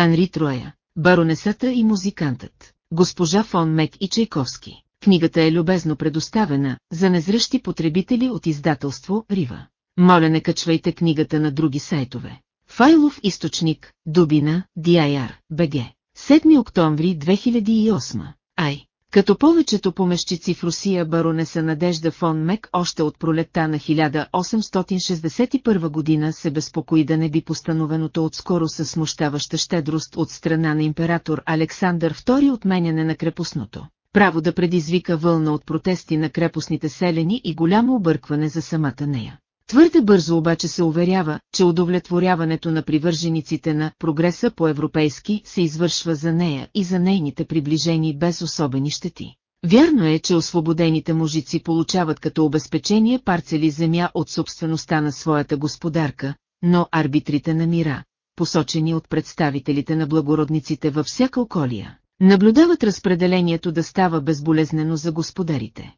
Анри Троя, баронесата и музикантът, госпожа фон Мек и Чайковски. Книгата е любезно предоставена за незръщи потребители от издателство Рива. Моля не качвайте книгата на други сайтове. Файлов източник, Дубина, DIR, BG. 7 октомври 2008. Ай. Като повечето помещици в Русия баронеса Надежда фон Мек още от пролетта на 1861 година се безпокои да не би постановеното отскоро със смущаваща щедрост от страна на император Александър II отменяне на крепостното. Право да предизвика вълна от протести на крепостните селени и голямо объркване за самата нея. Твърде бързо обаче се уверява, че удовлетворяването на привържениците на прогреса по-европейски се извършва за нея и за нейните приближени без особени щети. Вярно е, че освободените мужици получават като обезпечение парцели земя от собствеността на своята господарка, но арбитрите на мира, посочени от представителите на благородниците във всяка околия, наблюдават разпределението да става безболезнено за господарите.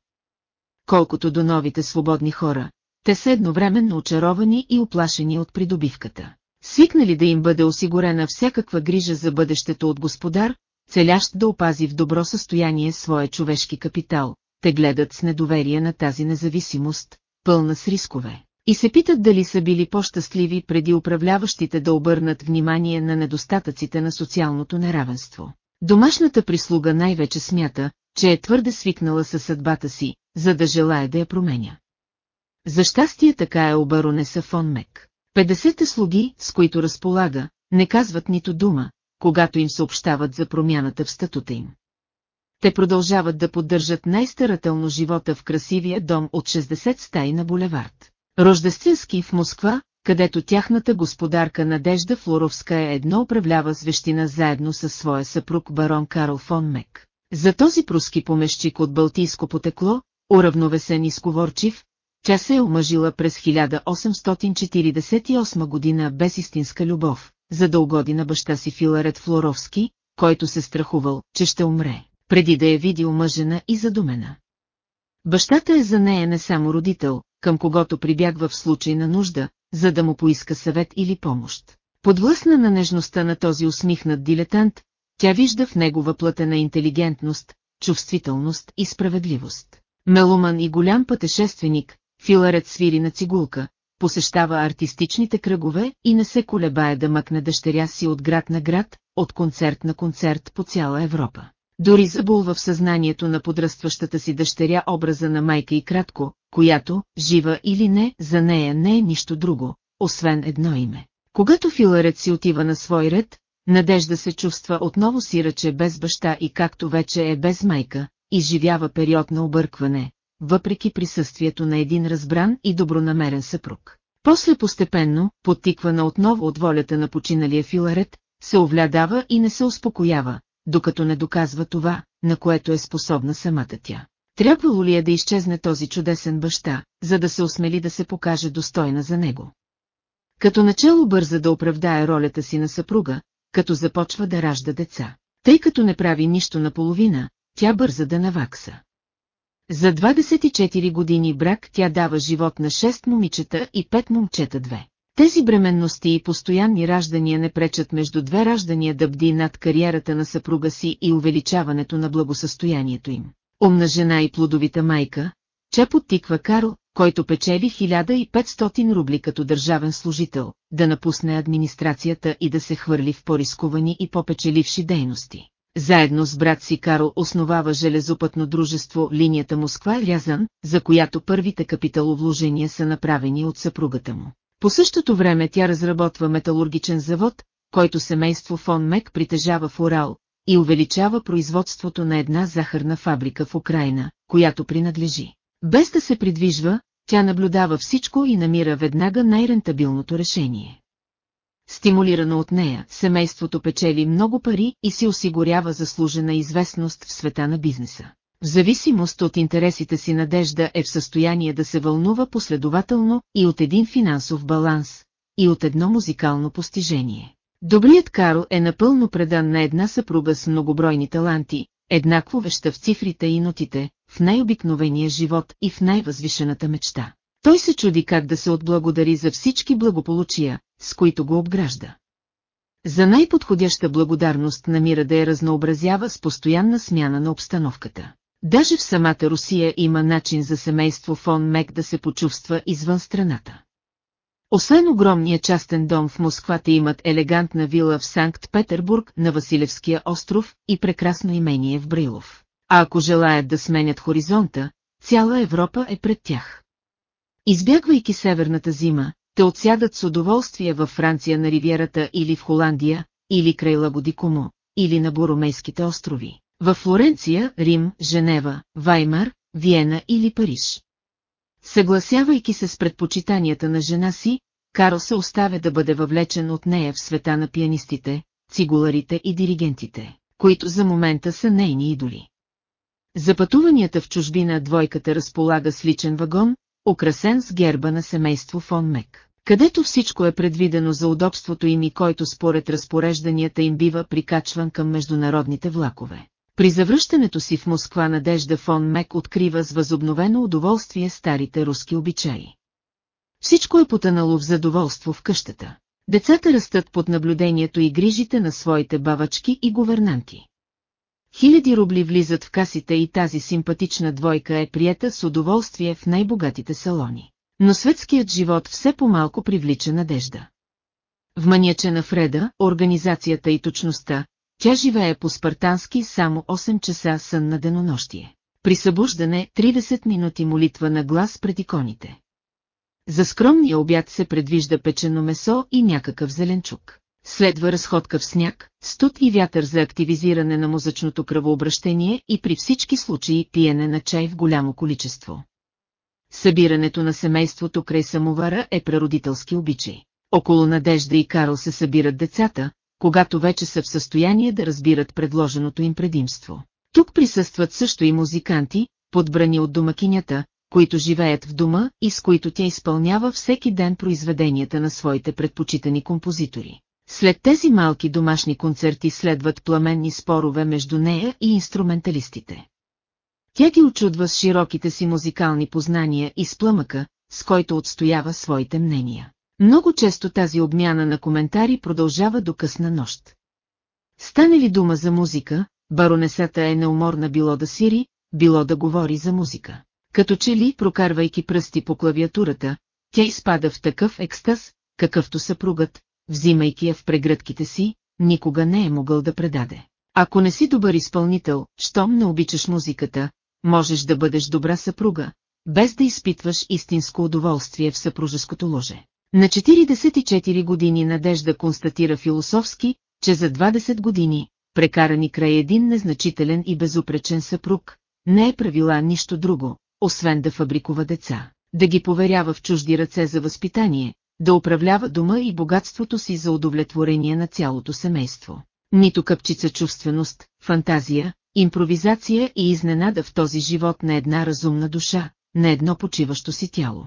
Колкото до новите свободни хора, те са едновременно очаровани и оплашени от придобивката. Свикнали да им бъде осигурена всякаква грижа за бъдещето от господар, целящ да опази в добро състояние своя човешки капитал, те гледат с недоверие на тази независимост, пълна с рискове, и се питат дали са били по-щастливи преди управляващите да обърнат внимание на недостатъците на социалното неравенство. Домашната прислуга най-вече смята, че е твърде свикнала със съдбата си, за да желая да я променя. За щастие така е обаронеса фон Мек. 50 слуги, с които разполага, не казват нито дума, когато им съобщават за промяната в статута им. Те продължават да поддържат най-старателно живота в красивия дом от 60 стаи на булевард. Рождественски в Москва, където тяхната господарка Надежда Флоровска е едно управлява свещина заедно със своя съпруг барон Карл фон Мек. За този пруски помещик от Балтийско потекло, уравновесен и сговорчив, тя се е омъжила през 1848 година без истинска любов, за да угоди на баща си Филарет Флоровски, който се страхувал, че ще умре, преди да я види омъжена и задумена. Бащата е за нея не само родител, към когото прибягва в случай на нужда, за да му поиска съвет или помощ. Подвластна на нежността на този усмихнат дилетант, тя вижда в него въплътена интелигентност, чувствителност и справедливост. Меломан и голям пътешественик, Филарет свири на цигулка, посещава артистичните кръгове и не се колебае да мъкне дъщеря си от град на град, от концерт на концерт по цяла Европа. Дори забулва в съзнанието на подрастващата си дъщеря образа на майка и кратко, която, жива или не, за нея не е нищо друго, освен едно име. Когато Филарет си отива на свой ред, Надежда се чувства отново сираче без баща и както вече е без майка, изживява период на объркване, въпреки присъствието на един разбран и добронамерен съпруг. После постепенно, подтиквана отново от волята на починалия Филарет, се овлядава и не се успокоява, докато не доказва това, на което е способна самата тя. Трябвало ли е да изчезне този чудесен баща, за да се осмели да се покаже достойна за него? Като начало бърза да оправдае ролята си на съпруга, като започва да ражда деца. Тъй като не прави нищо наполовина, тя бърза да навакса. За 24 години брак тя дава живот на 6 момичета и 5 момчета две. Тези бременности и постоянни раждания не пречат между две раждания да бди над кариерата на съпруга си и увеличаването на благосъстоянието им. Умна жена и плодовита майка, че подтиква Карл, който печели 1500 рубли като държавен служител, да напусне администрацията и да се хвърли в по-рискувани и по-печеливши дейности. Заедно с брат си Карл основава железопътно дружество линията Москва-Рязан, за която първите капиталовложения са направени от съпругата му. По същото време тя разработва металургичен завод, който семейство фон Мек притежава в Урал, и увеличава производството на една захарна фабрика в Украина, която принадлежи. Без да се придвижва, тя наблюдава всичко и намира веднага най-рентабилното решение. Стимулирано от нея, семейството печели много пари и си осигурява заслужена известност в света на бизнеса. В зависимост от интересите си Надежда е в състояние да се вълнува последователно и от един финансов баланс, и от едно музикално постижение. Добрият Карл е напълно предан на една съпруга с многобройни таланти, еднакво веща в цифрите и нотите, в най-обикновения живот и в най-възвишената мечта. Той се чуди как да се отблагодари за всички благополучия, с които го обгражда. За най-подходяща благодарност намира да я разнообразява с постоянна смяна на обстановката. Даже в самата Русия има начин за семейство фон Мек да се почувства извън страната. Освен огромния частен дом в Москва те имат елегантна вила в Санкт-Петербург на Василевския остров и прекрасно имение в Брилов. А ако желаят да сменят хоризонта, цяла Европа е пред тях. Избягвайки северната зима, те отсядат с удоволствие във Франция на ривиерата или в Холандия, или край Лагодикомо, или на Боромейските острови, във Флоренция, Рим, Женева, Ваймар, Виена или Париж. Съгласявайки се с предпочитанията на жена си, Карл се оставя да бъде въвлечен от нея в света на пианистите, цигуларите и диригентите, които за момента са нейни идоли. За пътуванията в чужбина двойката разполага с личен вагон, украсен с герба на семейство фон Мек, където всичко е предвидено за удобството им и който според разпорежданията им бива прикачван към международните влакове. При завръщането си в Москва Надежда фон Мек открива с възобновено удоволствие старите руски обичаи. Всичко е потънало в задоволство в къщата. Децата растат под наблюдението и грижите на своите бавачки и говернанти. Хиляди рубли влизат в касите и тази симпатична двойка е приета с удоволствие в най-богатите салони. Но светският живот все по-малко привлича надежда. Вманячена Фреда, организацията и точността, тя живее по-спартански само 8 часа сън на денонощие. При събуждане 30 минути молитва на глас пред иконите. За скромния обяд се предвижда печено месо и някакъв зеленчук. Следва разходка в сняг, студ и вятър за активизиране на мозъчното кръвообращение и при всички случаи пиене на чай в голямо количество. Събирането на семейството край самовара е прародителски обичай. Около Надежда и Карл се събират децата, когато вече са в състояние да разбират предложеното им предимство. Тук присъстват също и музиканти, подбрани от домакинята, които живеят в дома и с които тя изпълнява всеки ден произведенията на своите предпочитани композитори. След тези малки домашни концерти следват пламенни спорове между нея и инструменталистите. Тя ги очудва с широките си музикални познания и с плъмъка, с който отстоява своите мнения. Много често тази обмяна на коментари продължава до късна нощ. Стане ли дума за музика, баронесата е неуморна било да сири, било да говори за музика. Като че ли, прокарвайки пръсти по клавиатурата, тя изпада в такъв екстаз, какъвто съпругът, взимайки я в прегръдките си, никога не е могъл да предаде. Ако не си добър изпълнител, щом не обичаш музиката, можеш да бъдеш добра съпруга, без да изпитваш истинско удоволствие в съпружеското ложе. На 44 години Надежда констатира философски, че за 20 години, прекарани край един незначителен и безупречен съпруг, не е правила нищо друго, освен да фабрикува деца, да ги поверява в чужди ръце за възпитание, да управлява дома и богатството си за удовлетворение на цялото семейство. Нито къпчица чувственост, фантазия, импровизация и изненада в този живот на една разумна душа, на едно почиващо си тяло.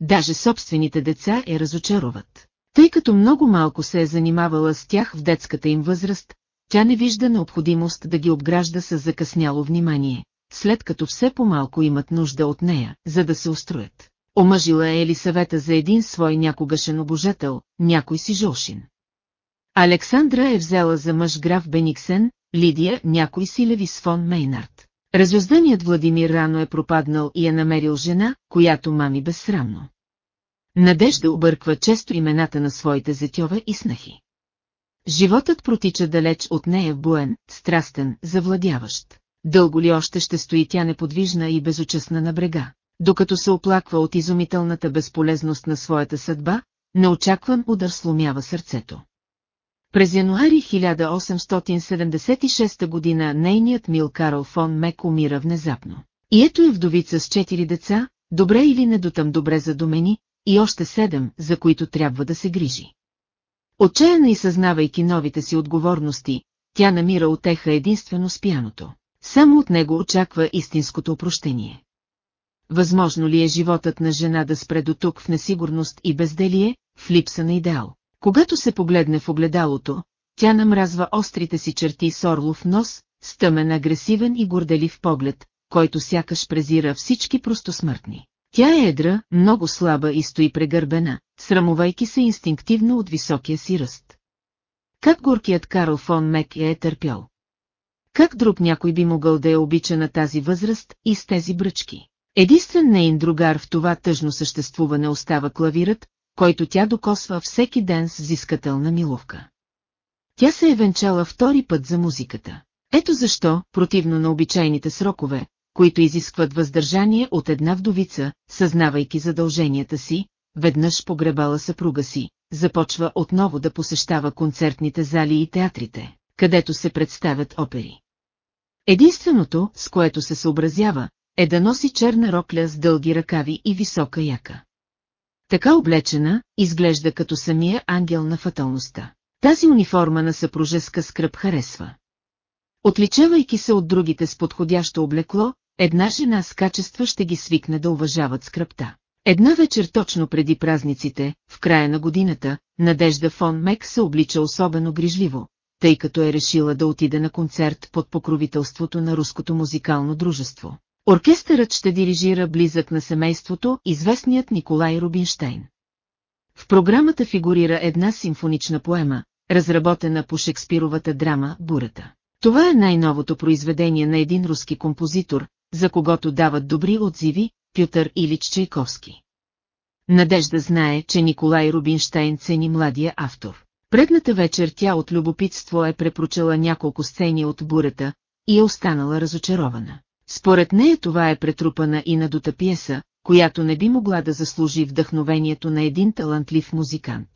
Даже собствените деца е разочароват. Тъй като много малко се е занимавала с тях в детската им възраст, тя не вижда необходимост да ги обгражда с закъсняло внимание, след като все по-малко имат нужда от нея, за да се устроят. Омъжила е ли съвета за един свой някогашен обожател, някой си Жолшин. Александра е взела за мъж граф Бениксен, Лидия някой си Левис фон Мейнард. Разюзданият Владимир рано е пропаднал и е намерил жена, която мами безсрамно. Надежда обърква често имената на своите зетьове и снахи. Животът протича далеч от нея буен, страстен, завладяващ. Дълго ли още ще стои тя неподвижна и безучастна на брега, докато се оплаква от изумителната безполезност на своята съдба, неочакван удар сломява сърцето. През януари 1876 година нейният мил Карл фон Мек умира внезапно. И ето е вдовица с четири деца, добре или не дотъм добре задумени, и още седем, за които трябва да се грижи. Отчаяна и съзнавайки новите си отговорности, тя намира отеха единствено с пяното. Само от него очаква истинското опрощение. Възможно ли е животът на жена да спре до тук в несигурност и безделие, в липса на идеал? Когато се погледне в огледалото, тя намразва острите си черти с орлов нос, с тъмен агресивен и горделив поглед, който сякаш презира всички простосмъртни. Тя е едра, много слаба и стои прегърбена, срамувайки се инстинктивно от високия си ръст. Как горкият Карл фон Мек я е търпял. Как друг някой би могъл да я обича на тази възраст и с тези бръчки? Единствен нейн другар в това тъжно съществуване остава клавирът, който тя докосва всеки ден с зискателна миловка. Тя се е венчала втори път за музиката. Ето защо, противно на обичайните срокове, които изискват въздържание от една вдовица, съзнавайки задълженията си, веднъж погребала съпруга си, започва отново да посещава концертните зали и театрите, където се представят опери. Единственото, с което се съобразява, е да носи черна рокля с дълги ръкави и висока яка. Така облечена, изглежда като самия ангел на фаталността. Тази униформа на съпружеска скръп харесва. Отличавайки се от другите с подходящо облекло, една жена с качества ще ги свикне да уважават скръпта. Една вечер точно преди празниците, в края на годината, Надежда фон Мек се облича особено грижливо, тъй като е решила да отиде на концерт под покровителството на Руското музикално дружество. Оркестърът ще дирижира близък на семейството, известният Николай Рубинштейн. В програмата фигурира една симфонична поема, разработена по Шекспировата драма «Бурата». Това е най-новото произведение на един руски композитор, за когото дават добри отзиви, Пютър Илич Чайковски. Надежда знае, че Николай Рубинштейн цени младия автор. Предната вечер тя от любопитство е препрочела няколко сцени от бурата и е останала разочарована. Според нея това е претрупана и надута пиеса, която не би могла да заслужи вдъхновението на един талантлив музикант.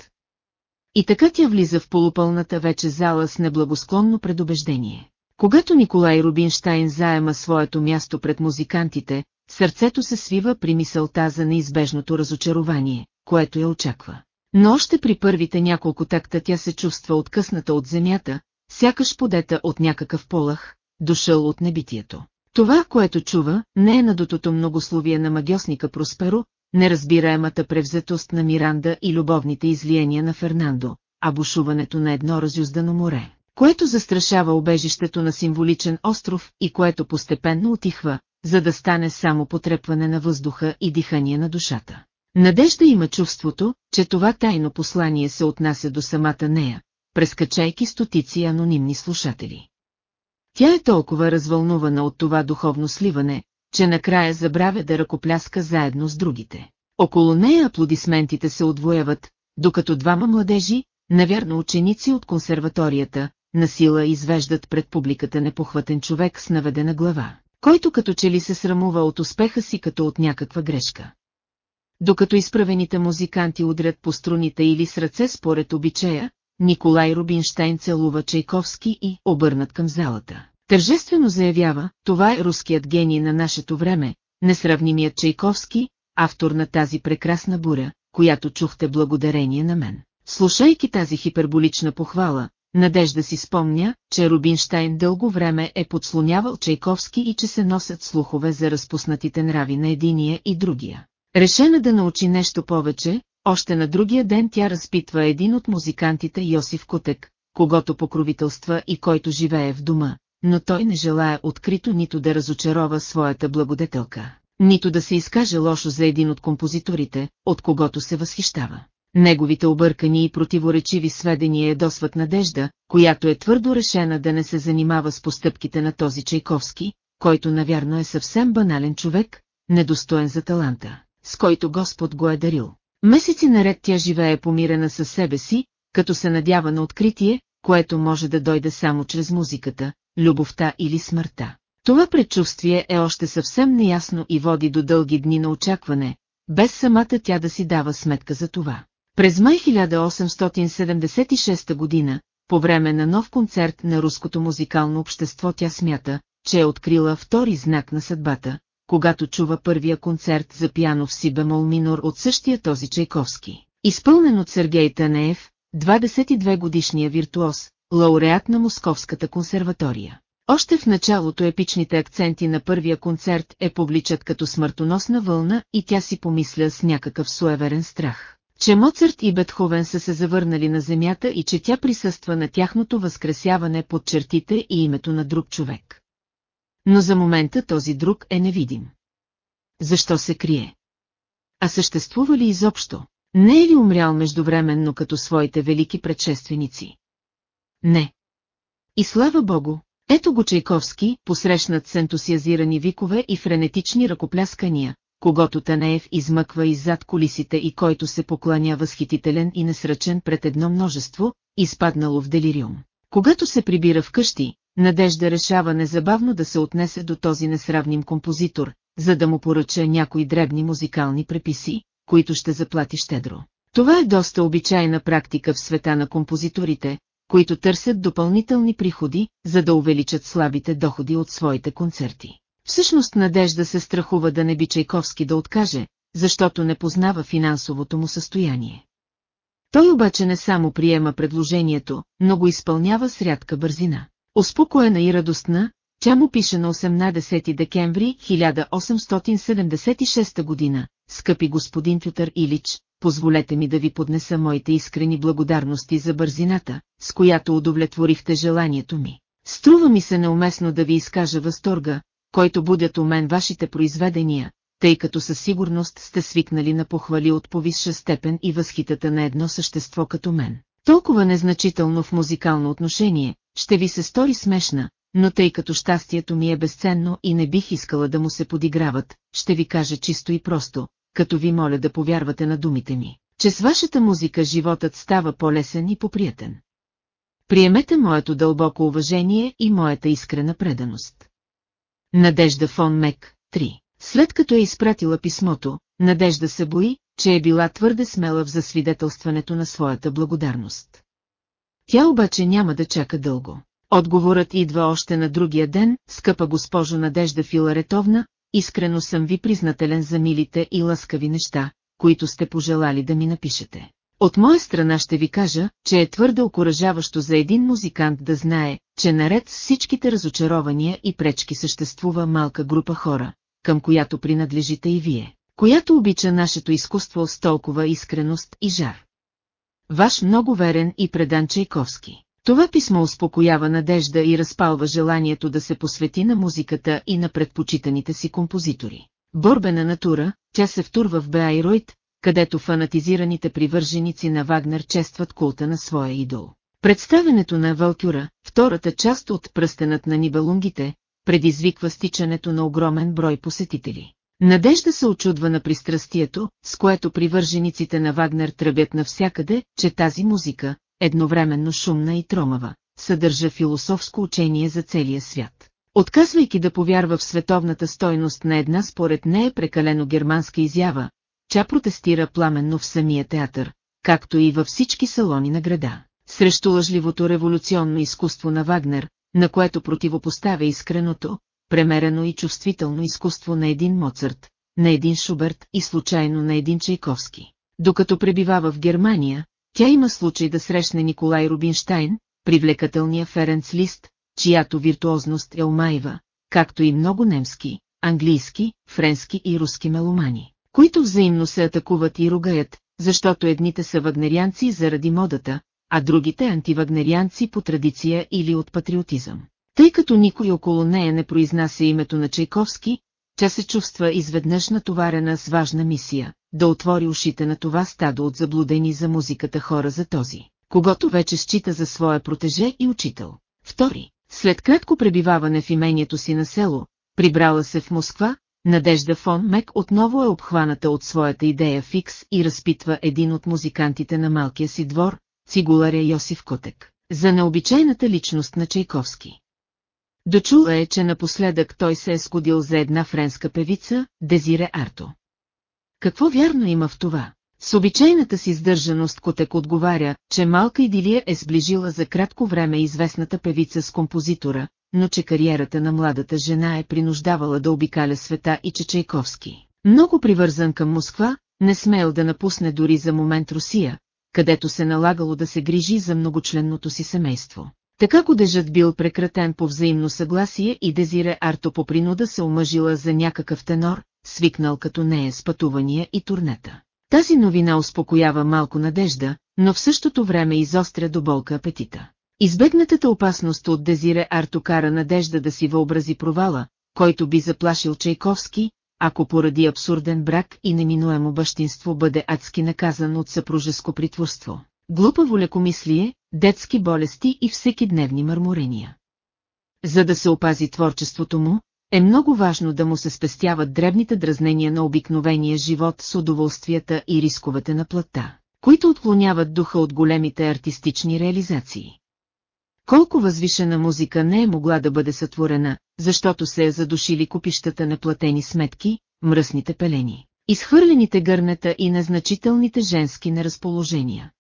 И така тя влиза в полупълната вече зала с неблагосклонно предубеждение. Когато Николай Рубинштайн заема своето място пред музикантите, сърцето се свива при мисълта за неизбежното разочарование, което я очаква. Но още при първите няколко такта тя се чувства откъсната от земята, сякаш подета от някакъв полах, дошъл от небитието. Това, което чува, не е надутото многословие на магиосника Просперо, неразбираемата превзетост на Миранда и любовните излияния на Фернандо, а бушуването на едно разюздано море, което застрашава обежището на символичен остров и което постепенно отихва, за да стане само потрепване на въздуха и дихание на душата. Надежда има чувството, че това тайно послание се отнася до самата нея, прескачайки стотици анонимни слушатели. Тя е толкова развълнувана от това духовно сливане, че накрая забравя да ръкопляска заедно с другите. Около нея аплодисментите се отвояват, докато двама младежи, навярно ученици от консерваторията, насила извеждат пред публиката непохватен човек с наведена глава, който като че ли се срамува от успеха си като от някаква грешка. Докато изправените музиканти удрят по струните или с ръце според обичая, Николай Рубинштейн целува Чайковски и, обърнат към залата, тържествено заявява, това е руският гений на нашето време, несравнимият Чайковски, автор на тази прекрасна буря, която чухте благодарение на мен. Слушайки тази хиперболична похвала, Надежда си спомня, че Рубинштайн дълго време е подслонявал Чайковски и че се носят слухове за разпуснатите нрави на единия и другия. Решена да научи нещо повече, още на другия ден тя разпитва един от музикантите Йосиф Кутек, когато покровителства и който живее в дома, но той не желая открито нито да разочарова своята благодетелка, нито да се изкаже лошо за един от композиторите, от когото се възхищава. Неговите объркани и противоречиви сведения ядосват надежда, която е твърдо решена да не се занимава с постъпките на този Чайковски, който навярно е съвсем банален човек, недостоен за таланта, с който Господ го е дарил. Месеци наред тя живее помирена със себе си, като се надява на откритие, което може да дойде само чрез музиката, любовта или смъртта. Това предчувствие е още съвсем неясно и води до дълги дни на очакване, без самата тя да си дава сметка за това. През май 1876 година, по време на нов концерт на Руското музикално общество тя смята, че е открила втори знак на съдбата, когато чува първия концерт за пиано в си бемол минор от същия този Чайковски, изпълнен от Сергей Танеев, 22 годишния виртуоз, лауреат на Московската консерватория. Още в началото епичните акценти на първия концерт е повличат като смъртоносна вълна и тя си помисля с някакъв суеверен страх, че Моцарт и Бетховен са се завърнали на земята и че тя присъства на тяхното възкресяване под чертите и името на друг човек но за момента този друг е невидим. Защо се крие? А съществува ли изобщо? Не е ли умрял междувременно като своите велики предшественици? Не. И слава богу, ето го Чайковски, посрещнат с ентусиазирани викове и френетични ръкопляскания, когато Танеев измъква иззад колисите и който се покланя възхитителен и несръчен пред едно множество, изпаднало в делириум. Когато се прибира вкъщи, Надежда решава незабавно да се отнесе до този несравним композитор, за да му поръча някои дребни музикални преписи, които ще заплати щедро. Това е доста обичайна практика в света на композиторите, които търсят допълнителни приходи, за да увеличат слабите доходи от своите концерти. Всъщност Надежда се страхува да не би Чайковски да откаже, защото не познава финансовото му състояние. Той обаче не само приема предложението, но го изпълнява с рядка бързина. Успокоена и радостна, тя му пише на 18 декември 1876 година, скъпи господин Тютър Илич, позволете ми да ви поднеса моите искрени благодарности за бързината, с която удовлетворихте желанието ми. Струва ми се неуместно да ви изкажа възторга, който будят у мен вашите произведения, тъй като със сигурност сте свикнали на похвали от повисша степен и възхитата на едно същество като мен. Толкова незначително в музикално отношение, ще ви се стори смешна, но тъй като щастието ми е безценно и не бих искала да му се подиграват, ще ви кажа чисто и просто, като ви моля да повярвате на думите ми, че с вашата музика животът става по-лесен и поприятен. Приемете моето дълбоко уважение и моята искрена преданост. Надежда фон Мек, 3. След като е изпратила писмото, Надежда се бои, че е била твърде смела в засвидетелстването на своята благодарност. Тя обаче няма да чака дълго. Отговорът идва още на другия ден, скъпа госпожо Надежда Филаретовна, искрено съм ви признателен за милите и ласкави неща, които сте пожелали да ми напишете. От моя страна ще ви кажа, че е твърде окоръжаващо за един музикант да знае, че наред с всичките разочарования и пречки съществува малка група хора, към която принадлежите и вие, която обича нашето изкуство с толкова искреност и жар. Ваш много верен и предан Чайковски. Това писмо успокоява надежда и разпалва желанието да се посвети на музиката и на предпочитаните си композитори. Борбена натура, тя се втурва в Беайройт, където фанатизираните привърженици на Вагнер честват култа на своя идол. Представенето на Валкюра, втората част от пръстенът на Нибелунгите, предизвиква стичането на огромен брой посетители. Надежда се очудва на пристрастието, с което привържениците на Вагнер тръбят навсякъде, че тази музика, едновременно шумна и тромава, съдържа философско учение за целия свят. Отказвайки да повярва в световната стойност на една според нея прекалено германска изява, тя протестира пламенно в самия театър, както и във всички салони на града, срещу лъжливото революционно изкуство на Вагнер, на което противопоставя искреното, премерено и чувствително изкуство на един Моцарт, на един Шуберт и случайно на един Чайковски. Докато пребивава в Германия, тя има случай да срещне Николай Рубинштайн, привлекателния Ференц Лист, чиято виртуозност е омаева, както и много немски, английски, френски и руски меломани, които взаимно се атакуват и ругаят, защото едните са вагнерианци заради модата, а другите антивагнерианци по традиция или от патриотизъм. Тъй като никой около нея не произнася името на Чайковски, тя се чувства изведнъж натоварена с важна мисия, да отвори ушите на това стадо от заблудени за музиката хора за този, когато вече счита за своя протеже и учител. Втори, след кратко пребиваване в имението си на село, прибрала се в Москва, Надежда фон Мек отново е обхваната от своята идея фикс и разпитва един от музикантите на малкия си двор, цигуларя Йосиф Котек, за необичайната личност на Чайковски. Дочула е, че напоследък той се е сходил за една френска певица, Дезире Арто. Какво вярно има в това? С обичайната си сдържаност Котек отговаря, че малка идилия е сближила за кратко време известната певица с композитора, но че кариерата на младата жена е принуждавала да обикаля света и че Чайковски, много привързан към Москва, не смел да напусне дори за момент Русия, където се налагало да се грижи за многочленното си семейство. Така годежът бил прекратен по взаимно съгласие и Дезире Арто по принуда се омъжила за някакъв тенор, свикнал като нея с пътувания и турнета. Тази новина успокоява малко надежда, но в същото време изостря до болка апетита. Избегнатата опасност от Дезире Арто кара надежда да си въобрази провала, който би заплашил Чайковски, ако поради абсурден брак и неминуемо бащинство бъде адски наказан от съпружеско притворство. Глупаво лекомислие, детски болести и всекидневни мърморения. За да се опази творчеството му, е много важно да му се спестяват дребните дразнения на обикновения живот с удоволствията и рисковете на плътта, които отклоняват духа от големите артистични реализации. Колко възвишена музика не е могла да бъде сътворена, защото се е задушили купищата неплатени сметки, мръсните пелени, изхвърлените гърнета и незначителните женски неразположения.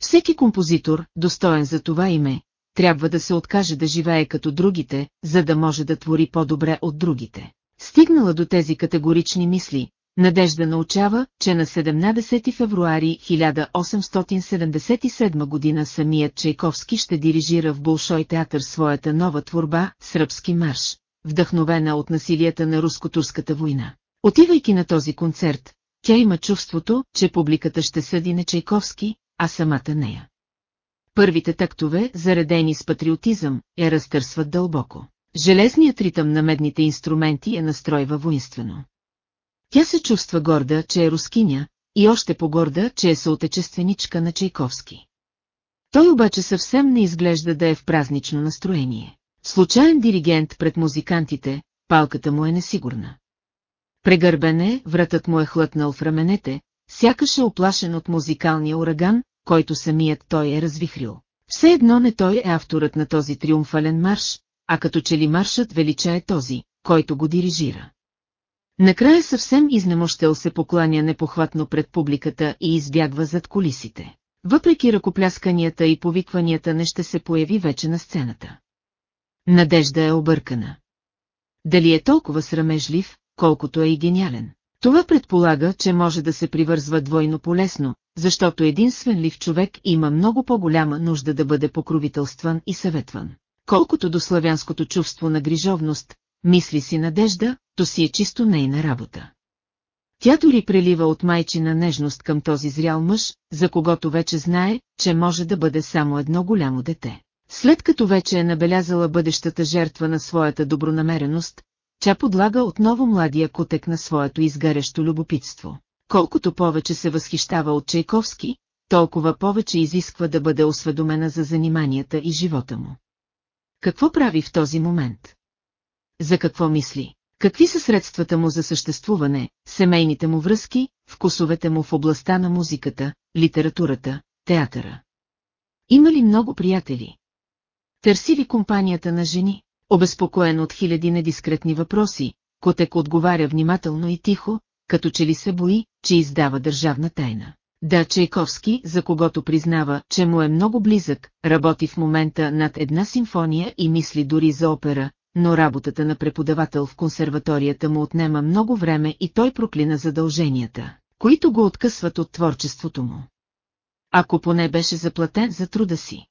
Всеки композитор, достоен за това име, трябва да се откаже да живее като другите, за да може да твори по-добре от другите. Стигнала до тези категорични мисли, Надежда научава, че на 17 февруари 1877 година самият Чайковски ще дирижира в Болшой театър своята нова творба «Сръбски марш», вдъхновена от насилията на руско-турската война. Отивайки на този концерт, тя има чувството, че публиката ще съди на Чайковски, а самата нея. Първите тактове, заредени с патриотизъм, я разтърсват дълбоко. Железният ритъм на медните инструменти я настройва воинствено. Тя се чувства горда, че е рускиня, и още по-горда, че е съотечественичка на Чайковски. Той обаче съвсем не изглежда да е в празнично настроение. Случайен диригент пред музикантите, палката му е несигурна. Прегърбен е, вратът му е хлътнал в раменете, сякаш е оплашен от музикалния ураган, който самият той е развихрил. Все едно не той е авторът на този триумфален марш, а като че ли маршът величае този, който го дирижира. Накрая съвсем изнемощел се покланя непохватно пред публиката и избягва зад колисите. Въпреки ръкоплясканията и повикванията не ще се появи вече на сцената. Надежда е объркана. Дали е толкова срамежлив, колкото е и гениален? Това предполага, че може да се привързва двойно полесно, защото един свенлив човек има много по-голяма нужда да бъде покровителстван и съветван. Колкото до славянското чувство на грижовност, мисли си надежда, то си е чисто нейна работа. Тя дори прелива от майчина нежност към този зрял мъж, за когото вече знае, че може да бъде само едно голямо дете. След като вече е набелязала бъдещата жертва на своята добронамереност, тя подлага отново младия котек на своето изгарящо любопитство. Колкото повече се възхищава от Чайковски, толкова повече изисква да бъде осведомена за заниманията и живота му. Какво прави в този момент? За какво мисли? Какви са средствата му за съществуване, семейните му връзки, вкусовете му в областта на музиката, литературата, театъра? Има ли много приятели? Търси ли компанията на жени? Обезпокоен от хиляди недискретни въпроси, Котек отговаря внимателно и тихо, като че ли се бои, че издава държавна тайна. Да, Чайковски, за когото признава, че му е много близък, работи в момента над една симфония и мисли дори за опера, но работата на преподавател в консерваторията му отнема много време и той проклина задълженията, които го откъсват от творчеството му. Ако поне беше заплатен за труда си.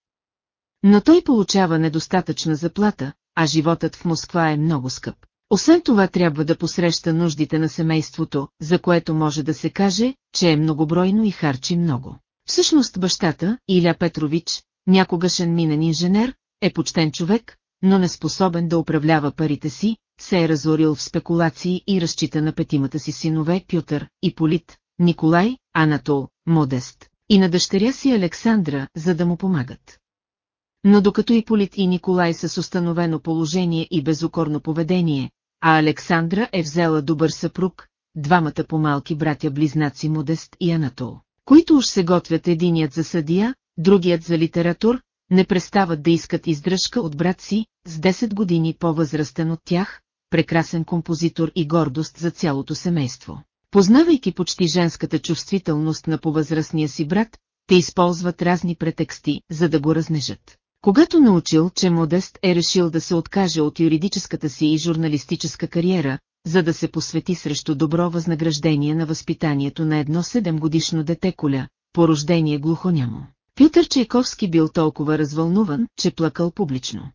Но той получава недостатъчна заплата, а животът в Москва е много скъп. Освен това трябва да посреща нуждите на семейството, за което може да се каже, че е многобройно и харчи много. Всъщност бащата, Иля Петрович, някогашен минен инженер, е почтен човек, но неспособен да управлява парите си, се е разорил в спекулации и разчита на петимата си синове Пютър, Иполит, Николай, Анатол, Модест и на дъщеря си Александра, за да му помагат. Но докато Иполит и Николай са с установено положение и безокорно поведение, а Александра е взела добър съпруг, двамата по-малки братя-близнаци Модест и Анатол, които уж се готвят единият за съдия, другият за литератур, не престават да искат издръжка от брат си, с 10 години по-възрастен от тях, прекрасен композитор и гордост за цялото семейство. Познавайки почти женската чувствителност на повъзрастния си брат, те използват разни претексти, за да го разнежат. Когато научил, че Модест е решил да се откаже от юридическата си и журналистическа кариера, за да се посвети срещу добро възнаграждение на възпитанието на едно 7 годишно дете коля, по рождение глухонямо. Пютър Чайковски бил толкова развълнуван, че плакал публично.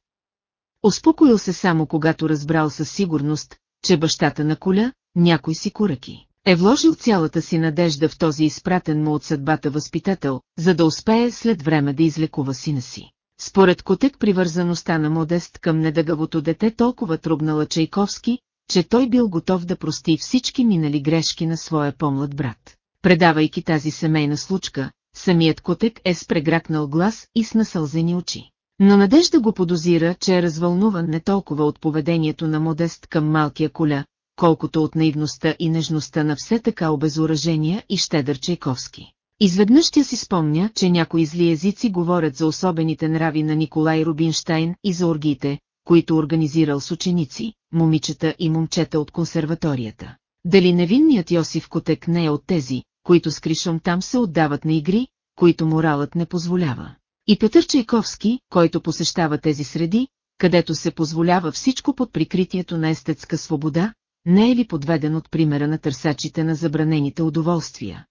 Успокоил се само когато разбрал със сигурност, че бащата на коля, някой си кураки, е вложил цялата си надежда в този изпратен му от съдбата възпитател, за да успее след време да излекува сина си. Според Котек привързаността на Модест към недъгавото дете толкова трубнала Чайковски, че той бил готов да прости всички минали грешки на своя помлад брат. Предавайки тази семейна случка, самият котек е с прегракнал глас и с насълзени очи. Но Надежда го подозира, че е развълнуван не толкова от поведението на Модест към малкия коля, колкото от наивността и нежността на все така обезоръжения и щедър Чайковски. Изведнъж тя си спомня, че някои зли езици говорят за особените нрави на Николай Рубинштайн и за оргиите, които организирал с ученици, момичета и момчета от консерваторията. Дали невинният Йосиф Котек не е от тези, които с кришом там се отдават на игри, които моралът не позволява. И Петър Чайковски, който посещава тези среди, където се позволява всичко под прикритието на естетска свобода, не е ли подведен от примера на търсачите на забранените удоволствия?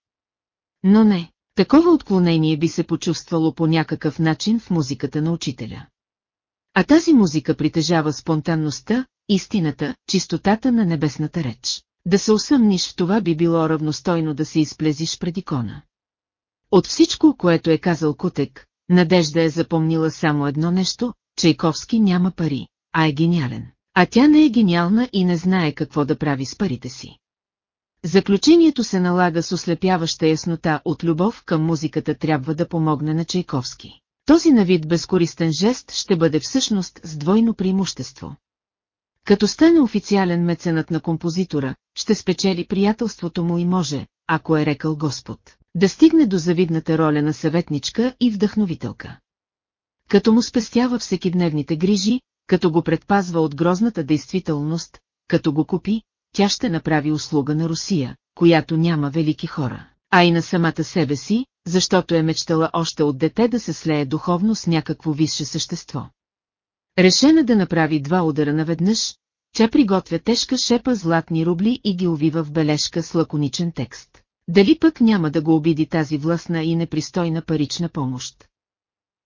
Но не, такова отклонение би се почувствало по някакъв начин в музиката на учителя. А тази музика притежава спонтанността, истината, чистотата на небесната реч. Да се усъмниш в това би било равностойно да се изплезиш пред икона. От всичко, което е казал Кутек, Надежда е запомнила само едно нещо, Чайковски няма пари, а е гениален. А тя не е гениална и не знае какво да прави с парите си. Заключението се налага с ослепяваща яснота от любов към музиката трябва да помогне на Чайковски. Този навид безкористен жест ще бъде всъщност с двойно преимущество. Като стане официален меценът на композитора, ще спечели приятелството му и може, ако е рекал Господ, да стигне до завидната роля на съветничка и вдъхновителка. Като му спестява всекидневните грижи, като го предпазва от грозната действителност, като го купи, тя ще направи услуга на Русия, която няма велики хора, а и на самата себе си, защото е мечтала още от дете да се слее духовно с някакво висше същество. Решена да направи два удара наведнъж, тя приготвя тежка шепа златни рубли и ги увива в бележка с лаконичен текст. Дали пък няма да го обиди тази властна и непристойна парична помощ?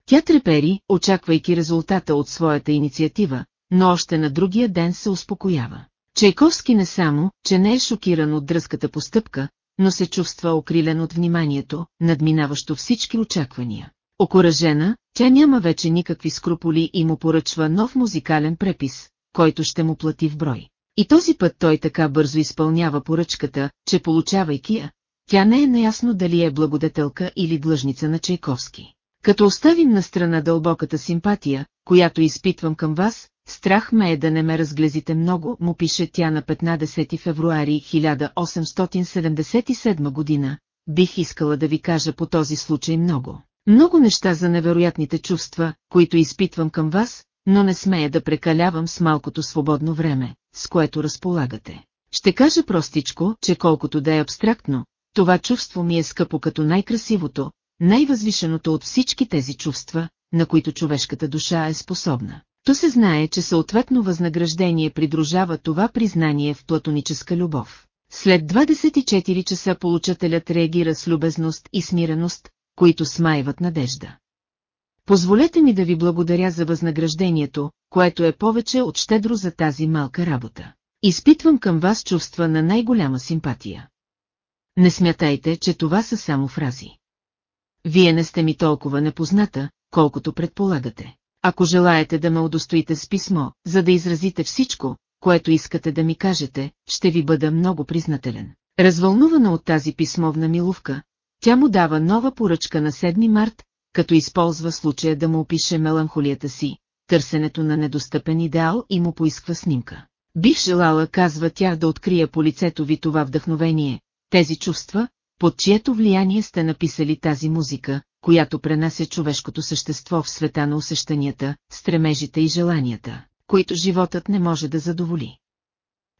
Тя трепери, очаквайки резултата от своята инициатива, но още на другия ден се успокоява. Чайковски не само, че не е шокиран от дръзката постъпка, но се чувства окрилен от вниманието, надминаващо всички очаквания. Окоръжена, тя няма вече никакви скруполи и му поръчва нов музикален препис, който ще му плати в брой. И този път той така бързо изпълнява поръчката, че получавайки я, тя не е наясно дали е благодетелка или длъжница на Чайковски. Като оставим на страна дълбоката симпатия, която изпитвам към вас, страх ме е да не ме разглезите много, му пише тя на 15 февруари 1877 година. Бих искала да ви кажа по този случай много. Много неща за невероятните чувства, които изпитвам към вас, но не смея да прекалявам с малкото свободно време, с което разполагате. Ще кажа простичко, че колкото да е абстрактно, това чувство ми е скъпо като най-красивото, най-възвишеното от всички тези чувства, на които човешката душа е способна. То се знае, че съответно възнаграждение придружава това признание в платоническа любов. След 24 часа получателят реагира с любезност и смиреност, които смайват надежда. Позволете ми да ви благодаря за възнаграждението, което е повече от щедро за тази малка работа. Изпитвам към вас чувства на най-голяма симпатия. Не смятайте, че това са само фрази. Вие не сте ми толкова непозната, колкото предполагате. Ако желаете да ме удостоите с писмо, за да изразите всичко, което искате да ми кажете, ще ви бъда много признателен. Развълнувана от тази писмовна милувка, тя му дава нова поръчка на 7 март, като използва случая да му опише меланхолията си, търсенето на недостъпен идеал и му поисква снимка. Бих желала, казва тя, да открия по лицето ви това вдъхновение, тези чувства, под чието влияние сте написали тази музика, която пренася човешкото същество в света на усещанията, стремежите и желанията, които животът не може да задоволи.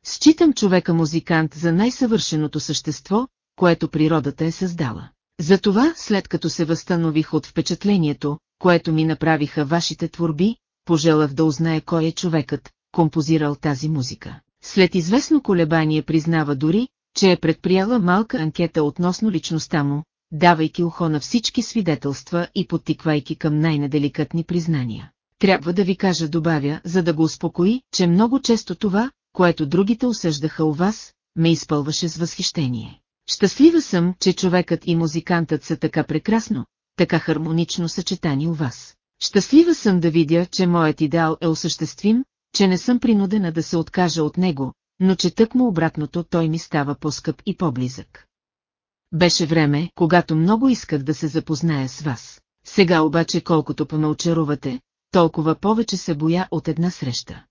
Считам човека музикант за най-съвършеното същество, което природата е създала. Затова, след като се възстанових от впечатлението, което ми направиха вашите творби, пожелах да узнае кой е човекът, композирал тази музика. След известно колебание признава дори, че е предприяла малка анкета относно личността му, давайки ухо на всички свидетелства и подтиквайки към най-неделикатни признания. Трябва да ви кажа, добавя, за да го успокои, че много често това, което другите осъждаха у вас, ме изпълваше с възхищение. Щастлива съм, че човекът и музикантът са така прекрасно, така хармонично съчетани у вас. Щастлива съм да видя, че моят идеал е осъществим, че не съм принудена да се откажа от него, но че тъкмо обратното той ми става по-скъп и по-близък. Беше време, когато много исках да се запозная с вас. Сега обаче колкото поме очарувате, толкова повече се боя от една среща.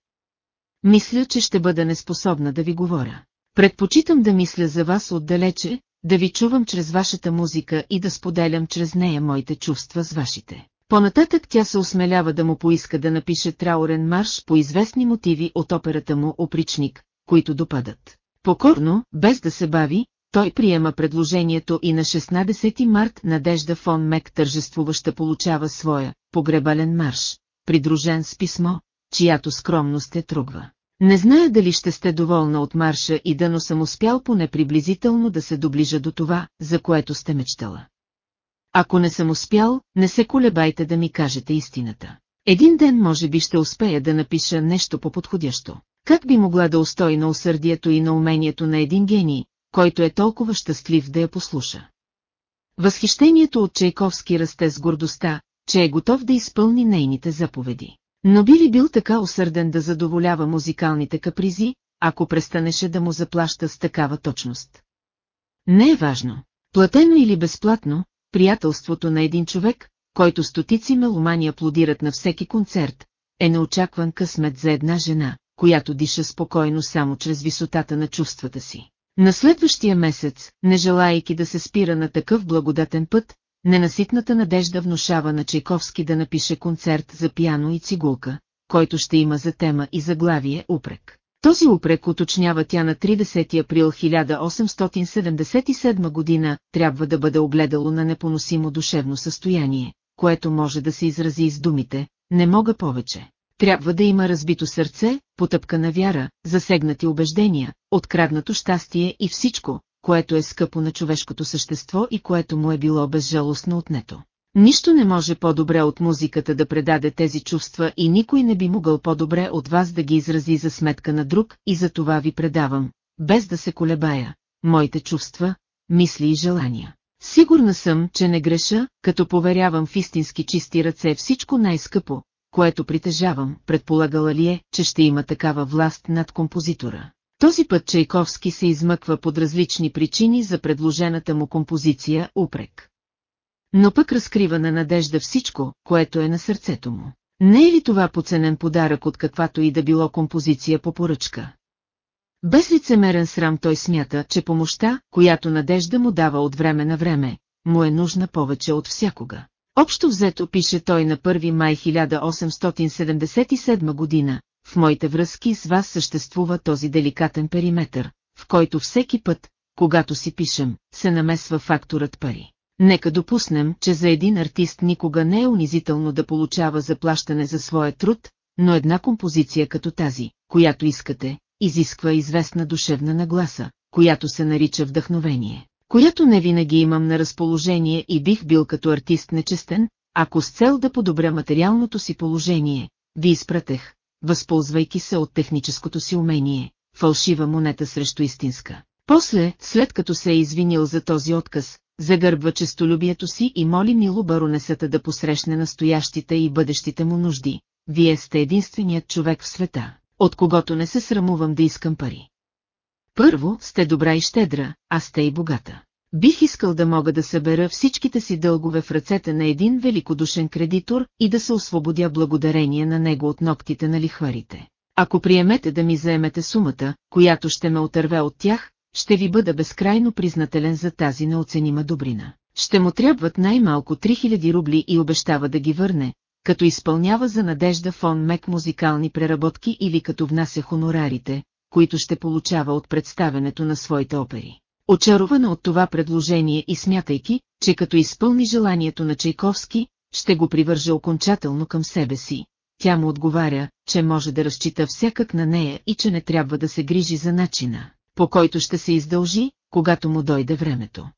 Мисля, че ще бъда неспособна да ви говоря. Предпочитам да мисля за вас отдалече, да ви чувам чрез вашата музика и да споделям чрез нея моите чувства с вашите. Понататък тя се осмелява да му поиска да напише траурен марш по известни мотиви от операта му «Опричник», които допадат. Покорно, без да се бави, той приема предложението и на 16 март Надежда фон Мек тържествуваща получава своя погребален марш, придружен с писмо, чиято скромност е трогва. Не зная дали ще сте доволна от марша и да но съм успял поне приблизително да се доближа до това, за което сте мечтала. Ако не съм успял, не се колебайте да ми кажете истината. Един ден може би ще успея да напиша нещо по-подходящо. Как би могла да устои на усърдието и на умението на един гений, който е толкова щастлив да я послуша? Възхищението от Чайковски расте с гордостта, че е готов да изпълни нейните заповеди. Но би ли бил така усърден да задоволява музикалните капризи, ако престанеше да му заплаща с такава точност? Не е важно. Платено или безплатно, приятелството на един човек, който стотици меломани аплодират на всеки концерт, е неочакван късмет за една жена, която диша спокойно само чрез висотата на чувствата си. На следващия месец, не желаяйки да се спира на такъв благодатен път, ненаситната надежда внушава на Чайковски да напише концерт за пиано и цигулка, който ще има за тема и заглавие упрек. Този упрек уточнява тя на 30 април 1877 година, трябва да бъде огледало на непоносимо душевно състояние, което може да се изрази с думите «не мога повече». Трябва да има разбито сърце, потъпкана вяра, засегнати убеждения, откраднато щастие и всичко, което е скъпо на човешкото същество и което му е било безжалостно отнето. Нищо не може по-добре от музиката да предаде тези чувства и никой не би могъл по-добре от вас да ги изрази за сметка на друг и за това ви предавам, без да се колебая, моите чувства, мисли и желания. Сигурна съм, че не греша, като поверявам в истински чисти ръце всичко най-скъпо, което притежавам, предполагала ли е, че ще има такава власт над композитора. Този път Чайковски се измъква под различни причини за предложената му композиция «Упрек». Но пък разкрива на надежда всичко, което е на сърцето му. Не е ли това поценен подарък от каквато и да било композиция по поръчка? Без лицемерен срам той смята, че помощта, която надежда му дава от време на време, му е нужна повече от всякога. Общо взето пише той на 1 май 1877 година, в моите връзки с вас съществува този деликатен периметър, в който всеки път, когато си пишем, се намесва факторът пари. Нека допуснем, че за един артист никога не е унизително да получава заплащане за своя труд, но една композиция като тази, която искате, изисква известна душевна нагласа, която се нарича вдъхновение, която не винаги имам на разположение и бих бил като артист нечестен, ако с цел да подобря материалното си положение, ви изпратех, възползвайки се от техническото си умение, фалшива монета срещу истинска. После, след като се е извинил за този отказ, загърбва честолюбието си и моли мило баронесата да посрещне настоящите и бъдещите му нужди. Вие сте единственият човек в света, от когото не се срамувам да искам пари. Първо, сте добра и щедра, а сте и богата. Бих искал да мога да събера всичките си дългове в ръцете на един великодушен кредитор и да се освободя благодарение на него от ногтите на лихварите. Ако приемете да ми заемете сумата, която ще ме отърве от тях, ще ви бъда безкрайно признателен за тази неоценима добрина. Ще му трябват най-малко 3000 рубли и обещава да ги върне, като изпълнява за надежда фон Мек музикални преработки или като внася хонорарите, които ще получава от представенето на своите опери. Очарована от това предложение и смятайки, че като изпълни желанието на Чайковски, ще го привърже окончателно към себе си, тя му отговаря, че може да разчита всякак на нея и че не трябва да се грижи за начина, по който ще се издължи, когато му дойде времето.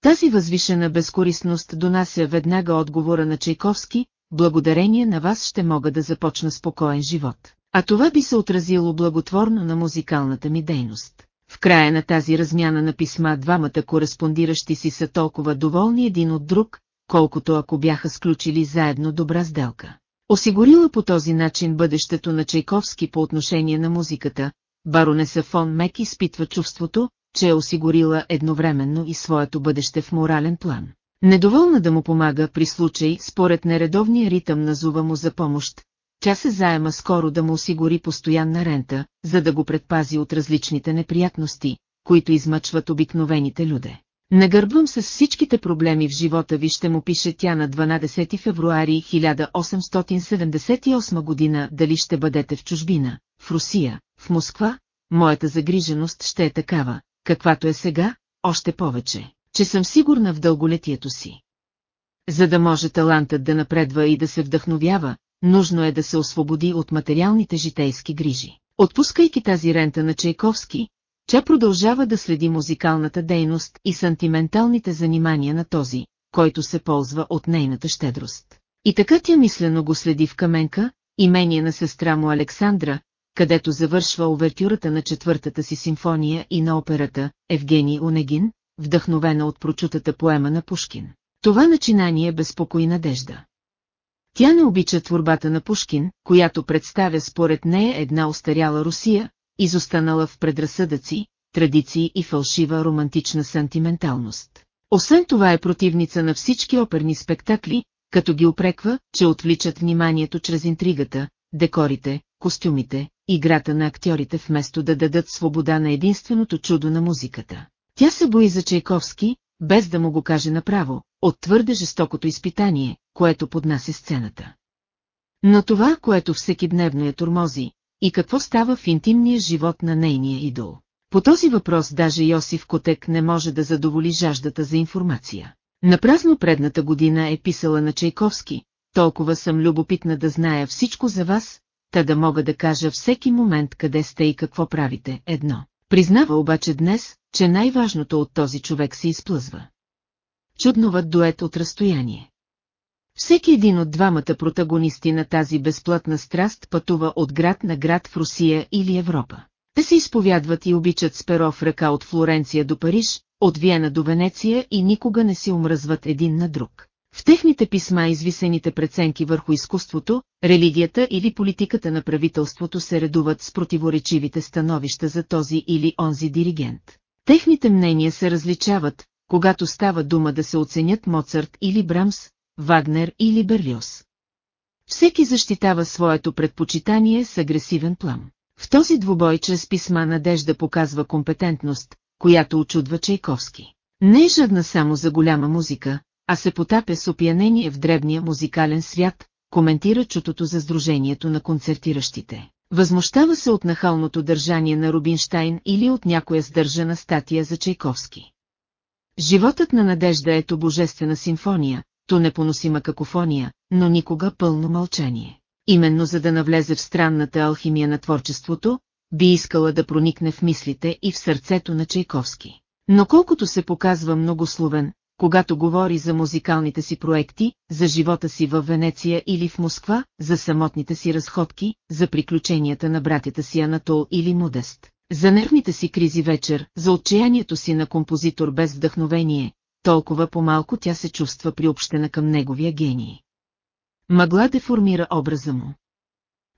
Тази възвишена безкорисност донася веднага отговора на Чайковски, благодарение на вас ще мога да започна спокоен живот. А това би се отразило благотворно на музикалната ми дейност. В края на тази размяна на писма двамата кореспондиращи си са толкова доволни един от друг, колкото ако бяха сключили заедно добра сделка. Осигурила по този начин бъдещето на Чайковски по отношение на музиката, баронеса фон Мек изпитва чувството, че е осигурила едновременно и своето бъдеще в морален план. Недоволна да му помага при случай, според нередовния ритъм на зува му за помощ, тя се заема скоро да му осигури постоянна рента, за да го предпази от различните неприятности, които измъчват обикновените люде. Нагърбвам се с всичките проблеми в живота ви ще му пише тя на 12 февруари 1878 година дали ще бъдете в чужбина, в Русия, в Москва, моята загриженост ще е такава, каквато е сега, още повече, че съм сигурна в дълголетието си. За да може талантът да напредва и да се вдъхновява, нужно е да се освободи от материалните житейски грижи. Отпускайки тази рента на Чайковски, тя продължава да следи музикалната дейност и сантименталните занимания на този, който се ползва от нейната щедрост. И така тя мислено го следи в Каменка, имение на сестра му Александра, където завършва овертюрата на четвъртата си симфония и на операта Евгений Онегин, вдъхновена от прочутата поема на Пушкин. Това начинание безпокои надежда. Тя не обича творбата на Пушкин, която представя според нея една устаряла Русия, изостанала в предразсъдъци, традиции и фалшива романтична сантименталност. Освен това е противница на всички оперни спектакли, като ги опреква, че отвличат вниманието чрез интригата, декорите, костюмите, играта на актьорите вместо да дадат свобода на единственото чудо на музиката. Тя се бои за Чайковски, без да му го каже направо, от твърде жестокото изпитание, което поднася сцената. Но това, което всеки дневно я турмози, и какво става в интимния живот на нейния идол. По този въпрос даже Йосиф Котек не може да задоволи жаждата за информация. Напразно предната година е писала на Чайковски, толкова съм любопитна да зная всичко за вас, та да мога да кажа всеки момент къде сте и какво правите, едно. Признава обаче днес, че най-важното от този човек се изплъзва. Чудноват дует от разстояние. Всеки един от двамата протагонисти на тази безплътна страст пътува от град на град в Русия или Европа. Те се изповядват и обичат с перо в ръка от Флоренция до Париж, от Виена до Венеция и никога не си омръзват един на друг. В техните писма извисените преценки върху изкуството, религията или политиката на правителството се редуват с противоречивите становища за този или онзи диригент. Техните мнения се различават, когато става дума да се оценят Моцарт или Брамс, Вагнер или Берлиос. Всеки защитава своето предпочитание с агресивен плам. В този двубой чрез писма Надежда показва компетентност, която очудва Чайковски. Не е жадна само за голяма музика, а се потапя с опиянение в дребния музикален свят, коментира чутото за сдружението на концертиращите. Възмущава се от нахалното държание на Рубинштайн или от някоя сдържана статия за Чайковски. Животът на Надежда ето божествена симфония, то непоносима какофония, но никога пълно мълчание. Именно за да навлезе в странната алхимия на творчеството, би искала да проникне в мислите и в сърцето на Чайковски. Но колкото се показва многословен, когато говори за музикалните си проекти, за живота си в Венеция или в Москва, за самотните си разходки, за приключенията на братята си Анатол или Модест, за нервните си кризи вечер, за отчаянието си на композитор без вдъхновение, толкова по-малко тя се чувства приобщена към неговия гений. Мъгла деформира образа му.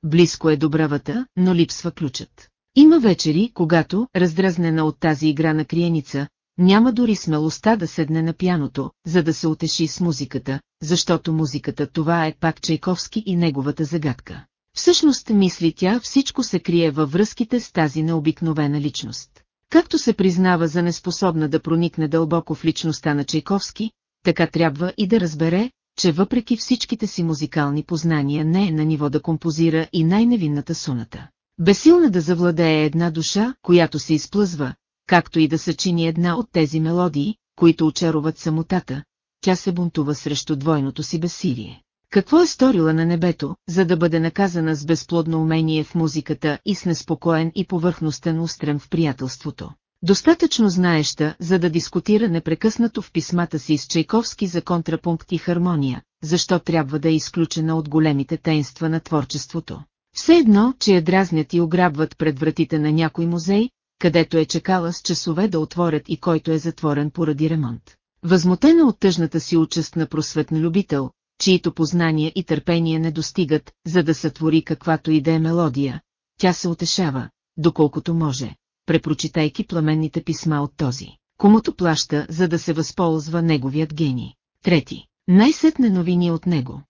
Близко е добравата, но липсва ключът. Има вечери, когато, раздразнена от тази игра на криеница, няма дори смелостта да седне на пяното, за да се утеши с музиката, защото музиката това е пак Чайковски и неговата загадка. Всъщност, мисли тя, всичко се крие във връзките с тази необикновена личност. Както се признава за неспособна да проникне дълбоко в личността на Чайковски, така трябва и да разбере, че въпреки всичките си музикални познания не е на ниво да композира и най-невинната суната. Бесилна да завладее една душа, която се изплъзва, както и да съчини една от тези мелодии, които очаруват самотата, тя се бунтува срещу двойното си безсилие. Какво е сторила на небето, за да бъде наказана с безплодно умение в музиката и с неспокоен и повърхностен устрем в приятелството? Достатъчно знаеща, за да дискутира непрекъснато в писмата си с Чайковски за контрапункт и хармония, защо трябва да е изключена от големите тайнства на творчеството. Все едно, че я дразнят и ограбват пред вратите на някой музей, където е чекала с часове да отворят и който е затворен поради ремонт. Възмутена от тъжната си участ на просветна любител, чието познания и търпение не достигат, за да сътвори каквато и да е мелодия, тя се утешава, доколкото може, препрочитайки пламенните писма от този, комуто плаща, за да се възползва неговият гений. Трети. Най-сетне новини от него.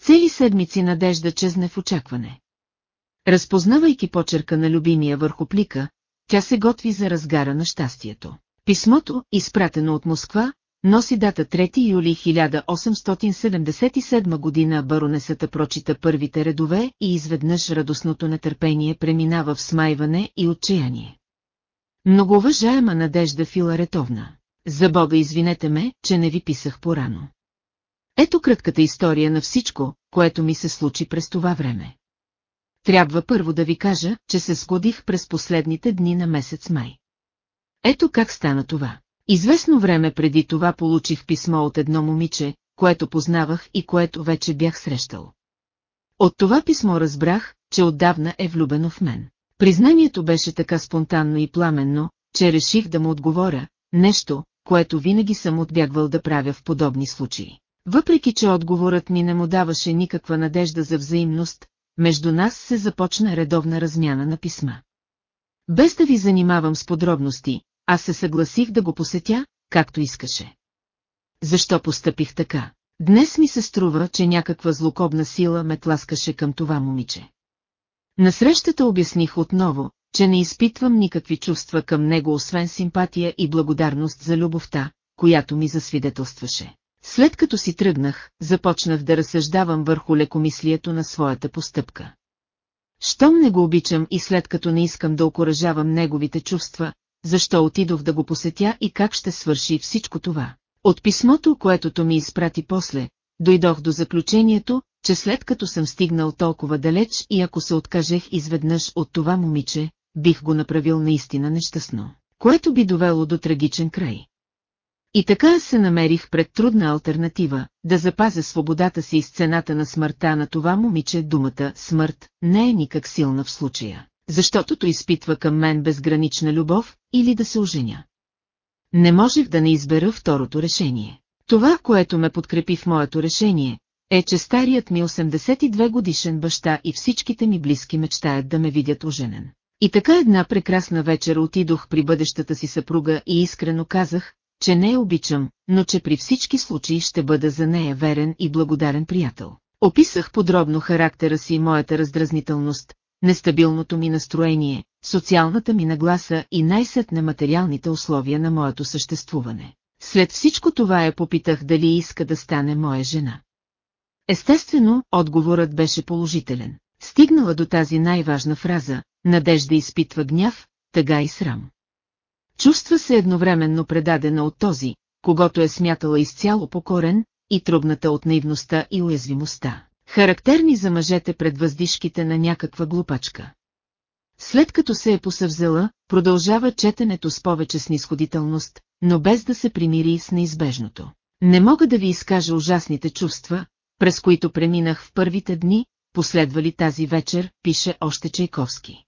Цели седмици надежда чезне в очакване. Разпознавайки почерка на любимия върху плика, тя се готви за разгара на щастието. Писмото, изпратено от Москва, носи дата 3 юли 1877 година баронесата прочита първите редове и изведнъж радостното нетърпение преминава в смайване и отчаяние. Многоуважаема Надежда Филаретовна, за Бога извинете ме, че не ви писах порано. Ето кратката история на всичко, което ми се случи през това време. Трябва първо да ви кажа, че се сгодих през последните дни на месец май. Ето как стана това. Известно време преди това получих писмо от едно момиче, което познавах и което вече бях срещал. От това писмо разбрах, че отдавна е влюбено в мен. Признанието беше така спонтанно и пламенно, че реших да му отговоря, нещо, което винаги съм отбягвал да правя в подобни случаи. Въпреки, че отговорът ми не му даваше никаква надежда за взаимност, между нас се започна редовна размяна на писма. Без да ви занимавам с подробности, аз се съгласих да го посетя, както искаше. Защо постъпих така? Днес ми се струва, че някаква злокобна сила ме тласкаше към това момиче. На срещата обясних отново, че не изпитвам никакви чувства към него освен симпатия и благодарност за любовта, която ми засвидетелстваше. След като си тръгнах, започнах да разсъждавам върху лекомислието на своята постъпка. Щом не го обичам и след като не искам да окоръжавам неговите чувства, защо отидох да го посетя и как ще свърши всичко това. От писмото, което ми изпрати после, дойдох до заключението, че след като съм стигнал толкова далеч и ако се откажех изведнъж от това момиче, бих го направил наистина нещастно, което би довело до трагичен край. И така се намерих пред трудна альтернатива, да запазя свободата си с цената на смъртта на това момиче думата «смърт» не е никак силна в случая, защото то изпитва към мен безгранична любов или да се оженя. Не можех да не избера второто решение. Това, което ме подкрепи в моето решение, е, че старият ми 82 годишен баща и всичките ми близки мечтаят да ме видят оженен. И така една прекрасна вечер отидох при бъдещата си съпруга и искрено казах, че не я обичам, но че при всички случаи ще бъда за нея верен и благодарен приятел. Описах подробно характера си и моята раздразнителност, нестабилното ми настроение, социалната ми нагласа и най-сетне материалните условия на моето съществуване. След всичко това я попитах дали иска да стане моя жена. Естествено, отговорът беше положителен. Стигнала до тази най-важна фраза, Надежда изпитва гняв, тъга и срам. Чувства се едновременно предадена от този, когато е смятала изцяло покорен, и трудната от наивността и уязвимостта, характерни за мъжете пред въздишките на някаква глупачка. След като се е посъвзела, продължава четенето с повече снисходителност, но без да се примири с неизбежното. Не мога да ви изкажа ужасните чувства, през които преминах в първите дни, последвали тази вечер, пише още Чайковски.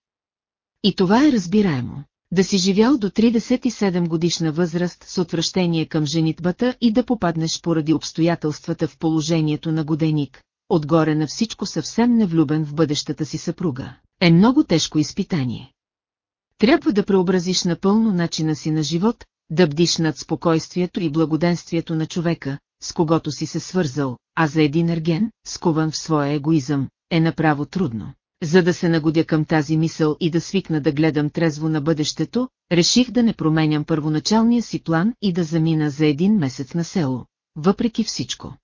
И това е разбираемо. Да си живял до 37 годишна възраст с отвращение към женитбата и да попаднеш поради обстоятелствата в положението на годеник, отгоре на всичко съвсем невлюбен в бъдещата си съпруга, е много тежко изпитание. Трябва да преобразиш напълно начина си на живот, да бдиш над спокойствието и благоденствието на човека, с когото си се свързал, а за един ерген, скован в своя егоизъм, е направо трудно. За да се нагодя към тази мисъл и да свикна да гледам трезво на бъдещето, реших да не променям първоначалния си план и да замина за един месец на село, въпреки всичко.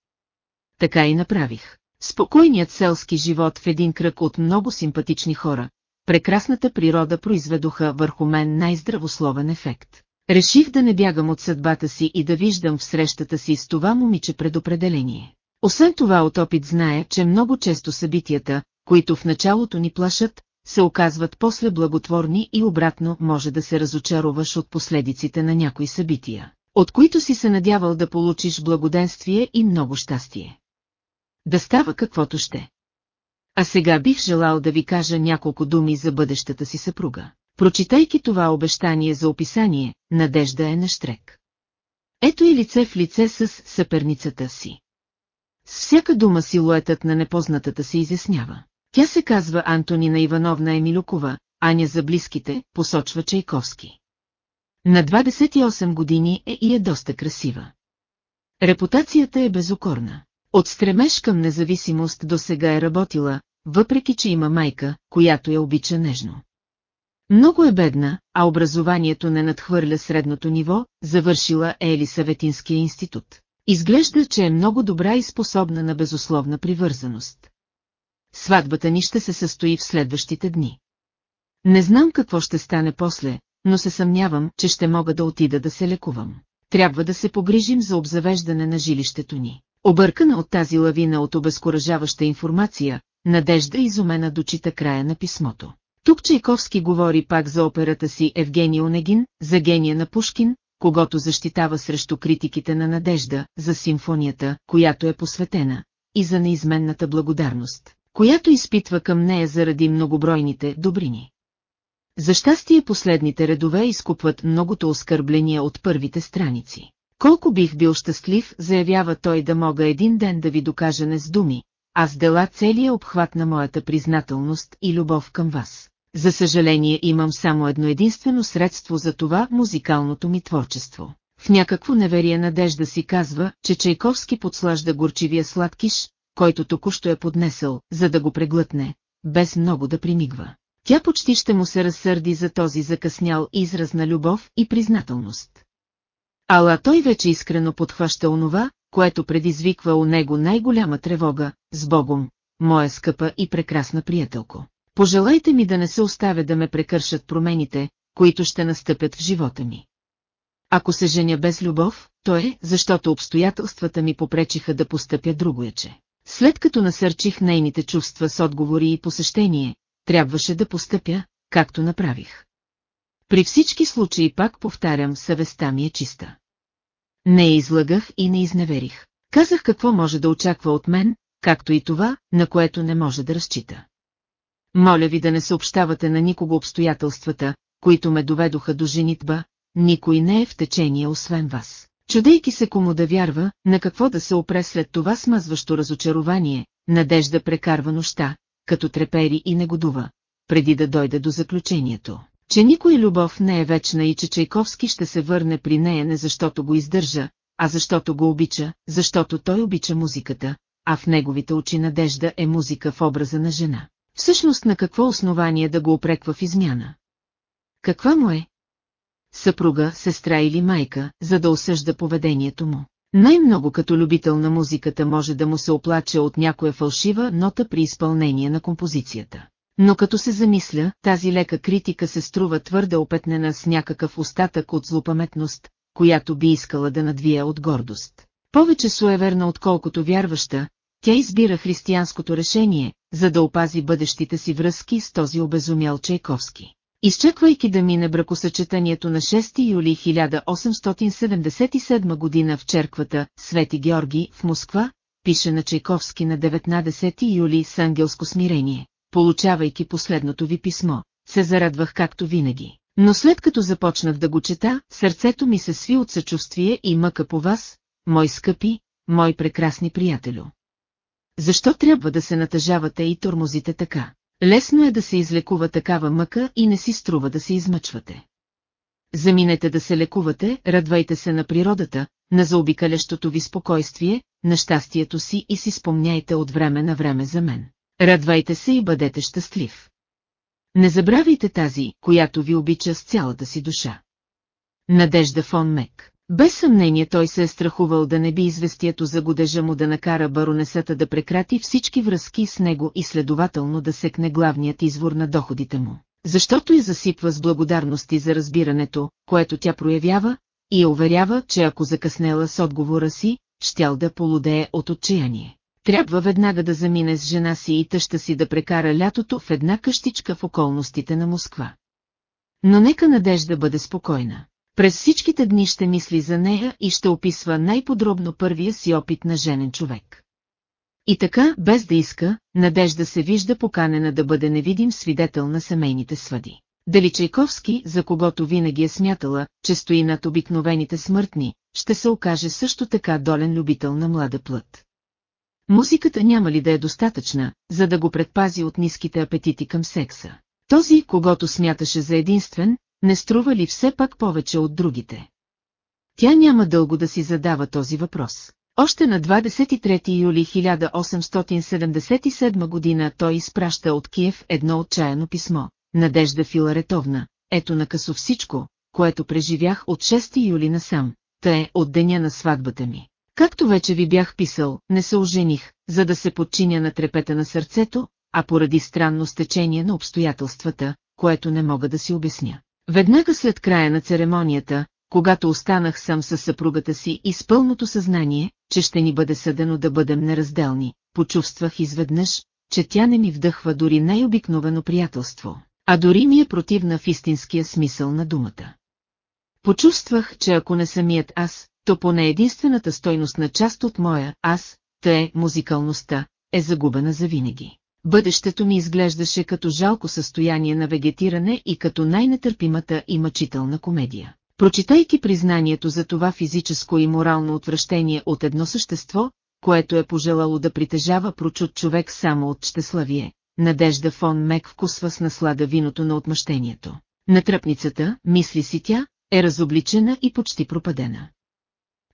Така и направих. Спокойният селски живот в един кръг от много симпатични хора, прекрасната природа произведоха върху мен най-здравословен ефект. Реших да не бягам от съдбата си и да виждам в срещата си с това момиче предопределение. Освен това от опит знае, че много често събитията, които в началото ни плашат, се оказват после благотворни и обратно може да се разочароваш от последиците на някои събития, от които си се надявал да получиш благоденствие и много щастие. Да става каквото ще. А сега бих желал да ви кажа няколко думи за бъдещата си съпруга. Прочитайки това обещание за описание, надежда е на штрек. Ето и лице в лице с съперницата си. С всяка дума силуетът на непознатата се изяснява. Тя се казва Антонина Ивановна Емилюкова, Аня за близките, посочва Чайковски. На 28 години е и е доста красива. Репутацията е безокорна. От стремеж към независимост до сега е работила, въпреки че има майка, която я обича нежно. Много е бедна, а образованието не надхвърля средното ниво, завършила е Елисаветинския институт. Изглежда, че е много добра и способна на безусловна привързаност. Сватбата ни ще се състои в следващите дни. Не знам какво ще стане после, но се съмнявам, че ще мога да отида да се лекувам. Трябва да се погрижим за обзавеждане на жилището ни. Объркана от тази лавина от обезкуражаваща информация, Надежда изумена дочита края на писмото. Тук Чайковски говори пак за операта си Евгений Онегин, за гения на Пушкин, когато защитава срещу критиките на Надежда, за симфонията, която е посветена, и за неизменната благодарност, която изпитва към нея заради многобройните добрини. За щастие последните редове изкупват многото оскърбления от първите страници. Колко бих бил щастлив, заявява той да мога един ден да ви докажа не с думи, а с дела целия обхват на моята признателност и любов към вас. За съжаление имам само едно единствено средство за това музикалното ми творчество. В някакво неверие надежда си казва, че Чайковски подслажда горчивия сладкиш, който току-що е поднесъл, за да го преглътне, без много да примигва. Тя почти ще му се разсърди за този закъснял израз на любов и признателност. Ала той вече искрено подхваща онова, което предизвиква у него най-голяма тревога, с Богом, моя скъпа и прекрасна приятелко. Пожелайте ми да не се оставя да ме прекършат промените, които ще настъпят в живота ми. Ако се женя без любов, то е, защото обстоятелствата ми попречиха да постъпя другояче. След като насърчих нейните чувства с отговори и посещение, трябваше да постъпя, както направих. При всички случаи пак повтарям, съвестта ми е чиста. Не излагах и не изневерих. Казах какво може да очаква от мен, както и това, на което не може да разчита. Моля ви да не съобщавате на никого обстоятелствата, които ме доведоха до женитба, никой не е в течение освен вас. Чудейки се кому да вярва, на какво да се опре след това смазващо разочарование, надежда прекарва нощта, като трепери и негодува, преди да дойде до заключението, че никой любов не е вечна и че Чайковски ще се върне при нея не защото го издържа, а защото го обича, защото той обича музиката, а в неговите очи надежда е музика в образа на жена. Всъщност на какво основание да го опреква в измяна? Каква му е? Съпруга, сестра или майка, за да осъжда поведението му. Най-много като любител на музиката може да му се оплаче от някоя фалшива нота при изпълнение на композицията. Но като се замисля, тази лека критика се струва твърде опетнена с някакъв остатък от злопаметност, която би искала да надвия от гордост. Повече суеверна отколкото вярваща, тя избира християнското решение, за да опази бъдещите си връзки с този обезумял Чайковски. Изчаквайки да мине бракосъчетанието на 6 юли 1877 година в черквата Свети Георги в Москва, пише на Чайковски на 19 юли с ангелско смирение, получавайки последното ви писмо, се зарадвах както винаги. Но след като започнах да го чета, сърцето ми се сви от съчувствие и мъка по вас, мой скъпи, мой прекрасни приятелю. Защо трябва да се натъжавате и тормозите така? Лесно е да се излекува такава мъка и не си струва да се измъчвате. Заминете да се лекувате, радвайте се на природата, на заобикалящото ви спокойствие, на щастието си и си спомняйте от време на време за мен. Радвайте се и бъдете щастлив. Не забравяйте тази, която ви обича с цялата си душа. Надежда фон Мек без съмнение той се е страхувал да не би известието за годежа му да накара баронесата да прекрати всички връзки с него и следователно да секне главният извор на доходите му. Защото я засипва с благодарности за разбирането, което тя проявява, и уверява, че ако закъснела с отговора си, щял да полудее от отчаяние. Трябва веднага да замине с жена си и тъща си да прекара лятото в една къщичка в околностите на Москва. Но нека надежда бъде спокойна. През всичките дни ще мисли за нея и ще описва най-подробно първия си опит на женен човек. И така, без да иска, Надежда се вижда поканена да бъде невидим свидетел на семейните свади. Дали Чайковски, за когото винаги е смятала, че стои над обикновените смъртни, ще се окаже също така долен любител на млада плът. Музиката няма ли да е достатъчна, за да го предпази от ниските апетити към секса? Този, когато смяташе за единствен, не струва ли все пак повече от другите? Тя няма дълго да си задава този въпрос. Още на 23 юли 1877 година той изпраща от Киев едно отчаяно писмо. Надежда Филаретовна, ето накъсо всичко, което преживях от 6 юли насам, тъй от деня на сватбата ми. Както вече ви бях писал, не се ожених, за да се подчиня на трепета на сърцето, а поради странно стечение на обстоятелствата, което не мога да си обясня. Веднага след края на церемонията, когато останах сам със съпругата си и с пълното съзнание, че ще ни бъде съдено да бъдем неразделни, почувствах изведнъж, че тя не ми вдъхва дори най-обикновено приятелство, а дори ми е противна в истинския смисъл на думата. Почувствах, че ако не самият аз, то поне единствената стойност на част от моя аз, те музикалността, е загубена завинаги. Бъдещето ми изглеждаше като жалко състояние на вегетиране и като най-нетърпимата и мъчителна комедия. Прочитайки признанието за това физическо и морално отвращение от едно същество, което е пожелало да притежава прочут човек само от щеславие, Надежда фон Мек вкусва с наслада виното на отмъщението. На тръпницата, мисли си тя, е разобличена и почти пропадена.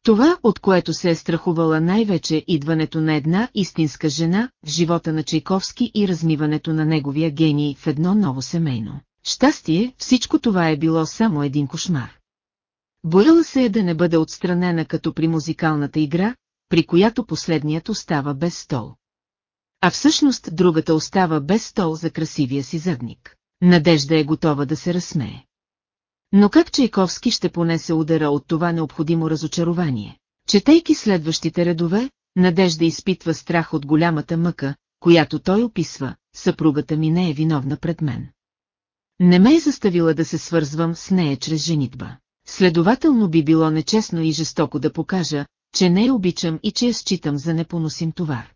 Това, от което се е страхувала най-вече идването на една истинска жена в живота на Чайковски и размиването на неговия гений в едно ново семейно. Щастие, всичко това е било само един кошмар. Бояла се е да не бъде отстранена като при музикалната игра, при която последният остава без стол. А всъщност другата остава без стол за красивия си задник. Надежда е готова да се разсмее. Но как Чайковски ще понесе удара от това необходимо разочарование? Четейки следващите редове, Надежда изпитва страх от голямата мъка, която той описва, съпругата ми не е виновна пред мен. Не ме е заставила да се свързвам с нея чрез женитба. Следователно би било нечестно и жестоко да покажа, че не я обичам и че я считам за непоносим товар.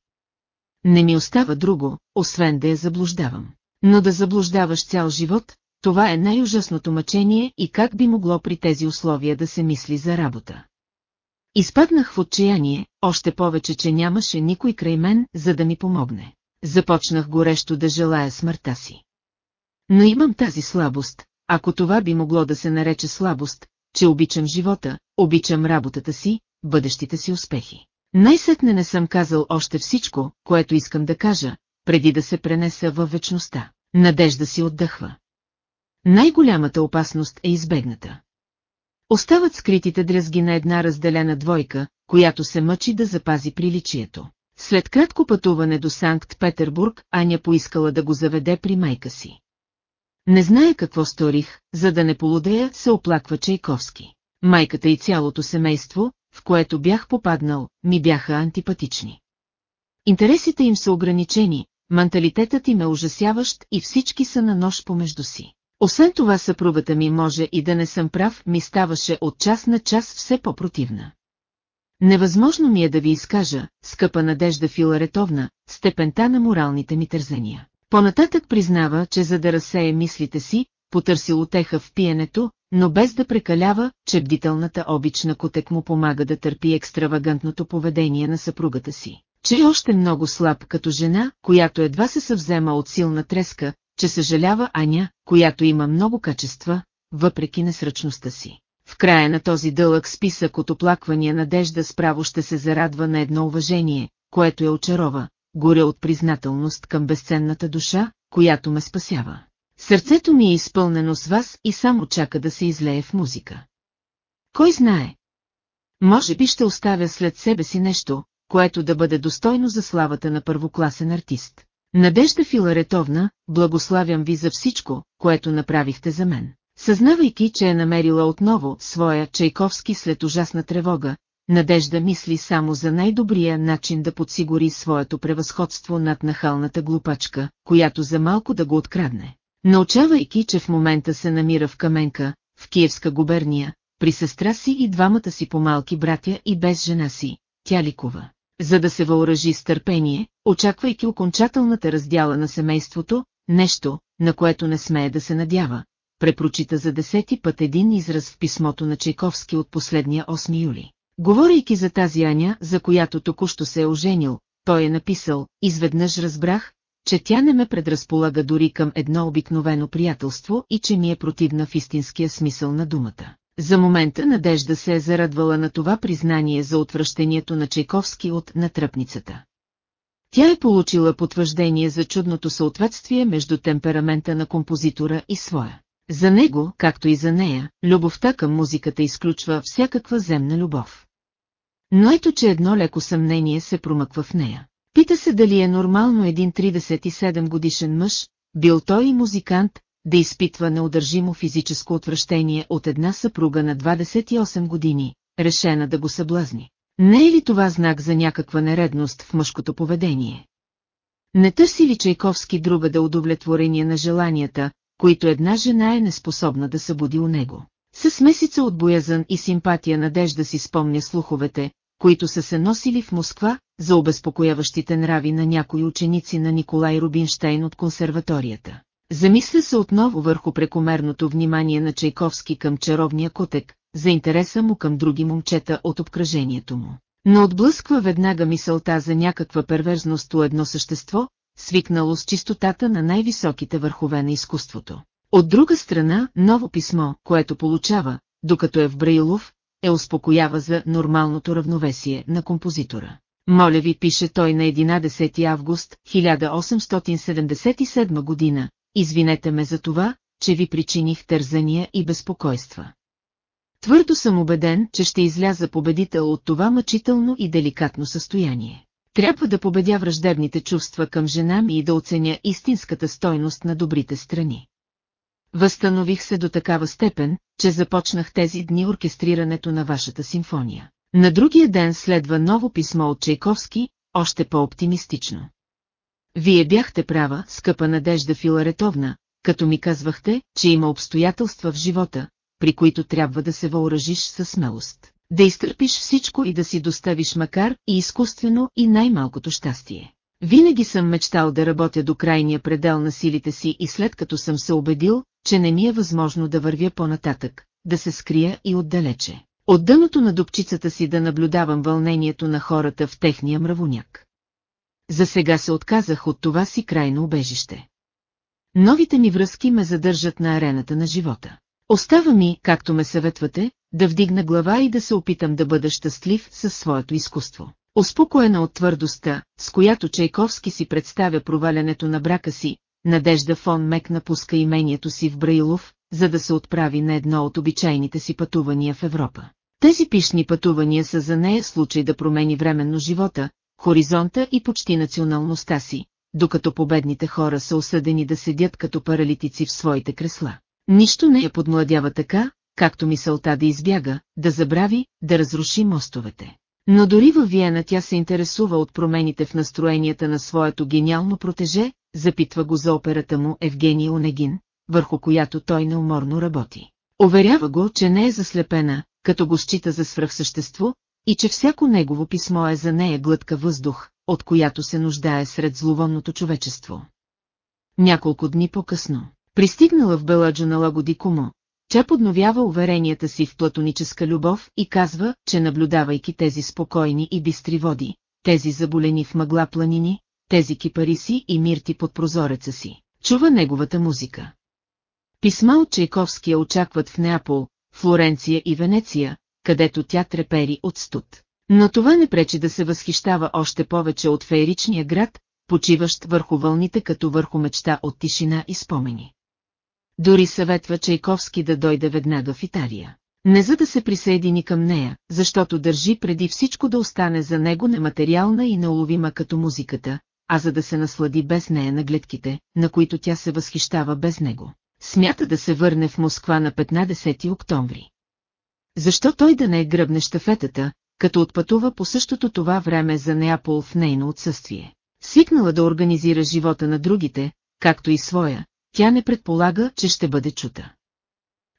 Не ми остава друго, освен да я заблуждавам. Но да заблуждаваш цял живот, това е най-ужасното мъчение и как би могло при тези условия да се мисли за работа. Изпаднах в отчаяние, още повече, че нямаше никой край мен, за да ми помогне. Започнах горещо да желая смъртта си. Но имам тази слабост, ако това би могло да се нарече слабост, че обичам живота, обичам работата си, бъдещите си успехи. Най-сетне не съм казал още всичко, което искам да кажа, преди да се пренеса във вечността. Надежда си отдъхва. Най-голямата опасност е избегната. Остават скритите дрезги на една разделена двойка, която се мъчи да запази приличието. След кратко пътуване до Санкт-Петербург, Аня поискала да го заведе при майка си. Не зная какво сторих, за да не полудея, се оплаква Чайковски. Майката и цялото семейство, в което бях попаднал, ми бяха антипатични. Интересите им са ограничени, менталитетът им е ужасяващ и всички са на нож помежду си. Освен това съпругата ми може и да не съм прав, ми ставаше от час на час все по-противна. Невъзможно ми е да ви изкажа, скъпа Надежда Филаретовна, степента на моралните ми тързения. Понататък признава, че за да разсее мислите си, потърсил отеха в пиенето, но без да прекалява, че бдителната обична котек му помага да търпи екстравагантното поведение на съпругата си. Че е още много слаб като жена, която едва се съвзема от силна треска, че съжалява Аня, която има много качества, въпреки несръчността си. В края на този дълъг списък от оплаквания Надежда справо ще се зарадва на едно уважение, което я очарова, горе от признателност към безценната душа, която ме спасява. Сърцето ми е изпълнено с вас и само чака да се излее в музика. Кой знае? Може би ще оставя след себе си нещо, което да бъде достойно за славата на първокласен артист. Надежда Филаретовна, благославям ви за всичко, което направихте за мен. Съзнавайки, че е намерила отново своя Чайковски след ужасна тревога, Надежда мисли само за най-добрия начин да подсигури своето превъзходство над нахалната глупачка, която за малко да го открадне. Научавайки, че в момента се намира в Каменка, в Киевска губерния, при сестра си и двамата си по-малки братя и без жена си, тя ликува. За да се въоръжи с търпение, очаквайки окончателната раздяла на семейството, нещо, на което не смее да се надява, препрочита за десети път един израз в писмото на Чайковски от последния 8 юли. Говорейки за тази Аня, за която току-що се е оженил, той е написал, изведнъж разбрах, че тя не ме предразполага дори към едно обикновено приятелство и че ми е противна в истинския смисъл на думата. За момента Надежда се е зарадвала на това признание за отвращението на Чайковски от натръпницата. Тя е получила потвърждение за чудното съответствие между темперамента на композитора и своя. За него, както и за нея, любовта към музиката изключва всякаква земна любов. Но ето че едно леко съмнение се промъква в нея. Пита се дали е нормално един 37 годишен мъж, бил той и музикант, да изпитва неудържимо физическо отвращение от една съпруга на 28 години, решена да го съблазни. Не е ли това знак за някаква нередност в мъжкото поведение? Не търси ли Чайковски друга да удовлетворение на желанията, които една жена е неспособна да събуди у него? С месеца от боязън и симпатия надежда си спомня слуховете, които са се носили в Москва, за обезпокояващите нрави на някои ученици на Николай Рубинштейн от консерваторията. Замисля се отново върху прекомерното внимание на Чайковски към чаровния котек, за интереса му към други момчета от обкръжението му. Но отблъсква веднага мисълта за някаква перверзност у едно същество, свикнало с чистотата на най-високите върхове на изкуството. От друга страна, ново писмо, което получава, докато е в Браилов, е успокоява за нормалното равновесие на композитора. Моля ви, пише той на 11 август 1877 година, извинете ме за това, че ви причиних тързания и безпокойства. Твърдо съм убеден, че ще изляза победител от това мъчително и деликатно състояние. Трябва да победя враждебните чувства към жена ми и да оценя истинската стойност на добрите страни. Възстанових се до такава степен, че започнах тези дни оркестрирането на вашата симфония. На другия ден следва ново писмо от Чайковски, още по-оптимистично. Вие бяхте права, скъпа Надежда Филаретовна, като ми казвахте, че има обстоятелства в живота, при които трябва да се въоръжиш със смелост. Да изтърпиш всичко и да си доставиш макар и изкуствено и най-малкото щастие. Винаги съм мечтал да работя до крайния предел на силите си и след като съм се убедил, че не ми е възможно да вървя по-нататък, да се скрия и отдалече. От дъното на дупчицата си да наблюдавам вълнението на хората в техния мравоняк. За сега се отказах от това си крайно убежище. Новите ми връзки ме задържат на арената на живота. Остава ми, както ме съветвате, да вдигна глава и да се опитам да бъда щастлив със своето изкуство. Успокоена от твърдостта, с която Чайковски си представя провалянето на брака си, Надежда фон Мек напуска имението си в Браилов, за да се отправи на едно от обичайните си пътувания в Европа. Тези пишни пътувания са за нея случай да промени временно живота, хоризонта и почти националността си, докато победните хора са осъдени да седят като паралитици в своите кресла. Нищо не я подмладява така, както мисълта да избяга, да забрави, да разруши мостовете. Но дори във Виена тя се интересува от промените в настроенията на своето гениално протеже, запитва го за операта му Евгений Онегин, върху която той неуморно работи. Уверява го, че не е заслепена, като го счита за свръхсъщество, и че всяко негово писмо е за нея глътка въздух, от която се нуждае сред зловонното човечество. Няколко дни по-късно, пристигнала в Беладжо на Лагоди Кумо, тя подновява уверенията си в платоническа любов и казва, че наблюдавайки тези спокойни и бистри води, тези заболени в мъгла планини, тези кипариси и мирти под прозореца си, чува неговата музика. Писма от Чайковския очакват в Неапол, Флоренция и Венеция, където тя трепери от студ. Но това не пречи да се възхищава още повече от фееричния град, почиващ върху вълните като върху мечта от тишина и спомени. Дори съветва Чайковски да дойде веднага в Италия. Не за да се присъедини към нея, защото държи преди всичко да остане за него нематериална и неуловима като музиката, а за да се наслади без нея на гледките, на които тя се възхищава без него. Смята да се върне в Москва на 15 октомври. Защо той да не е гръбне щафетата, като отпътува по същото това време за Неапол в нейно отсъствие? Свикнала да организира живота на другите, както и своя, тя не предполага, че ще бъде чута.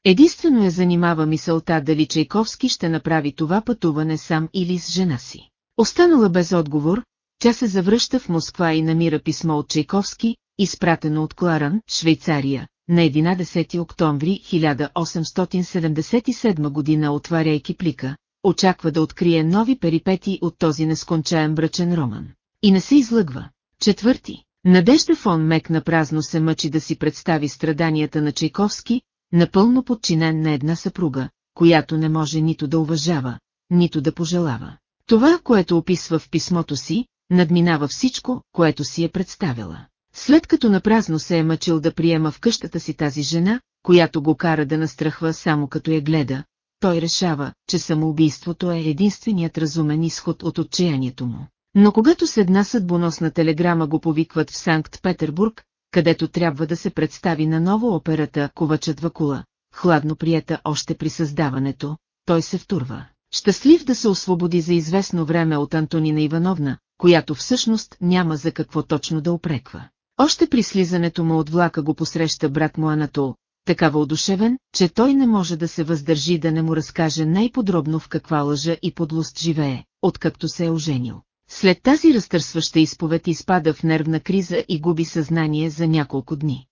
Единствено я занимава мисълта дали Чайковски ще направи това пътуване сам или с жена си. Останала без отговор, тя се завръща в Москва и намира писмо от Чайковски, изпратено от Кларан, Швейцария, на 11 октомври 1877 година отваряйки плика, очаква да открие нови перипети от този нескончаем брачен роман. И не се излъгва. Четвърти. Надежда фон Мек на празно се мъчи да си представи страданията на Чайковски, напълно подчинен на една съпруга, която не може нито да уважава, нито да пожелава. Това, което описва в писмото си, надминава всичко, което си е представила. След като напразно се е мъчил да приема в къщата си тази жена, която го кара да настрахва само като я гледа, той решава, че самоубийството е единственият разумен изход от отчаянието му. Но когато с една съдбоносна телеграма го повикват в Санкт-Петербург, където трябва да се представи на ново операта Ковачът Вакула, хладно приета още при създаването, той се втурва. Щастлив да се освободи за известно време от Антонина Ивановна, която всъщност няма за какво точно да опреква. Още при слизането му от влака го посреща брат му Анатол, такава одушевен, че той не може да се въздържи да не му разкаже най-подробно в каква лъжа и подлост живее, откакто се е оженил. След тази разтърсваща изповед изпада в нервна криза и губи съзнание за няколко дни.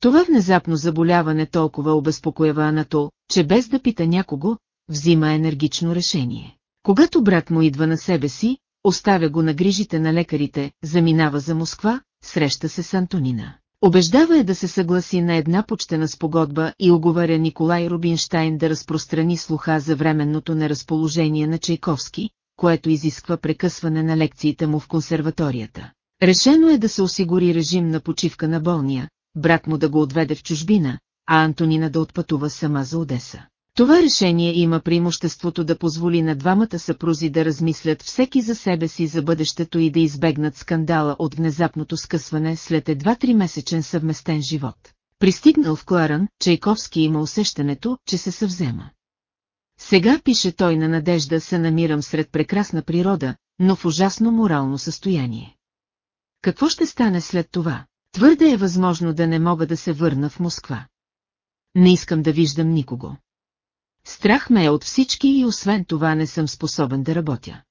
Това внезапно заболяване толкова обезпокоява Анатол, че без да пита някого, взима енергично решение. Когато брат му идва на себе си, оставя го на грижите на лекарите, заминава за Москва, среща се с Антонина. Обеждава е да се съгласи на една почтена спогодба и оговаря Николай Рубинштайн да разпространи слуха за временното неразположение на Чайковски, което изисква прекъсване на лекциите му в консерваторията. Решено е да се осигури режим на почивка на болния, брат му да го отведе в чужбина, а Антонина да отпътува сама за Одеса. Това решение има преимуществото да позволи на двамата съпрузи да размислят всеки за себе си за бъдещето и да избегнат скандала от внезапното скъсване след едва три месечен съвместен живот. Пристигнал в Кларан, Чайковски има усещането, че се съвзема. Сега пише той на надежда се намирам сред прекрасна природа, но в ужасно морално състояние. Какво ще стане след това? Твърде е възможно да не мога да се върна в Москва. Не искам да виждам никого. Страх ме е от всички и освен това не съм способен да работя.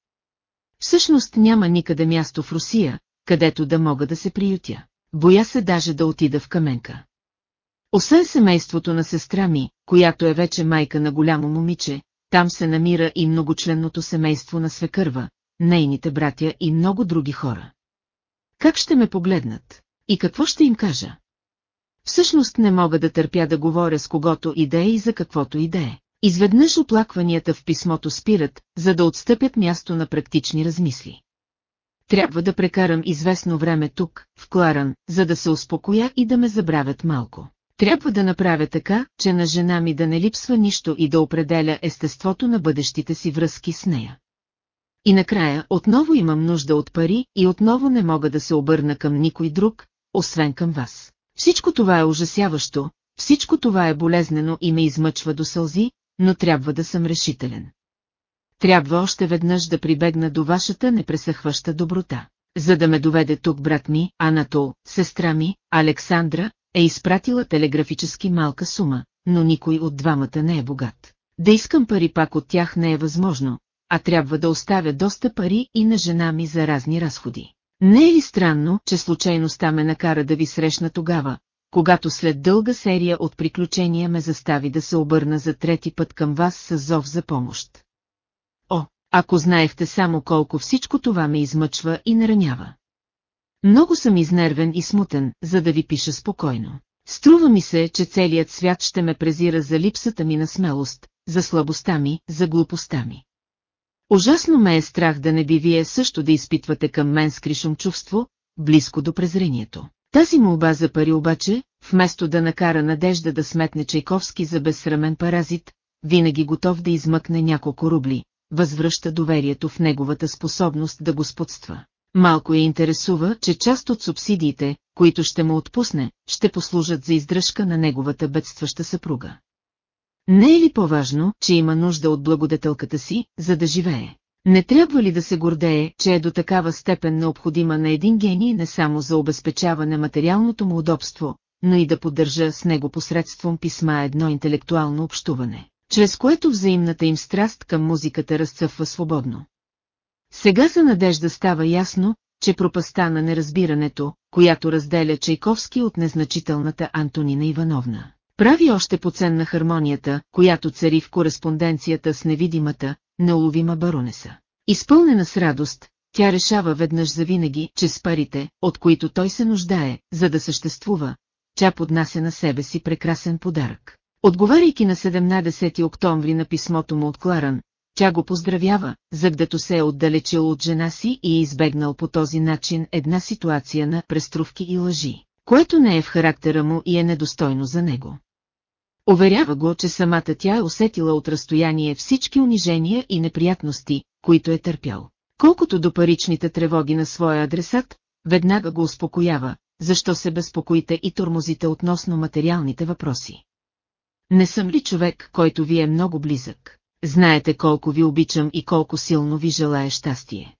Всъщност няма никъде място в Русия, където да мога да се приютя. Боя се даже да отида в Каменка. Освен семейството на сестра ми, която е вече майка на голямо момиче, там се намира и многочленното семейство на свекърва, нейните братя и много други хора. Как ще ме погледнат? И какво ще им кажа? Всъщност не мога да търпя да говоря с когото и е и за каквото и да е. Изведнъж оплакванията в писмото спират, за да отстъпят място на практични размисли. Трябва да прекарам известно време тук, в Кларан, за да се успокоя и да ме забравят малко. Трябва да направя така, че на жена ми да не липсва нищо и да определя естеството на бъдещите си връзки с нея. И накрая отново имам нужда от пари и отново не мога да се обърна към никой друг, освен към вас. Всичко това е ужасяващо, всичко това е болезнено и ме измъчва до сълзи, но трябва да съм решителен. Трябва още веднъж да прибегна до вашата непресъхваща доброта. За да ме доведе тук брат ми, Анатол, сестра ми, Александра, е изпратила телеграфически малка сума, но никой от двамата не е богат. Да искам пари пак от тях не е възможно, а трябва да оставя доста пари и на жена ми за разни разходи. Не е ли странно, че случайността ме накара да ви срещна тогава, когато след дълга серия от приключения ме застави да се обърна за трети път към вас с зов за помощ. О, ако знаехте само колко всичко това ме измъчва и наранява. Много съм изнервен и смутен, за да ви пиша спокойно. Струва ми се, че целият свят ще ме презира за липсата ми на смелост, за слабостта ми, за глупостта ми. Ужасно ме е страх да не би вие също да изпитвате към мен скришом чувство, близко до презрението. Тази молба за пари обаче, вместо да накара надежда да сметне Чайковски за безсрамен паразит, винаги готов да измъкне няколко рубли, възвръща доверието в неговата способност да господства. Малко я интересува, че част от субсидиите, които ще му отпусне, ще послужат за издръжка на неговата бедстваща съпруга. Не е ли по-важно, че има нужда от благодетелката си, за да живее? Не трябва ли да се гордее, че е до такава степен необходима на един гений не само за обезпечаване материалното му удобство, но и да поддържа с него посредством писма едно интелектуално общуване, чрез което взаимната им страст към музиката разцъфва свободно. Сега за надежда става ясно, че пропаста на неразбирането, която разделя Чайковски от незначителната Антонина Ивановна. Прави още поценна хармонията, която цари в кореспонденцията с невидимата, неуловима баронеса. Изпълнена с радост, тя решава веднъж завинаги, че с парите, от които той се нуждае, за да съществува, тя поднася на себе си прекрасен подарък. Отговаряйки на 17 октомври на писмото му от Кларан, тя го поздравява, загдето се е отдалечил от жена си и е избегнал по този начин една ситуация на преструвки и лъжи, което не е в характера му и е недостойно за него. Уверява го, че самата тя е усетила от разстояние всички унижения и неприятности, които е търпял. Колкото до паричните тревоги на своя адресат, веднага го успокоява, защо се безпокоите и тормозите относно материалните въпроси. Не съм ли човек, който ви е много близък? Знаете колко ви обичам и колко силно ви желая щастие.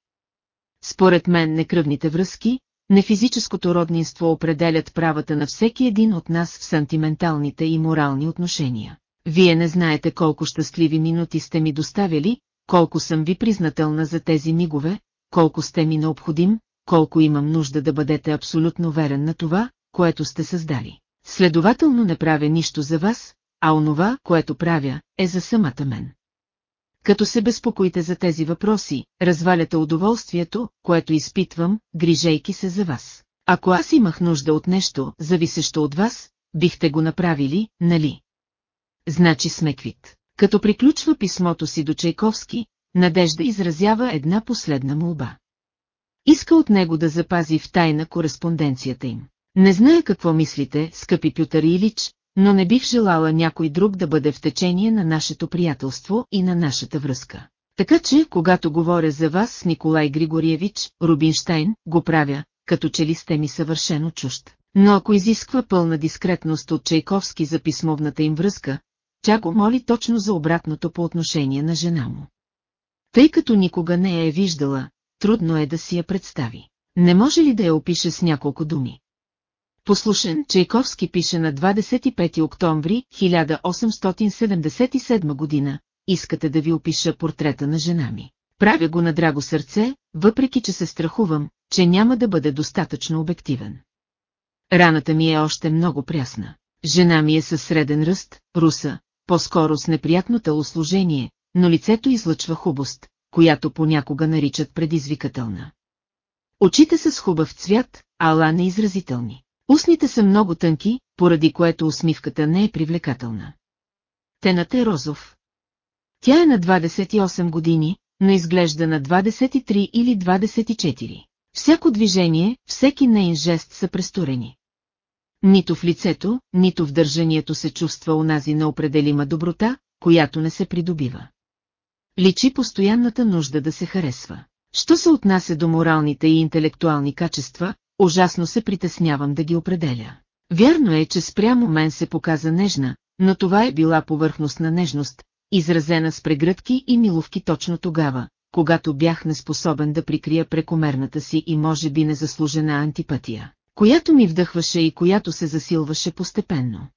Според мен некръвните връзки, не физическото роднинство определят правата на всеки един от нас в сантименталните и морални отношения. Вие не знаете колко щастливи минути сте ми доставили, колко съм ви признателна за тези мигове, колко сте ми необходим, колко имам нужда да бъдете абсолютно верен на това, което сте създали. Следователно не правя нищо за вас, а онова, което правя, е за самата мен. Като се безпокоите за тези въпроси, разваляте удоволствието, което изпитвам, грижейки се за вас. Ако аз имах нужда от нещо, зависещо от вас, бихте го направили, нали? Значи смеквит. Като приключва писмото си до Чайковски, Надежда изразява една последна молба. Иска от него да запази в тайна кореспонденцията им. Не зная какво мислите, скъпи Пютър Илич, но не бих желала някой друг да бъде в течение на нашето приятелство и на нашата връзка. Така че, когато говоря за вас с Николай Григориевич, Рубинштайн, го правя, като че ли сте ми съвършено чужд. Но ако изисква пълна дискретност от Чайковски за писмовната им връзка, тя го моли точно за обратното по отношение на жена му. Тъй като никога не я е виждала, трудно е да си я представи. Не може ли да я опише с няколко думи? Послушен, Чайковски пише на 25 октомври 1877 година, искате да ви опиша портрета на жена ми. Правя го на драго сърце, въпреки че се страхувам, че няма да бъде достатъчно обективен. Раната ми е още много прясна. Жена ми е със среден ръст, руса, по-скоро с неприятно телосложение, но лицето излъчва хубост, която понякога наричат предизвикателна. Очите са с хубав цвят, ала неизразителни. Устните са много тънки, поради което усмивката не е привлекателна. Тената е розов. Тя е на 28 години, но изглежда на 23 или 24. Всяко движение, всеки нейн жест са престорени. Нито в лицето, нито в държанието се чувства онази неопределима доброта, която не се придобива. Личи постоянната нужда да се харесва. Що се отнася до моралните и интелектуални качества, ужасно се притеснявам да ги определя. Вярно е, че спрямо мен се показа нежна, но това е била повърхностна нежност, изразена с прегръдки и миловки точно тогава, когато бях неспособен да прикрия прекомерната си и може би незаслужена антипатия, която ми вдъхваше и която се засилваше постепенно.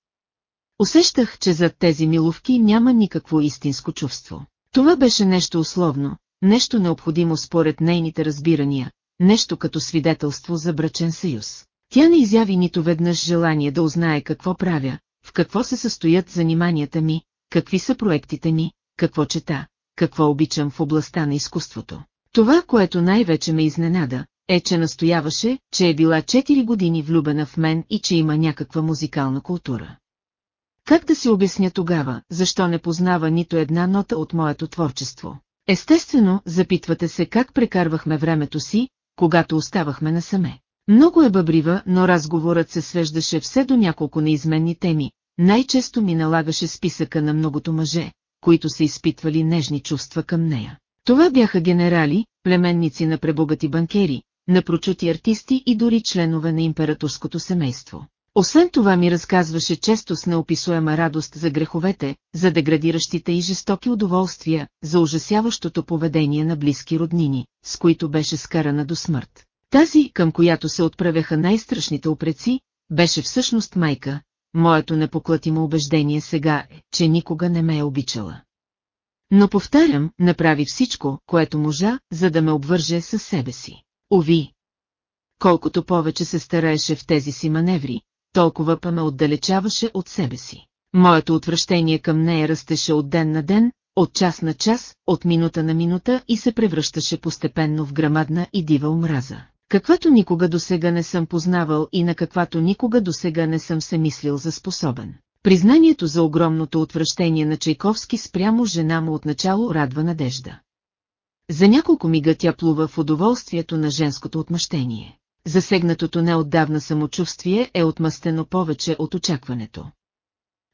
Усещах, че зад тези миловки няма никакво истинско чувство. Това беше нещо условно, нещо необходимо според нейните разбирания, нещо като свидетелство за брачен съюз. Тя не изяви нито веднъж желание да узнае какво правя, в какво се състоят заниманията ми, какви са проектите ми, какво чета, какво обичам в областта на изкуството. Това, което най-вече ме изненада, е, че настояваше, че е била 4 години влюбена в мен и че има някаква музикална култура. Как да си обясня тогава, защо не познава нито една нота от моето творчество? Естествено, запитвате се как прекарвахме времето си, когато оставахме насаме. Много е бъбрива, но разговорът се свеждаше все до няколко неизменни теми. Най-често ми налагаше списъка на многото мъже, които са изпитвали нежни чувства към нея. Това бяха генерали, племенници на пребогати банкери, на прочути артисти и дори членове на императорското семейство. Освен това ми разказваше често с неописуема радост за греховете, за деградиращите и жестоки удоволствия, за ужасяващото поведение на близки роднини, с които беше скарана до смърт. Тази, към която се отправяха най-страшните опреци, беше всъщност майка, моето непоклатимо убеждение сега е, че никога не ме е обичала. Но повтарям, направи всичко, което можа, за да ме обвърже със себе си. Ови! Колкото повече се стараеше в тези си маневри, толкова па ме отдалечаваше от себе си. Моето отвращение към нея растеше от ден на ден, от час на час, от минута на минута и се превръщаше постепенно в грамадна и дива омраза, каквато никога досега не съм познавал и на каквато никога досега не съм се мислил за способен. Признанието за огромното отвращение на Чайковски спрямо жена му отначало радва надежда. За няколко мига тя плува в удоволствието на женското отмъщение. Засегнатото неотдавна самочувствие е отмъстено повече от очакването.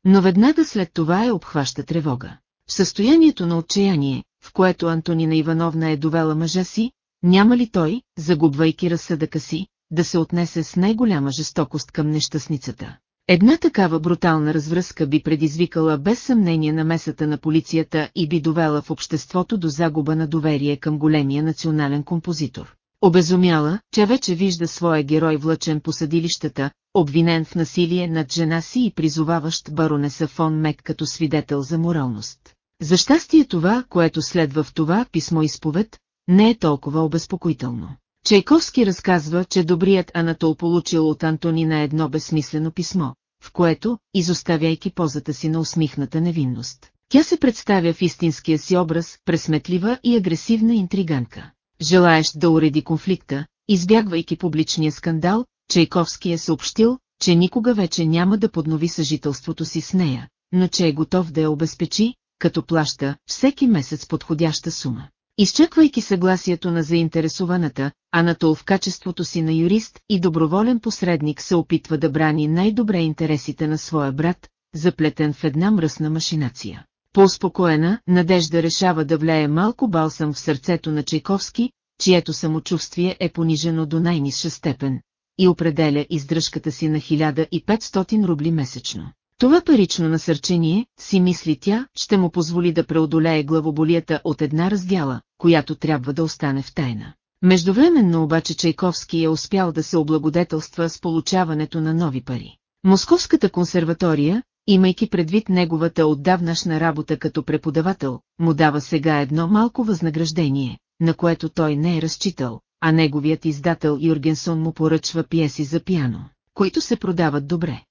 Но веднага след това е обхваща тревога. В състоянието на отчаяние, в което Антонина Ивановна е довела мъжа си, няма ли той, загубвайки разсъдъка си, да се отнесе с най-голяма жестокост към нещастницата? Една такава брутална развръзка би предизвикала без съмнение намесата на полицията и би довела в обществото до загуба на доверие към големия национален композитор. Обезумяла, че вече вижда своя герой влъчен по съдилищата, обвинен в насилие над жена си и призоваващ баронеса фон Мек като свидетел за моралност. За щастие това, което следва в това писмо-изповед, не е толкова обезпокоително. Чайковски разказва, че добрият Анатол получил от Антонина едно безсмислено писмо, в което, изоставяйки позата си на усмихната невинност, тя се представя в истинския си образ, пресметлива и агресивна интриганка. Желаещ да уреди конфликта, избягвайки публичния скандал, Чайковски е съобщил, че никога вече няма да поднови съжителството си с нея, но че е готов да я обезпечи, като плаща всеки месец подходяща сума. Изчаквайки съгласието на заинтересованата, Анатол в качеството си на юрист и доброволен посредник се опитва да брани най-добре интересите на своя брат, заплетен в една мръсна машинация. По-успокоена, Надежда решава да влее малко балсам в сърцето на Чайковски, чието самочувствие е понижено до най-низша степен, и определя издръжката си на 1500 рубли месечно. Това парично насърчение, си мисли тя, ще му позволи да преодолее главоболията от една раздяла, която трябва да остане в тайна. Междувременно обаче Чайковски е успял да се облагодетелства с получаването на нови пари. Московската консерватория, имайки предвид неговата отдавнашна работа като преподавател, му дава сега едно малко възнаграждение, на което той не е разчитал, а неговият издател Юргенсон му поръчва пиеси за пиано, които се продават добре.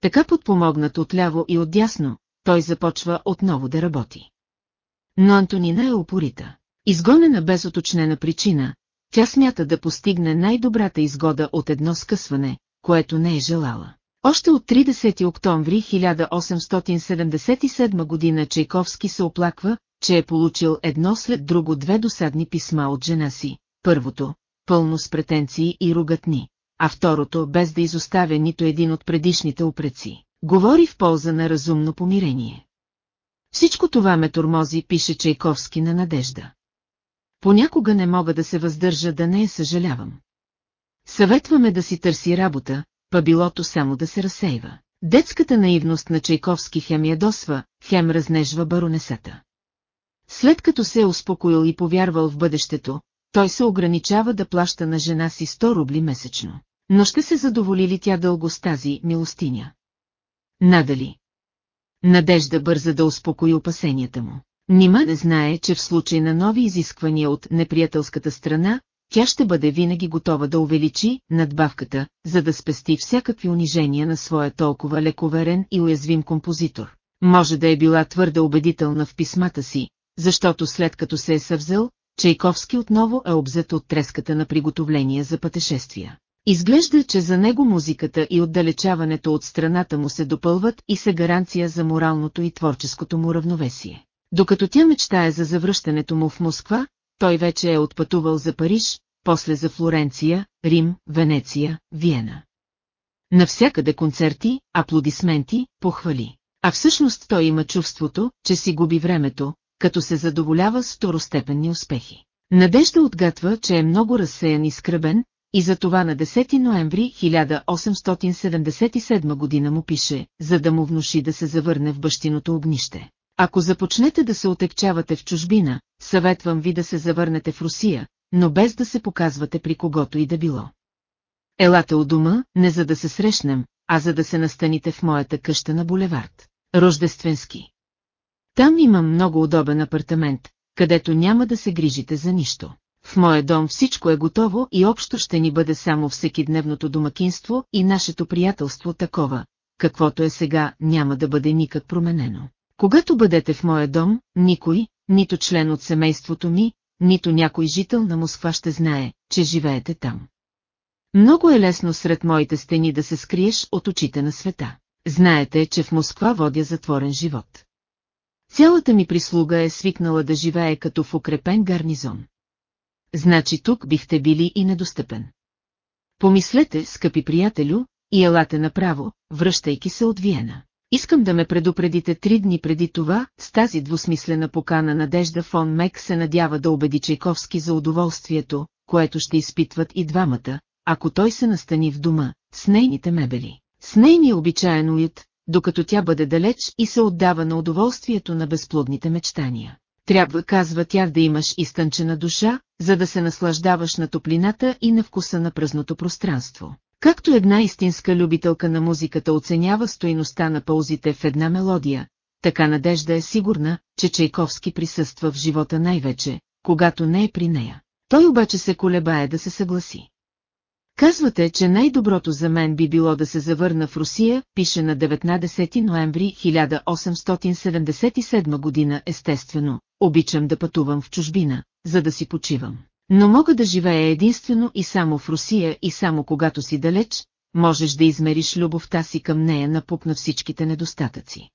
Така подпомогнат отляво и отдясно, той започва отново да работи. Но Антонина е упорита. Изгонена без уточнена причина, тя смята да постигне най-добрата изгода от едно скъсване, което не е желала. Още от 30 октомври 1877 година Чайковски се оплаква, че е получил едно след друго две досадни писма от жена си. Първото, пълно с претенции и ругатни, а второто без да изоставя нито един от предишните упреци. Говори в полза на разумно помирение. Всичко това ме тормози, пише Чайковски на надежда. Понякога не мога да се въздържа да не я съжалявам. Съветваме да си търси работа, па билото само да се разсейва. Детската наивност на Чайковски хем ядосва, хем разнежва баронесата. След като се е успокоил и повярвал в бъдещето, той се ограничава да плаща на жена си 100 рубли месечно. Но ще се задоволи ли тя дълго с тази милостиня? Надали. Надежда бърза да успокои опасенията му. Нима не знае, че в случай на нови изисквания от неприятелската страна, тя ще бъде винаги готова да увеличи надбавката, за да спести всякакви унижения на своя толкова лековерен и уязвим композитор. Може да е била твърде убедителна в писмата си, защото след като се е съвзел, Чайковски отново е обзет от треската на приготовления за пътешествия. Изглежда, че за него музиката и отдалечаването от страната му се допълват и са гаранция за моралното и творческото му равновесие. Докато тя мечтае за завръщането му в Москва, той вече е отпътувал за Париж, после за Флоренция, Рим, Венеция, Виена. Навсякъде концерти, аплодисменти, похвали. А всъщност той има чувството, че си губи времето, като се задоволява с второстепенни успехи. Надежда отгатва, че е много разсеян и скръбен, и за това на 10 ноември 1877 година му пише, за да му внуши да се завърне в бащиното огнище. Ако започнете да се отекчавате в чужбина, съветвам ви да се завърнете в Русия, но без да се показвате при когото и да било. Елате у дома, не за да се срещнем, а за да се настаните в моята къща на булевард. Рождественски. Там имам много удобен апартамент, където няма да се грижите за нищо. В моя дом всичко е готово и общо ще ни бъде само всекидневното домакинство и нашето приятелство такова, каквото е сега, няма да бъде никак променено. Когато бъдете в моя дом, никой, нито член от семейството ми, нито някой жител на Москва ще знае, че живеете там. Много е лесно сред моите стени да се скриеш от очите на света. Знаете, че в Москва водя затворен живот. Цялата ми прислуга е свикнала да живее като в укрепен гарнизон. Значи тук бихте били и недостъпен. Помислете, скъпи приятелю, и елате направо, връщайки се от Виена. Искам да ме предупредите три дни преди това, с тази двусмислена покана Надежда фон Мек се надява да убеди Чайковски за удоволствието, което ще изпитват и двамата, ако той се настани в дома, с нейните мебели, с нейния обичаен уют, докато тя бъде далеч и се отдава на удоволствието на безплодните мечтания. Трябва, казва тя, да имаш изтънчена душа, за да се наслаждаваш на топлината и на вкуса на празното пространство. Както една истинска любителка на музиката оценява стоиността на паузите в една мелодия, така Надежда е сигурна, че Чайковски присъства в живота най-вече, когато не е при нея. Той обаче се колебае да се съгласи. Казвате, че най-доброто за мен би било да се завърна в Русия, пише на 19 ноември 1877 година естествено, обичам да пътувам в чужбина, за да си почивам. Но мога да живея единствено и само в Русия и само когато си далеч, можеш да измериш любовта си към нея на пук на всичките недостатъци.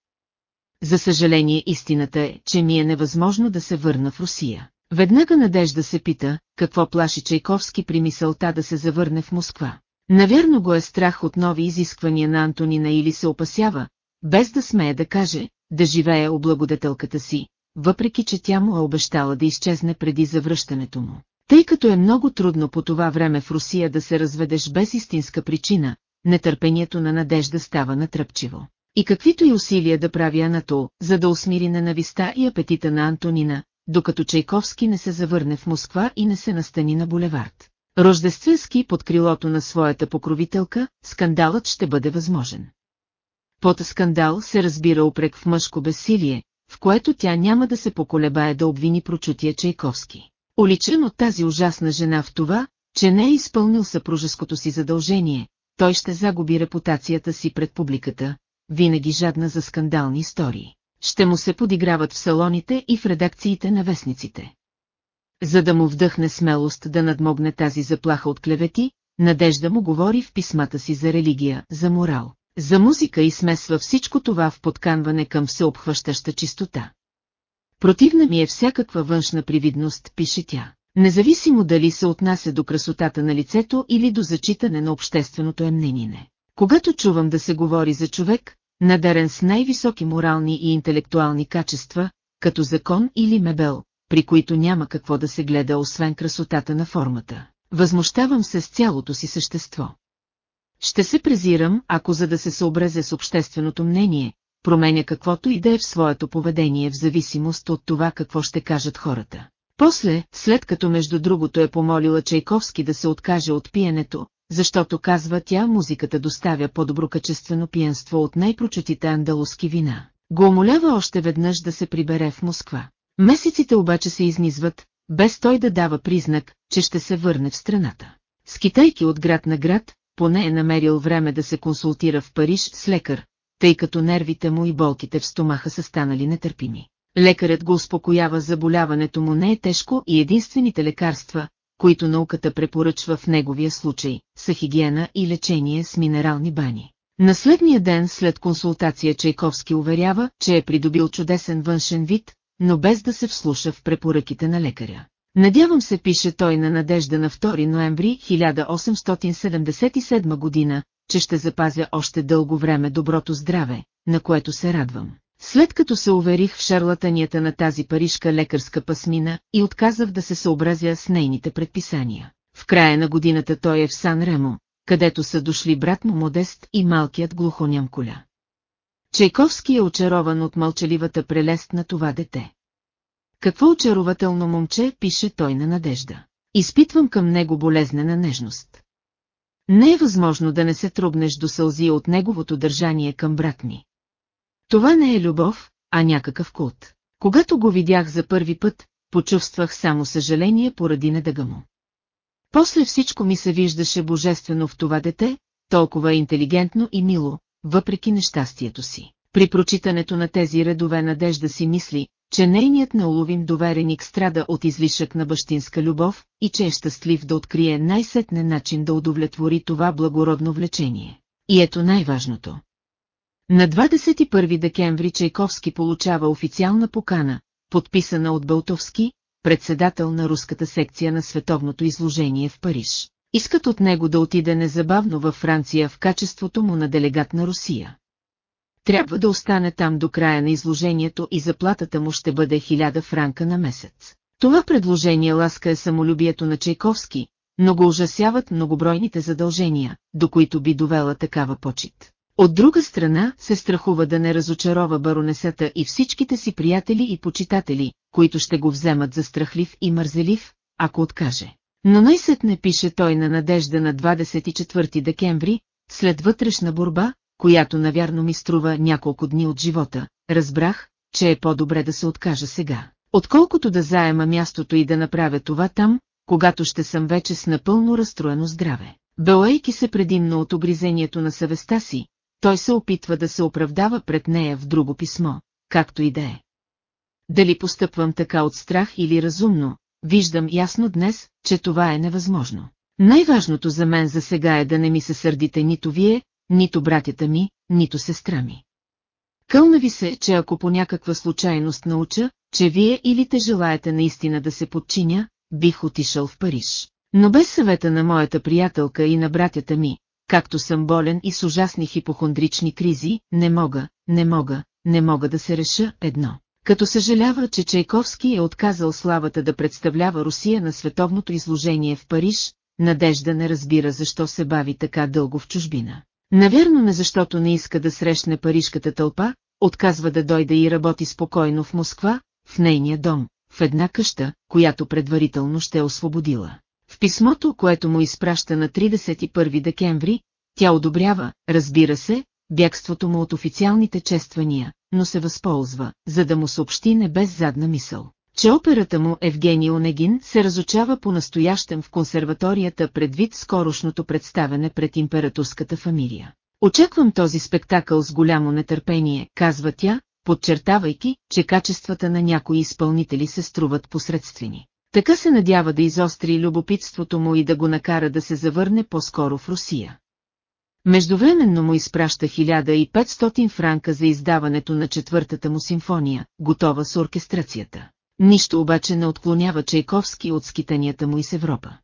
За съжаление истината е, че ми е невъзможно да се върна в Русия. Веднага Надежда се пита, какво плаши Чайковски при мисълта да се завърне в Москва. Навярно го е страх от нови изисквания на Антонина или се опасява, без да смее да каже, да живее облагодетелката си, въпреки че тя му е обещала да изчезне преди завръщането му. Тъй като е много трудно по това време в Русия да се разведеш без истинска причина, нетърпението на Надежда става натръпчиво. И каквито и усилия да прави Анатол, за да усмири ненависта и апетита на Антонина, докато Чайковски не се завърне в Москва и не се настани на булевард. Рождественски под крилото на своята покровителка, скандалът ще бъде възможен. Под скандал се разбира упрек в мъжко безсилие, в което тя няма да се поколебае да обвини прочутия Чайковски. Оличен от тази ужасна жена в това, че не е изпълнил съпружеското си задължение, той ще загуби репутацията си пред публиката, винаги жадна за скандални истории. Ще му се подиграват в салоните и в редакциите на вестниците. За да му вдъхне смелост да надмогне тази заплаха от клевети, Надежда му говори в писмата си за религия, за морал, за музика и смесва всичко това в подканване към всеобхващаща чистота. Противна ми е всякаква външна привидност, пише тя. Независимо дали се отнася до красотата на лицето или до зачитане на общественото е мнение. Когато чувам да се говори за човек, надарен с най-високи морални и интелектуални качества, като закон или мебел, при които няма какво да се гледа освен красотата на формата. Възмущавам се с цялото си същество. Ще се презирам, ако за да се съобразя с общественото мнение, променя каквото и да е в своето поведение в зависимост от това какво ще кажат хората. После, след като между другото е помолила Чайковски да се откаже от пиенето, защото казва тя музиката доставя по-добро качествено пиенство от най-прочетите андалуски вина, го умолява още веднъж да се прибере в Москва. Месеците обаче се изнизват, без той да дава признак, че ще се върне в страната. Скитайки от град на град, поне е намерил време да се консултира в Париж с лекар, тъй като нервите му и болките в стомаха са станали нетърпими. Лекарят го успокоява заболяването му не е тежко и единствените лекарства, които науката препоръчва в неговия случай, са хигиена и лечение с минерални бани. На следния ден след консултация Чайковски уверява, че е придобил чудесен външен вид, но без да се вслуша в препоръките на лекаря. Надявам се, пише той на Надежда на 2 ноември 1877 година, че ще запазя още дълго време доброто здраве, на което се радвам. След като се уверих в шарлатанията на тази парижка лекарска пасмина и отказах да се съобразя с нейните предписания. В края на годината той е в Сан Ремо, където са дошли брат му Модест и малкият глухоням коля. Чайковски е очарован от мълчаливата прелест на това дете. Какво очарователно момче, пише той на надежда. Изпитвам към него болезнена нежност. Не е възможно да не се трубнеш до сълзи от неговото държание към брат ми. Това не е любов, а някакъв култ. Когато го видях за първи път, почувствах само съжаление поради недъга му. После всичко ми се виждаше божествено в това дете, толкова интелигентно и мило, въпреки нещастието си. При прочитането на тези редове Надежда си мисли, че нейният неуловим довереник страда от излишък на бащинска любов и че е щастлив да открие най-сетне начин да удовлетвори това благородно влечение. И ето най-важното. На 21 декември Чайковски получава официална покана, подписана от Бълтовски, председател на руската секция на световното изложение в Париж. Искат от него да отиде незабавно във Франция в качеството му на делегат на Русия. Трябва да остане там до края на изложението и заплатата му ще бъде 1000 франка на месец. Това предложение ласка е самолюбието на Чайковски, но го ужасяват многобройните задължения, до които би довела такава почет. От друга страна се страхува да не разочарова баронесата и всичките си приятели и почитатели, които ще го вземат за страхлив и мързелив, ако откаже. Но най-сетне пише той на надежда на 24 декември, след вътрешна борба, която навярно ми струва няколко дни от живота, разбрах, че е по-добре да се откажа сега, отколкото да заема мястото и да направя това там, когато ще съм вече с напълно разстроено здраве. Белейки се предимно от обризението на съвестта си, той се опитва да се оправдава пред нея в друго писмо, както и да е. Дали постъпвам така от страх или разумно, виждам ясно днес, че това е невъзможно. Най-важното за мен за сега е да не ми се сърдите нито вие, нито братята ми, нито сестра ми. Кълна ви се, че ако по някаква случайност науча, че вие или те желаете наистина да се подчиня, бих отишъл в Париж. Но без съвета на моята приятелка и на братята ми, както съм болен и с ужасни хипохондрични кризи, не мога, не мога, не мога да се реша едно. Като съжалява, че Чайковски е отказал славата да представлява Русия на световното изложение в Париж, Надежда не разбира защо се бави така дълго в чужбина. Наверно не защото не иска да срещне парижката тълпа, отказва да дойде и работи спокойно в Москва, в нейния дом, в една къща, която предварително ще освободила. В писмото, което му изпраща на 31 декември, тя одобрява, разбира се, бягството му от официалните чествания, но се възползва, за да му съобщи не без задна мисъл, че операта му Евгений Онегин се разучава по-настоящем в консерваторията предвид скорошното представене пред императорската фамилия. Очаквам този спектакъл с голямо нетърпение, казва тя, подчертавайки, че качествата на някои изпълнители се струват посредствени. Така се надява да изостри любопитството му и да го накара да се завърне по-скоро в Русия. Междувременно му изпраща 1500 франка за издаването на четвъртата му симфония, готова с оркестрацията. Нищо обаче не отклонява Чайковски от скитанията му из Европа.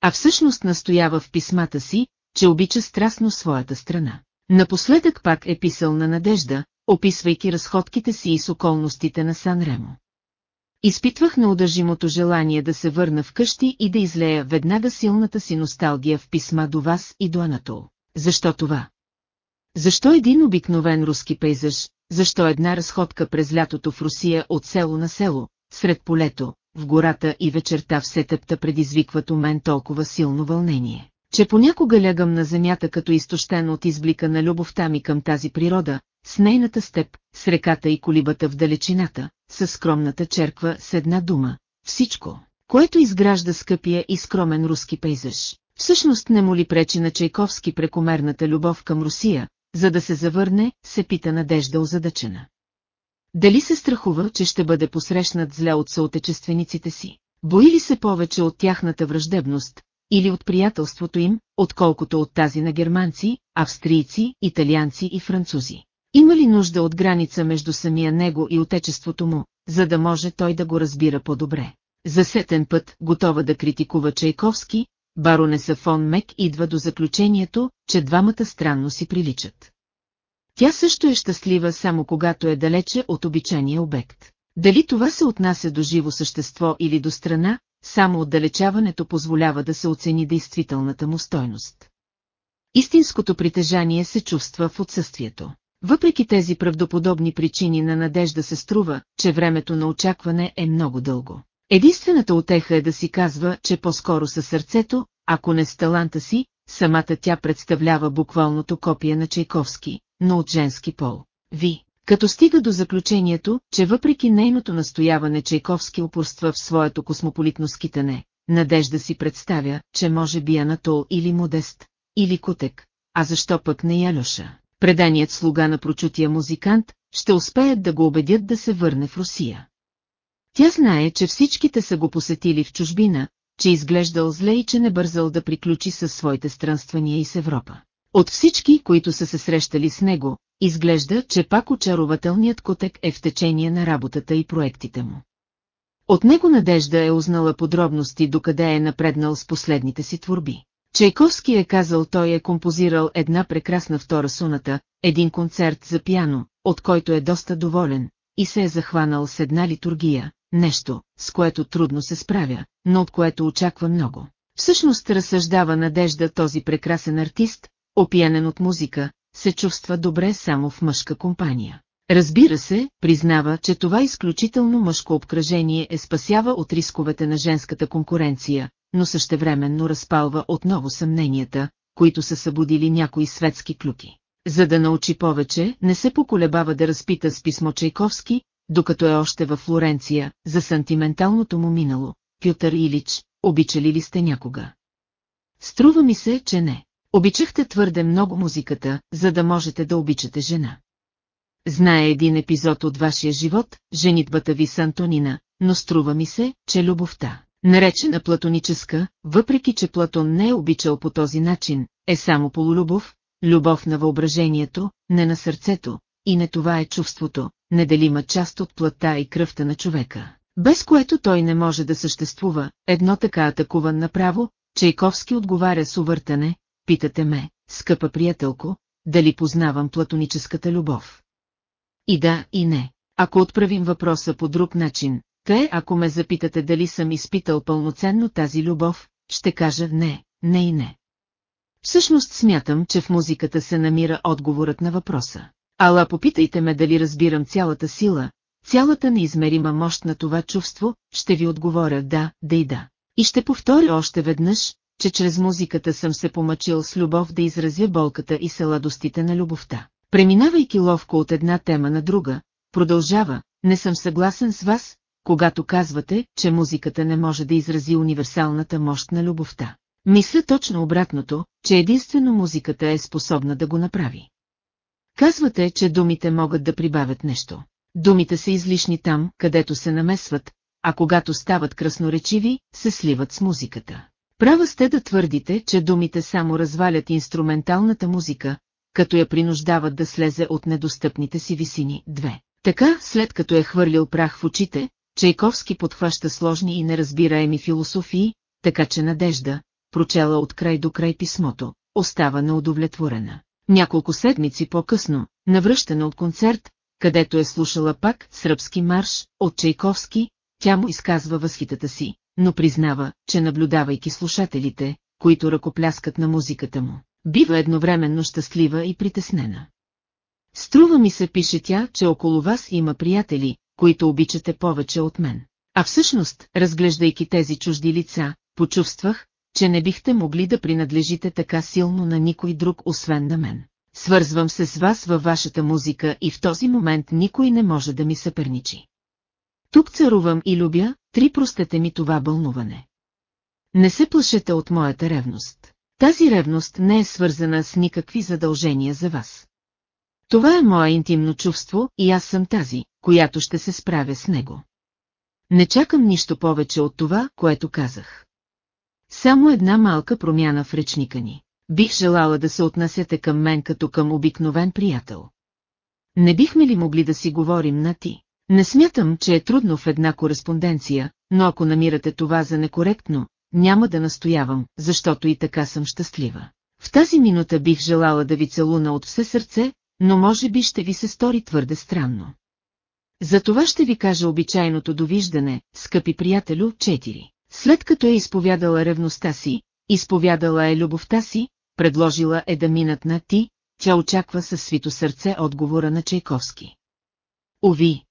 А всъщност настоява в писмата си, че обича страстно своята страна. Напоследък пак е писал на надежда, описвайки разходките си и с околностите на Сан Ремо. Изпитвах неудържимото желание да се върна вкъщи и да излея веднага силната си носталгия в писма до вас и до Анатол. Защо това? Защо един обикновен руски пейзаж, защо една разходка през лятото в Русия от село на село, сред полето, в гората и вечерта в сетъпта предизвикват у мен толкова силно вълнение, че понякога лягам на земята като изтощен от изблика на любовта ми към тази природа, с нейната степ, с реката и колибата в далечината, с скромната черква с една дума, всичко, което изгражда скъпия и скромен руски пейзаж. Всъщност не му ли пречи на Чайковски прекомерната любов към Русия, за да се завърне, се пита Надежда озадачена. Дали се страхува, че ще бъде посрещнат зле от съотечествениците си? Бои ли се повече от тяхната враждебност, или от приятелството им, отколкото от тази на германци, австрийци, италианци и французи? Има ли нужда от граница между самия него и отечеството му, за да може той да го разбира по-добре? За сетен път, готова да критикува Чайковски, баронеса фон Мек идва до заключението, че двамата странно си приличат. Тя също е щастлива само когато е далече от обичания обект. Дали това се отнася до живо същество или до страна, само отдалечаването позволява да се оцени действителната му стойност. Истинското притежание се чувства в отсъствието. Въпреки тези правдоподобни причини на надежда се струва, че времето на очакване е много дълго. Единствената отеха е да си казва, че по-скоро със сърцето, ако не с таланта си, самата тя представлява буквалното копие на Чайковски, но от женски пол. Ви, като стига до заключението, че въпреки нейното настояване Чайковски упорства в своето космополитно скитане, надежда си представя, че може би Анатол или Модест, или Кутек, а защо пък не Ялюша. преданият слуга на прочутия музикант, ще успеят да го убедят да се върне в Русия. Тя знае, че всичките са го посетили в чужбина, че изглеждал зле и че не бързал да приключи със своите странствания и с Европа. От всички, които са се срещали с него, изглежда, че пак очарователният котек е в течение на работата и проектите му. От него Надежда е узнала подробности докъде е напреднал с последните си творби. Чайковски е казал той е композирал една прекрасна втора суната, един концерт за пиано, от който е доста доволен, и се е захванал с една литургия, нещо, с което трудно се справя, но от което очаква много. Всъщност разсъждава надежда този прекрасен артист, опиянен от музика, се чувства добре само в мъжка компания. Разбира се, признава, че това изключително мъжко обкръжение е спасява от рисковете на женската конкуренция, но същевременно разпалва отново съмненията, които са събудили някои светски клюки. За да научи повече, не се поколебава да разпита с писмо Чайковски, докато е още във Флоренция, за сантименталното му минало. Пютър Илич, обичали ли сте някога? Струва ми се, че не. Обичахте твърде много музиката, за да можете да обичате жена. Знае един епизод от вашия живот, женитбата ви с Антонина, но струва ми се, че любовта, наречена платоническа, въпреки че Платон не е обичал по този начин, е само полулюбов, любов на въображението, не на сърцето, и не това е чувството, неделима част от плътта и кръвта на човека, без което той не може да съществува, едно така атакуван направо, Чайковски отговаря с увъртане, питате ме, скъпа приятелко, дали познавам платоническата любов. И да, и не. Ако отправим въпроса по друг начин, те, ако ме запитате дали съм изпитал пълноценно тази любов, ще кажа не, не и не. Всъщност смятам, че в музиката се намира отговорът на въпроса. Ала попитайте ме дали разбирам цялата сила, цялата неизмерима мощ на това чувство, ще ви отговоря да, да и да. И ще повторя още веднъж, че чрез музиката съм се помъчил с любов да изразя болката и сладостите на любовта. Преминавайки ловко от една тема на друга, продължава, не съм съгласен с вас, когато казвате, че музиката не може да изрази универсалната мощ на любовта. Мисля точно обратното, че единствено музиката е способна да го направи. Казвате, че думите могат да прибавят нещо. Думите са излишни там, където се намесват, а когато стават красноречиви, се сливат с музиката. Права сте да твърдите, че думите само развалят инструменталната музика, като я принуждават да слезе от недостъпните си висини. Две. Така, след като е хвърлил прах в очите, Чайковски подхваща сложни и неразбираеми философии, така че Надежда, прочела от край до край писмото, остава неудовлетворена. Няколко седмици по-късно, навръщана от концерт, където е слушала пак сръбски марш от Чайковски, тя му изказва възхитата си, но признава, че наблюдавайки слушателите, които ръкопляскат на музиката му, бива едновременно щастлива и притеснена. Струва ми се, пише тя, че около вас има приятели, които обичате повече от мен. А всъщност, разглеждайки тези чужди лица, почувствах, че не бихте могли да принадлежите така силно на никой друг, освен на мен. Свързвам се с вас във вашата музика и в този момент никой не може да ми съперничи. Тук царувам и любя, три простете ми това бълнуване. Не се плашете от моята ревност. Тази ревност не е свързана с никакви задължения за вас. Това е мое интимно чувство и аз съм тази, която ще се справя с него. Не чакам нищо повече от това, което казах. Само една малка промяна в речника ни. Бих желала да се отнасяте към мен като към обикновен приятел. Не бихме ли могли да си говорим на ти? Не смятам, че е трудно в една кореспонденция, но ако намирате това за некоректно, няма да настоявам, защото и така съм щастлива. В тази минута бих желала да ви целуна от все сърце, но може би ще ви се стори твърде странно. За това ще ви кажа обичайното довиждане, скъпи приятелю, 4. След като е изповядала ревността си, изповядала е любовта си, предложила е да минат на ти, тя очаква със свито сърце отговора на Чайковски. Ови!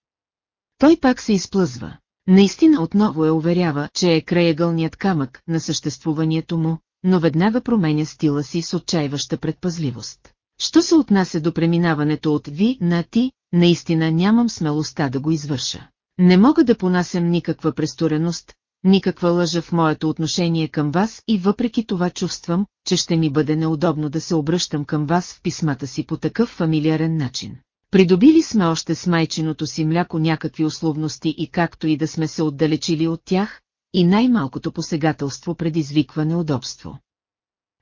Той пак се изплъзва. Наистина отново е уверява, че е краегълният камък на съществуването му, но веднага променя стила си с отчаиваща предпазливост. Що се отнася до преминаването от ви на ти, наистина нямам смелостта да го извърша. Не мога да понасям никаква престореност, никаква лъжа в моето отношение към вас и въпреки това чувствам, че ще ми бъде неудобно да се обръщам към вас в писмата си по такъв фамилиарен начин. Придобили сме още с майчиното си мляко някакви условности и както и да сме се отдалечили от тях, и най-малкото посегателство предизвиква неудобство.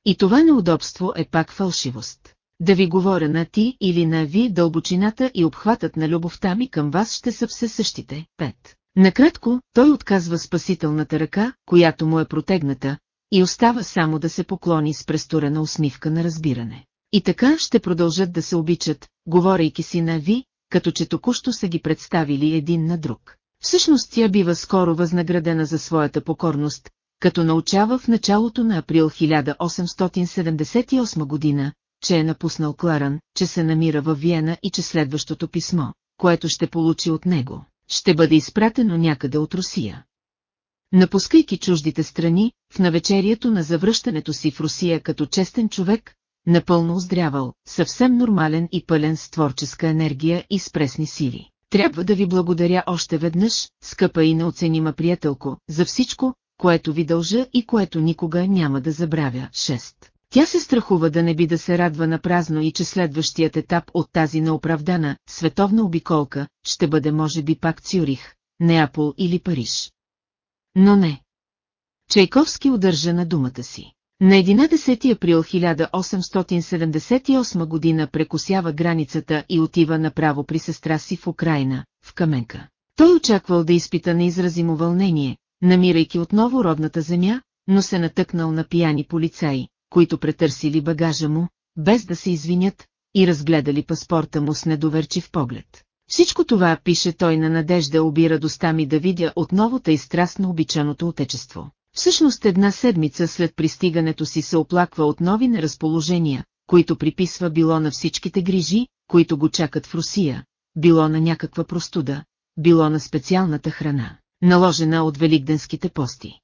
И това неудобство е пак фалшивост. Да ви говоря на ти или на ви, дълбочината и обхватът на любовта ми към вас ще са все същите. 5. Накратко, той отказва спасителната ръка, която му е протегната, и остава само да се поклони с престорена усмивка на разбиране. И така ще продължат да се обичат, говорейки си на ви, като че току-що са ги представили един на друг. Всъщност тя бива скоро възнаградена за своята покорност, като научава в началото на април 1878 година, че е напуснал Кларан, че се намира във Виена и че следващото писмо, което ще получи от него, ще бъде изпратено някъде от Русия. Напускайки чуждите страни, в навечерието на завръщането си в Русия като честен човек, напълно оздрявал, съвсем нормален и пълен с творческа енергия и с пресни сили. Трябва да ви благодаря още веднъж, скъпа и неоценима приятелко, за всичко, което ви дължа и което никога няма да забравя. 6. Тя се страхува да не би да се радва на празно и че следващият етап от тази неоправдана, световна обиколка, ще бъде може би пак Цюрих, Неапол или Париж. Но не. Чайковски удържа на думата си. На 11 април 1878 година прекусява границата и отива направо при сестра си в Украина, в Каменка. Той очаквал да изпита неизразимо вълнение, намирайки отново родната земя, но се натъкнал на пияни полицаи, които претърсили багажа му, без да се извинят, и разгледали паспорта му с недоверчив поглед. Всичко това пише той на надежда оби радостта ми да видя отново тъй страстно обичаното отечество. Всъщност една седмица след пристигането си се оплаква от нови неразположения, които приписва било на всичките грижи, които го чакат в Русия, било на някаква простуда, било на специалната храна, наложена от великденските пости.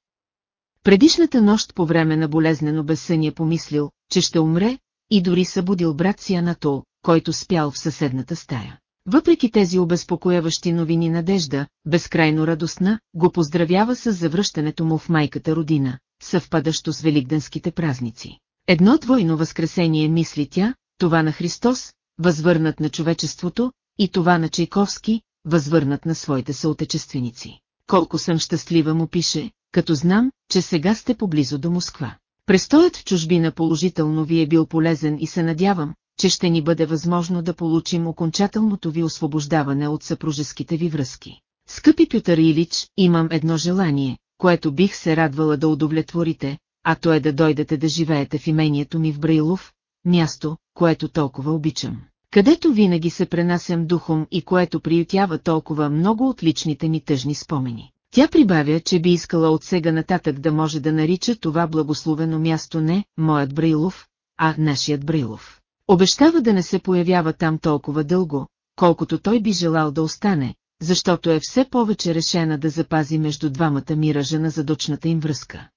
Предишната нощ по време на болезнено безсъние помислил, че ще умре, и дори събудил брат си Анатол, който спял в съседната стая. Въпреки тези обезпокояващи новини надежда, безкрайно радостна, го поздравява с завръщането му в майката родина, съвпадащо с великденските празници. Едно двойно възкресение мисли тя, това на Христос, възвърнат на човечеството, и това на Чайковски, възвърнат на своите съотечественици. Колко съм щастлива му пише, като знам, че сега сте поблизо до Москва. Престоят в чужбина положително ви е бил полезен и се надявам, че ще ни бъде възможно да получим окончателното ви освобождаване от съпружеските ви връзки. Скъпи Пютър Илич, имам едно желание, което бих се радвала да удовлетворите, а то е да дойдете да живеете в имението ми в Браилов, място, което толкова обичам, където винаги се пренасям духом и което приютява толкова много от личните ми тъжни спомени. Тя прибавя, че би искала от сега нататък да може да нарича това благословено място не «Моят Браилов», а «Нашият Браилов». Обещава да не се появява там толкова дълго, колкото той би желал да остане, защото е все повече решена да запази между двамата миража на задочната им връзка.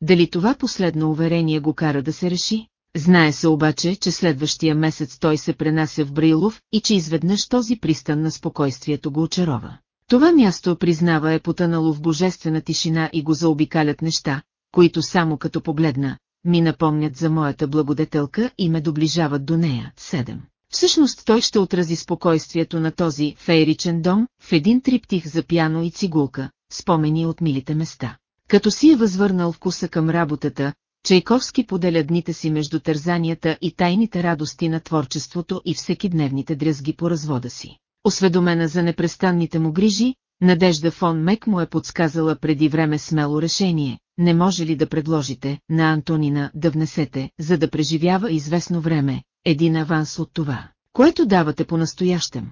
Дали това последно уверение го кара да се реши? Знае се обаче, че следващия месец той се пренася в Брилов и че изведнъж този пристан на спокойствието го очарова. Това място признава е потънало в божествена тишина и го заобикалят неща, които само като погледна, ми напомнят за моята благодетелка и ме доближават до нея. 7. Всъщност той ще отрази спокойствието на този фейричен дом в един триптих за пяно и цигулка, спомени от милите места. Като си е възвърнал вкуса към работата, Чайковски поделя дните си между тързанията и тайните радости на творчеството и всекидневните дрязги по развода си. Осведомена за непрестанните му грижи, Надежда фон Мек му е подсказала преди време смело решение, не може ли да предложите на Антонина да внесете, за да преживява известно време, един аванс от това, което давате по-настоящем.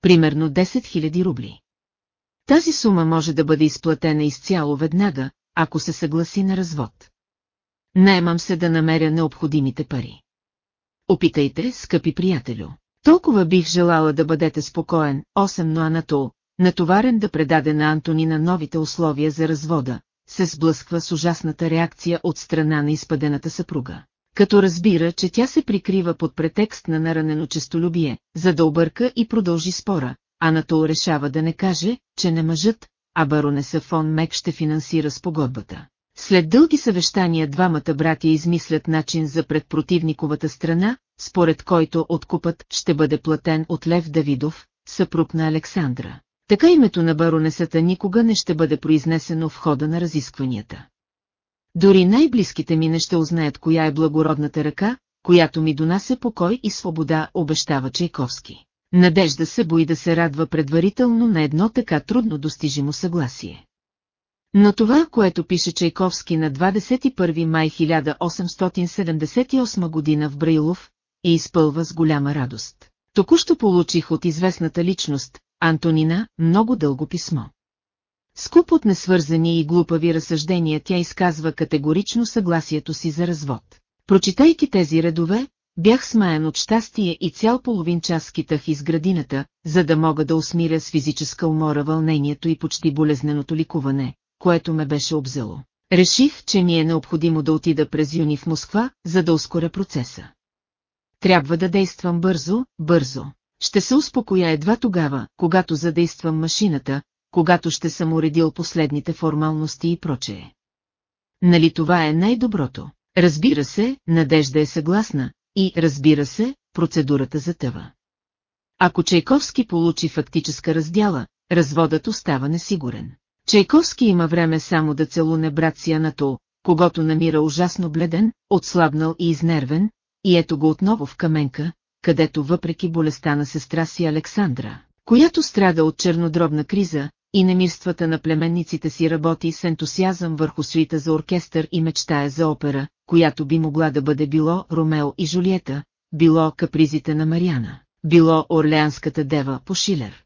Примерно 10 000 рубли. Тази сума може да бъде изплатена изцяло веднага, ако се съгласи на развод. Наемам се да намеря необходимите пари. Опитайте, скъпи приятелю. Толкова бих желала да бъдете спокоен, 8 но Анатол, натоварен да предаде на Антонина новите условия за развода, се сблъсква с ужасната реакция от страна на изпадената съпруга. Като разбира, че тя се прикрива под претекст на наранено честолюбие, за да обърка и продължи спора, Анатол решава да не каже, че не мъжът, а баронеса фон Мек ще финансира спогодбата. След дълги съвещания двамата братя измислят начин за предпротивниковата страна, според който откупът ще бъде платен от Лев Давидов, съпруг на Александра. Така името на баронесата никога не ще бъде произнесено в хода на разискванията. Дори най-близките ми не ще узнаят коя е благородната ръка, която ми донася покой и свобода, обещава Чайковски. Надежда се бои да се радва предварително на едно така трудно достижимо съгласие. Но това, което пише Чайковски на 21 май 1878 година в Брайлов, е изпълва с голяма радост. Току-що получих от известната личност, Антонина, много дълго писмо. Скуп от несвързани и глупави разсъждения тя изказва категорично съгласието си за развод. Прочитайки тези редове, бях смаян от щастие и цял половин час скитах из градината, за да мога да усмиря с физическа умора вълнението и почти болезненото ликуване, което ме беше обзело. Реших, че ми е необходимо да отида през юни в Москва, за да ускоря процеса. Трябва да действам бързо, бързо. Ще се успокоя едва тогава, когато задействам машината, когато ще съм уредил последните формалности и прочее. Нали това е най-доброто? Разбира се, Надежда е съгласна, и, разбира се, процедурата затъва. Ако Чайковски получи фактическа раздяла, разводът остава несигурен. Чайковски има време само да целуне брат си Анатол, когато намира ужасно бледен, отслабнал и изнервен, и ето го отново в каменка, където въпреки болестта на сестра си Александра, която страда от чернодробна криза, и немирствата на племенниците си работи с ентусиазъм върху суита за оркестър и мечтае за опера, която би могла да бъде било Ромео и Жулиета, било капризите на Мариана, било Орлеанската дева по Шилер.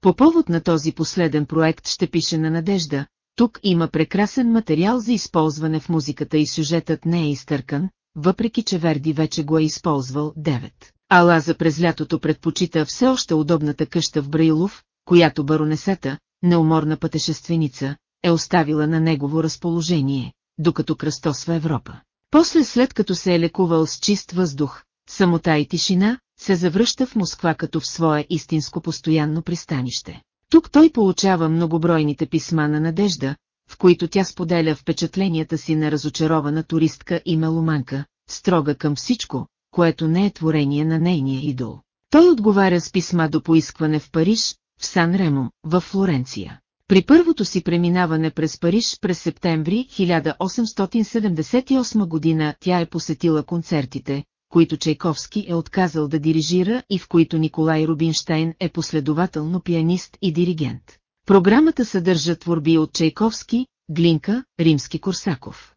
По повод на този последен проект ще пише на Надежда, тук има прекрасен материал за използване в музиката и сюжетът не е изтъркан, въпреки че Верди вече го е използвал 9. Алаза през лятото предпочита все още удобната къща в Браилов, която баронесата, неуморна пътешественица, е оставила на негово разположение, докато кръстосва Европа. После след като се е лекувал с чист въздух, самота и тишина, се завръща в Москва като в свое истинско постоянно пристанище. Тук той получава многобройните писма на Надежда, в които тя споделя впечатленията си на разочарована туристка и меломанка, строга към всичко, което не е творение на нейния идол. Той отговаря с писма до поискване в Париж, в Сан Ремо, в Флоренция. При първото си преминаване през Париж през септември 1878 година тя е посетила концертите, които Чайковски е отказал да дирижира и в които Николай Рубинштейн е последователно пианист и диригент. Програмата съдържа творби от Чайковски, Глинка, Римски-Корсаков.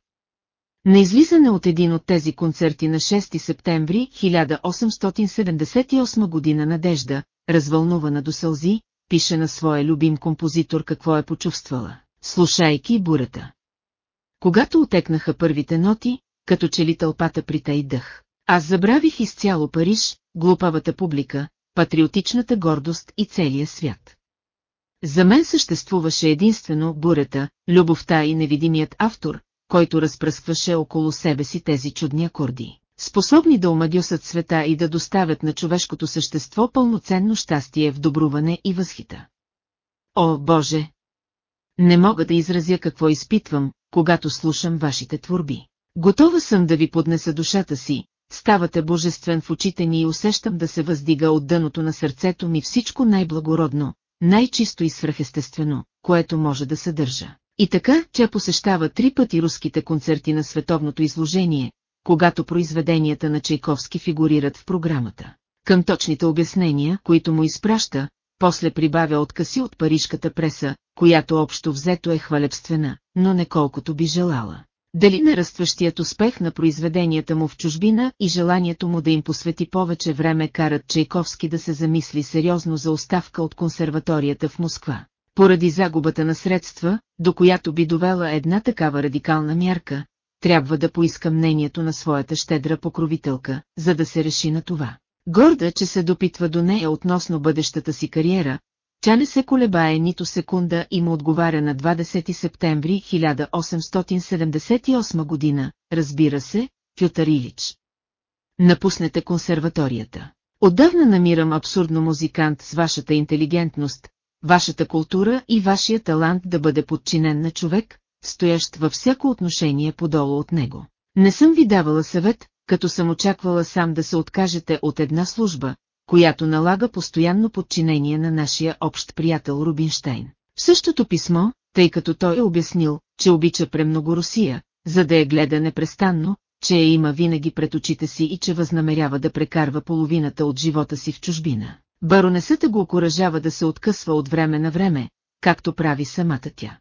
На излизане от един от тези концерти на 6 септември 1878 година Надежда, развълнувана до сълзи, пише на своя любим композитор какво е почувствала, слушайки бурата. Когато отекнаха първите ноти, като че ли тълпата притай дъх. Аз забравих изцяло Париж, глупавата публика, патриотичната гордост и целия свят. За мен съществуваше единствено бурята, любовта и невидимият автор, който разпръскваше около себе си тези чудни акорди способни да омагюсат света и да доставят на човешкото същество пълноценно щастие в добруване и възхита. О, Боже! Не мога да изразя какво изпитвам, когато слушам вашите творби. Готова съм да ви поднеса душата си, ставате божествен в очите ни и усещам да се въздига от дъното на сърцето ми всичко най-благородно, най-чисто и свръхестествено, което може да съдържа. И така, че посещава три пъти руските концерти на световното изложение, когато произведенията на Чайковски фигурират в програмата. Към точните обяснения, които му изпраща, после прибавя откъси от парижката преса, която общо взето е хвалебствена, но не колкото би желала. Дали нарастващият успех на произведенията му в чужбина и желанието му да им посвети повече време карат Чайковски да се замисли сериозно за оставка от консерваторията в Москва. Поради загубата на средства, до която би довела една такава радикална мярка, трябва да поиска мнението на своята щедра покровителка, за да се реши на това. Горда, че се допитва до нея относно бъдещата си кариера, тя не се колебае нито секунда и му отговаря на 20 септември 1878 година, разбира се, Фютър Илич. Напуснете консерваторията. Отдавна намирам абсурдно музикант с вашата интелигентност, вашата култура и вашия талант да бъде подчинен на човек, стоящ във всяко отношение подолу от него. Не съм ви давала съвет, като съм очаквала сам да се откажете от една служба, която налага постоянно подчинение на нашия общ приятел Рубинштейн. В същото писмо, тъй като той е обяснил, че обича премного Русия, за да я гледа непрестанно, че я има винаги пред очите си и че възнамерява да прекарва половината от живота си в чужбина. Баронесата го окоръжава да се откъсва от време на време, както прави самата тя.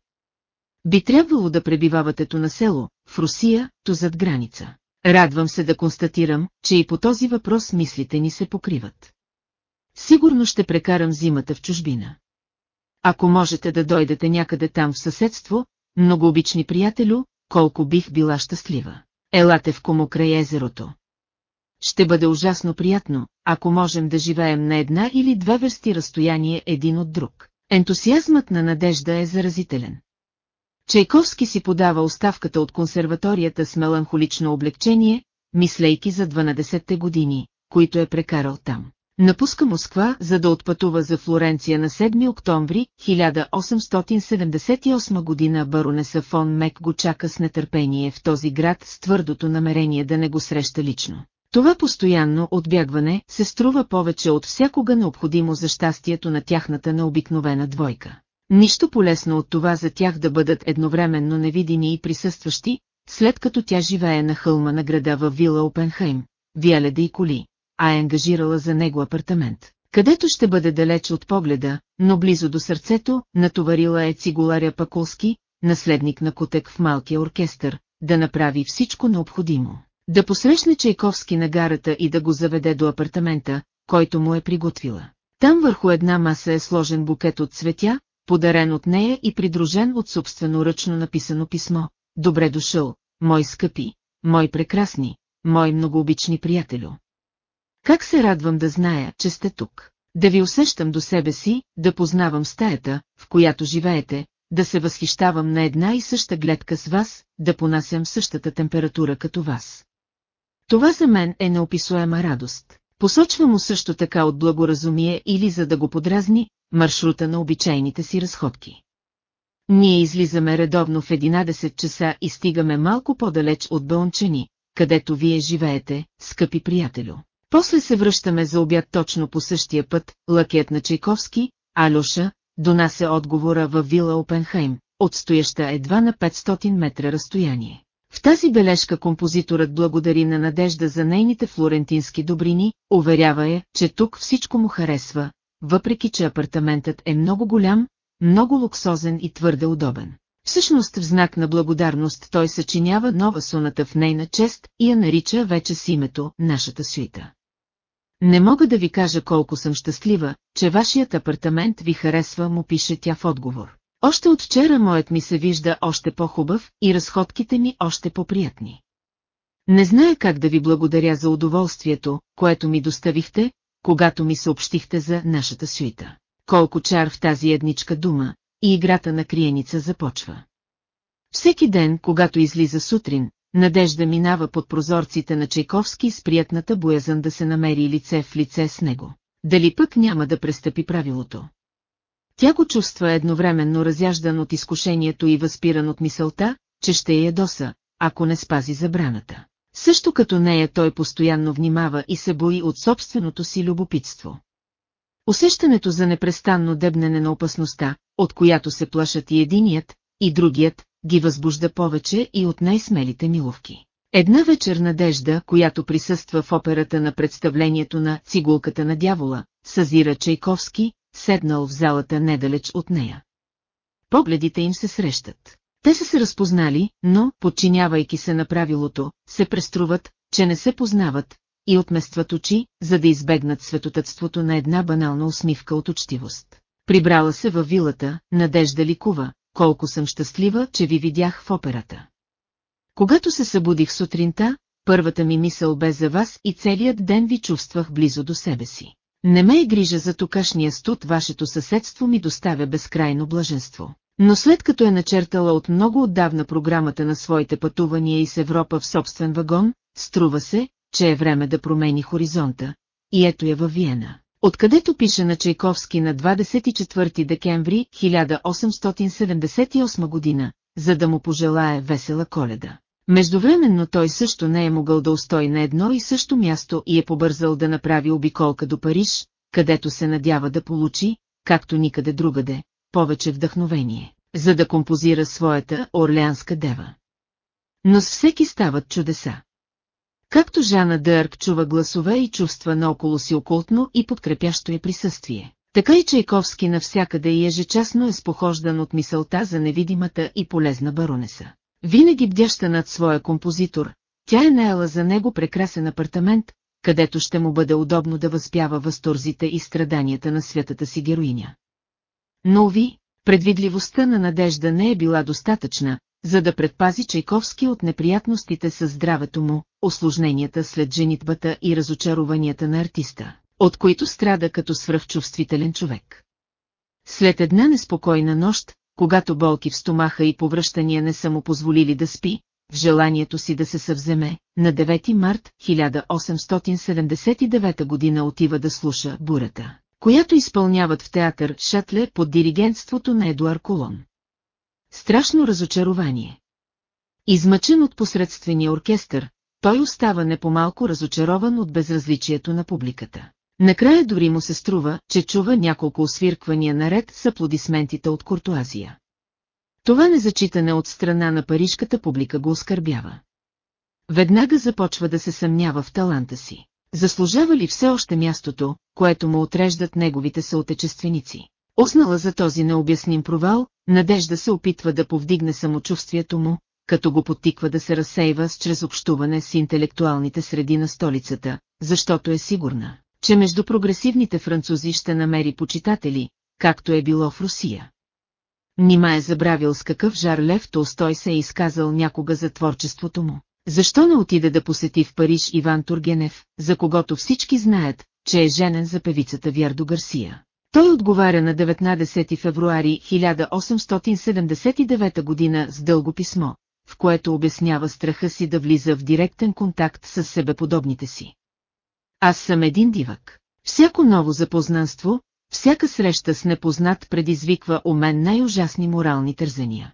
Би трябвало да пребивавате то на село, в Русия, то зад граница. Радвам се да констатирам, че и по този въпрос мислите ни се покриват. Сигурно ще прекарам зимата в чужбина. Ако можете да дойдете някъде там в съседство, многообични приятелю, колко бих била щастлива. Елате в комо край езерото. Ще бъде ужасно приятно, ако можем да живеем на една или две версти разстояние един от друг. Ентусиазмът на надежда е заразителен. Чайковски си подава оставката от консерваторията с меланхолично облегчение, мислейки за 12-те години, които е прекарал там. Напуска Москва, за да отпътува за Флоренция на 7 октомври 1878 година баронеса фон Мек го чака с нетърпение в този град с твърдото намерение да не го среща лично. Това постоянно отбягване се струва повече от всякога необходимо за щастието на тяхната необикновена двойка. Нищо полезно от това за тях да бъдат едновременно невидими и присъстващи, след като тя живее на хълма на града във вила Опенхайм, Виаледа и коли, а е ангажирала за него апартамент, където ще бъде далеч от погледа, но близо до сърцето, натоварила е цигуларя Пакулски, наследник на Котек в малкия оркестър, да направи всичко необходимо. Да посрещне Чайковски на гарата и да го заведе до апартамента, който му е приготвила. Там върху една маса е сложен букет от цветя, подарен от нея и придружен от собствено ръчно написано писмо. Добре дошъл, мой скъпи, мой прекрасни, мой многообични приятелю. Как се радвам да зная, че сте тук. Да ви усещам до себе си, да познавам стаята, в която живеете, да се възхищавам на една и съща гледка с вас, да понасям същата температура като вас. Това за мен е неописуема радост. Посочва му също така от благоразумие или за да го подразни, маршрута на обичайните си разходки. Ние излизаме редовно в 11 часа и стигаме малко по-далеч от Бълнчени, където вие живеете, скъпи приятелю. После се връщаме за обяд точно по същия път, лъкият на Чайковски, Алюша, донася отговора във вила Опенхайм, отстояща едва на 500 метра разстояние. В тази бележка композиторът благодари на Надежда за нейните флорентински добрини, уверява я, че тук всичко му харесва, въпреки че апартаментът е много голям, много луксозен и твърде удобен. Всъщност в знак на благодарност той съчинява нова суната в нейна чест и я нарича вече с името «Нашата суита». Не мога да ви кажа колко съм щастлива, че вашият апартамент ви харесва, му пише тя в отговор. Още от вчера моят ми се вижда още по-хубав и разходките ми още по-приятни. Не зная как да ви благодаря за удоволствието, което ми доставихте, когато ми съобщихте за нашата суита. Колко чар в тази едничка дума, и играта на криеница започва. Всеки ден, когато излиза сутрин, Надежда минава под прозорците на Чайковски с приятната боязън да се намери лице в лице с него. Дали пък няма да престъпи правилото? Тя го чувства едновременно разяждан от изкушението и възпиран от мисълта, че ще я ядоса, ако не спази забраната. Също като нея той постоянно внимава и се бои от собственото си любопитство. Усещането за непрестанно дебнене на опасността, от която се плашат и единият, и другият, ги възбужда повече и от най-смелите миловки. Една вечер Надежда, която присъства в операта на представлението на «Цигулката на дявола», съзира Чайковски, седнал в залата недалеч от нея. Погледите им се срещат. Те са се разпознали, но, подчинявайки се на правилото, се преструват, че не се познават, и отместват очи, за да избегнат светотътството на една банална усмивка от учтивост. Прибрала се във вилата, Надежда ликува, колко съм щастлива, че ви видях в операта. Когато се събудих сутринта, първата ми мисъл бе за вас и целият ден ви чувствах близо до себе си. Не ме е грижа за токашния студ, вашето съседство ми доставя безкрайно блаженство. Но след като е начертала от много отдавна програмата на своите пътувания из Европа в собствен вагон, струва се, че е време да промени хоризонта, и ето я във Виена. Откъдето пише на Чайковски на 24 декември 1878 година, за да му пожелае весела коледа. Междувременно той също не е могъл да устои на едно и също място и е побързал да направи обиколка до Париж, където се надява да получи, както никъде другаде, повече вдъхновение, за да композира своята Орлеанска дева. Но с всеки стават чудеса. Както Жана Дърк чува гласове и чувства наоколо си окултно и подкрепящо е присъствие. Така и Чайковски навсякъде и ежечасно е спохождан от мисълта за невидимата и полезна баронеса. Винаги бдяща над своя композитор, тя е наела за него прекрасен апартамент, където ще му бъде удобно да възпява възторзите и страданията на святата си героиня. Но ви, предвидливостта на надежда не е била достатъчна, за да предпази Чайковски от неприятностите със здравето му, осложненията след женитбата и разочарованията на артиста, от които страда като свръхчувствителен човек. След една неспокойна нощ, когато болки в стомаха и повръщания не са му позволили да спи, в желанието си да се съвземе, на 9 март 1879 година отива да слуша бурята, която изпълняват в театър Шатле под диригентството на Едуар Колон. Страшно разочарование. Измъчен от посредствения оркестър, той остава непомалко разочарован от безразличието на публиката. Накрая дори му се струва, че чува няколко освирквания наред с аплодисментите от Куртуазия. Това незачитане от страна на парижката публика го оскърбява. Веднага започва да се съмнява в таланта си. Заслужава ли все още мястото, което му отреждат неговите съотечественици? Оснала за този необясним провал, Надежда се опитва да повдигне самочувствието му, като го потиква да се разсейва с чрез общуване с интелектуалните среди на столицата, защото е сигурна, че между прогресивните французи ще намери почитатели, както е било в Русия. Нима е забравил с какъв жар Лев Толстой се е изказал някога за творчеството му. Защо не отиде да посети в Париж Иван Тургенев, за когото всички знаят, че е женен за певицата Вярдо Гарсия? Той отговаря на 19 февруари 1879 година с дълго писмо, в което обяснява страха си да влиза в директен контакт с себеподобните си. Аз съм един дивък. Всяко ново запознанство, всяка среща с непознат предизвиква у мен най-ужасни морални тързания.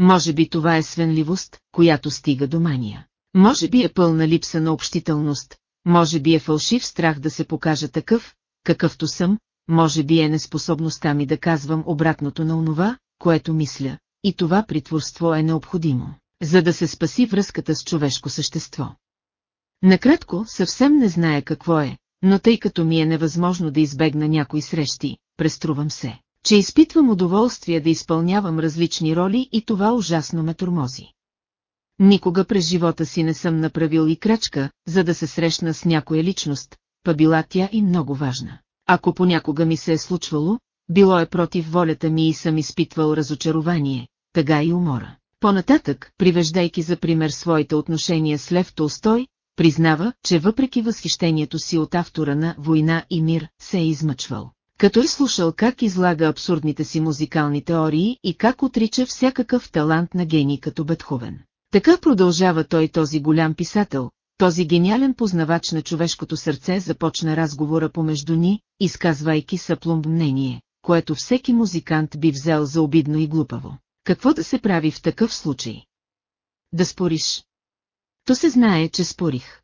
Може би това е свенливост, която стига до мания. Може би е пълна липса на общителност, може би е фалшив страх да се покажа такъв, какъвто съм, може би е неспособността ми да казвам обратното на онова, което мисля, и това притворство е необходимо, за да се спаси връзката с човешко същество. Накратко, съвсем не зная какво е, но тъй като ми е невъзможно да избегна някои срещи, преструвам се, че изпитвам удоволствие да изпълнявам различни роли и това ужасно ме тормози. Никога през живота си не съм направил и крачка, за да се срещна с някоя личност, па била тя и много важна. Ако понякога ми се е случвало, било е против волята ми и съм изпитвал разочарование, тъга и умора. Понататък, привеждайки за пример своите отношения с Лев Толстой, признава, че въпреки възхищението си от автора на «Война и мир» се е измъчвал. Като е слушал как излага абсурдните си музикални теории и как отрича всякакъв талант на гений като Бетховен. Така продължава той този голям писател, този гениален познавач на човешкото сърце започна разговора помежду ни, изказвайки съпломб мнение, което всеки музикант би взел за обидно и глупаво. Какво да се прави в такъв случай? Да спориш. То се знае, че спорих.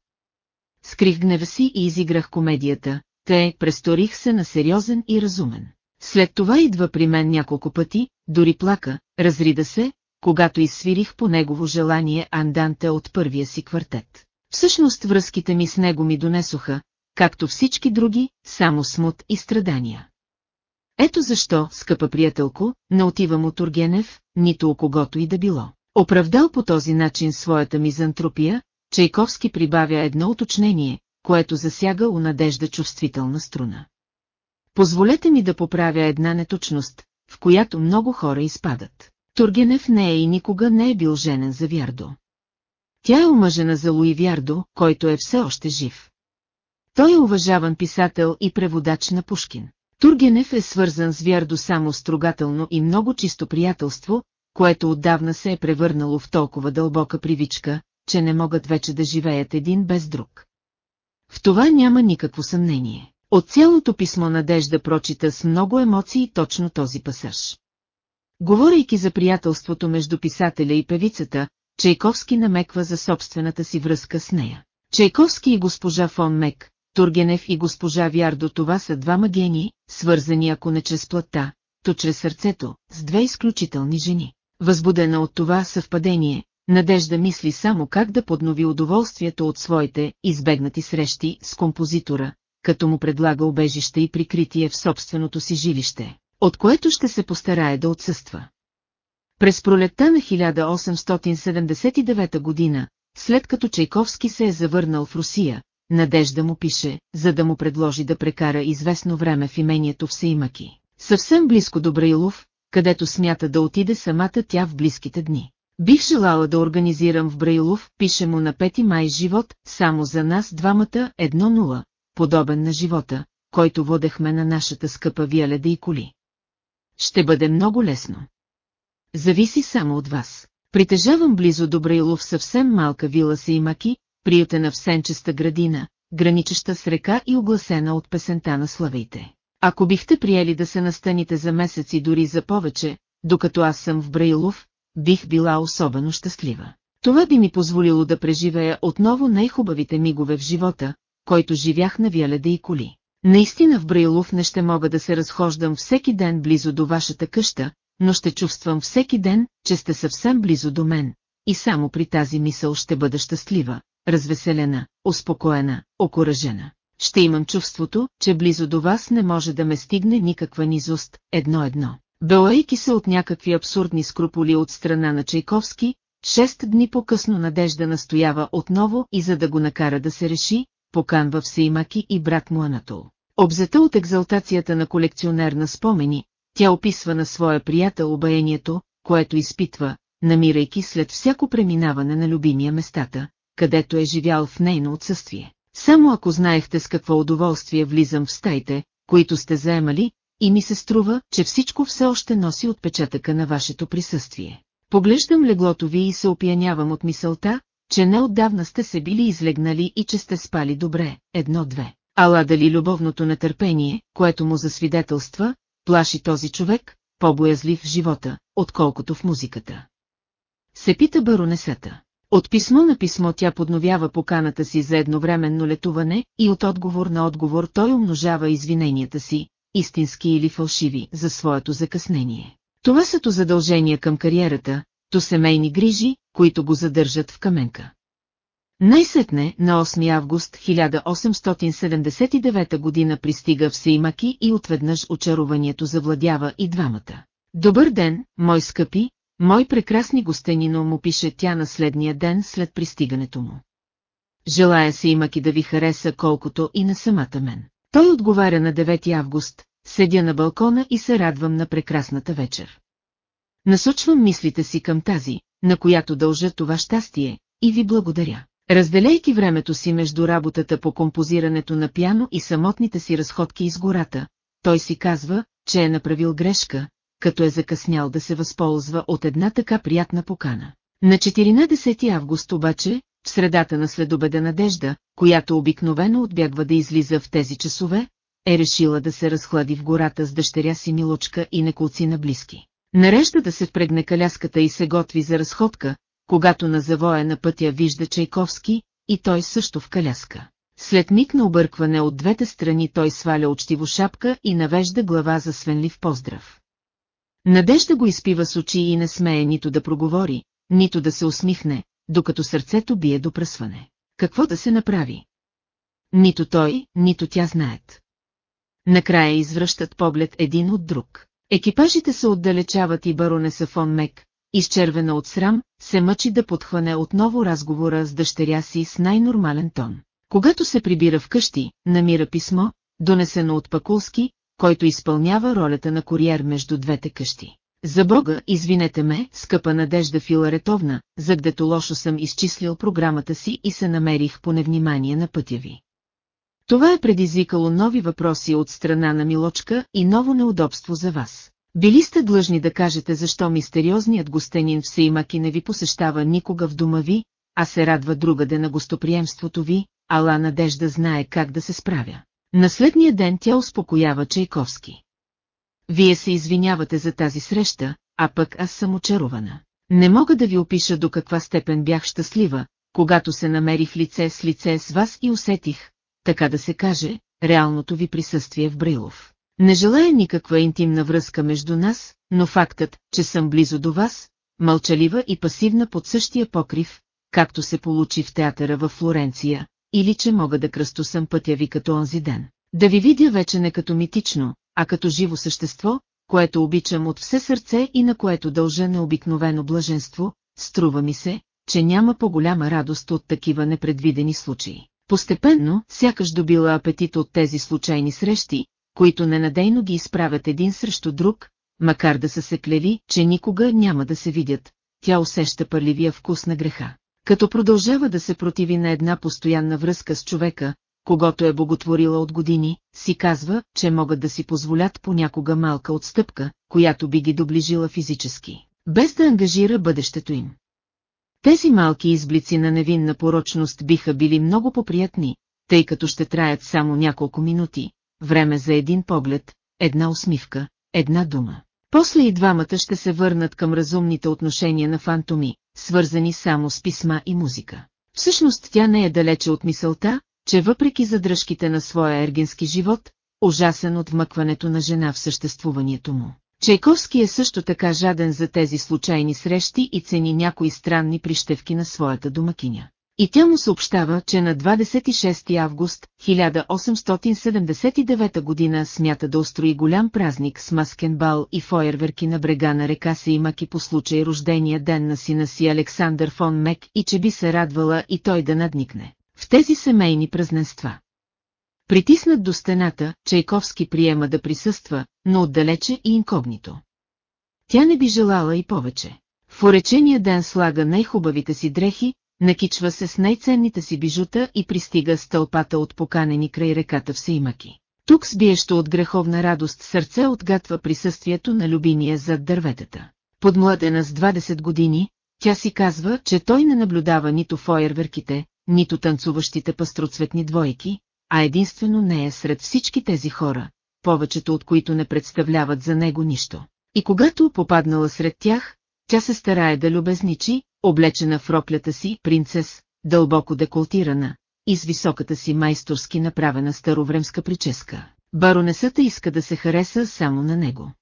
Скрих гнева си и изиграх комедията, те престорих се на сериозен и разумен. След това идва при мен няколко пъти, дори плака, разрида се, когато изсвирих по негово желание анданте от първия си квартет. Всъщност връзките ми с него ми донесоха, както всички други, само смут и страдания. Ето защо, скъпа приятелко, не отивам от Тургенев, нито о когото и да било. Оправдал по този начин своята мизантропия, Чайковски прибавя едно уточнение, което засяга у надежда чувствителна струна. Позволете ми да поправя една неточност, в която много хора изпадат. Тургенев не е и никога не е бил женен за Вярдо. Тя е омъжена за Луи Вярдо, който е все още жив. Той е уважаван писател и преводач на Пушкин. Тургенев е свързан с Вярдо само строгателно и много чисто приятелство, което отдавна се е превърнало в толкова дълбока привичка, че не могат вече да живеят един без друг. В това няма никакво съмнение. От цялото писмо Надежда прочита с много емоции точно този пасаж. Говорейки за приятелството между писателя и певицата, Чайковски намеква за собствената си връзка с нея. Чайковски и госпожа фон Мек, Тургенев и госпожа Вярдо това са двама гени, свързани ако не чрез плътта, то чрез сърцето, с две изключителни жени. Възбудена от това съвпадение, Надежда мисли само как да поднови удоволствието от своите избегнати срещи с композитора, като му предлага обежище и прикритие в собственото си жилище, от което ще се постарае да отсъства. През пролетта на 1879 година, след като Чайковски се е завърнал в Русия, Надежда му пише, за да му предложи да прекара известно време в имението в Сеймаки, съвсем близко до Браилов, където смята да отиде самата тя в близките дни. Бих желала да организирам в Браилов, пише му на 5 май живот, само за нас двамата 1-0, подобен на живота, който водехме на нашата скъпа виаледа и коли. Ще бъде много лесно. Зависи само от вас. Притежавам близо до Браилов съвсем малка вила Сеймаки, приютена в сенчеста градина, граничеща с река и огласена от песента на славите. Ако бихте приели да се настаните за месец и дори за повече, докато аз съм в Браилов, бих била особено щастлива. Това би ми позволило да преживея отново най-хубавите мигове в живота, който живях на Виаледа и коли. Наистина в Браилов не ще мога да се разхождам всеки ден близо до вашата къща, но ще чувствам всеки ден, че сте съвсем близо до мен, и само при тази мисъл ще бъда щастлива, развеселена, успокоена, окоръжена. Ще имам чувството, че близо до вас не може да ме стигне никаква низост, едно-едно. Белайки се от някакви абсурдни скруполи от страна на Чайковски, шест дни по-късно Надежда настоява отново и за да го накара да се реши, поканва в Сеймаки и брат му Анатол. Обзета от екзалтацията на колекционер на спомени, тя описва на своя приятел обаянието, което изпитва, намирайки след всяко преминаване на любимия местата, където е живял в нейно отсъствие. Само ако знаехте с какво удоволствие влизам в стаите, които сте заемали, и ми се струва, че всичко все още носи отпечатъка на вашето присъствие. Поглеждам леглото ви и се опиянявам от мисълта, че неотдавна сте се били излегнали и че сте спали добре, едно-две. Ала дали любовното нетърпение, което му засвидетелства, плаши този човек, по-боязлив в живота, отколкото в музиката. Се пита баронесата. От писмо на писмо тя подновява поканата си за едновременно летуване и от отговор на отговор той умножава извиненията си, истински или фалшиви, за своето закъснение. Това са то задължения към кариерата, то семейни грижи, които го задържат в каменка. Най-сетне, на 8 август 1879 година пристига в Сеймаки и отведнъж очарованието завладява и двамата. Добър ден, мой скъпи, мой прекрасни гостенино му пише тя на следния ден след пристигането му. Желая Сеймаки да ви хареса колкото и на самата мен. Той отговаря на 9 август, седя на балкона и се радвам на прекрасната вечер. Насочвам мислите си към тази, на която дължа това щастие, и ви благодаря. Разделяйки времето си между работата по композирането на пяно и самотните си разходки из гората, той си казва, че е направил грешка, като е закъснял да се възползва от една така приятна покана. На 14 август обаче, в средата на следобеда Надежда, която обикновено отбягва да излиза в тези часове, е решила да се разхлади в гората с дъщеря си Милочка и неколци на близки. Нарежда да се впрегне каляската и се готви за разходка, когато на завоя на пътя вижда Чайковски, и той също в каляска. След миг на объркване от двете страни той сваля учтиво шапка и навежда глава за свенлив поздрав. Надежда го изпива с очи и не смее нито да проговори, нито да се усмихне, докато сърцето бие до пръсване. Какво да се направи? Нито той, нито тя знаят. Накрая извръщат поглед един от друг. Екипажите се отдалечават и баронеса фон Мек, изчервена от срам, се мъчи да подхване отново разговора с дъщеря си с най-нормален тон. Когато се прибира вкъщи, намира писмо, донесено от Пакулски, който изпълнява ролята на куриер между двете къщи. За Бога, извинете ме, скъпа Надежда Филаретовна, за гдето лошо съм изчислил програмата си и се намерих по невнимание на пътя ви. Това е предизвикало нови въпроси от страна на Милочка и ново неудобство за вас. Били сте длъжни да кажете защо мистериозният гостенин в Сеймаки не ви посещава никога в дома ви, а се радва другаде на гостоприемството ви, ала Надежда знае как да се справя. На следния ден тя успокоява Чайковски. Вие се извинявате за тази среща, а пък аз съм очарована. Не мога да ви опиша до каква степен бях щастлива, когато се намерих лице с лице с вас и усетих, така да се каже, реалното ви присъствие в Брилов. Не желая никаква интимна връзка между нас, но фактът, че съм близо до вас, мълчалива и пасивна под същия покрив, както се получи в театъра във Флоренция, или че мога да кръстосам пътя ви като онзи ден. Да ви видя вече не като митично, а като живо същество, което обичам от все сърце и на което дължа необикновено блаженство, струва ми се, че няма по-голяма радост от такива непредвидени случаи. Постепенно, сякаш добила апетит от тези случайни срещи, които ненадейно ги изправят един срещу друг, макар да са се клели, че никога няма да се видят, тя усеща пърливия вкус на греха. Като продължава да се противи на една постоянна връзка с човека, когато е боготворила от години, си казва, че могат да си позволят понякога малка отстъпка, която би ги доближила физически, без да ангажира бъдещето им. Тези малки изблици на невинна порочност биха били много поприятни, тъй като ще траят само няколко минути, време за един поглед, една усмивка, една дума. После и двамата ще се върнат към разумните отношения на фантоми, свързани само с писма и музика. Всъщност тя не е далече от мисълта, че въпреки задръжките на своя ергенски живот, ужасен от вмъкването на жена в съществуването му. Чайковски е също така жаден за тези случайни срещи и цени някои странни прищевки на своята домакиня. И тя му съобщава, че на 26 август 1879 година смята да устрои голям празник с маскен бал и фойерверки на брега на река Сеймаки по случай рождения ден на сина си Александър фон Мек и че би се радвала и той да надникне в тези семейни празненства. Притиснат до стената, Чайковски приема да присъства, но отдалече и инкогнито. Тя не би желала и повече. В уречения ден слага най-хубавите си дрехи, накичва се с най-ценните си бижута и пристига с тълпата от поканени край реката в Сеймаки. Тук с биещо от греховна радост сърце отгатва присъствието на любимия зад дърветата. Подмладена с 20 години, тя си казва, че той не наблюдава нито фойерверките, нито танцуващите пастроцветни двойки, а единствено не е сред всички тези хора, повечето от които не представляват за него нищо. И когато попаднала сред тях, тя се старае да любезничи, облечена в роклята си принцес, дълбоко деколтирана, и с високата си майсторски направена старовремска прическа. Баронесата иска да се хареса само на него.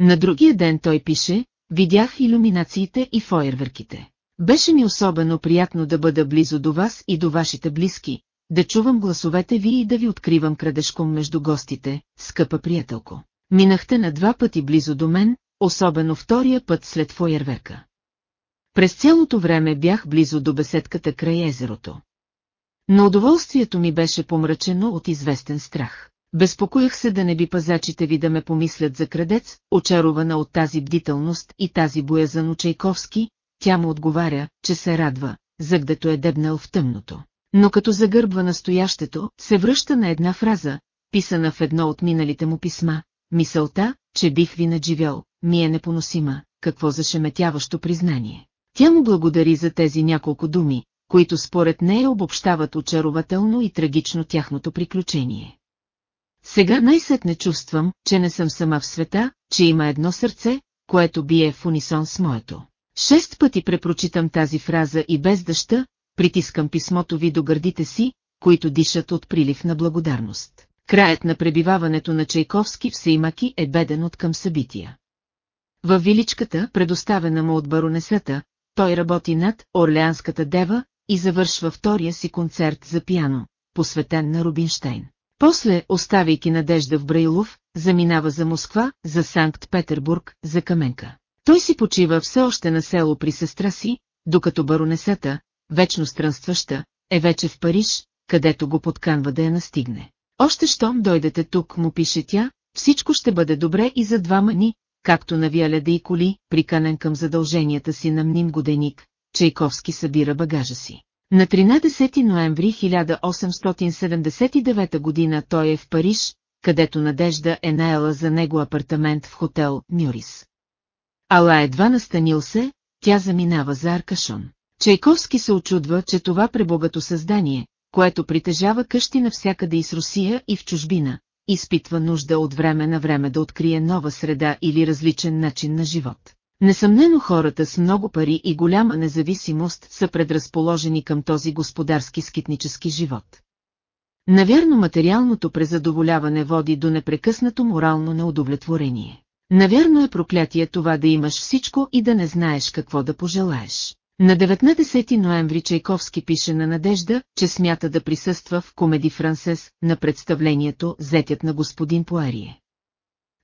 На другия ден той пише, видях иллюминациите и фойерверките. Беше ми особено приятно да бъда близо до вас и до вашите близки, да чувам гласовете ви и да ви откривам крадешком между гостите, скъпа приятелко. Минахте на два пъти близо до мен, особено втория път след фойерверка. През цялото време бях близо до беседката край езерото. Но удоволствието ми беше помрачено от известен страх. Безпокоях се да не би пазачите ви да ме помислят за крадец, очарована от тази бдителност и тази боязан Чайковски, тя му отговаря, че се радва, загдето е дебнал в тъмното. Но като загърбва настоящето, се връща на една фраза, писана в едно от миналите му писма. Мисълта, че бих ви надживял, ми е непоносима, какво зашеметяващо признание. Тя му благодари за тези няколко думи, които според нея обобщават очарователно и трагично тяхното приключение. Сега най-сетне чувствам, че не съм сама в света, че има едно сърце, което бие в унисон с моето. Шест пъти препрочитам тази фраза и без дъща, притискам писмото ви до гърдите си, които дишат от прилив на благодарност. Краят на пребиваването на Чайковски в Сеймаки е беден от към събития. Във виличката, предоставена му от баронесата, той работи над Орлеанската дева и завършва втория си концерт за пиано, посветен на Рубинштейн. После, оставяйки надежда в Брайлов, заминава за Москва, за Санкт-Петербург, за Каменка. Той си почива все още на село при сестра си, докато баронесата, вечно странстваща, е вече в Париж, където го подканва да я настигне. Още щом дойдете тук, му пише тя, всичко ще бъде добре и за двама ни, както навия леда и коли, приканен към задълженията си на мним годеник, Чайковски събира багажа си. На 13 ноември 1879 година той е в Париж, където Надежда е наела за него апартамент в хотел Мюрис. Ала едва настанил се, тя заминава за Аркашон. Чайковски се очудва, че това пребогато създание, което притежава къщи навсякъде и с Русия и в чужбина, изпитва нужда от време на време да открие нова среда или различен начин на живот. Несъмнено хората с много пари и голяма независимост са предразположени към този господарски скитнически живот. Навярно материалното презадоволяване води до непрекъснато морално неудовлетворение. Навярно е проклятие това да имаш всичко и да не знаеш какво да пожелаеш. На 19 ноември Чайковски пише на Надежда, че смята да присъства в Комеди Франсес на представлението Зетят на господин Пуарие.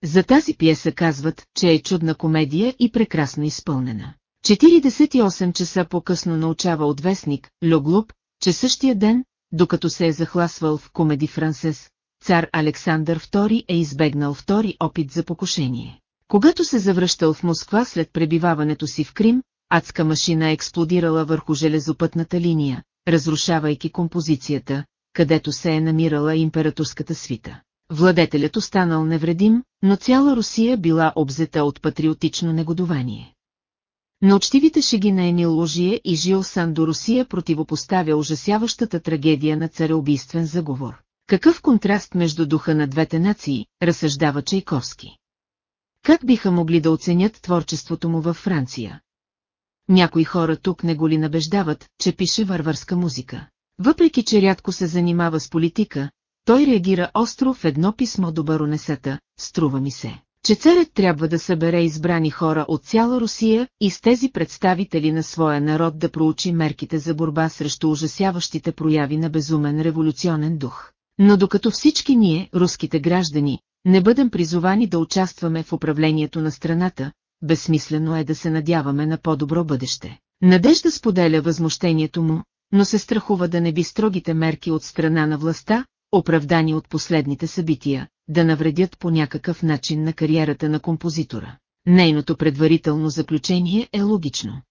За тази пиеса казват, че е чудна комедия и прекрасно изпълнена. 48 часа по-късно научава от вестник, Люглуб, че същия ден, докато се е захласвал в Комеди Франсес, цар Александър II е избегнал втори опит за покушение. Когато се завръщал в Москва след пребиваването си в Крим, адска машина е експлодирала върху железопътната линия, разрушавайки композицията, където се е намирала императорската свита. Владетелят останал невредим, но цяла Русия била обзета от патриотично негодование. На учтивите шеги на Емил Ложие и Жил Сан до Русия противопоставя ужасяващата трагедия на цареубийствен заговор. Какъв контраст между духа на двете нации, разсъждава Чайковски. Как биха могли да оценят творчеството му във Франция? Някои хора тук не го ли набеждават, че пише варварска музика. Въпреки, че рядко се занимава с политика, той реагира остро в едно писмо до баронесата, струва ми се, че царят трябва да събере избрани хора от цяла Русия и с тези представители на своя народ да проучи мерките за борба срещу ужасяващите прояви на безумен революционен дух. Но докато всички ние, руските граждани, не бъдем призовани да участваме в управлението на страната, безсмислено е да се надяваме на по-добро бъдеще. Надежда споделя възмущението му, но се страхува да не би строгите мерки от страна на властта, оправдани от последните събития, да навредят по някакъв начин на кариерата на композитора. Нейното предварително заключение е логично.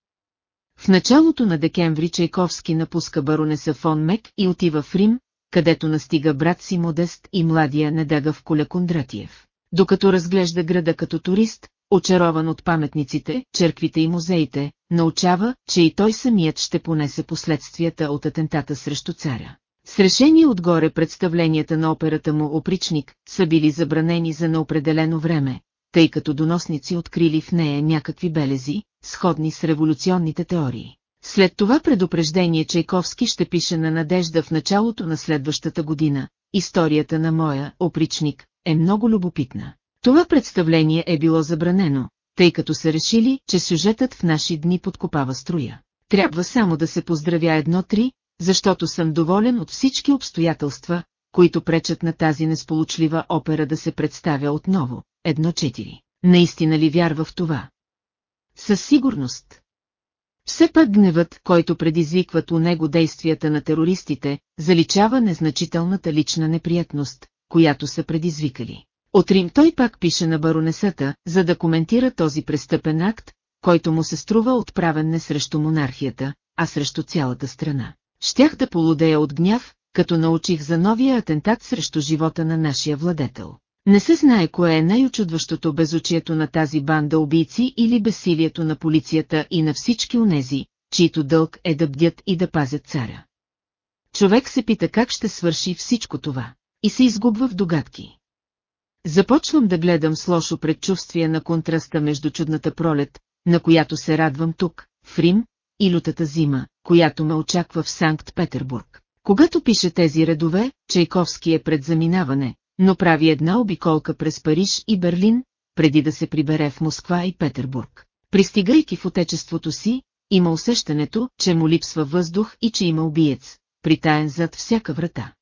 В началото на декември Чайковски напуска баронеса фон Мек и отива в Рим, където настига брат си Модест и младия недагав Коля Кондратиев. Докато разглежда града като турист, очарован от паметниците, черквите и музеите, научава, че и той самият ще понесе последствията от атентата срещу царя. С решение отгоре представленията на операта му «Опричник» са били забранени за неопределено време, тъй като доносници открили в нея някакви белези, сходни с революционните теории. След това предупреждение Чайковски ще пише на Надежда в началото на следващата година. Историята на моя опричник е много любопитна. Това представление е било забранено, тъй като са решили, че сюжетът в наши дни подкопава струя. Трябва само да се поздравя едно-три, защото съм доволен от всички обстоятелства, които пречат на тази несполучлива опера да се представя отново. Едно-четири. Наистина ли вярва в това? Със сигурност. Все пак гневът, който предизвикват у него действията на терористите, заличава незначителната лична неприятност, която са предизвикали. От Рим той пак пише на баронесата, за да коментира този престъпен акт, който му се струва отправен не срещу монархията, а срещу цялата страна. Щях да полудея от гняв, като научих за новия атентат срещу живота на нашия владетел. Не се знае кое е най-очудващото безучието на тази банда убийци или безсилието на полицията и на всички онези, чието дълг е да бдят и да пазят царя. Човек се пита как ще свърши всичко това и се изгубва в догадки. Започвам да гледам с лошо предчувствие на контраста между чудната пролет, на която се радвам тук, в Рим, и лютата зима, която ме очаква в Санкт-Петербург. Когато пише тези редове, Чайковски е пред заминаване, но прави една обиколка през Париж и Берлин, преди да се прибере в Москва и Петербург. Пристигайки в отечеството си, има усещането, че му липсва въздух и че има убиец, притаен зад всяка врата.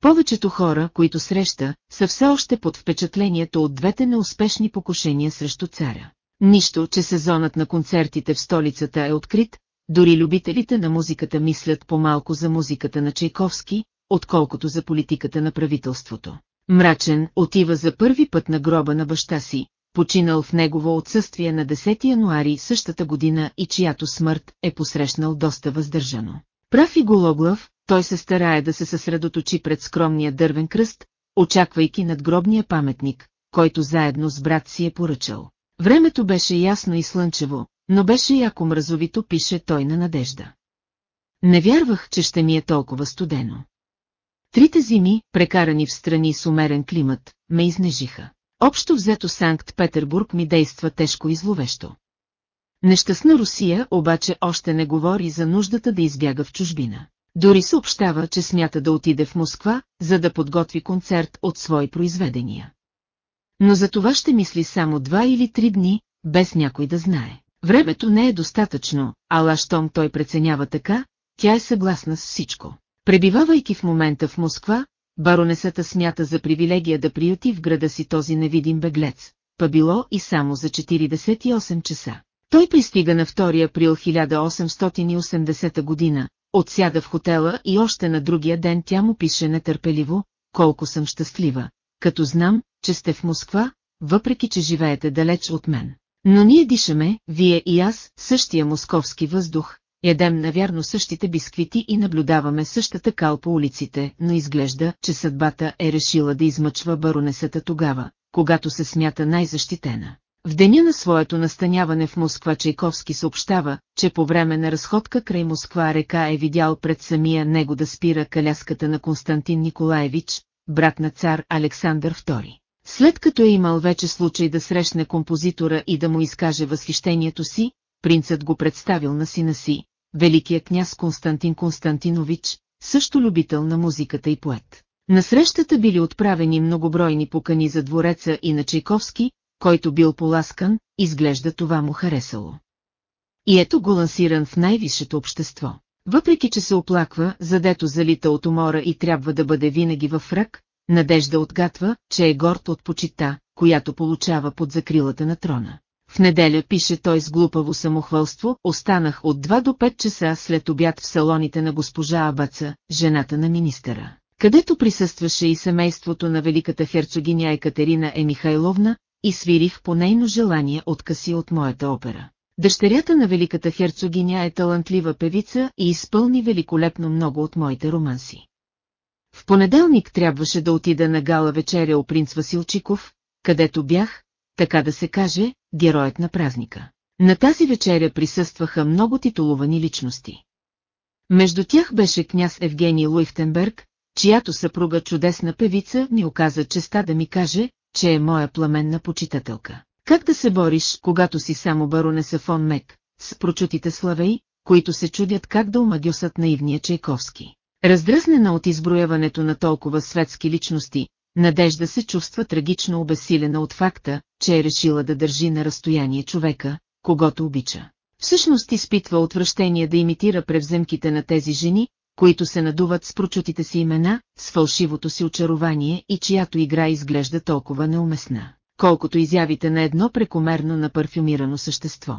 Повечето хора, които среща, са все още под впечатлението от двете неуспешни покушения срещу царя. Нищо, че сезонът на концертите в столицата е открит, дори любителите на музиката мислят по-малко за музиката на Чайковски, отколкото за политиката на правителството. Мрачен отива за първи път на гроба на баща си, починал в негово отсъствие на 10 януари същата година и чиято смърт е посрещнал доста въздържано. Прав и гологлав, той се старае да се съсредоточи пред скромния дървен кръст, очаквайки надгробния паметник, който заедно с брат си е поръчал. Времето беше ясно и слънчево, но беше яко мразовито, пише той на надежда. Не вярвах, че ще ми е толкова студено. Трите зими, прекарани в страни с умерен климат, ме изнежиха. Общо взето Санкт-Петербург ми действа тежко и зловещо. Нещастна Русия обаче още не говори за нуждата да избяга в чужбина. Дори съобщава, че смята да отиде в Москва, за да подготви концерт от свои произведения. Но за това ще мисли само два или три дни, без някой да знае. Времето не е достатъчно, ала щом той преценява така, тя е съгласна с всичко. Пребивавайки в момента в Москва, баронесата смята за привилегия да приюти в града си този невидим беглец, па било и само за 48 часа. Той пристига на 2 април 1880 година, отсяда в хотела и още на другия ден тя му пише нетърпеливо, колко съм щастлива, като знам, че сте в Москва, въпреки че живеете далеч от мен. Но ние дишаме, вие и аз, същия московски въздух, ядем навярно същите бисквити и наблюдаваме същата кал по улиците, но изглежда, че съдбата е решила да измъчва баронесата тогава, когато се смята най-защитена. В деня на своето настаняване в Москва Чайковски съобщава, че по време на разходка край Москва река е видял пред самия него да спира каляската на Константин Николаевич, брат на цар Александър II. След като е имал вече случай да срещне композитора и да му изкаже възхищението си, принцът го представил на сина си, великият княз Константин Константинович, също любител на музиката и поет. На срещата били отправени многобройни покани за двореца и на Чайковски, който бил поласкан, изглежда това му харесало. И ето го лансиран в най-висшето общество. Въпреки, че се оплаква, задето залита от умора и трябва да бъде винаги във фрак, Надежда отгатва, че е горд от почита, която получава под закрилата на трона. В неделя пише той с глупаво самохвалство, останах от 2 до 5 часа след обяд в салоните на госпожа Абаца, жената на министъра, където присъстваше и семейството на великата херцогиня Екатерина Емихайловна, и свирих по нейно желание откъси от моята опера. Дъщерята на великата херцогиня е талантлива певица и изпълни великолепно много от моите романси. В понеделник трябваше да отида на гала вечеря у принц Василчиков, където бях, така да се каже, героят на празника. На тази вечеря присъстваха много титулувани личности. Между тях беше княз Евгений Луихтенберг, чиято съпруга чудесна певица ми оказа честа да ми каже, че е моя пламенна почитателка. Как да се бориш, когато си само баронеса фон Мек, с прочутите славей, които се чудят как да омагюсат наивния Чайковски. Раздръзнена от изброяването на толкова светски личности, Надежда се чувства трагично обесилена от факта, че е решила да държи на разстояние човека, когато обича. Всъщност изпитва отвращение да имитира превземките на тези жени, които се надуват с прочутите си имена, с фалшивото си очарование и чиято игра изглежда толкова неуместна, колкото изявите на едно прекомерно напарфюмирано същество.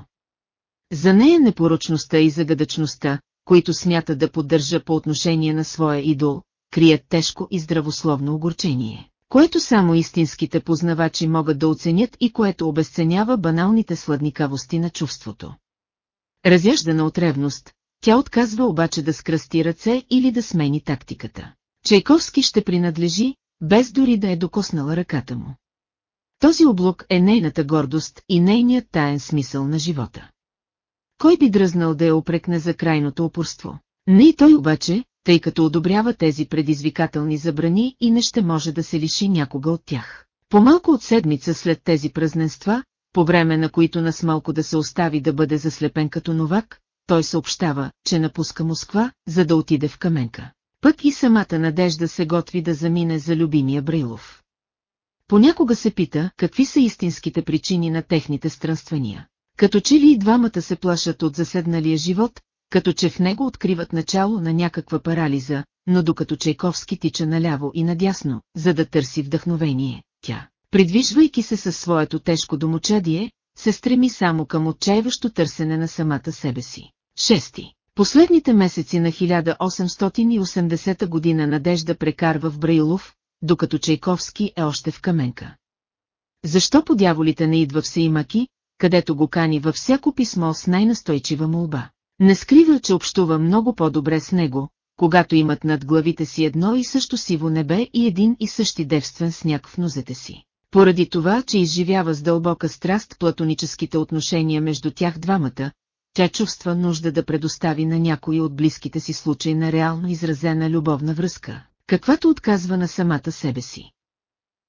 За нея непорочността и загадъчността, които смята да поддържа по отношение на своя идол, крият тежко и здравословно огорчение, което само истинските познавачи могат да оценят и което обесценява баналните сладникавости на чувството. Разяждана от ревност, тя отказва обаче да скръсти ръце или да смени тактиката. Чайковски ще принадлежи, без дори да е докоснала ръката му. Този облук е нейната гордост и нейният таен смисъл на живота. Кой би дръзнал да я опрекне за крайното упорство? Не и той обаче, тъй като одобрява тези предизвикателни забрани и не ще може да се лиши някога от тях. По-малко от седмица след тези празненства, по време на които нас малко да се остави да бъде заслепен като новак, той съобщава, че напуска Москва, за да отиде в Каменка. Пък и самата надежда се готви да замине за любимия Брайлов. Понякога се пита, какви са истинските причини на техните странствания. Като че ли и двамата се плашат от заседналия живот, като че в него откриват начало на някаква парализа, но докато Чайковски тича наляво и надясно, за да търси вдъхновение, тя, придвижвайки се със своето тежко домочадие, се стреми само към отчаиващо търсене на самата себе си. Шести. Последните месеци на 1880 година Надежда прекарва в Браилов, докато Чайковски е още в Каменка. Защо по дяволите не идва в Сеймаки, където го кани във всяко писмо с най-настойчива молба. Не скрива, че общува много по-добре с него, когато имат над главите си едно и също сиво небе и един и същи девствен сняг в нозете си. Поради това, че изживява с дълбока страст платоническите отношения между тях двамата, тя чувства нужда да предостави на някой от близките си случай на реално изразена любовна връзка, каквато отказва на самата себе си.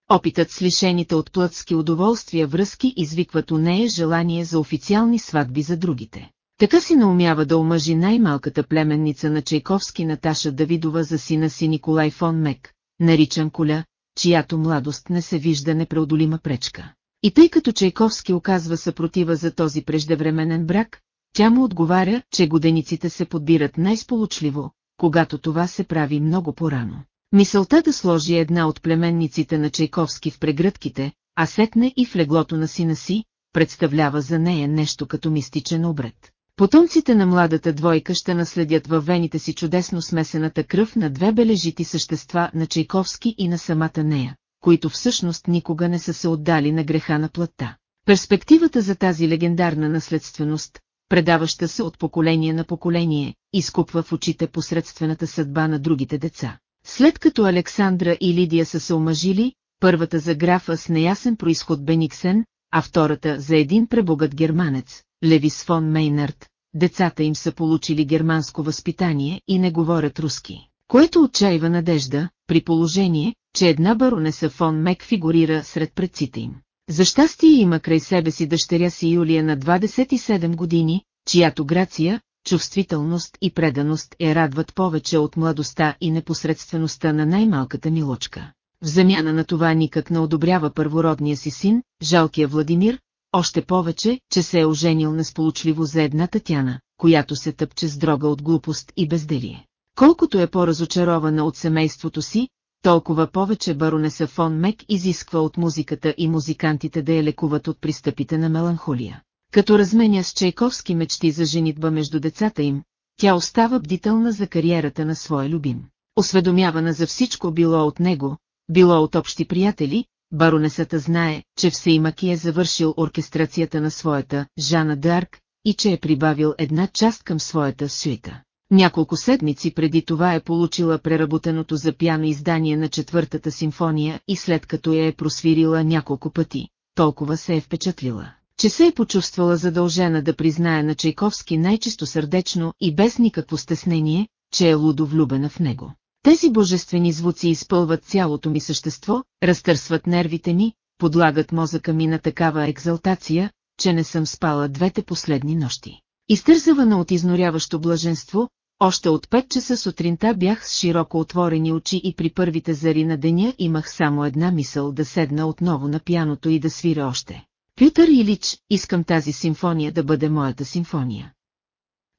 Опитът с лишените от плътски удоволствия връзки извикват у нея желание за официални сватби за другите. Така си наумява да омъжи най-малката племенница на Чайковски Наташа Давидова за сина си Николай фон Мек, наричан Коля, чиято младост не се вижда непреодолима пречка. И тъй като Чайковски оказва съпротива за този преждевременен брак, тя му отговаря, че годениците се подбират най-сполучливо, когато това се прави много порано. Мисълта да сложи една от племенниците на Чайковски в прегръдките, а сетне и в леглото на сина си, представлява за нея нещо като мистичен обред. Потомците на младата двойка ще наследят във вените си чудесно смесената кръв на две бележити същества на Чайковски и на самата нея, които всъщност никога не са се отдали на греха на плътта. Перспективата за тази легендарна наследственост, предаваща се от поколение на поколение, изкупва в очите посредствената съдба на другите деца. След като Александра и Лидия са се омъжили, първата за графа с неясен происход Бениксен, а втората за един пребогат германец, Левис фон Мейнард, децата им са получили германско възпитание и не говорят руски, което отчаива надежда, при положение, че една баронеса фон Мек фигурира сред предците им. За щастие има край себе си дъщеря си Юлия на 27 години, чиято грация, чувствителност и преданост е радват повече от младостта и непосредствеността на най-малката милочка. В замяна на това никак не одобрява първородния си син, жалкия Владимир, още повече, че се е оженил несполучливо за една Татяна, която се тъпче с дрога от глупост и безделие. Колкото е по-разочарована от семейството си, толкова повече баронеса фон Мек изисква от музиката и музикантите да я лекуват от пристъпите на меланхолия. Като разменя с Чайковски мечти за женитба между децата им, тя остава бдителна за кариерата на своя любим. Осведомявана за всичко било от него, било от общи приятели, баронесата знае, че Всеимаки е завършил оркестрацията на своята Жана Д'Арк и че е прибавил една част към своята суита. Няколко седмици преди това е получила преработеното за пяно издание на четвъртата симфония и след като я е просвирила няколко пъти, толкова се е впечатлила, че се е почувствала задължена да признае на Чайковски най-чисто сърдечно и без никакво стеснение, че е лудо влюбена в него. Тези божествени звуци изпълват цялото ми същество, разтърсват нервите ми, подлагат мозъка ми на такава екзалтация, че не съм спала двете последни нощи. Изтързавана от изноряващо блаженство, още от 5 часа сутринта бях с широко отворени очи и при първите зари на деня имах само една мисъл да седна отново на пяното и да свиря още. Пютър Илич, искам тази симфония да бъде моята симфония.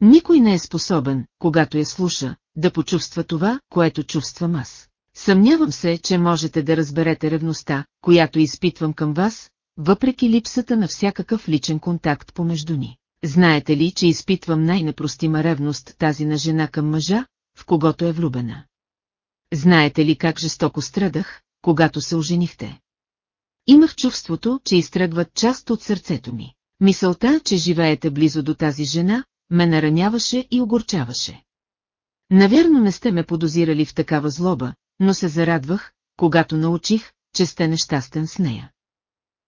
Никой не е способен, когато я слуша, да почувства това, което чувствам аз. Съмнявам се, че можете да разберете ревността, която изпитвам към вас, въпреки липсата на всякакъв личен контакт помежду ни. Знаете ли, че изпитвам най-непростима ревност тази на жена към мъжа, в когото е влюбена? Знаете ли как жестоко страдах, когато се оженихте? Имах чувството, че изтръгват част от сърцето ми. Мисълта, че живеете близо до тази жена, ме нараняваше и огорчаваше. Навярно не сте ме подозирали в такава злоба, но се зарадвах, когато научих, че сте нещастен с нея.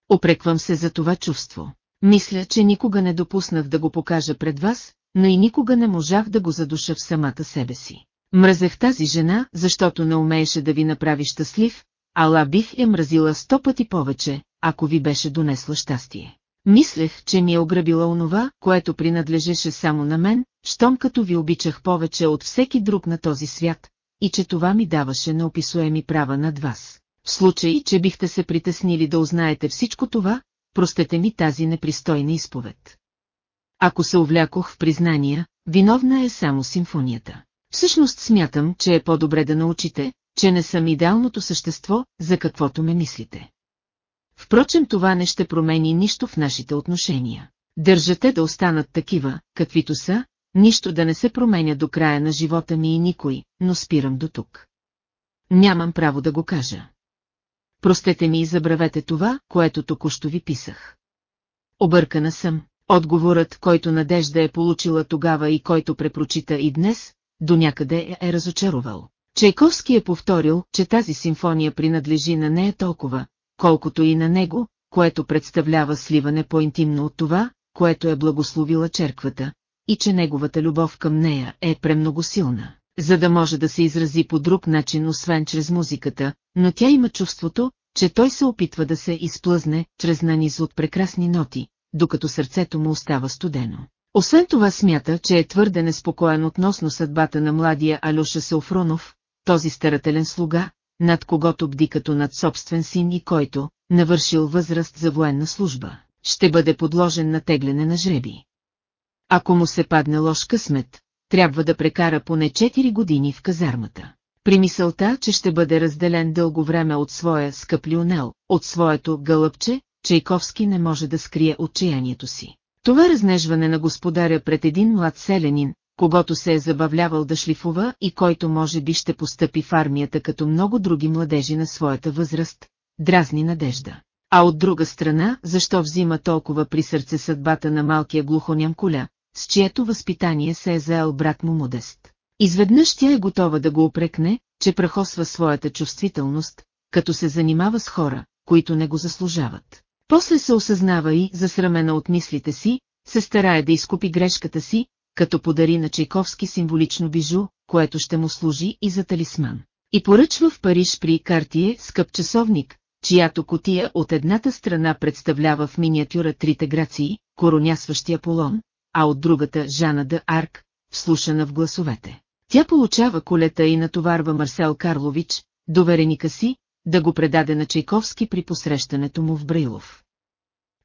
Опреквам се за това чувство. Мисля, че никога не допуснах да го покажа пред вас, но и никога не можах да го задуша в самата себе си. Мразех тази жена, защото не умееше да ви направи щастлив, ала бих е мразила сто пъти повече, ако ви беше донесла щастие. Мислех, че ми е ограбила онова, което принадлежеше само на мен, щом като ви обичах повече от всеки друг на този свят, и че това ми даваше неописуеми права над вас. В случай, че бихте се притеснили да узнаете всичко това, простете ми тази непристойна изповед. Ако се увлякох в признания, виновна е само симфонията. Всъщност смятам, че е по-добре да научите, че не съм идеалното същество, за каквото ме мислите. Впрочем това не ще промени нищо в нашите отношения. Държате да останат такива, каквито са, нищо да не се променя до края на живота ми и никой, но спирам до тук. Нямам право да го кажа. Простете ми и забравете това, което току-що ви писах. Объркана съм. Отговорът, който Надежда е получила тогава и който препрочита и днес, до някъде е разочаровал. Чайковски е повторил, че тази симфония принадлежи на нея толкова, колкото и на него, което представлява сливане по-интимно от това, което е благословила черквата, и че неговата любов към нея е премного силна, за да може да се изрази по друг начин освен чрез музиката, но тя има чувството, че той се опитва да се изплъзне чрез наниз от прекрасни ноти, докато сърцето му остава студено. Освен това смята, че е твърде неспокоен относно съдбата на младия Алюша Сеофронов, този старателен слуга, над когото бди като над собствен син и който, навършил възраст за военна служба, ще бъде подложен на тегляне на жреби. Ако му се падне лош късмет, трябва да прекара поне 4 години в казармата. При мисълта, че ще бъде разделен дълго време от своя скъп Лионел, от своето гълъбче, Чайковски не може да скрие отчаянието си. Това разнежване на господаря пред един млад селянин, когато се е забавлявал да шлифува и който може би ще постъпи в армията като много други младежи на своята възраст, дразни надежда. А от друга страна, защо взима толкова при сърце съдбата на малкия глухоням куля, с чието възпитание се е заел брат му Модест. Изведнъж тя е готова да го опрекне, че прахосва своята чувствителност, като се занимава с хора, които не го заслужават. После се осъзнава и, засрамена от мислите си, се старае да изкупи грешката си, като подари на Чайковски символично бижу, което ще му служи и за талисман. И поръчва в Париж при Картие скъп часовник, чиято котия от едната страна представлява в миниатюра трите грации, коронясващия полон, а от другата Жана де Арк, вслушана в гласовете. Тя получава колета и натоварва Марсел Карлович, довереника си, да го предаде на Чайковски при посрещането му в Брайлов.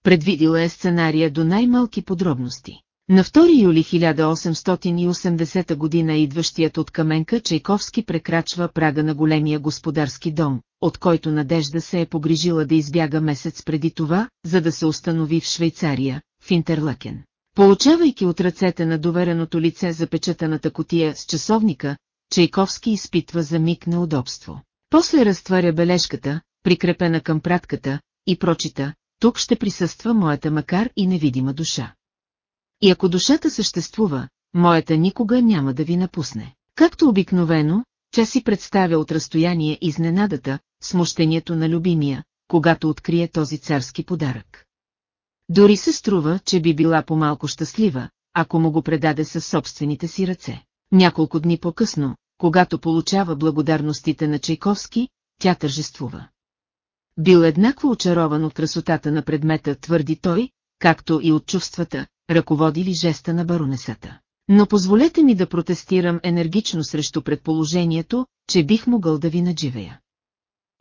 Предвидила е сценария до най-малки подробности. На 2 юли 1880 година идващият от Каменка Чайковски прекрачва прага на големия господарски дом, от който Надежда се е погрижила да избяга месец преди това, за да се установи в Швейцария, в Интерлакен. Получавайки от ръцете на довереното лице запечатаната котия с часовника, Чайковски изпитва за миг на удобство. После разтваря бележката, прикрепена към пратката, и прочита, тук ще присъства моята макар и невидима душа. И ако душата съществува, моята никога няма да ви напусне. Както обикновено, тя си представя от разстояние изненадата, смущението на любимия, когато открие този царски подарък. Дори се струва, че би била по-малко щастлива, ако му го предаде със собствените си ръце. Няколко дни по-късно, когато получава благодарностите на Чайковски, тя тържествува. Бил еднакво очарован от красотата на предмета, твърди той, както и от чувствата, ръководили жеста на баронесата. Но позволете ми да протестирам енергично срещу предположението, че бих могъл да ви надживея.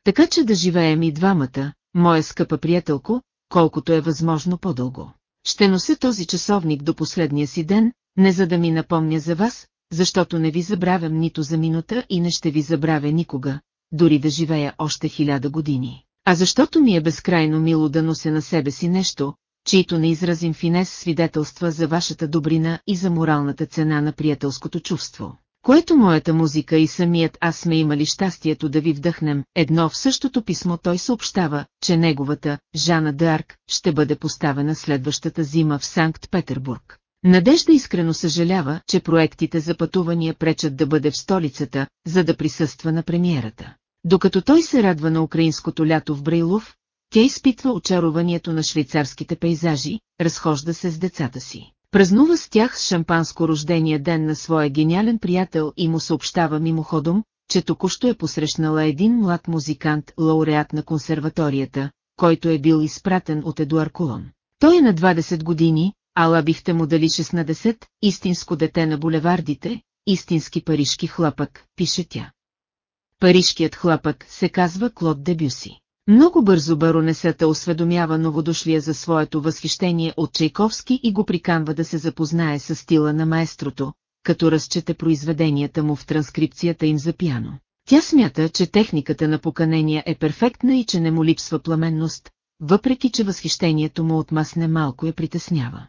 Така че да живеем и двамата, моя скъпа приятелко, колкото е възможно по-дълго. Ще нося този часовник до последния си ден, не за да ми напомня за вас, защото не ви забравям нито за минута и не ще ви забравя никога, дори да живея още хиляда години. А защото ми е безкрайно мило да нося на себе си нещо, чието неизразим финес свидетелства за вашата добрина и за моралната цена на приятелското чувство, което моята музика и самият аз сме имали щастието да ви вдъхнем, едно в същото писмо той съобщава, че неговата, Жана Д'Арк, ще бъде поставена следващата зима в Санкт-Петербург. Надежда искрено съжалява, че проектите за пътувания пречат да бъде в столицата, за да присъства на премиерата. Докато той се радва на украинското лято в Брайлов, тя изпитва очарованието на швейцарските пейзажи, разхожда се с децата си. Празнува с тях с шампанско рождения ден на своя гениален приятел и му съобщава мимоходом, че току-що е посрещнала един млад музикант, лауреат на консерваторията, който е бил изпратен от Едуар Колон. Той е на 20 години, ала бихте му дали 16, истинско дете на булевардите, истински парижки хлапък, пише тя. Парижкият хлапък се казва Клод Дебюси. Много бързо баронесата осведомява новодошлия за своето възхищение от Чайковски и го приканва да се запознае с стила на маестрото, като разчете произведенията му в транскрипцията им за пиано. Тя смята, че техниката на поканения е перфектна и че не му липсва пламенност, въпреки че възхищението му от масне малко я притеснява.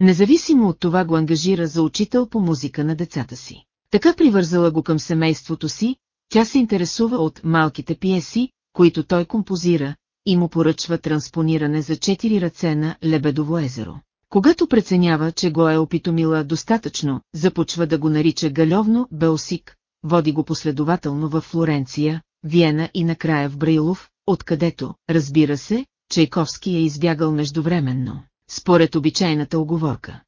Независимо от това го ангажира за учител по музика на децата си. Така привързала го към семейството си, тя се интересува от малките пиеси, които той композира, и му поръчва транспониране за четири ръце на Лебедово езеро. Когато преценява, че го е опитомила достатъчно, започва да го нарича галевно Белсик, води го последователно в Флоренция, Виена и накрая в Брайлов, откъдето, разбира се, Чайковски е избягал междувременно, според обичайната оговорка.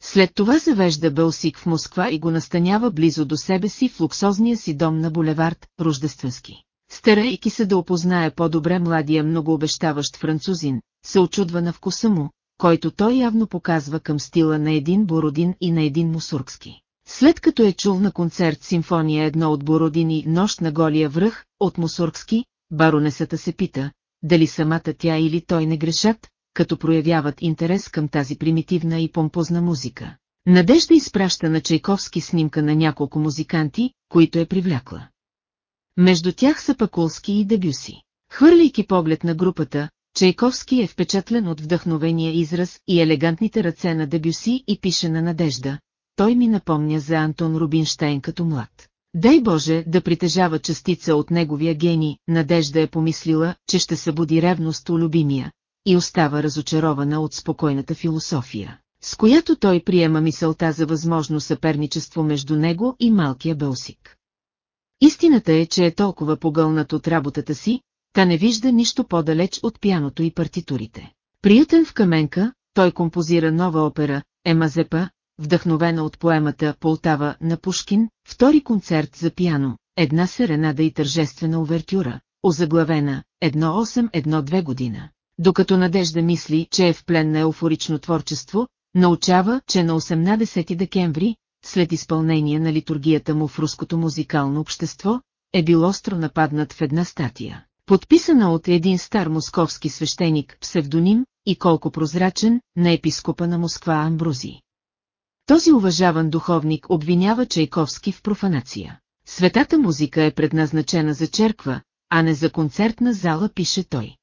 След това завежда Белсик в Москва и го настанява близо до себе си в луксозния си дом на булевард Рождественски. Старайки се да опознае по-добре младия многообещаващ французин, се очудва на вкуса му, който той явно показва към стила на един Бородин и на един Мусургски. След като е чул на концерт симфония едно от Бородин и Нощ на голия връх от Мусургски, баронесата се пита, дали самата тя или той не грешат, като проявяват интерес към тази примитивна и помпозна музика. Надежда изпраща на Чайковски снимка на няколко музиканти, които е привлякла. Между тях са Пакулски и Дебюси. Хвърляйки поглед на групата, Чайковски е впечатлен от вдъхновения израз и елегантните ръце на Дебюси и пише на Надежда. Той ми напомня за Антон Рубинштейн като млад. Дай Боже да притежава частица от неговия гений, Надежда е помислила, че ще събуди ревност у любимия, и остава разочарована от спокойната философия, с която той приема мисълта за възможно съперничество между него и малкия Белсик. Истината е, че е толкова погълнат от работата си, та не вижда нищо по-далеч от пяното и партитурите. Приютен в Каменка, той композира нова опера, Емазепа, вдъхновена от поемата Полтава на Пушкин, втори концерт за пиано, една серенада и тържествена увертюра, озаглавена 1812 година. Докато Надежда мисли, че е в плен на еуфорично творчество, научава, че на 18 декември, след изпълнение на литургията му в руското музикално общество, е бил остро нападнат в една статия, подписана от един стар московски свещеник, псевдоним и колко прозрачен, на епископа на Москва Амбрузи. Този уважаван духовник обвинява Чайковски в профанация. Светата музика е предназначена за черква, а не за концертна зала, пише той.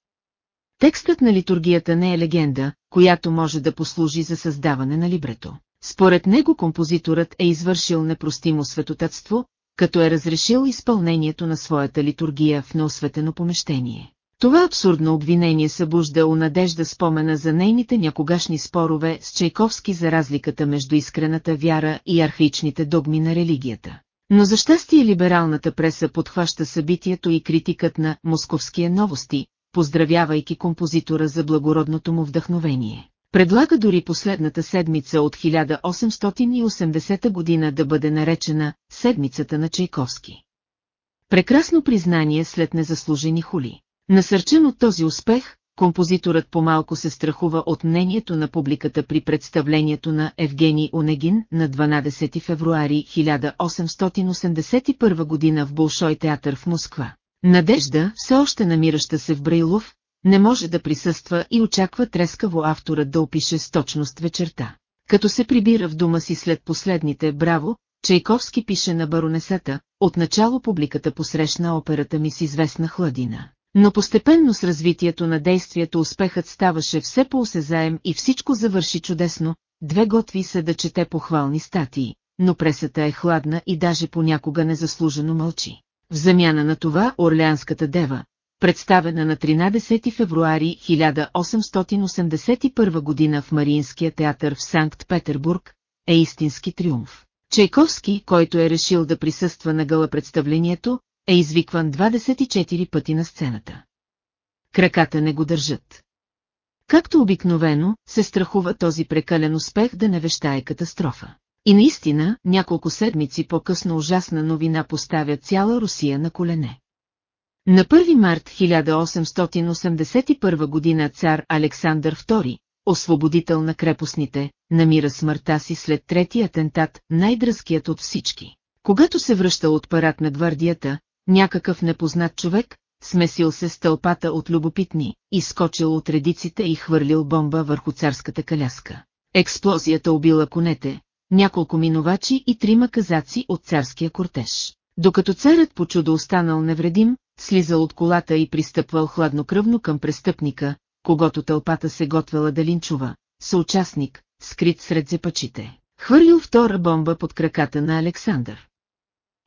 Текстът на литургията не е легенда, която може да послужи за създаване на либрето. Според него композиторът е извършил непростимо светотатство, като е разрешил изпълнението на своята литургия в неосветено помещение. Това абсурдно обвинение събужда у надежда спомена за нейните някогашни спорове с Чайковски за разликата между искрената вяра и архаичните догми на религията. Но за щастие либералната преса подхваща събитието и критикът на «Московския новости», поздравявайки композитора за благородното му вдъхновение. Предлага дори последната седмица от 1880 година да бъде наречена «Седмицата на Чайковски». Прекрасно признание след незаслужени хули. Насърчен от този успех, композиторът помалко се страхува от мнението на публиката при представлението на Евгений Онегин на 12 февруари 1881 година в Болшой театър в Москва. Надежда, все още намираща се в Брайлов, не може да присъства и очаква трескаво авторът да опише с точност вечерта. Като се прибира в дома си след последните «Браво», Чайковски пише на баронесата, отначало публиката посрещна операта ми с известна хладина. Но постепенно с развитието на действието успехът ставаше все по-осезаем и всичко завърши чудесно, две готви се да чете похвални статии, но пресата е хладна и даже понякога незаслужено мълчи. В замяна на това Орлеанската дева, представена на 13 февруари 1881 година в Мариинския театър в Санкт-Петербург, е истински триумф. Чайковски, който е решил да присъства на гъла представлението, е извикван 24 пъти на сцената. Краката не го държат. Както обикновено, се страхува този прекален успех да не вещае катастрофа. И наистина, няколко седмици по-късно ужасна новина поставя цяла Русия на колене. На 1 март 1881 година цар Александър II, освободител на крепостните, намира смъртта си след третия атентат, най-дръзкият от всички. Когато се връща от парад на гвардията, някакъв непознат човек, смесил се с тълпата от любопитни, изскочил от редиците и хвърлил бомба върху царската каляска. Експлозията убила конете, няколко минувачи и трима казаци от царския кортеж. Докато царят по чудо останал невредим, слизал от колата и пристъпвал хладнокръвно към престъпника, когато тълпата се готвела да линчува, съучастник, скрит сред зепачите. Хвърлил втора бомба под краката на Александър.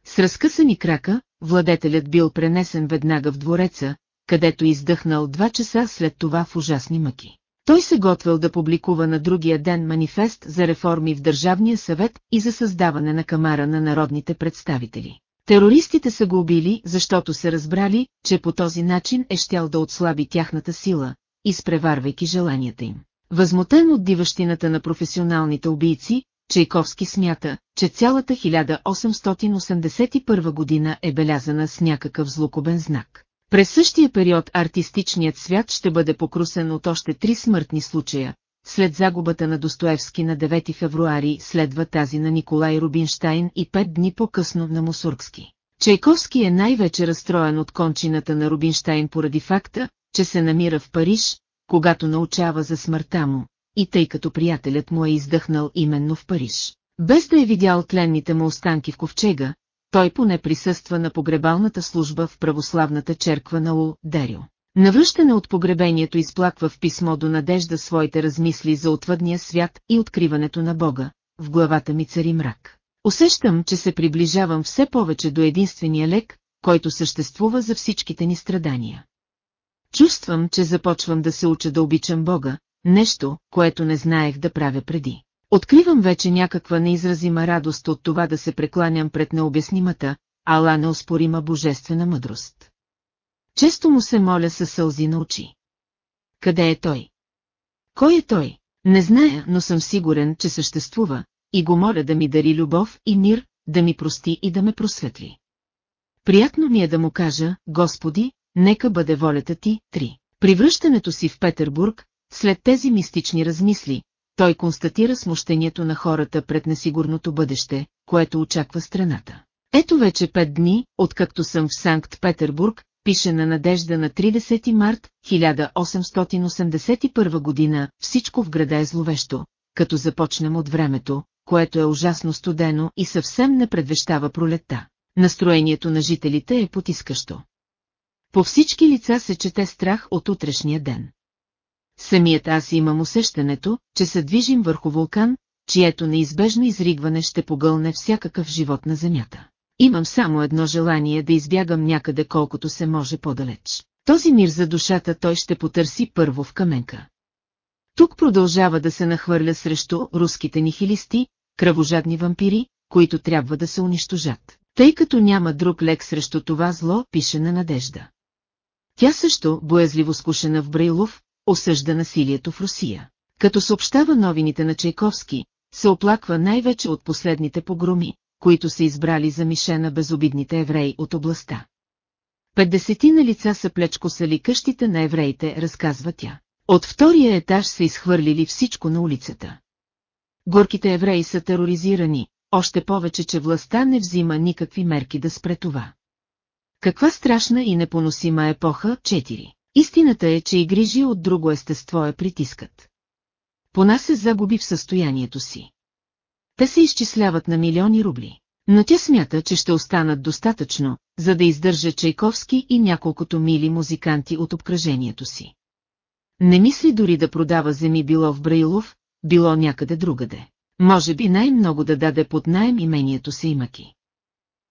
С разкъсани крака, владетелят бил пренесен веднага в двореца, където издъхнал два часа след това в ужасни мъки. Той се готвил да публикува на другия ден манифест за реформи в Държавния съвет и за създаване на камара на народните представители. Терористите са го убили, защото се разбрали, че по този начин е щял да отслаби тяхната сила, изпреварвайки желанията им. Възмутен от диващината на професионалните убийци, Чайковски смята, че цялата 1881 година е белязана с някакъв злокобен знак. През същия период артистичният свят ще бъде покрусен от още три смъртни случая. След загубата на Достоевски на 9 февруари следва тази на Николай Рубинштайн и пет дни по-късно на Мусоргски. Чайковски е най-вече разстроен от кончината на Рубинштайн поради факта, че се намира в Париж, когато научава за смъртта му, и тъй като приятелят му е издъхнал именно в Париж. Без да е видял тленните му останки в ковчега, той поне присъства на погребалната служба в православната черква на Ул Дерю. Навръщане от погребението изплаква в писмо до надежда своите размисли за отвъдния свят и откриването на Бога. В главата ми цари мрак. Усещам, че се приближавам все повече до единствения лек, който съществува за всичките ни страдания. Чувствам, че започвам да се уча да обичам Бога, нещо, което не знаех да правя преди. Откривам вече някаква неизразима радост от това да се прекланям пред необяснимата, ала неоспорима божествена мъдрост. Често му се моля със сълзи на очи. Къде е той? Кой е той? Не зная, но съм сигурен, че съществува, и го моля да ми дари любов и мир, да ми прости и да ме просветли. Приятно ми е да му кажа, Господи, нека бъде волята ти, три. При връщането си в Петербург, след тези мистични размисли, той констатира смущението на хората пред несигурното бъдеще, което очаква страната. Ето вече пет дни, откакто съм в Санкт-Петербург, пише на Надежда на 30 март 1881 година, всичко в града е зловещо, като започнем от времето, което е ужасно студено и съвсем не предвещава пролетта. Настроението на жителите е потискащо. По всички лица се чете страх от утрешния ден. Самият аз имам усещането, че се движим върху вулкан, чието неизбежно изригване ще погълне всякакъв живот на Земята. Имам само едно желание да избягам някъде колкото се може по-далеч. Този мир за душата той ще потърси първо в Каменка. Тук продължава да се нахвърля срещу руските нихилисти, кръвожадни вампири, които трябва да се унищожат. Тъй като няма друг лек срещу това зло, пише на надежда. Тя също, боязливо скушена в Брайлов, осъжда насилието в Русия. Като съобщава новините на Чайковски, се оплаква най-вече от последните погроми, които са избрали за мишена безобидните евреи от областта. Петдесетина лица са плечкосали къщите на евреите, разказва тя. От втория етаж са изхвърлили всичко на улицата. Горките евреи са тероризирани, още повече, че властта не взима никакви мерки да спре това. Каква страшна и непоносима епоха, 4. Истината е, че и грижи от друго естество я притискат. Пона се загуби в състоянието си. Те се изчисляват на милиони рубли. Но тя смята, че ще останат достатъчно, за да издържа Чайковски и няколкото мили музиканти от обкръжението си. Не мисли дори да продава земи било в Браилов, било някъде другаде. Може би най-много да даде под найем имението си имаки.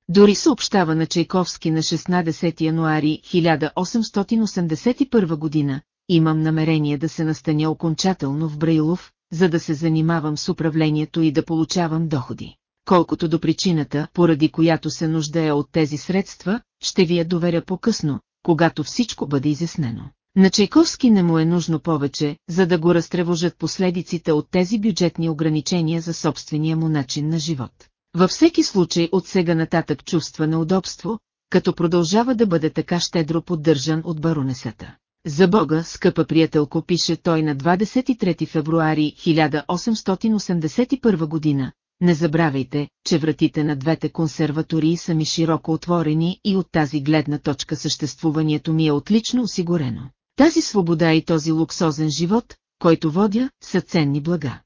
Дори съобщава на Чайковски на 16 януари 1881 година, имам намерение да се настаня окончателно в Браилов, за да се занимавам с управлението и да получавам доходи. Колкото до причината, поради която се нуждая от тези средства, ще ви я доверя по-късно, когато всичко бъде изяснено. На Чайковски не му е нужно повече, за да го разтревожат последиците от тези бюджетни ограничения за собствения му начин на живот. Във всеки случай от сега нататък чувства неудобство, като продължава да бъде така щедро поддържан от баронесата. За Бога, скъпа приятелко, пише той на 23 февруари 1881 година, не забравяйте, че вратите на двете консерватории са ми широко отворени и от тази гледна точка съществуването ми е отлично осигурено. Тази свобода и този луксозен живот, който водя, са ценни блага.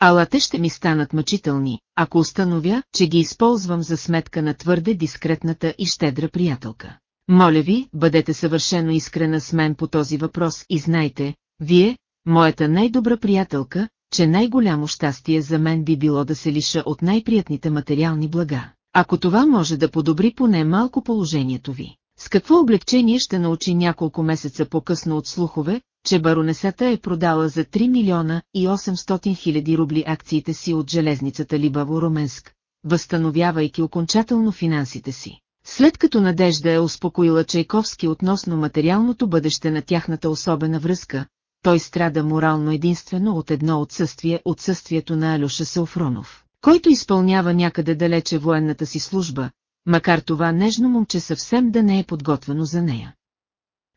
Ала те ще ми станат мъчителни, ако установя, че ги използвам за сметка на твърде дискретната и щедра приятелка. Моля ви, бъдете съвършено искрена с мен по този въпрос и знайте, вие, моята най-добра приятелка, че най-голямо щастие за мен би било да се лиша от най-приятните материални блага. Ако това може да подобри поне малко положението ви. С какво облегчение ще научи няколко месеца по-късно от слухове, че баронесата е продала за 3 милиона и 800 хиляди рубли акциите си от железницата Либаво-Роменск, възстановявайки окончателно финансите си. След като Надежда е успокоила Чайковски относно материалното бъдеще на тяхната особена връзка, той страда морално единствено от едно отсъствие отсъствието на Алюша Сауфронов, който изпълнява някъде далече военната си служба, макар това нежно момче съвсем да не е подготвено за нея.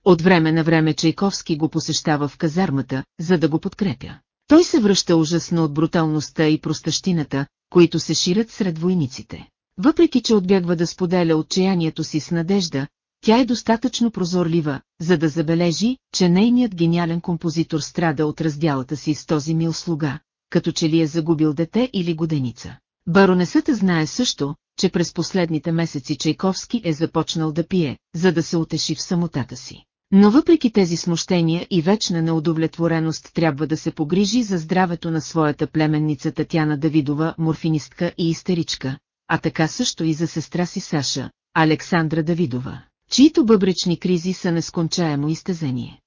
От време на време Чайковски го посещава в казармата, за да го подкрепя. Той се връща ужасно от бруталността и простащината, които се ширят сред войниците. Въпреки, че отбягва да споделя отчаянието си с надежда, тя е достатъчно прозорлива, за да забележи, че нейният гениален композитор страда от раздялата си с този мил слуга, като че ли е загубил дете или годеница. Баронесата знае също, че през последните месеци Чайковски е започнал да пие, за да се утеши в самотата си. Но въпреки тези смущения и вечна неудовлетвореност трябва да се погрижи за здравето на своята племенница Татяна Давидова, морфинистка и истеричка, а така също и за сестра си Саша, Александра Давидова, чието бъбречни кризи са нескончаемо изтезение.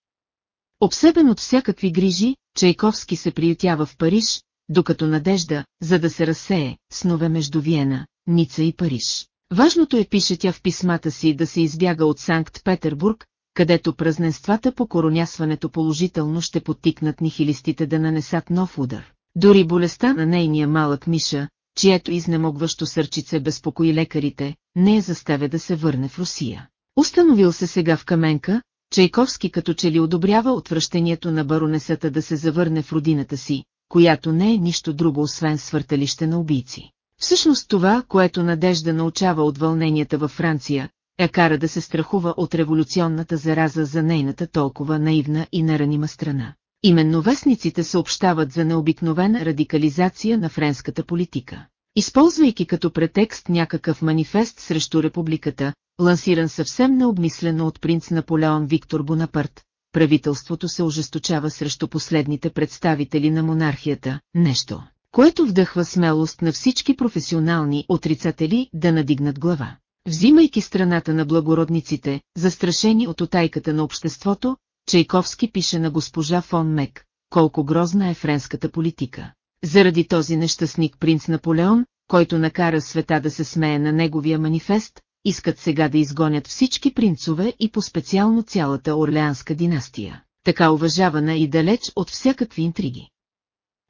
Обсебен от всякакви грижи, Чайковски се приютява в Париж, докато надежда, за да се разсее, снове между Виена, Ница и Париж. Важното е пише тя в писмата си да се избяга от Санкт-Петербург, където празненствата по коронясването положително ще потикнат нихилистите да нанесат нов удар. Дори болестта на нейния малък Миша, чието изнемогващо сърчице безпокои лекарите, не я заставя да се върне в Русия. Установил се сега в Каменка, Чайковски като че ли одобрява отвращението на баронесата да се завърне в родината си, която не е нищо друго освен свърталище на убийци. Всъщност това, което Надежда научава от вълненията във Франция, я кара да се страхува от революционната зараза за нейната толкова наивна и неранима страна. Именно вестниците съобщават за необикновена радикализация на френската политика. Използвайки като претекст някакъв манифест срещу републиката, лансиран съвсем необмислено от принц Наполеон Виктор Бонапарт, правителството се ожесточава срещу последните представители на монархията, нещо, което вдъхва смелост на всички професионални отрицатели да надигнат глава. Взимайки страната на благородниците, застрашени от отайката на обществото, Чайковски пише на госпожа фон Мек, колко грозна е френската политика. Заради този нещастник принц Наполеон, който накара света да се смее на неговия манифест, искат сега да изгонят всички принцове и по-специално цялата Орлеанска династия, така уважавана и далеч от всякакви интриги.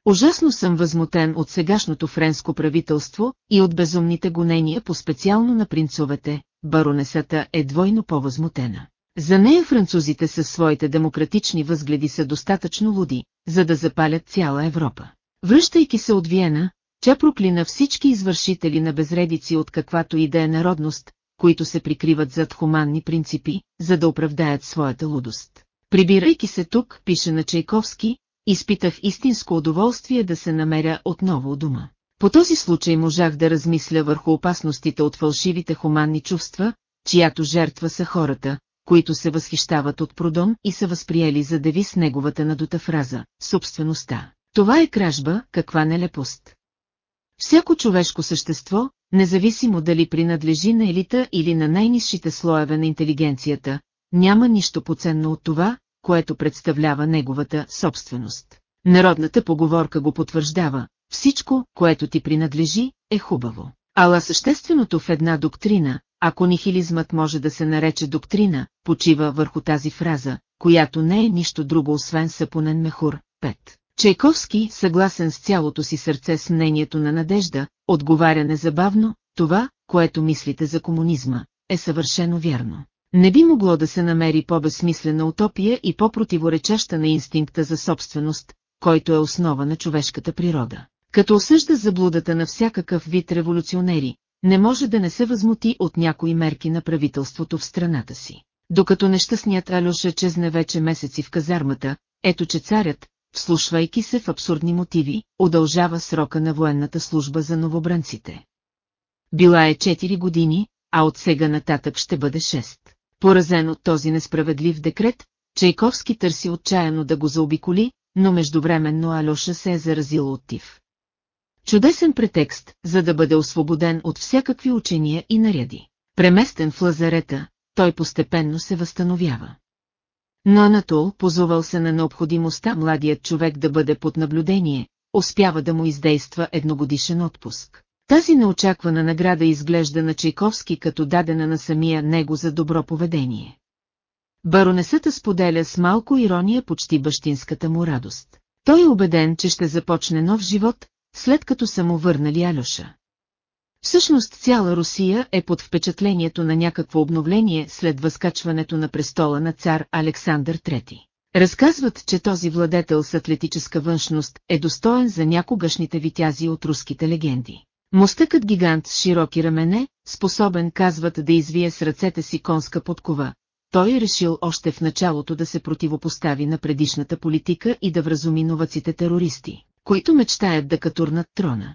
Ужасно съм възмутен от сегашното френско правителство и от безумните гонения по-специално на принцовете, баронесата е двойно по-възмутена. За нея французите със своите демократични възгледи са достатъчно луди, за да запалят цяла Европа. Връщайки се от Виена, тя проклина всички извършители на безредици от каквато и да е народност, които се прикриват зад хуманни принципи, за да оправдаят своята лудост. Прибирайки се тук, пише на Чайковски, изпитах истинско удоволствие да се намеря отново у дома. По този случай можах да размисля върху опасностите от фалшивите хуманни чувства, чиято жертва са хората, които се възхищават от Продон и са възприели за девиз неговата надута фраза – собствеността. Това е кражба, каква нелепост. Всяко човешко същество, независимо дали принадлежи на елита или на най-низшите слоеве на интелигенцията, няма нищо поценно от това, което представлява неговата собственост. Народната поговорка го потвърждава, всичко, което ти принадлежи, е хубаво. Ала същественото в една доктрина, ако нихилизмът може да се нарече доктрина, почива върху тази фраза, която не е нищо друго освен сапонен мехур. 5. Чайковски, съгласен с цялото си сърце с мнението на надежда, отговаря незабавно, това, което мислите за комунизма, е съвършено вярно. Не би могло да се намери по-безсмислена утопия и по-противоречаща на инстинкта за собственост, който е основа на човешката природа. Като осъжда заблудата на всякакъв вид революционери, не може да не се възмути от някои мерки на правителството в страната си. Докато нещастният Алюша чезне вече месеци в казармата, ето че царят, вслушвайки се в абсурдни мотиви, удължава срока на военната служба за новобранците. Била е 4 години, а от сега нататък ще бъде 6. Поразен от този несправедлив декрет, Чайковски търси отчаяно да го заобиколи, но междувременно Алоша се е заразил от тив. Чудесен претекст, за да бъде освободен от всякакви учения и наряди. Преместен в лазарета, той постепенно се възстановява. Но Анатол, позовал се на необходимостта младият човек да бъде под наблюдение, успява да му издейства едногодишен отпуск. Тази неочаквана награда изглежда на Чайковски като дадена на самия него за добро поведение. Баронесата споделя с малко ирония почти бащинската му радост. Той е убеден, че ще започне нов живот, след като са му върнали Алюша. Всъщност цяла Русия е под впечатлението на някакво обновление след възкачването на престола на цар Александър III. Разказват, че този владетел с атлетическа външност е достоен за някогашните витязи от руските легенди. Мостъкът гигант с широки рамене, способен казват да извие с ръцете си конска подкова, той е решил още в началото да се противопостави на предишната политика и да вразуми новаците терористи, които мечтаят да катурнат трона.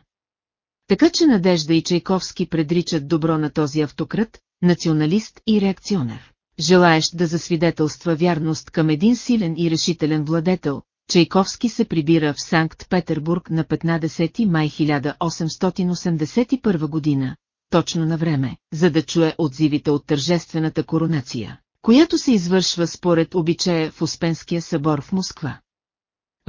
Така че Надежда и Чайковски предричат добро на този автократ, националист и реакционер. Желаещ да засвидетелства вярност към един силен и решителен владетел, Чайковски се прибира в Санкт-Петербург на 15 май 1881 година, точно на време, за да чуе отзивите от тържествената коронация, която се извършва според обичая в Успенския събор в Москва.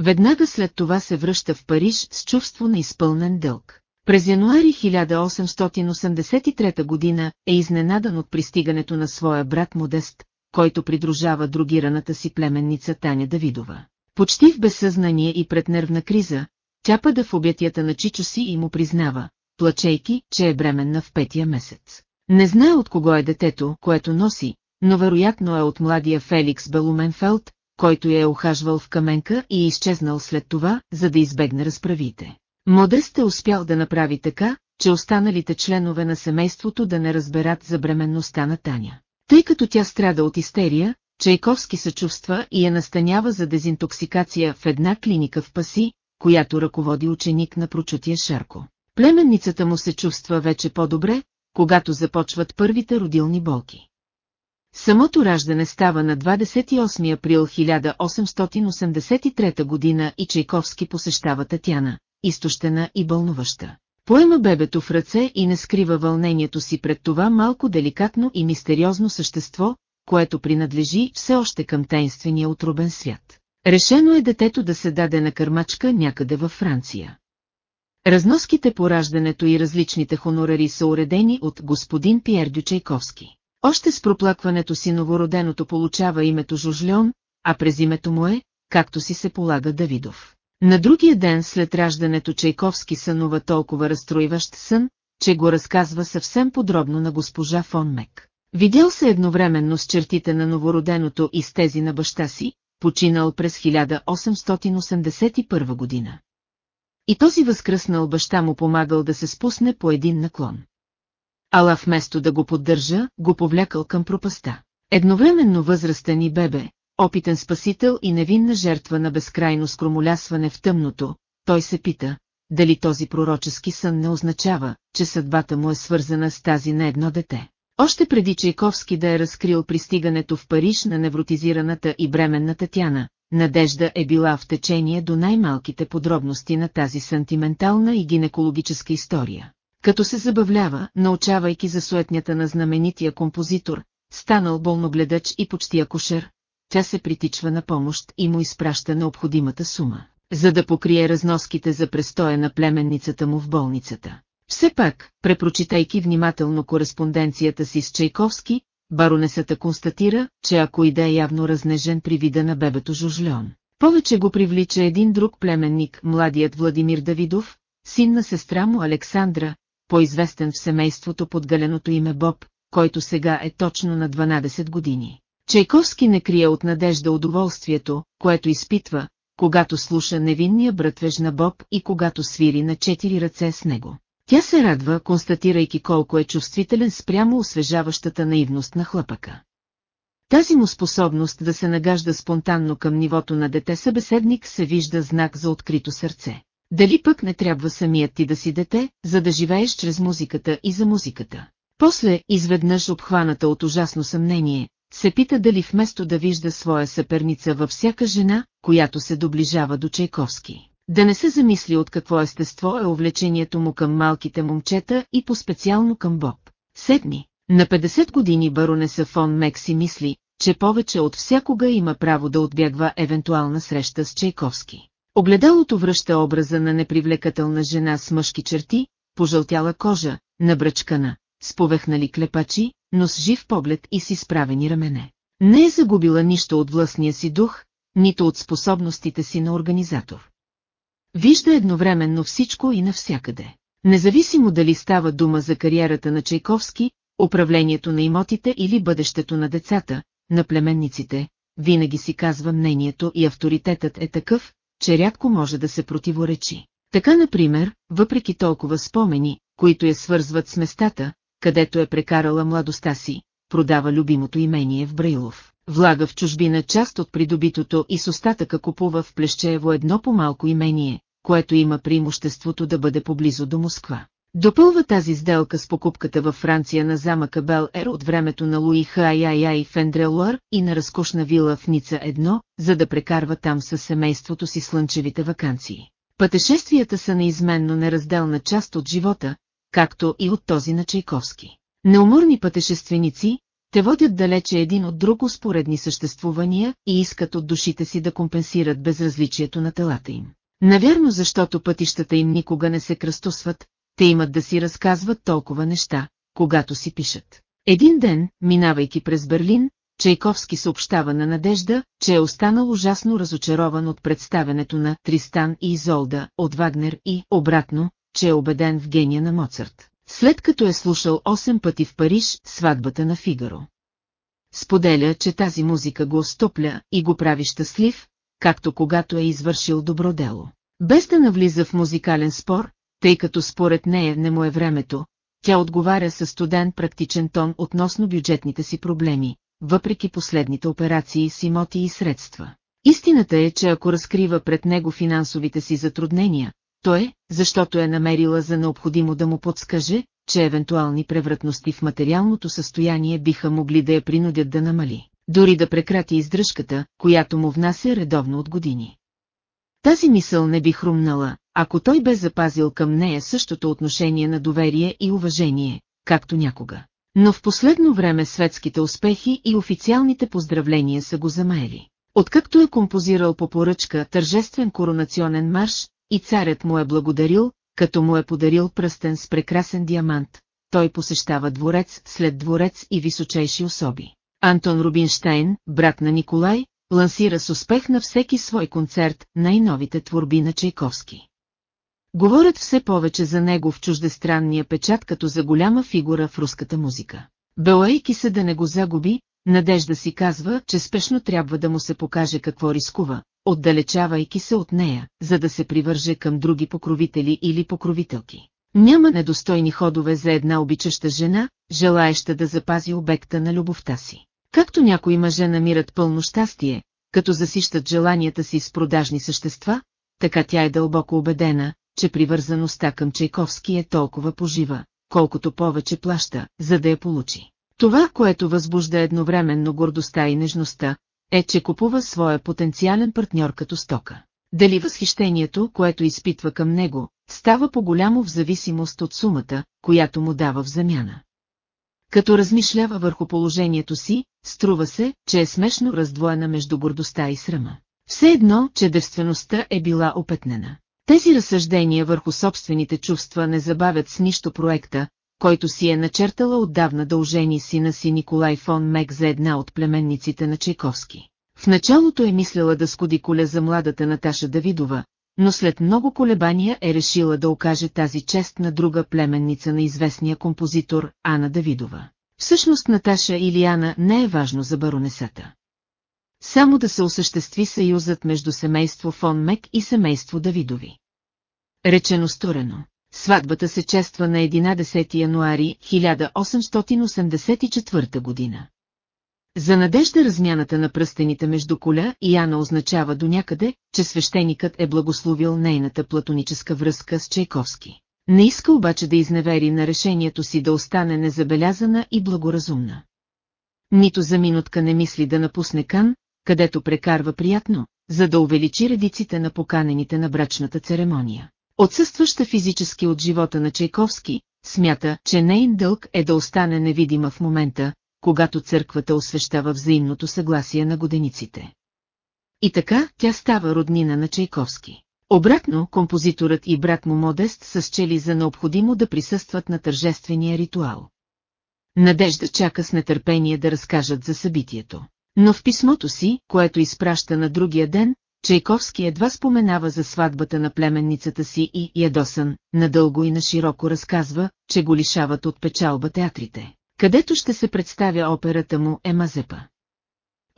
Веднага след това се връща в Париж с чувство на изпълнен дълг. През януари 1883 година е изненадан от пристигането на своя брат Модест, който придружава другираната си племенница Таня Давидова. Почти в безсъзнание и пред нервна криза, тя пада в обятията на Чичо си и му признава, плачейки, че е бременна в петия месец. Не знае от кого е детето, което носи, но вероятно е от младия Феликс Белуменфелд, който я е охажвал в каменка и изчезнал след това, за да избегне разправите. Модест е успял да направи така, че останалите членове на семейството да не разберат за бременността на Таня. Тъй като тя страда от истерия, Чайковски съчувства и я настанява за дезинтоксикация в една клиника в Паси, която ръководи ученик на прочутия Шарко. Племенницата му се чувства вече по-добре, когато започват първите родилни болки. Самото раждане става на 28 април 1883 година и Чайковски посещава Татяна, изтощена и бълнуваща. Поема бебето в ръце и не скрива вълнението си пред това малко деликатно и мистериозно същество, което принадлежи все още към тайнствения отробен свят. Решено е детето да се даде на кърмачка някъде във Франция. Разноските по раждането и различните хонорари са уредени от господин Пьер Дючайковски. Още с проплакването си новороденото получава името Жужльон, а през името му е, както си се полага Давидов. На другия ден след раждането Чайковски сънува толкова разстроиващ сън, че го разказва съвсем подробно на госпожа фон Мек. Видял се едновременно с чертите на новороденото и с тези на баща си, починал през 1881 година. И този възкръснал баща му помагал да се спусне по един наклон. Ала вместо да го поддържа, го повлякал към пропаста. Едновременно възрастен и бебе, опитен спасител и невинна жертва на безкрайно скромолясване в тъмното, той се пита, дали този пророчески сън не означава, че съдбата му е свързана с тази на едно дете. Още преди Чайковски да е разкрил пристигането в Париж на невротизираната и бременна Татяна, Надежда е била в течение до най-малките подробности на тази сантиментална и гинекологическа история. Като се забавлява, научавайки за суетнята на знаменития композитор, станал болногледач и почти акушер, тя се притичва на помощ и му изпраща необходимата сума, за да покрие разноските за престоя на племенницата му в болницата. Все пак, препрочитайки внимателно кореспонденцията си с Чайковски, баронесата констатира, че ако и да е явно разнежен при вида на бебето Жужлеон, повече го привлича един друг племенник, младият Владимир Давидов, син на сестра му Александра, по-известен в семейството под галеното име Боб, който сега е точно на 12 години. Чайковски не крие от надежда удоволствието, което изпитва, когато слуша невинния братвеж на Боб и когато свири на четири ръце с него. Тя се радва, констатирайки колко е чувствителен спрямо освежаващата наивност на хлъпъка. Тази му способност да се нагажда спонтанно към нивото на дете събеседник се вижда знак за открито сърце. Дали пък не трябва самият ти да си дете, за да живееш чрез музиката и за музиката? После, изведнъж обхваната от ужасно съмнение, се пита дали вместо да вижда своя съперница във всяка жена, която се доближава до Чайковски, да не се замисли от какво естество е увлечението му към малките момчета и по-специално към Боб. Седми. На 50 години баронеса фон Мекси мисли, че повече от всякога има право да отбягва евентуална среща с Чайковски. Огледалото връща образа на непривлекателна жена с мъжки черти, пожълтяла кожа, набръчкана, с повехнали клепачи, но с жив поглед и с изправени рамене. Не е загубила нищо от властния си дух, нито от способностите си на организатор. Вижда едновременно всичко и навсякъде. Независимо дали става дума за кариерата на Чайковски, управлението на имотите или бъдещето на децата, на племенниците, винаги си казва мнението и авторитетът е такъв, че рядко може да се противоречи. Така, например, въпреки толкова спомени, които я свързват с местата, където е прекарала младостта си, продава любимото имение в Брайлов, влага в чужбина част от придобитото и с остатъка купува в Плещеево едно по-малко имение, което има преимуществото да бъде поблизо до Москва. Допълва тази сделка с покупката във Франция на замъка Бел Ер от времето на Луи Хайайай Фендрелуар и на разкошна вила в Ница едно, за да прекарва там със семейството си слънчевите вакансии. Пътешествията са неизменно неразделна част от живота, както и от този на Чайковски. Неуморни пътешественици, те водят далече един от друг успоредни съществувания и искат от душите си да компенсират безразличието на телата им. Навярно защото пътищата им никога не се кръстосват, те имат да си разказват толкова неща, когато си пишат. Един ден, минавайки през Берлин, Чайковски съобщава на Надежда, че е останал ужасно разочарован от представенето на Тристан и Изолда от Вагнер и, обратно, че е убеден в гения на Моцарт, след като е слушал 8 пъти в Париж сватбата на Фигаро. Споделя, че тази музика го стопля и го прави щастлив, както когато е извършил добро дело. Без да навлиза в музикален спор, тъй като според нея не му е времето, тя отговаря със студен практичен тон относно бюджетните си проблеми, въпреки последните операции с имоти и средства. Истината е, че ако разкрива пред него финансовите си затруднения, то е, защото е намерила за необходимо да му подскаже, че евентуални превратности в материалното състояние биха могли да я принудят да намали, дори да прекрати издръжката, която му внася редовно от години. Тази мисъл не би хрумнала, ако той бе запазил към нея същото отношение на доверие и уважение, както някога. Но в последно време светските успехи и официалните поздравления са го замаели. Откакто е композирал по поръчка тържествен коронационен марш, и царят му е благодарил, като му е подарил пръстен с прекрасен диамант, той посещава дворец след дворец и височайши особи. Антон Рубинштайн, брат на Николай, лансира с успех на всеки свой концерт най-новите творби на Чайковски. Говорят все повече за него в чуждестранния печат като за голяма фигура в руската музика. Белайки се да не го загуби, Надежда си казва, че спешно трябва да му се покаже какво рискува, отдалечавайки се от нея, за да се привърже към други покровители или покровителки. Няма недостойни ходове за една обичаща жена, желаеща да запази обекта на любовта си. Както някои мъже намират пълно щастие, като засищат желанията си с продажни същества, така тя е дълбоко убедена, че привързаността към Чайковски е толкова пожива, колкото повече плаща, за да я получи. Това, което възбужда едновременно гордостта и нежността, е, че купува своя потенциален партньор като стока. Дали възхищението, което изпитва към него, става по-голямо в зависимост от сумата, която му дава в замяна. Като размишлява върху положението си, струва се, че е смешно раздвоена между гордостта и срама. Все едно, че девствеността е била опетнена. Тези разсъждения върху собствените чувства не забавят с нищо проекта, който си е начертала отдавна дължени сина си Николай фон Мек за една от племенниците на Чайковски. В началото е мислила да скуди коля за младата Наташа Давидова, но след много колебания е решила да окаже тази чест на друга племенница на известния композитор Ана Давидова. Всъщност Наташа или Ана не е важно за баронесата. Само да се осъществи съюзът между семейство фон Мек и семейство Давидови. Речено сторено. Сватбата се чества на 11 януари 1884 година. За надежда размяната на пръстените между Коля и Яна означава до някъде, че свещеникът е благословил нейната платоническа връзка с Чайковски. Не иска обаче да изневери на решението си да остане незабелязана и благоразумна. Нито за минутка не мисли да напусне Кан, където прекарва приятно, за да увеличи редиците на поканените на брачната церемония. Отсъстваща физически от живота на Чайковски, смята, че нейн дълг е да остане невидима в момента, когато църквата освещава взаимното съгласие на годениците. И така тя става роднина на Чайковски. Обратно, композиторът и брат му Модест са счели за необходимо да присъстват на тържествения ритуал. Надежда чака с нетърпение да разкажат за събитието. Но в писмото си, което изпраща на другия ден, Чайковски едва споменава за сватбата на племенницата си и, ядосан, надълго и на широко разказва, че го лишават от печалба театрите, където ще се представя операта му Емазепа.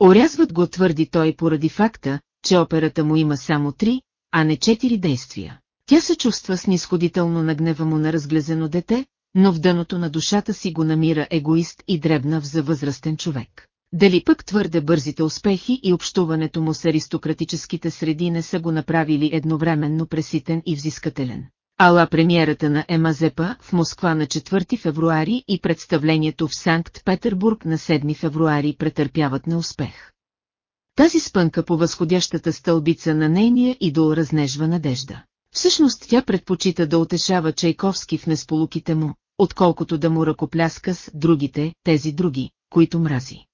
Орязват го твърди той поради факта, че операта му има само три, а не четири действия. Тя се чувства снисходително на гнева му на разглезено дете, но в дъното на душата си го намира егоист и дребнав за възрастен човек. Дали пък твърде бързите успехи и общуването му с аристократическите среди не са го направили едновременно преситен и взискателен. Ала премиерата на Емазепа в Москва на 4 февруари и представлението в Санкт-Петербург на 7 февруари претърпяват на успех. Тази спънка по възходящата стълбица на нейния идол разнежва надежда. Всъщност тя предпочита да утешава Чайковски в несполуките му, отколкото да му ръкопляска с другите, тези други, които мрази.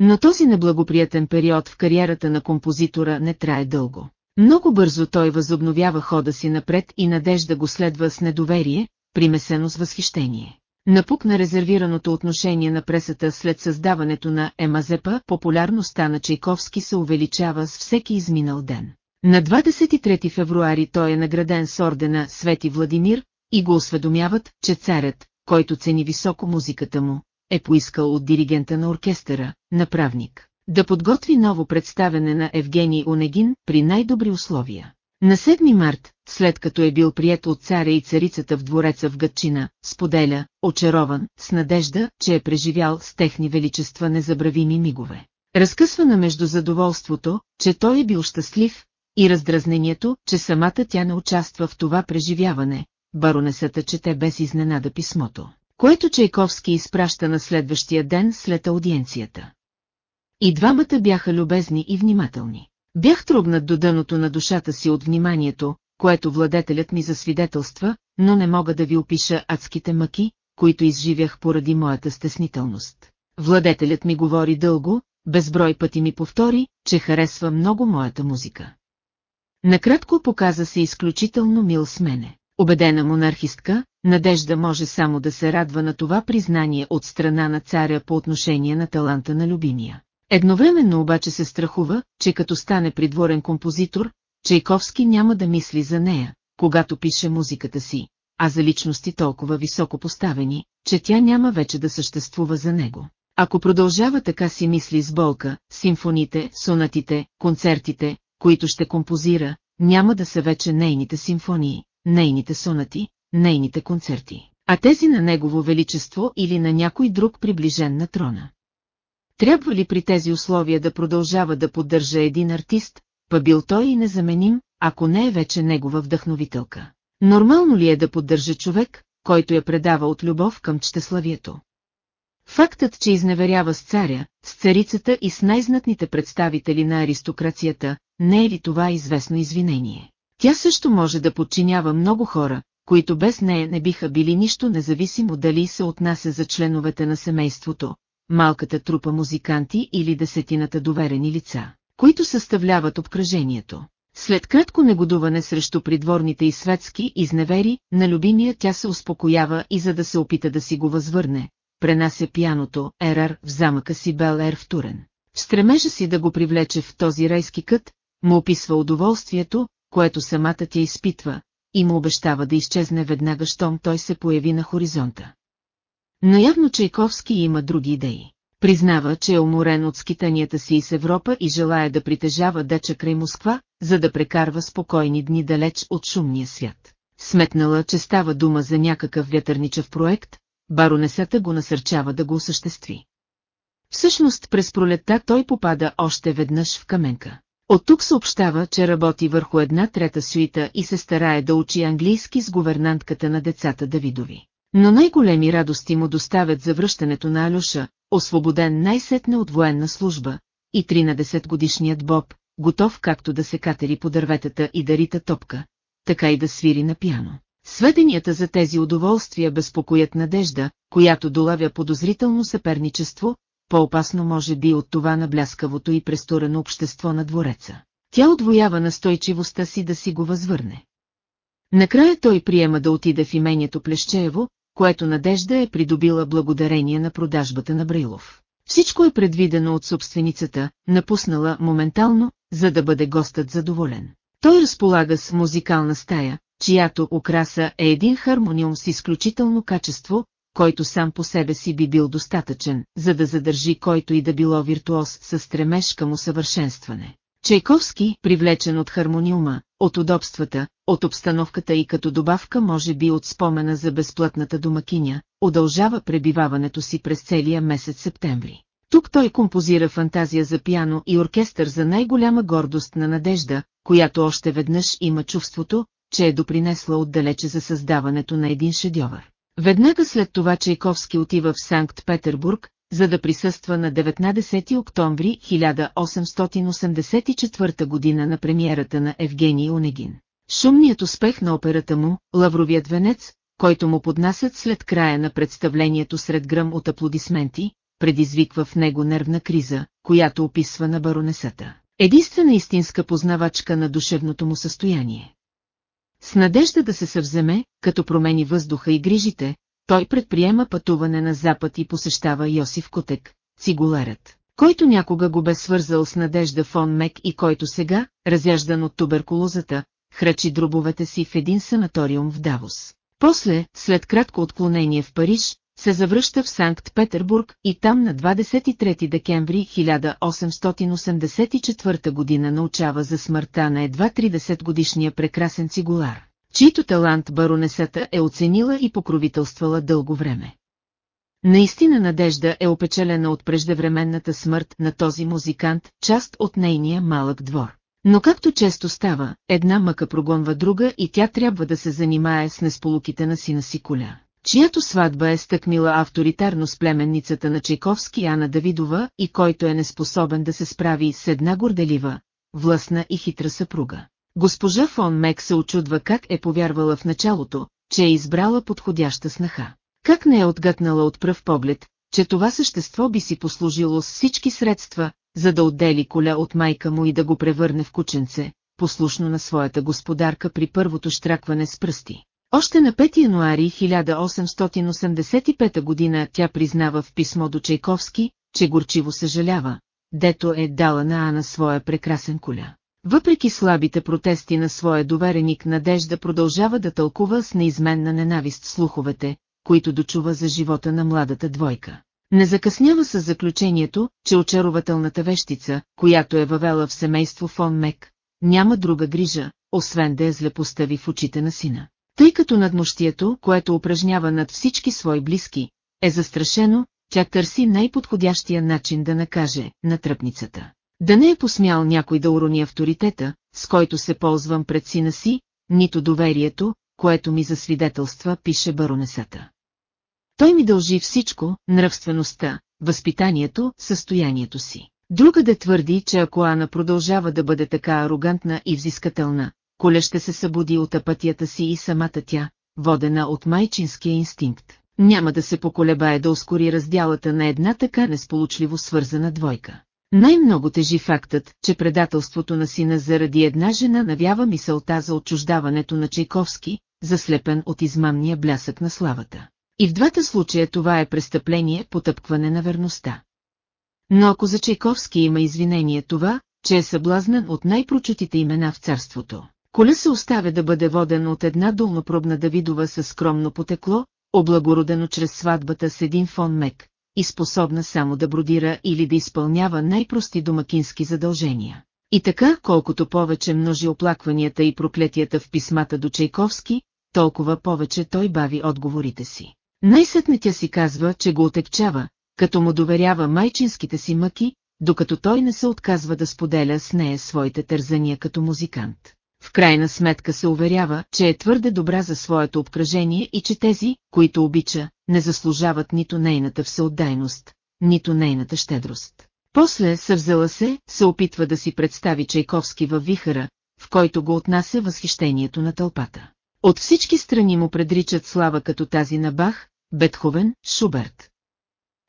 Но този неблагоприятен период в кариерата на композитора не трае дълго. Много бързо той възобновява хода си напред и надежда го следва с недоверие, примесено с възхищение. Напук на резервираното отношение на пресата след създаването на Емазепа, популярността на Чайковски се увеличава с всеки изминал ден. На 23 февруари той е награден с ордена Свети Владимир и го осведомяват, че царят, който цени високо музиката му, е поискал от диригента на оркестъра, направник, да подготви ново представене на Евгений Онегин при най-добри условия. На 7 март, след като е бил прият от царя и царицата в двореца в Гатчина, споделя, очарован, с надежда, че е преживял с техни величества незабравими мигове. Разкъсвана между задоволството, че той е бил щастлив, и раздразнението, че самата тя не участва в това преживяване, баронесата чете без изненада писмото, което Чайковски изпраща на следващия ден след аудиенцията. И двамата бяха любезни и внимателни. Бях трогнат до дъното на душата си от вниманието, което владетелят ми засвидетелства, но не мога да ви опиша адските мъки, които изживях поради моята стеснителност. Владетелят ми говори дълго, безброй пъти ми повтори, че харесва много моята музика. Накратко показа се изключително мил с мене. Обедена монархистка, Надежда може само да се радва на това признание от страна на царя по отношение на таланта на любимия. Едновременно обаче се страхува, че като стане придворен композитор, Чайковски няма да мисли за нея, когато пише музиката си, а за личности толкова високо поставени, че тя няма вече да съществува за него. Ако продължава така си мисли с болка, симфоните, сонатите, концертите, които ще композира, няма да са вече нейните симфонии, нейните сонати, нейните концерти, а тези на Негово Величество или на някой друг приближен на трона. Трябва ли при тези условия да продължава да поддържа един артист, па бил той и незаменим, ако не е вече негова вдъхновителка? Нормално ли е да поддържа човек, който я предава от любов към чтеславието? Фактът, че изневерява с царя, с царицата и с най-знатните представители на аристокрацията, не е ли това известно извинение? Тя също може да подчинява много хора, които без нея не биха били нищо независимо дали се отнася за членовете на семейството, малката трупа музиканти или десетината доверени лица, които съставляват обкръжението. След кратко негодуване срещу придворните и светски изневери, на любимия тя се успокоява и за да се опита да си го възвърне, пренася пияното Ерар в замъка си Бел Ер в Турен. Стремежа си да го привлече в този райски кът, му описва удоволствието, което самата тя изпитва, и му обещава да изчезне веднага, щом той се появи на хоризонта. Но явно Чайковски има други идеи. Признава, че е уморен от скитанията си из Европа и желая да притежава деча край Москва, за да прекарва спокойни дни далеч от шумния свят. Сметнала, че става дума за някакъв вятърничев проект, баронесата го насърчава да го осъществи. Всъщност през пролетта той попада още веднъж в каменка. От тук съобщава, че работи върху една трета суита и се старае да учи английски с говернантката на децата Давидови. Но най-големи радости му доставят завръщането на Алюша, освободен най-сетне от военна служба, и 13 годишният Боб, готов както да се катери по дърветата и да рита топка, така и да свири на пяно. Сведенията за тези удоволствия безпокоят надежда, която долавя подозрително съперничество, по-опасно може би от това на бляскавото и престорено общество на двореца. Тя отвоява настойчивостта си да си го възвърне. Накрая той приема да отиде в имението Плещеево, което Надежда е придобила благодарение на продажбата на Брилов. Всичко е предвидено от собственицата, напуснала моментално, за да бъде гостът задоволен. Той разполага с музикална стая, чиято украса е един хармониум с изключително качество, който сам по себе си би бил достатъчен, за да задържи който и да било виртуоз със стремеж към усъвършенстване. Чайковски, привлечен от хармониума, от удобствата, от обстановката и като добавка може би от спомена за безплатната домакиня, удължава пребиваването си през целия месец септември. Тук той композира фантазия за пиано и оркестър за най-голяма гордост на надежда, която още веднъж има чувството, че е допринесла отдалече за създаването на един шедьовър. Веднага след това Чайковски отива в Санкт-Петербург, за да присъства на 19 октомври 1884 година на премиерата на Евгений Онегин. Шумният успех на операта му, Лавровият венец, който му поднасят след края на представлението сред гръм от аплодисменти, предизвиква в него нервна криза, която описва на баронесата. Единствена истинска познавачка на душевното му състояние. С надежда да се съвземе, като промени въздуха и грижите, той предприема пътуване на запад и посещава Йосиф Котек, цигуларът, който някога го бе свързал с Надежда фон Мек и който сега, разяждан от туберкулозата, храчи дробовете си в един санаториум в Давос. После, след кратко отклонение в Париж, се завръща в Санкт-Петербург и там на 23 декември 1884 година научава за смъртта на едва 30 годишния прекрасен цигулар, чийто талант баронесата е оценила и покровителствала дълго време. Наистина Надежда е опечелена от преждевременната смърт на този музикант, част от нейния малък двор. Но както често става, една мъка прогонва друга и тя трябва да се занимае с несполуките на сина си Коля чиято сватба е стъкмила авторитарно с племенницата на Чайковски Ана Давидова и който е неспособен да се справи с една горделива, властна и хитра съпруга. Госпожа фон Мек се очудва как е повярвала в началото, че е избрала подходяща снаха. Как не е отгътнала от пръв поглед, че това същество би си послужило с всички средства, за да отдели коля от майка му и да го превърне в кученце, послушно на своята господарка при първото штракване с пръсти. Още на 5 януари 1885 година тя признава в писмо до Чайковски, че горчиво съжалява, дето е дала на Ана своя прекрасен коля. Въпреки слабите протести на своя довереник Надежда продължава да тълкува с неизменна ненавист слуховете, които дочува за живота на младата двойка. Не закъснява с заключението, че очарователната вещица, която е въвела в семейство фон Мек, няма друга грижа, освен да я злепостави в очите на сина. Тъй като надмощието, което упражнява над всички свои близки, е застрашено, тя търси най-подходящия начин да накаже на тръпницата. Да не е посмял някой да урони авторитета, с който се ползвам пред сина си, нито доверието, което ми засвидетелства, пише баронесата. Той ми дължи всичко, нравствеността, възпитанието, състоянието си. Друга да твърди, че ако Ана продължава да бъде така арогантна и взискателна, Коля ще се събуди от апатията си и самата тя, водена от майчинския инстинкт. Няма да се поколебае да ускори разделата на една така несполучливо свързана двойка. Най-много тежи фактът, че предателството на сина заради една жена навява мисълта за отчуждаването на Чайковски, заслепен от измамния блясък на славата. И в двата случая това е престъпление потъпкване на верността. Но ако за Чайковски има извинение това, че е съблазнен от най-прочутите имена в царството, Коля се оставя да бъде воден от една долнопробна Давидова със скромно потекло, облагородено чрез сватбата с един фон мек, и способна само да бродира или да изпълнява най-прости домакински задължения. И така, колкото повече множи оплакванията и проклетията в писмата до Чайковски, толкова повече той бави отговорите си. Най-сетне тя си казва, че го отекчава, като му доверява майчинските си мъки, докато той не се отказва да споделя с нея своите тързания като музикант в крайна сметка се уверява, че е твърде добра за своето обкръжение и че тези, които обича, не заслужават нито нейната всеотдайност, нито нейната щедрост. После съвзела се, се опитва да си представи Чайковски във вихара, в който го отнася възхищението на тълпата. От всички страни му предричат слава като тази на Бах, Бетховен, Шуберт.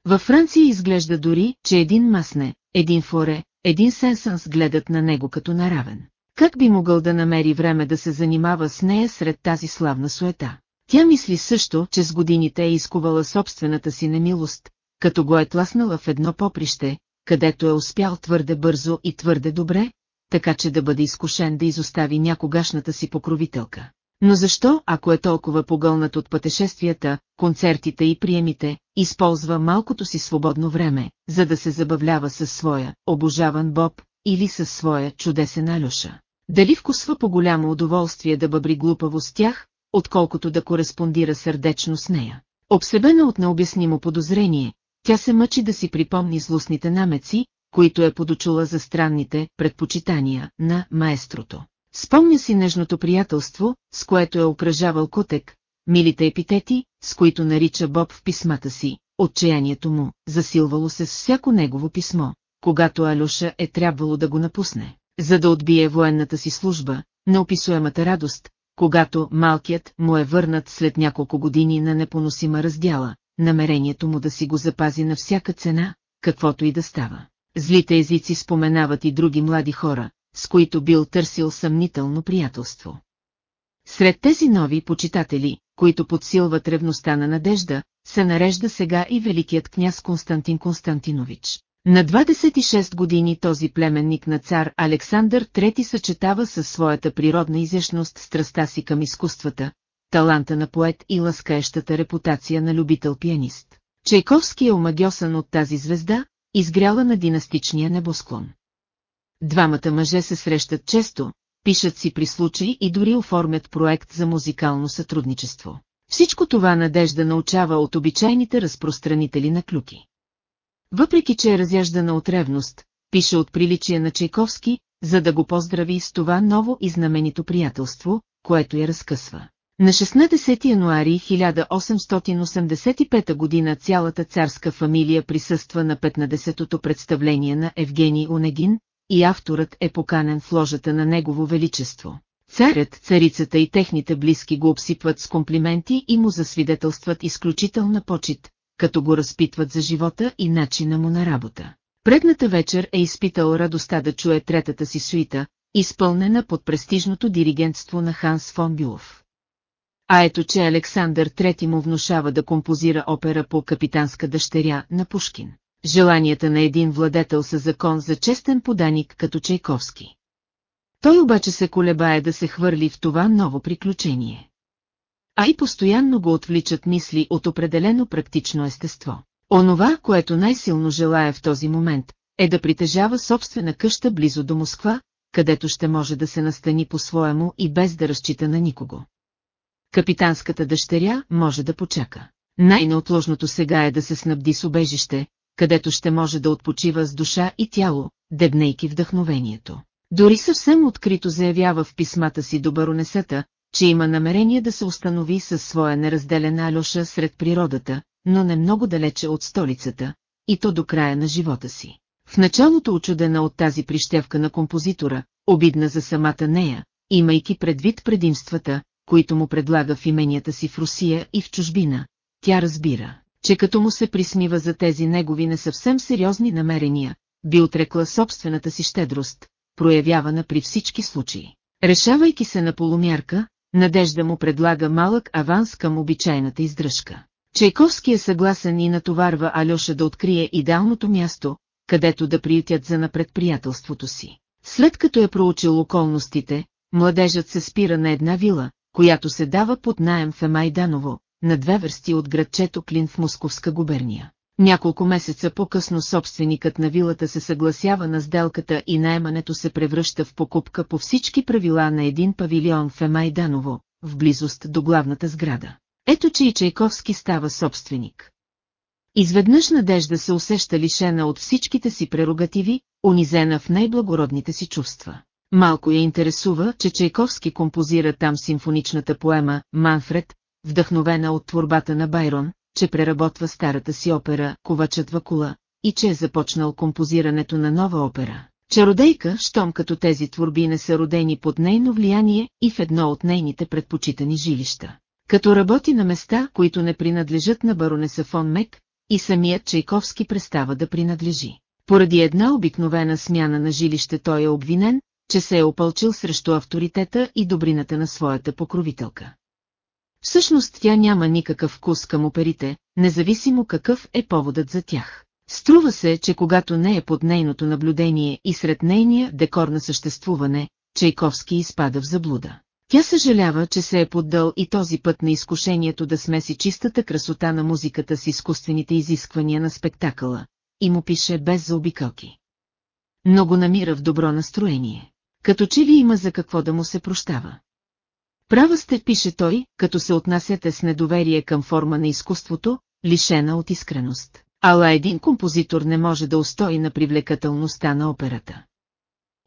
Във Франция изглежда дори, че един Масне, един Форе, един Сенсънс гледат на него като наравен. Как би могъл да намери време да се занимава с нея сред тази славна суета? Тя мисли също, че с годините е изкувала собствената си немилост, като го е тласнала в едно поприще, където е успял твърде бързо и твърде добре, така че да бъде изкушен да изостави някогашната си покровителка. Но защо, ако е толкова погълнат от пътешествията, концертите и приемите, използва малкото си свободно време, за да се забавлява със своя, обожаван Боб, или със своя чудесен Алюша? Дали вкусва по голямо удоволствие да бъбри глупаво с тях, отколкото да кореспондира сърдечно с нея? Обсебена от необяснимо подозрение, тя се мъчи да си припомни злостните намеци, които е подочула за странните предпочитания на маестрото. Спомня си нежното приятелство, с което е окръжавал Кутек, милите епитети, с които нарича Боб в писмата си, отчаянието му, засилвало се с всяко негово писмо, когато Алюша е трябвало да го напусне, за да отбие военната си служба, неописуемата радост, когато малкият му е върнат след няколко години на непоносима раздяла, намерението му да си го запази на всяка цена, каквото и да става. Злите езици споменават и други млади хора, с които бил търсил съмнително приятелство. Сред тези нови почитатели, които подсилват ревността на надежда, се нарежда сега и великият княз Константин Константинович. На 26 години този племенник на цар Александър III съчетава със своята природна изящност страста си към изкуствата, таланта на поет и ласкаещата репутация на любител-пианист. Чайковски е омагьосан от тази звезда, изгряла на династичния небосклон. Двамата мъже се срещат често, пишат си при случай и дори оформят проект за музикално сътрудничество. Всичко това Надежда научава от обичайните разпространители на клюки. Въпреки, че е разяждана от ревност, пише от приличие на Чайковски, за да го поздрави с това ново и знаменито приятелство, което я разкъсва. На 16 януари 1885 година цялата царска фамилия присъства на 15-тото представление на Евгений Онегин, и авторът е поканен в ложата на Негово Величество. Царят, царицата и техните близки го обсипват с комплименти и му засвидетелстват изключителна почет, като го разпитват за живота и начина му на работа. Предната вечер е изпитал радостта да чуе третата си суита, изпълнена под престижното диригентство на Ханс фон Бюлов. А ето че Александър III му внушава да композира опера по капитанска дъщеря на Пушкин. Желанията на един владетел са закон за честен поданик като Чайковски. Той обаче се колебае да се хвърли в това ново приключение. А и постоянно го отвличат мисли от определено практично естество. Онова, което най-силно желая в този момент, е да притежава собствена къща близо до Москва, където ще може да се настани по-своему и без да разчита на никого. Капитанската дъщеря може да почака. Най-неотложното сега е да се снабди с убежище, където ще може да отпочива с душа и тяло, дебнейки вдъхновението. Дори съвсем открито заявява в писмата си до баронесата, че има намерение да се установи със своя неразделена Алеша сред природата, но не много далече от столицата, и то до края на живота си. В началото очудена от тази прищевка на композитора, обидна за самата нея, имайки предвид предимствата, които му предлага в именията си в Русия и в чужбина, тя разбира, че като му се присмива за тези негови не съвсем сериозни намерения, би отрекла собствената си щедрост, проявявана при всички случаи. Решавайки се на полумярка, Надежда му предлага малък аванс към обичайната издръжка. Чайковски е съгласен и натоварва Алеша да открие идеалното място, където да приютят за напред приятелството си. След като е проучил околностите, младежът се спира на една вила, която се дава под наем в Емайданово, на две върсти от градчето Клин в Московска губерния. Няколко месеца по-късно собственикът на вилата се съгласява на сделката и наемането се превръща в покупка по всички правила на един павилион в Емайданово, в близост до главната сграда. Ето че и Чайковски става собственик. Изведнъж надежда се усеща лишена от всичките си прерогативи, унизена в най-благородните си чувства. Малко я интересува, че Чайковски композира там симфоничната поема «Манфред», вдъхновена от творбата на Байрон, че преработва старата си опера «Ковачът Вакула» и че е започнал композирането на нова опера. Чародейка, щом като тези творби не са родени под нейно влияние и в едно от нейните предпочитани жилища. Като работи на места, които не принадлежат на баронеса фон Мек, и самият Чайковски престава да принадлежи. Поради една обикновена смяна на жилище той е обвинен, че се е опълчил срещу авторитета и добрината на своята покровителка. Всъщност тя няма никакъв вкус към оперите, независимо какъв е поводът за тях. Струва се, че когато не е под нейното наблюдение и сред нейния декор на съществуване, Чайковски изпада в заблуда. Тя съжалява, че се е поддал и този път на изкушението да смеси чистата красота на музиката с изкуствените изисквания на спектакъла, и му пише без заобикалки. Но го намира в добро настроение. Като че ли има за какво да му се прощава. Права сте, пише той, като се отнасяте с недоверие към форма на изкуството, лишена от искреност. Ала един композитор не може да устои на привлекателността на операта.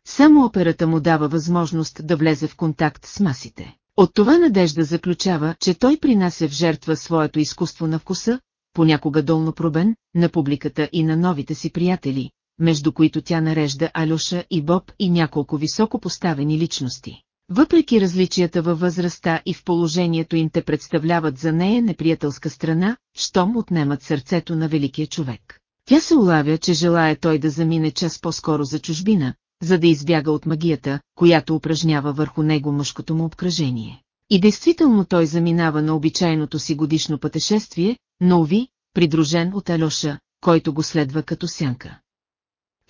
Само операта му дава възможност да влезе в контакт с масите. От това надежда заключава, че той принася в жертва своето изкуство на вкуса, понякога долно пробен, на публиката и на новите си приятели, между които тя нарежда Алюша и Боб и няколко високо поставени личности. Въпреки различията във възрастта и в положението им те представляват за нея неприятелска страна, щом отнемат сърцето на великия човек. Тя се улавя, че желая той да замине час по-скоро за чужбина, за да избяга от магията, която упражнява върху него мъжкото му обкръжение. И действително той заминава на обичайното си годишно пътешествие, но уви, придружен от Алеша, който го следва като сянка.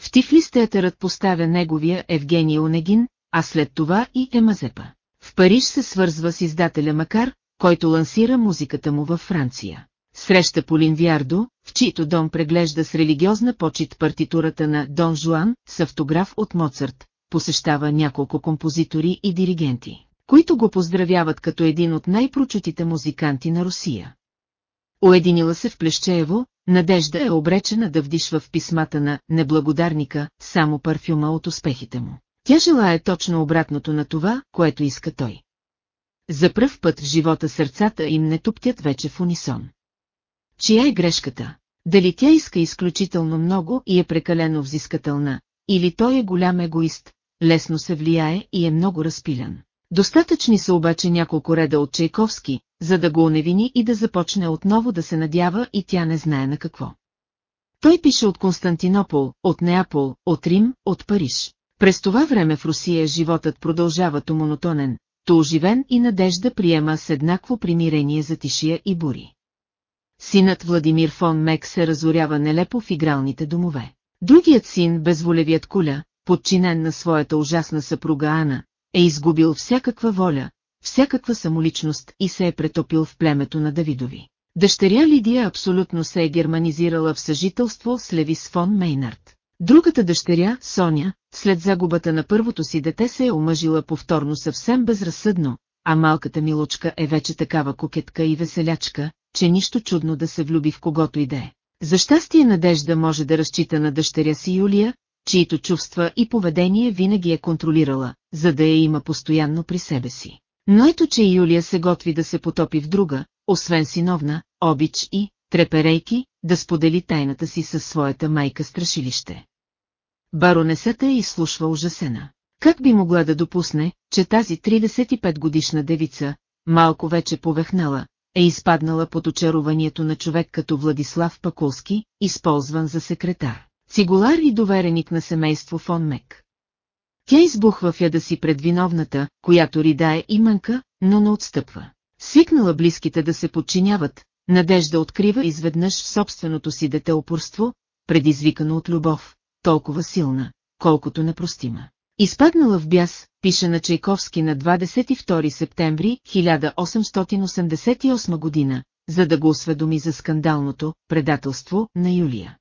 В Тифлис театърът поставя неговия Евгения Онегин, а след това и Емазепа. В Париж се свързва с издателя Макар, който лансира музиката му във Франция. Среща Полин Виардо, в чийто дом преглежда с религиозна почет партитурата на Дон Жуан с автограф от Моцарт, посещава няколко композитори и диригенти, които го поздравяват като един от най-прочутите музиканти на Русия. Уединила се в Плещеево, Надежда е обречена да вдишва в писмата на неблагодарника само парфюма от успехите му. Тя желая точно обратното на това, което иска той. За пръв път в живота сърцата им не туптят вече в унисон. Чия е грешката? Дали тя иска изключително много и е прекалено взискателна, или той е голям егоист, лесно се влияе и е много разпилян. Достатъчни са обаче няколко реда от Чайковски, за да го оневини и да започне отново да се надява и тя не знае на какво. Той пише от Константинопол, от Неапол, от Рим, от Париж. През това време в Русия животът продължава то монотонен, то оживен и надежда приема с еднакво примирение за тишия и бури. Синът Владимир фон Мек се разорява нелепо в игралните домове. Другият син, безволевият куля, подчинен на своята ужасна съпруга Ана, е изгубил всякаква воля, всякаква самоличност и се е претопил в племето на Давидови. Дъщеря Лидия абсолютно се е германизирала в съжителство с Левис фон Мейнард. Другата дъщеря, Соня, след загубата на първото си дете се е омъжила повторно съвсем безразсъдно, а малката милочка е вече такава кокетка и веселячка, че нищо чудно да се влюби в когото иде. За щастие Надежда може да разчита на дъщеря си Юлия, чието чувства и поведение винаги е контролирала, за да я има постоянно при себе си. Но ето че Юлия се готви да се потопи в друга, освен синовна, обич и, треперейки, да сподели тайната си със своята майка страшилище. Баронесата е изслушва ужасена. Как би могла да допусне, че тази 35 годишна девица, малко вече повехнала, е изпаднала под очарованието на човек като Владислав Пакулски, използван за секретар, цигулар и довереник на семейство фон Мек. Тя избухва в яда си пред виновната, която ридае и мънка, но не отстъпва. Свикнала близките да се подчиняват, Надежда открива изведнъж собственото си дете упорство, предизвикано от любов, толкова силна, колкото непростима. Изпаднала в бяс, пише на Чайковски на 22 септември 1888 година, за да го осведоми за скандалното предателство на Юлия.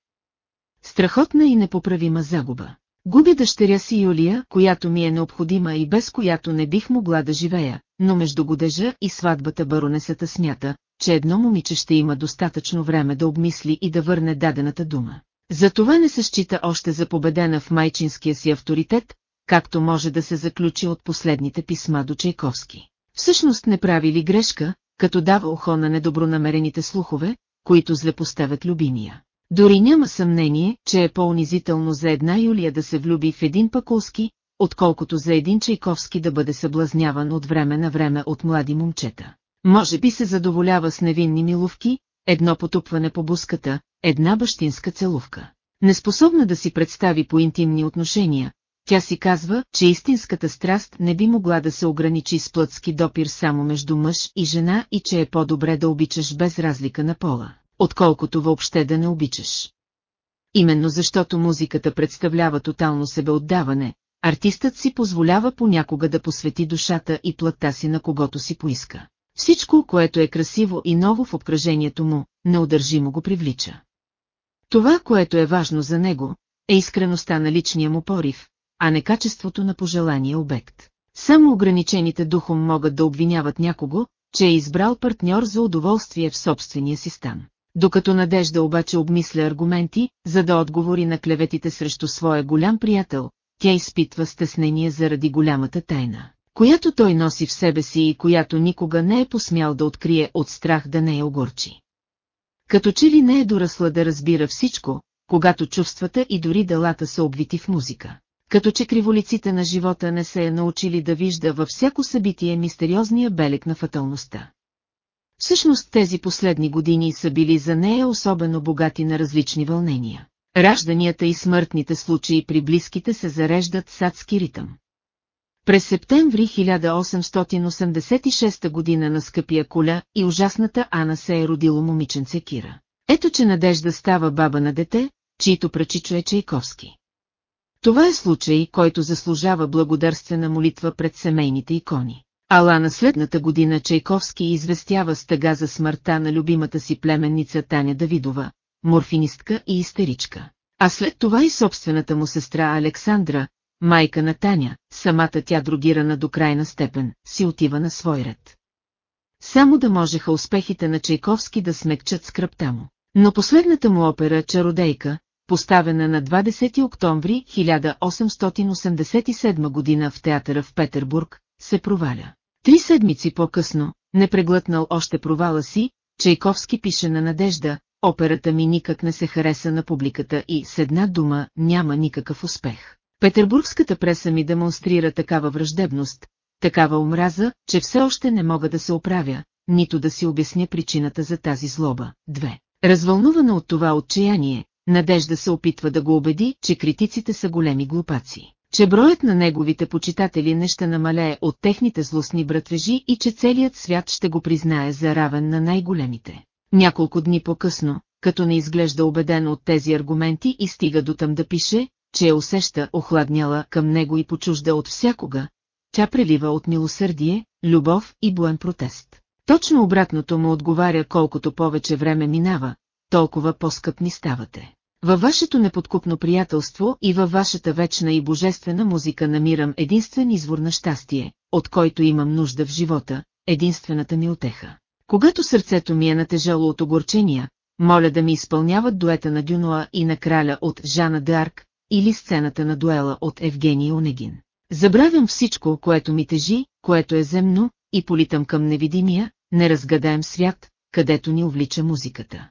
Страхотна и непоправима загуба. Губя дъщеря си Юлия, която ми е необходима и без която не бих могла да живея, но между годежа и сватбата баронесата смята, че едно момиче ще има достатъчно време да обмисли и да върне дадената дума. Затова не се счита още за победена в майчинския си авторитет, както може да се заключи от последните писма до Чайковски. Всъщност не прави ли грешка, като дава ухо на недобронамерените слухове, които злепоставят любимия. Дори няма съмнение, че е по-унизително за една Юлия да се влюби в един Пакулски, отколкото за един Чайковски да бъде съблазняван от време на време от млади момчета. Може би се задоволява с невинни миловки, едно потупване по буската, една бащинска целувка. Неспособна да си представи по интимни отношения, Тя си казва, че истинската страст не би могла да се ограничи с плътски допир само между мъж и жена и че е по-добре да обичаш без разлика на пола, отколкото въобще да не обичаш. Именно защото музиката представлява тотално себеотдаване, артистът си позволява понякога да посвети душата и плътта си на когото си поиска. Всичко, което е красиво и ново в обкръжението му, неудържимо го привлича. Това, което е важно за него, е искреността на личния му порив, а не качеството на пожелания обект. Само ограничените духом могат да обвиняват някого, че е избрал партньор за удоволствие в собствения си стан. Докато Надежда обаче обмисля аргументи, за да отговори на клеветите срещу своя голям приятел, тя изпитва стеснение заради голямата тайна, която той носи в себе си и която никога не е посмял да открие от страх да не я огорчи. Като че ли не е дорасла да разбира всичко, когато чувствата и дори делата са обвити в музика. Като че криволиците на живота не се е научили да вижда във всяко събитие мистериозния белег на фаталността. Всъщност тези последни години са били за нея особено богати на различни вълнения. Ражданията и смъртните случаи при близките се зареждат с адски ритъм. През септември 1886 година на скъпия коля и ужасната Ана се е родило момиченце Кира. Ето че Надежда става баба на дете, чието прачичо е Чайковски. Това е случай, който заслужава благодарствена молитва пред семейните икони. Ала на следната година Чайковски известява стъга за смъртта на любимата си племенница Таня Давидова, морфинистка и истеричка. А след това и собствената му сестра Александра, майка на Таня, самата тя другирана до крайна степен, си отива на свой ред. Само да можеха успехите на Чайковски да смекчат скръпта му. Но последната му опера «Чародейка», поставена на 20 октомври 1887 година в театъра в Петербург, се проваля. Три седмици по-късно, не преглътнал още провала си, Чайковски пише на Надежда, операта ми никак не се хареса на публиката и с една дума няма никакъв успех. Петербургската преса ми демонстрира такава враждебност, такава омраза, че все още не мога да се оправя, нито да си обясня причината за тази злоба. 2. Развълнувана от това отчаяние, Надежда се опитва да го убеди, че критиците са големи глупаци, че броят на неговите почитатели не ще намалее от техните злостни братвежи и че целият свят ще го признае за равен на най-големите. Няколко дни по-късно, като не изглежда убеден от тези аргументи и стига до там да пише, че я усеща охладняла към него и почужда от всякога, тя прелива от милосърдие, любов и буен протест. Точно обратното му отговаря колкото повече време минава, толкова по-скъп ни ставате. Във вашето неподкупно приятелство и във вашата вечна и божествена музика намирам единствен извор на щастие, от който имам нужда в живота, единствената ми отеха. Когато сърцето ми е натежало от огорчения, моля да ми изпълняват дуета на Дюноа и на краля от Жана Д'Арк или сцената на дуела от Евгения Онегин. Забравям всичко, което ми тежи, което е земно, и политам към невидимия, неразгадаем свят, където ни увлича музиката.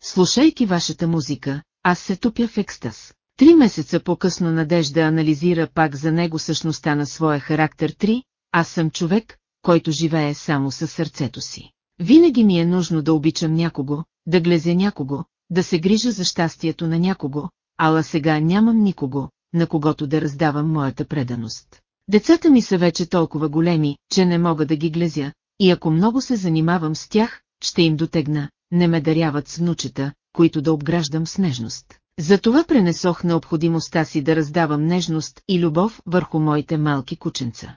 Слушайки вашата музика, аз се тупя в екстаз. Три месеца по-късно Надежда анализира пак за него същността на своя характер 3, аз съм човек, който живее само със сърцето си. Винаги ми е нужно да обичам някого, да глезя някого, да се грижа за щастието на някого, ала сега нямам никого, на когото да раздавам моята преданост. Децата ми са вече толкова големи, че не мога да ги глезя, и ако много се занимавам с тях, ще им дотегна, не ме даряват с внучета, които да обграждам с нежност. Затова пренесох необходимостта си да раздавам нежност и любов върху моите малки кученца.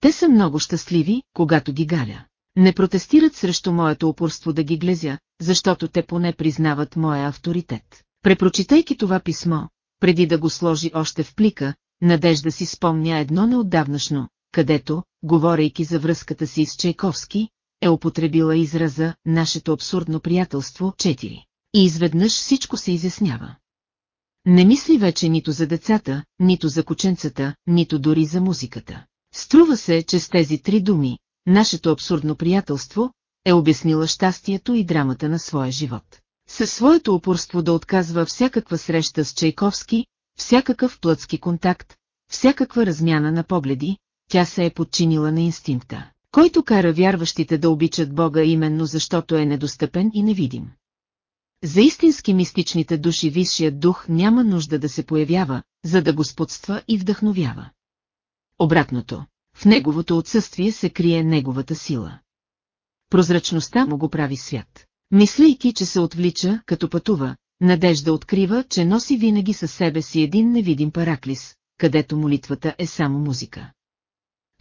Те са много щастливи, когато ги галя. Не протестират срещу моето упорство да ги глезя, защото те поне признават моя авторитет. Препрочитайки това писмо, преди да го сложи още в плика, Надежда си спомня едно неотдавнашно, където, говорейки за връзката си с Чайковски, е употребила израза «нашето абсурдно приятелство 4». И изведнъж всичко се изяснява. Не мисли вече нито за децата, нито за кученцата, нито дори за музиката. Струва се, че с тези три думи, нашето абсурдно приятелство, е обяснила щастието и драмата на своя живот. Със своето упорство да отказва всякаква среща с Чайковски, всякакъв плътски контакт, всякаква размяна на погледи, тя се е подчинила на инстинкта, който кара вярващите да обичат Бога именно защото е недостъпен и невидим. За истински мистичните души висшият дух няма нужда да се появява, за да господства и вдъхновява. Обратното, в неговото отсъствие се крие неговата сила. Прозрачността му го прави свят. Мислейки, че се отвлича, като пътува, Надежда открива, че носи винаги със себе си един невидим параклис, където молитвата е само музика.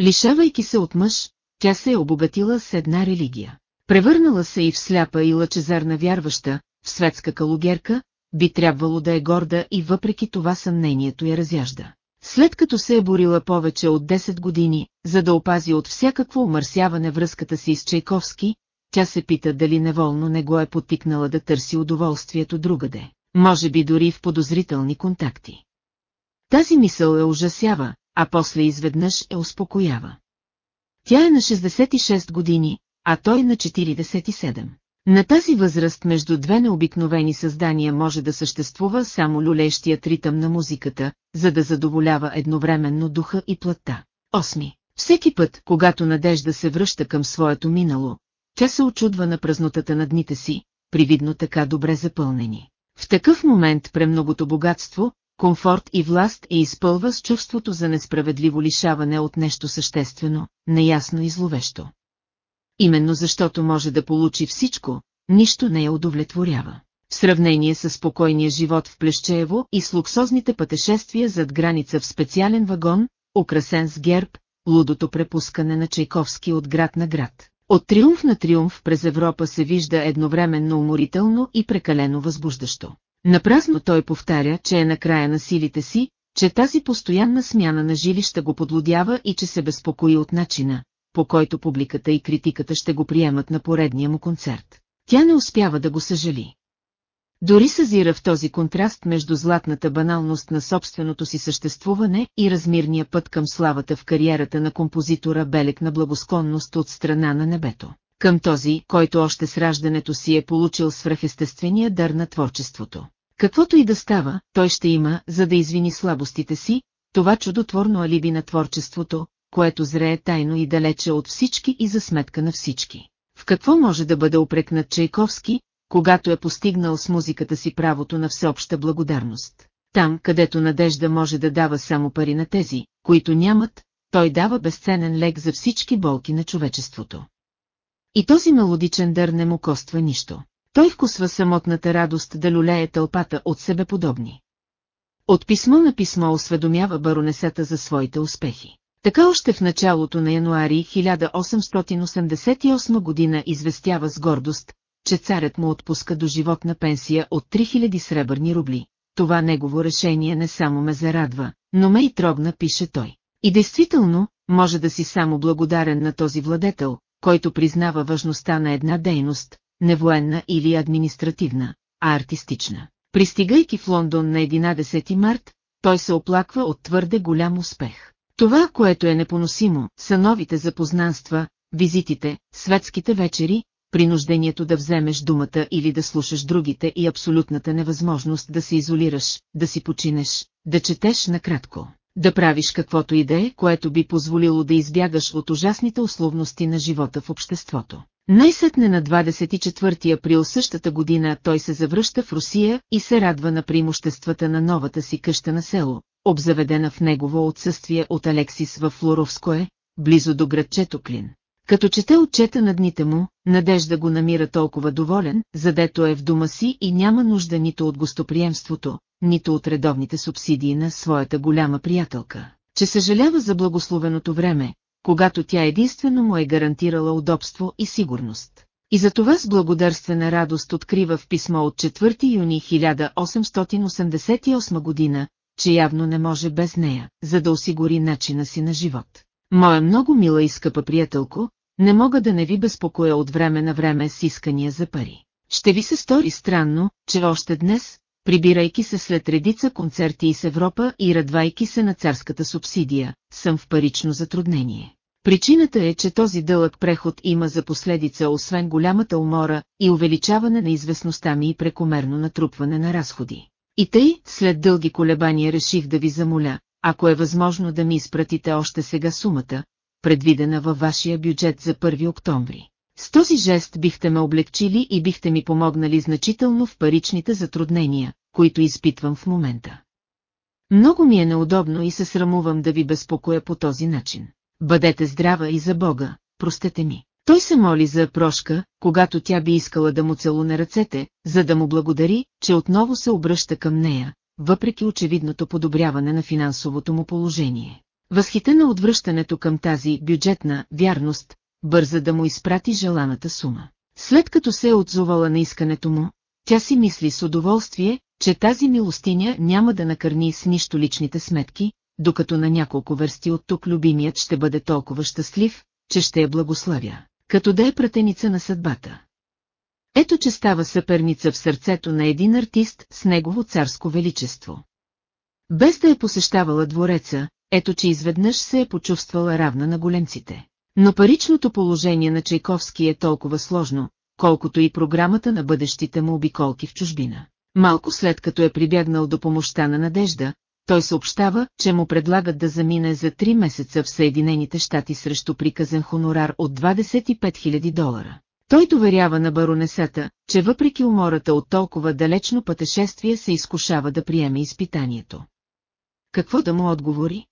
Лишавайки се от мъж, тя се е обогатила с една религия. Превърнала се и в сляпа и лъчезарна вярваща, в светска калугерка, би трябвало да е горда и въпреки това съмнението я разяжда. След като се е борила повече от 10 години, за да опази от всякакво умърсяване връзката си с Чайковски, тя се пита дали неволно не го е потикнала да търси удоволствието другаде, може би дори в подозрителни контакти. Тази мисъл е ужасява, а после изведнъж е успокоява. Тя е на 66 години, а той на 47. На тази възраст между две необикновени създания може да съществува само люлещият ритъм на музиката, за да задоволява едновременно духа и плътта. Осми. Всеки път, когато Надежда се връща към своето минало, тя се очудва на празнотата на дните си, привидно така добре запълнени. В такъв момент премногото богатство, комфорт и власт е изпълва с чувството за несправедливо лишаване от нещо съществено, неясно и зловещо. Именно защото може да получи всичко, нищо не я удовлетворява. В сравнение с спокойния живот в Плещеево и с луксозните пътешествия зад граница в специален вагон, украсен с герб, лудото препускане на Чайковски от град на град. От триумф на триумф през Европа се вижда едновременно уморително и прекалено възбуждащо. Напразно той повтаря, че е на края на силите си, че тази постоянна смяна на жилища го подлодява и че се безпокои от начина, по който публиката и критиката ще го приемат на поредния му концерт. Тя не успява да го съжали. Дори съзира в този контраст между златната баналност на собственото си съществуване и размирния път към славата в кариерата на композитора белек на благосклонност от страна на небето. Към този, който още с раждането си е получил свръхестествения дар на творчеството. Каквото и да става, той ще има, за да извини слабостите си, това чудотворно алиби на творчеството, което зрее тайно и далече от всички и за сметка на всички. В какво може да бъде опрекнат Чайковски, когато е постигнал с музиката си правото на всеобща благодарност. Там, където надежда може да дава само пари на тези, които нямат, той дава безценен лек за всички болки на човечеството. И този мелодичен дър не му коства нищо. Той вкусва самотната радост да люлее тълпата от себе подобни. От писмо на писмо осведомява баронесата за своите успехи. Така още в началото на януари 1888 година известява с гордост, че царят му отпуска до животна пенсия от 3000 сребърни рубли. Това негово решение не само ме зарадва, но ме и трогна, пише той. И действително, може да си само благодарен на този владетел, който признава важността на една дейност, не военна или административна, а артистична. Пристигайки в Лондон на 11 март, той се оплаква от твърде голям успех. Това, което е непоносимо, са новите запознанства, визитите, светските вечери, принуждението да вземеш думата или да слушаш другите и абсолютната невъзможност да се изолираш, да си починеш, да четеш накратко, да правиш каквото и да е, което би позволило да избягаш от ужасните условности на живота в обществото. Най-сетне на 24 април същата година той се завръща в Русия и се радва на преимуществата на новата си къща на село, обзаведена в негово отсъствие от Алексис в Флоровское, близо до градчето Клин. Като чете отчета на дните му, Надежда го намира толкова доволен, задето е в дома си и няма нужда нито от гостоприемството, нито от редовните субсидии на своята голяма приятелка, че съжалява за благословеното време, когато тя единствено му е гарантирала удобство и сигурност. И за това с благодарствена радост открива в писмо от 4 юни 1888 година, че явно не може без нея, за да осигури начина си на живот. Моя много мила и скъпа приятелко, не мога да не ви безпокоя от време на време с искания за пари. Ще ви се стори странно, че още днес, прибирайки се след редица концерти из Европа и радвайки се на царската субсидия, съм в парично затруднение. Причината е, че този дълъг преход има за последица освен голямата умора и увеличаване на известността ми и прекомерно натрупване на разходи. И тъй, след дълги колебания реших да ви замоля, ако е възможно да ми изпратите още сега сумата, предвидена във вашия бюджет за 1 октомври. С този жест бихте ме облегчили и бихте ми помогнали значително в паричните затруднения, които изпитвам в момента. Много ми е неудобно и се срамувам да ви безпокоя по този начин. Бъдете здрава и за Бога, простете ми. Той се моли за прошка, когато тя би искала да му целуне ръцете, за да му благодари, че отново се обръща към нея, въпреки очевидното подобряване на финансовото му положение. Възхитена от връщането към тази бюджетна вярност, бърза да му изпрати желаната сума. След като се е отзовала на искането му, тя си мисли с удоволствие, че тази милостиня няма да накърни с нищо личните сметки, докато на няколко версти от тук любимият ще бъде толкова щастлив, че ще я благославя, като да е пратеница на съдбата. Ето че става съперница в сърцето на един артист с негово царско величество. Без да е посещавала двореца, ето че изведнъж се е почувствала равна на големците. Но паричното положение на Чайковски е толкова сложно, колкото и програмата на бъдещите му обиколки в чужбина. Малко след като е прибягнал до помощта на Надежда, той съобщава, че му предлагат да замине за три месеца в Съединените щати срещу приказен хонорар от 25 000 долара. Той доверява на баронесата, че въпреки умората от толкова далечно пътешествие се изкушава да приеме изпитанието. Какво да му отговори?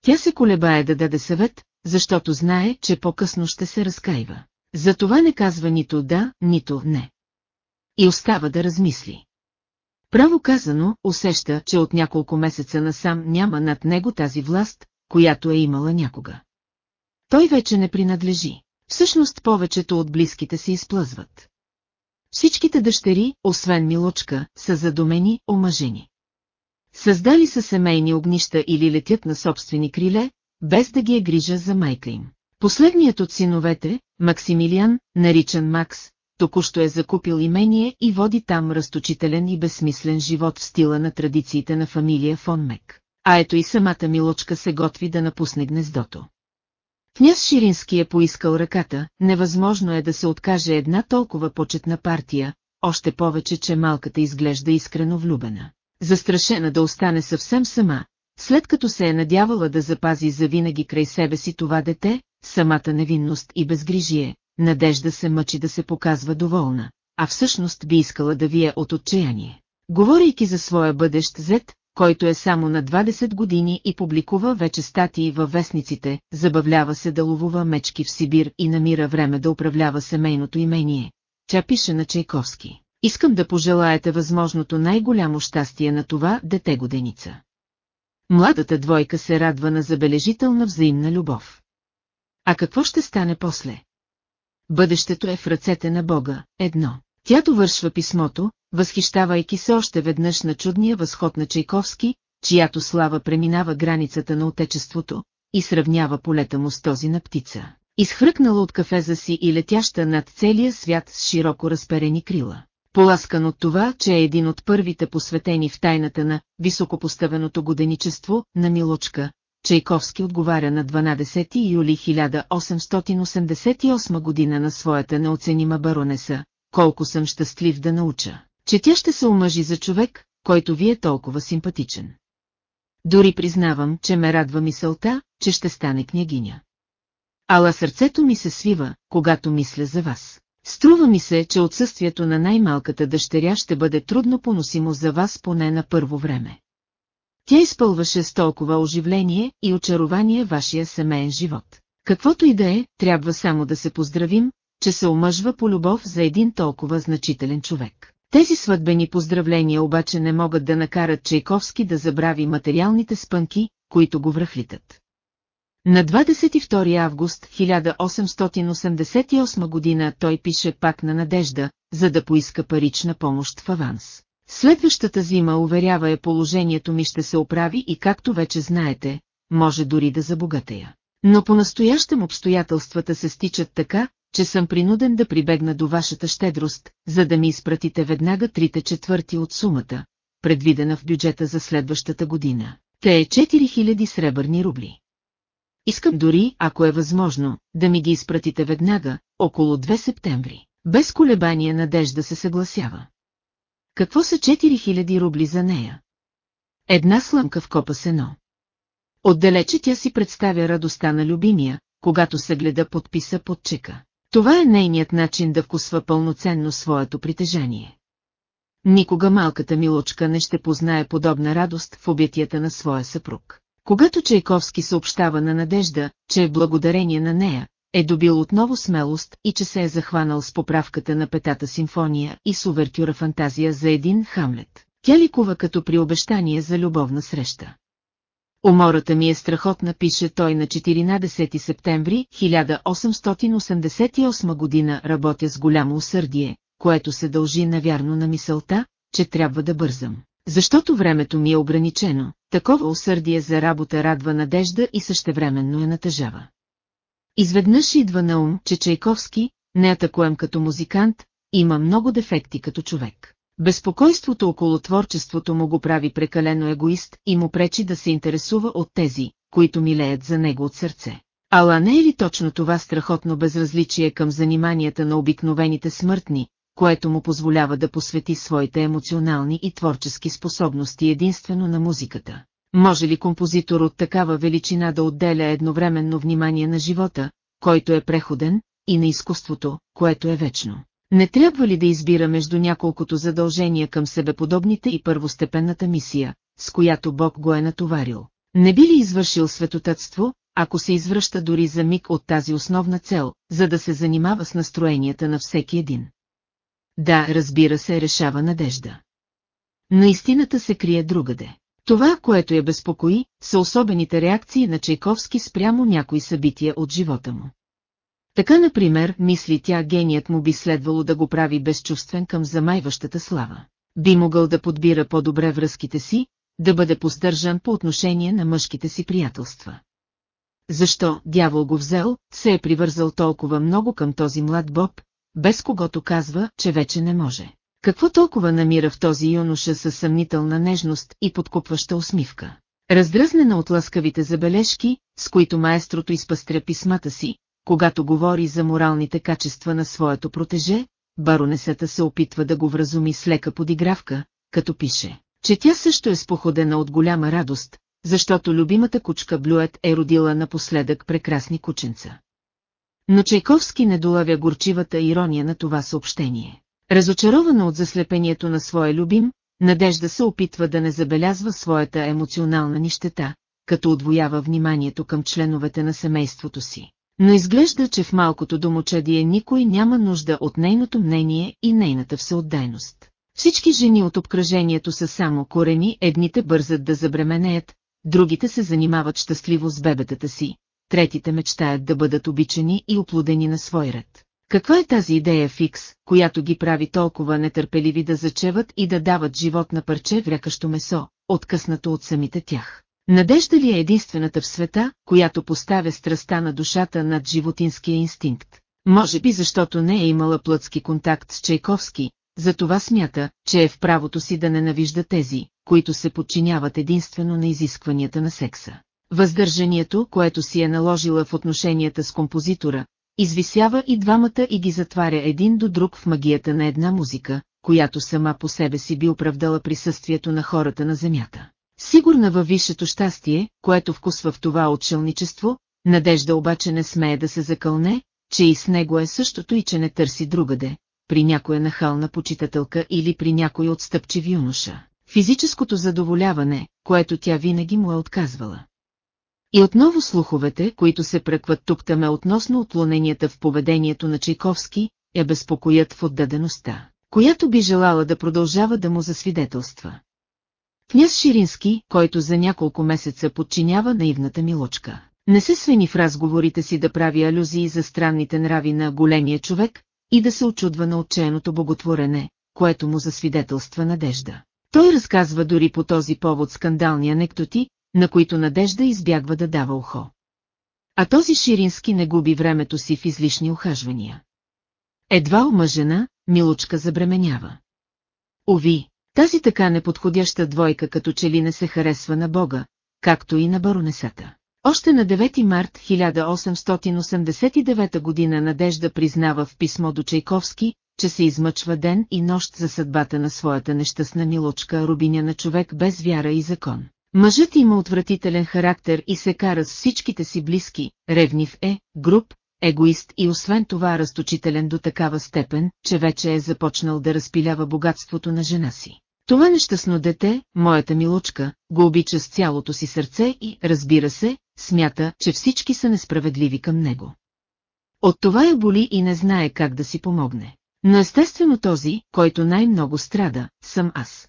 Тя се колебае да даде съвет, защото знае, че по-късно ще се разкаива. Затова не казва нито да, нито не. И остава да размисли. Право казано, усеща, че от няколко месеца насам няма над него тази власт, която е имала някога. Той вече не принадлежи. Всъщност повечето от близките се изплъзват. Всичките дъщери, освен Милочка, са задумени, омъжени. Създали са семейни огнища или летят на собствени криле, без да ги е грижа за майка им. Последният от синовете, Максимилиан, наричан Макс, току-що е закупил имение и води там разточителен и безсмислен живот в стила на традициите на фамилия фон Мек. А ето и самата Милочка се готви да напусне гнездото. Княз Ширински е поискал ръката, невъзможно е да се откаже една толкова почетна партия, още повече, че малката изглежда искрено влюбена. Застрашена да остане съвсем сама, след като се е надявала да запази завинаги край себе си това дете, самата невинност и безгрижие, надежда се мъчи да се показва доволна, а всъщност би искала да вие от отчаяние. Говорейки за своя бъдещ зет, който е само на 20 години и публикува вече статии във вестниците, забавлява се да ловува мечки в Сибир и намира време да управлява семейното имение. Тя пише на Чайковски. Искам да пожелаете възможното най-голямо щастие на това дете годеница. Младата двойка се радва на забележителна взаимна любов. А какво ще стане после? Бъдещето е в ръцете на Бога, едно. Тя довършва писмото, възхищавайки се още веднъж на чудния възход на Чайковски, чиято слава преминава границата на отечеството, и сравнява полета му с този на птица, изхръкнала от кафеза си и летяща над целия свят с широко разперени крила. Поласкан от това, че е един от първите посветени в тайната на високопоставеното годеничество на Милочка, Чайковски отговаря на 12 юли 1888 година на своята неоценима баронеса, колко съм щастлив да науча, че тя ще се омъжи за човек, който ви е толкова симпатичен. Дори признавам, че ме радва мисълта, че ще стане княгиня. Ала сърцето ми се свива, когато мисля за вас. Струва ми се, че отсъствието на най-малката дъщеря ще бъде трудно поносимо за вас поне на първо време. Тя изпълваше с толкова оживление и очарование вашия семейен живот. Каквото и да е, трябва само да се поздравим, че се омъжва по любов за един толкова значителен човек. Тези сватбени поздравления обаче не могат да накарат Чайковски да забрави материалните спънки, които го връхлитат. На 22 август 1888 година той пише пак на Надежда, за да поиска парична помощ в аванс. Следващата зима уверява е положението ми ще се оправи и както вече знаете, може дори да забогатея. Но по-настоящем обстоятелствата се стичат така, че съм принуден да прибегна до вашата щедрост, за да ми изпратите веднага трите четвърти от сумата, предвидена в бюджета за следващата година. Те е 4000 сребърни рубли. Искам дори, ако е възможно, да ми ги изпратите веднага, около 2 септември. Без колебания надежда се съгласява. Какво са 4000 рубли за нея? Една слънка в копа сено. Отдалече тя си представя радостта на любимия, когато се гледа подписа под чека. Това е нейният начин да вкусва пълноценно своето притежание. никога малката Милочка не ще познае подобна радост в обятията на своя съпруг. Когато Чайковски съобщава на Надежда, че е благодарение на нея, е добил отново смелост и че се е захванал с поправката на петата симфония и с увертюра фантазия за един Хамлет. Тя ликува като при обещание за любовна среща. Умората ми е страхотна, пише той на 14 септември 1888 година работя с голямо усърдие, което се дължи навярно на мисълта, че трябва да бързам. Защото времето ми е ограничено, такова усърдие за работа радва надежда и същевременно я натъжава. Изведнъж идва на ум, че Чайковски, не атакуем като музикант, има много дефекти като човек. Безпокойството около творчеството му го прави прекалено егоист и му пречи да се интересува от тези, които милеят за него от сърце. Ала не е ли точно това страхотно безразличие към заниманията на обикновените смъртни, което му позволява да посвети своите емоционални и творчески способности единствено на музиката? Може ли композитор от такава величина да отделя едновременно внимание на живота, който е преходен, и на изкуството, което е вечно? Не трябва ли да избира между няколкото задължения към себеподобните и първостепенната мисия, с която Бог го е натоварил? Не би ли извършил светотътство, ако се извръща дори за миг от тази основна цел, за да се занимава с настроенията на всеки един? Да, разбира се, решава надежда. Но истината се крие другаде. Това, което я безпокои, са особените реакции на Чайковски спрямо някои събития от живота му. Така, например, мисли тя, геният му би следвало да го прави безчувствен към замайващата слава. Би могъл да подбира по-добре връзките си, да бъде постържан по отношение на мъжките си приятелства. Защо, дявол го взел, се е привързал толкова много към този млад Боб, без когото казва, че вече не може. Какво толкова намира в този юноша със съмнителна нежност и подкупваща усмивка? Раздразнена от лъскавите забележки, с които маестрото изпъстря писмата си, когато говори за моралните качества на своето протеже, баронесата се опитва да го вразуми с лека подигравка, като пише, че тя също е споходена от голяма радост, защото любимата кучка Блюет е родила напоследък прекрасни кученца. Но Чайковски не долавя горчивата ирония на това съобщение. Разочарована от заслепението на своя любим, Надежда се опитва да не забелязва своята емоционална нищета, като отвоява вниманието към членовете на семейството си. Но изглежда, че в малкото домочадие никой няма нужда от нейното мнение и нейната всеотдайност. Всички жени от обкръжението са само корени, едните бързат да забременеят, другите се занимават щастливо с бебетата си, третите мечтаят да бъдат обичани и оплодени на свой ред. Каква е тази идея фикс, която ги прави толкова нетърпеливи да зачеват и да дават живот на парче врякащо месо, откъснато от самите тях? Надежда ли е единствената в света, която поставя страста на душата над животинския инстинкт? Може би защото не е имала плътски контакт с Чайковски, затова смята, че е в правото си да ненавижда тези, които се подчиняват единствено на изискванията на секса. Въздържанието, което си е наложила в отношенията с композитора, извисява и двамата и ги затваря един до друг в магията на една музика, която сама по себе си би оправдала присъствието на хората на земята. Сигурна във висшето щастие, което вкусва в това отшелничество, Надежда обаче не смее да се закълне, че и с него е същото и че не търси другаде, при някоя нахална почитателка или при някой отстъпчив юноша. Физическото задоволяване, което тя винаги му е отказвала. И отново слуховете, които се пръкват тук-таме относно отклоненията в поведението на Чайковски, я безпокоят в отдадеността, която би желала да продължава да му засвидетелства. Княз Ширински, който за няколко месеца подчинява наивната милочка, не се свени в разговорите си да прави алюзии за странните нрави на големия човек и да се очудва на отчаяното боготворене, което му засвидетелства надежда. Той разказва дори по този повод скандални анекдоти, на които Надежда избягва да дава ухо. А този Ширински не губи времето си в излишни ухажвания. Едва омъжена, Милочка забременява. Ови, тази така неподходяща двойка като че ли не се харесва на Бога, както и на баронесата. Още на 9 март 1889 година Надежда признава в писмо до Чайковски, че се измъчва ден и нощ за съдбата на своята нещастна милочка, рубиня на човек без вяра и закон. Мъжът има отвратителен характер и се кара с всичките си близки, ревнив е, груб, егоист и освен това разточителен до такава степен, че вече е започнал да разпилява богатството на жена си. Това нещастно дете, моята милочка, го обича с цялото си сърце и, разбира се, смята, че всички са несправедливи към него. От това я боли и не знае как да си помогне. Но естествено този, който най-много страда, съм аз.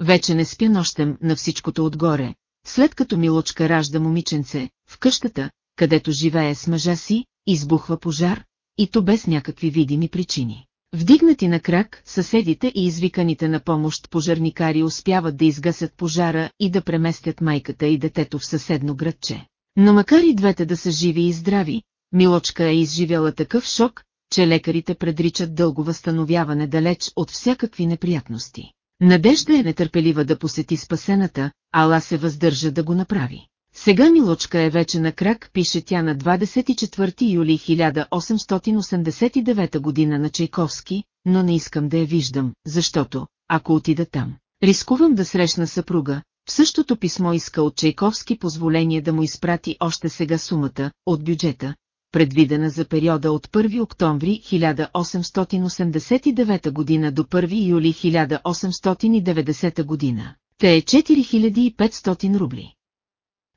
Вече не спя нощем на всичкото отгоре, след като Милочка ражда момиченце, в къщата, където живее с мъжа си, избухва пожар, и то без някакви видими причини. Вдигнати на крак, съседите и извиканите на помощ пожарникари успяват да изгасят пожара и да преместят майката и детето в съседно градче. Но макар и двете да са живи и здрави, Милочка е изживяла такъв шок, че лекарите предричат дълго възстановяване далеч от всякакви неприятности. Надежда е нетърпелива да посети спасената, ала се въздържа да го направи. Сега Милочка е вече на крак, пише тя на 24 юли 1889 година на Чайковски, но не искам да я виждам, защото, ако отида там, рискувам да срещна съпруга. В същото писмо иска от Чайковски позволение да му изпрати още сега сумата от бюджета, предвидена за периода от 1 октомври 1889 година до 1 юли 1890 година. Те е 4500 рубли.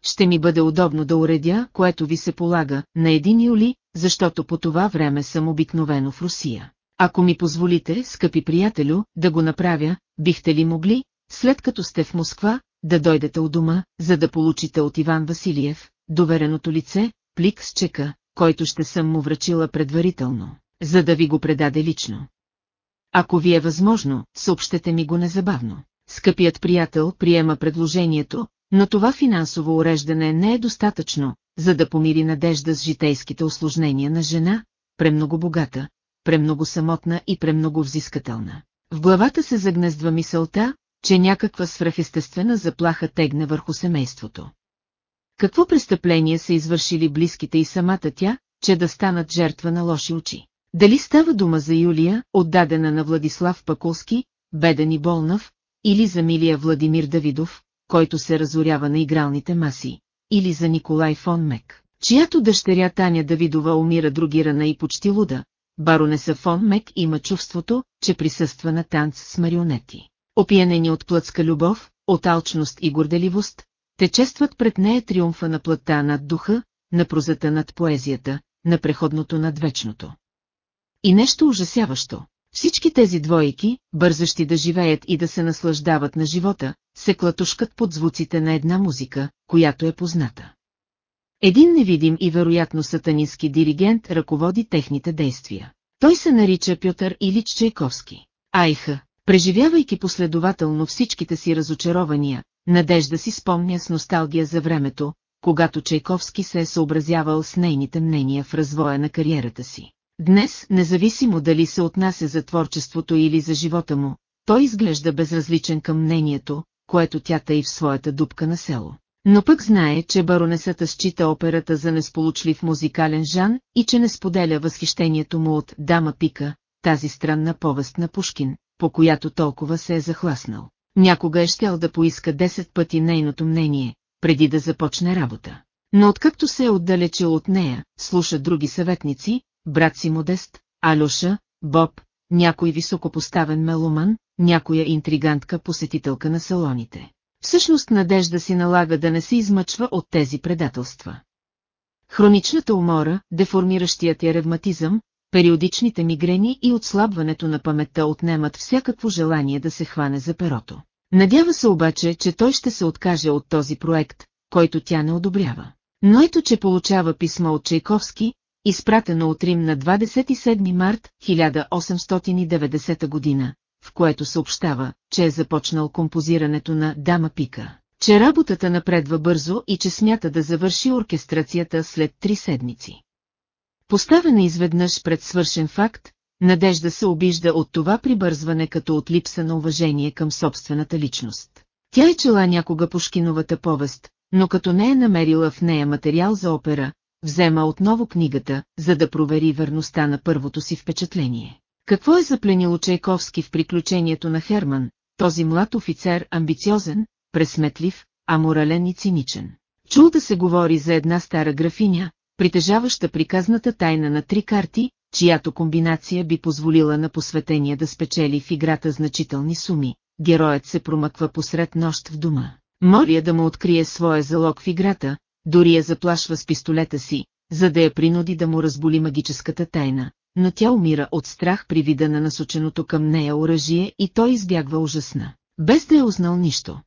Ще ми бъде удобно да уредя, което ви се полага, на 1 юли, защото по това време съм обикновено в Русия. Ако ми позволите, скъпи приятелю, да го направя, бихте ли могли, след като сте в Москва, да дойдете у дома, за да получите от Иван Василиев, довереното лице, плик с чека, който ще съм му връчила предварително, за да ви го предаде лично. Ако ви е възможно, съобщете ми го незабавно. Скъпият приятел приема предложението, но това финансово уреждане не е достатъчно, за да помири надежда с житейските осложнения на жена, премного богата, премного самотна и премного взискателна. В главата се загнездва мисълта, че някаква свръхестествена заплаха тегне върху семейството. Какво престъпление са извършили близките и самата тя, че да станат жертва на лоши очи? Дали става дума за Юлия, отдадена на Владислав Пакулски, беден и болнав, или за милия Владимир Давидов, който се разорява на игралните маси, или за Николай фон Мек, чиято дъщеря Таня Давидова умира другирана и почти луда, баронеса фон Мек има чувството, че присъства на танц с марионети. Опиянени от плътска любов, от алчност и горделивост, те честват пред нея триумфа на плътта над духа, на прозата над поезията, на преходното над вечното. И нещо ужасяващо. Всички тези двойки, бързащи да живеят и да се наслаждават на живота, се клатушкат под звуците на една музика, която е позната. Един невидим и вероятно сатанински диригент ръководи техните действия. Той се нарича Пьотър Илич Чайковски. Айха, преживявайки последователно всичките си разочарования, Надежда си спомня с носталгия за времето, когато Чайковски се е съобразявал с нейните мнения в развоя на кариерата си. Днес, независимо дали се отнася за творчеството или за живота му, той изглежда безразличен към мнението, което тя тъй в своята дупка на село. Но пък знае, че баронесата счита операта за несполучлив музикален жан и че не споделя възхищението му от «Дама Пика», тази странна повест на Пушкин, по която толкова се е захласнал. Някога е щял да поиска 10 пъти нейното мнение, преди да започне работа. Но откакто се е отдалечил от нея, слуша други съветници, брат си Модест, Алюша, Боб, някой високопоставен меломан, някоя интригантка посетителка на салоните. Всъщност надежда си налага да не се измъчва от тези предателства. Хроничната умора, деформиращият я ревматизъм, периодичните мигрени и отслабването на паметта отнемат всякакво желание да се хване за перото. Надява се обаче, че той ще се откаже от този проект, който тя не одобрява. Но ето, че получава писмо от Чайковски, изпратено от Рим на 27 март 1890 година, в което съобщава, че е започнал композирането на Дама Пика, че работата напредва бързо и че смята да завърши оркестрацията след три седмици. Поставена изведнъж пред свършен факт, Надежда се обижда от това прибързване като от липса на уважение към собствената личност. Тя е чела някога Пушкиновата повест, но като не е намерила в нея материал за опера, взема отново книгата, за да провери верността на първото си впечатление. Какво е запленило Чайковски в приключението на Херман, този млад офицер амбициозен, пресметлив, аморален и циничен? Чул да се говори за една стара графиня, притежаваща приказната тайна на три карти, чиято комбинация би позволила на посветения да спечели в играта значителни суми. Героят се промъква посред нощ в дома. Моля да му открие своя залог в играта, дори я заплашва с пистолета си, за да я принуди да му разболи магическата тайна, но тя умира от страх при вида на насоченото към нея оръжие и той избягва ужасна, без да е узнал нищо.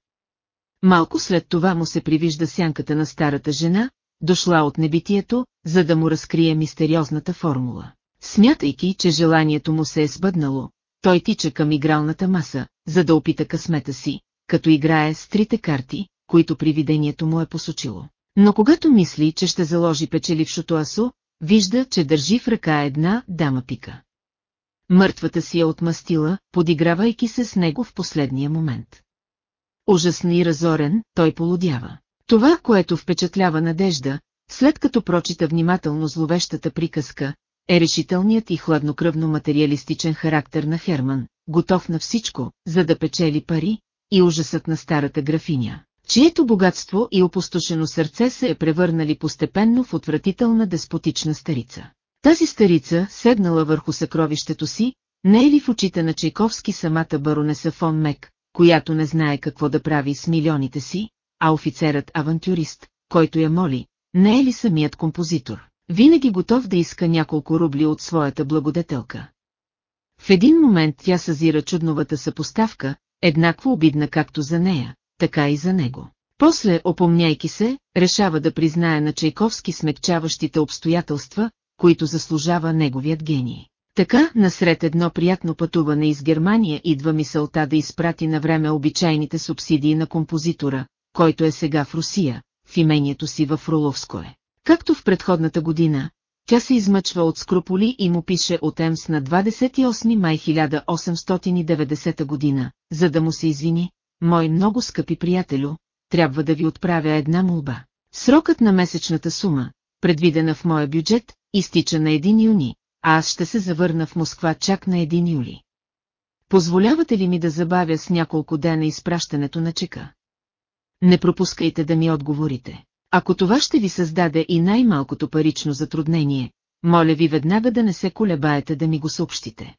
Малко след това му се привижда сянката на старата жена, дошла от небитието, за да му разкрие мистериозната формула. Смятайки, че желанието му се е сбъднало, той тича към игралната маса, за да опита късмета си, като играе с трите карти, които привидението му е посочило. Но когато мисли, че ще заложи печелившото асо, вижда, че държи в ръка една дама пика. Мъртвата си е отмастила, подигравайки се с него в последния момент. Ужасно и разорен, той полудява. Това, което впечатлява надежда, след като прочита внимателно зловещата приказка, е решителният и хладнокръвно материалистичен характер на Херман, готов на всичко, за да печели пари, и ужасът на старата графиня, чието богатство и опустошено сърце се е превърнали постепенно в отвратителна деспотична старица. Тази старица, седнала върху съкровището си, не е ли в очите на Чайковски самата баронеса фон Мек, която не знае какво да прави с милионите си, а офицерът-авантюрист, който я моли, не е ли самият композитор, винаги готов да иска няколко рубли от своята благодетелка. В един момент тя съзира чудновата съпоставка, еднакво обидна както за нея, така и за него. После, опомняйки се, решава да признае на Чайковски смекчаващите обстоятелства, които заслужава неговият гений. Така, насред едно приятно пътуване из Германия идва мисълта да изпрати на време обичайните субсидии на композитора, който е сега в Русия, в имението си в Руловское. Както в предходната година, тя се измъчва от скруполи и му пише от Емс на 28 май 1890 година, за да му се извини, мой много скъпи приятелю, трябва да ви отправя една молба. Срокът на месечната сума, предвидена в моя бюджет, изтича на 1 юни, а аз ще се завърна в Москва чак на 1 юли. Позволявате ли ми да забавя с няколко дена изпращането на чека? Не пропускайте да ми отговорите. Ако това ще ви създаде и най-малкото парично затруднение, моля ви веднага да не се колебаете да ми го съобщите.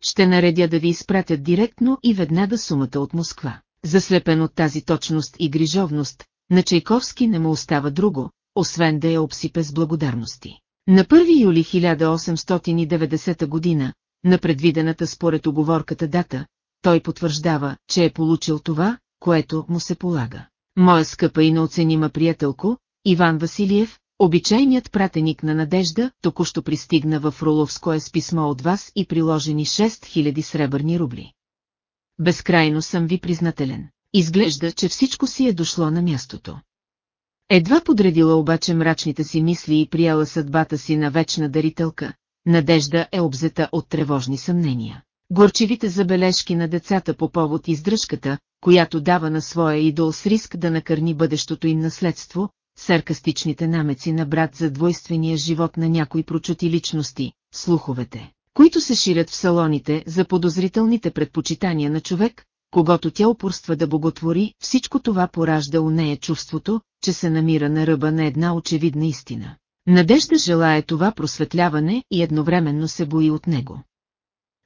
Ще наредя да ви изпратят директно и веднага сумата от Москва. Заслепен от тази точност и грижовност, на Чайковски не му остава друго, освен да я обсипе с благодарности. На 1 юли 1890 година, на предвидената според оговорката дата, той потвърждава, че е получил това, което му се полага. Моя скъпа и неоценима приятелко, Иван Василиев, обичайният пратеник на Надежда, току-що пристигна в Руловское с писмо от вас и приложени 6000 сребърни рубли. Безкрайно съм ви признателен. Изглежда, че всичко си е дошло на мястото. Едва подредила обаче мрачните си мисли и прияла съдбата си на вечна дарителка, Надежда е обзета от тревожни съмнения. Горчивите забележки на децата по повод издръжката, която дава на своя идол с риск да накърни бъдещото им наследство, саркастичните намеци на брат за двойствения живот на някои прочути личности, слуховете, които се ширят в салоните за подозрителните предпочитания на човек, когато тя упорства да боготвори, всичко това поражда у нея чувството, че се намира на ръба на една очевидна истина. Надежда желая това просветляване и едновременно се бои от него.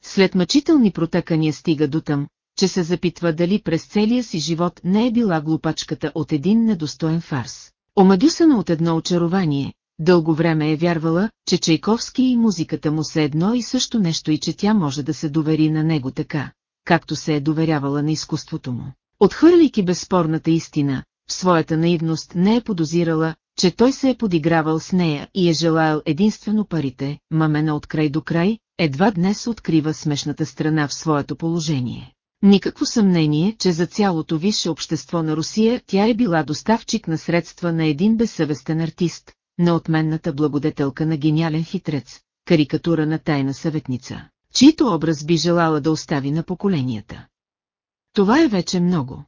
След мъчителни протъкания стига до там, че се запитва дали през целия си живот не е била глупачката от един недостоен фарс. Омадюсана от едно очарование, дълго време е вярвала, че Чайковски и музиката му са едно и също нещо и че тя може да се довери на него така, както се е доверявала на изкуството му. Отхвърляйки безспорната истина, в своята наивност не е подозирала, че той се е подигравал с нея и е желаял единствено парите, мамена от край до край, едва днес открива смешната страна в своето положение. Никакво съмнение, че за цялото висше общество на Русия тя е била доставчик на средства на един безсъвестен артист, на отменната благодетелка на гениален хитрец, карикатура на тайна съветница, чийто образ би желала да остави на поколенията. Това е вече много.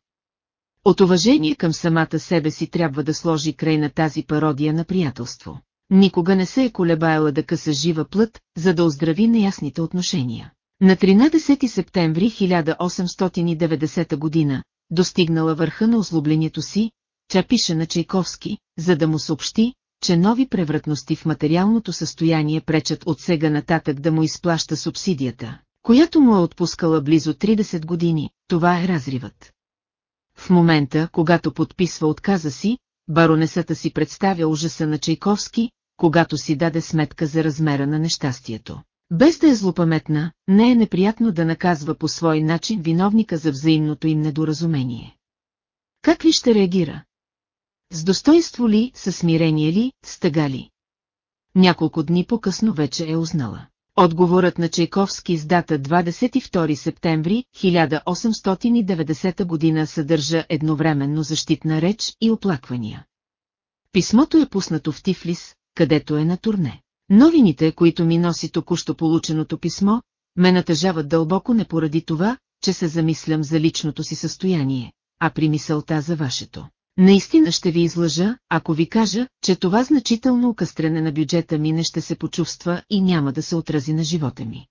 От уважение към самата себе си трябва да сложи край на тази пародия на приятелство. Никога не се е колебаяла да къса жива плът, за да оздрави неясните отношения. На 13 септември 1890 година, достигнала върха на озлоблението си, тя пише на Чайковски, за да му съобщи, че нови превратности в материалното състояние пречат от сега нататък да му изплаща субсидията, която му е отпускала близо 30 години, това е разривът. В момента, когато подписва отказа си, баронесата си представя ужаса на Чайковски, когато си даде сметка за размера на нещастието. Без да е злопаметна, не е неприятно да наказва по свой начин виновника за взаимното им недоразумение. Как ли ще реагира? С достоинство ли, със смирение ли, с ли? Няколко дни по-късно вече е узнала. Отговорът на Чайковски с дата 22 септември 1890 година съдържа едновременно защитна реч и оплаквания. Писмото е пуснато в Тифлис, където е на турне. Новините, които ми носи току-що полученото писмо, ме натъжават дълбоко не поради това, че се замислям за личното си състояние, а при мисълта за вашето. Наистина ще ви излъжа, ако ви кажа, че това значително окъстрене на бюджета ми не ще се почувства и няма да се отрази на живота ми.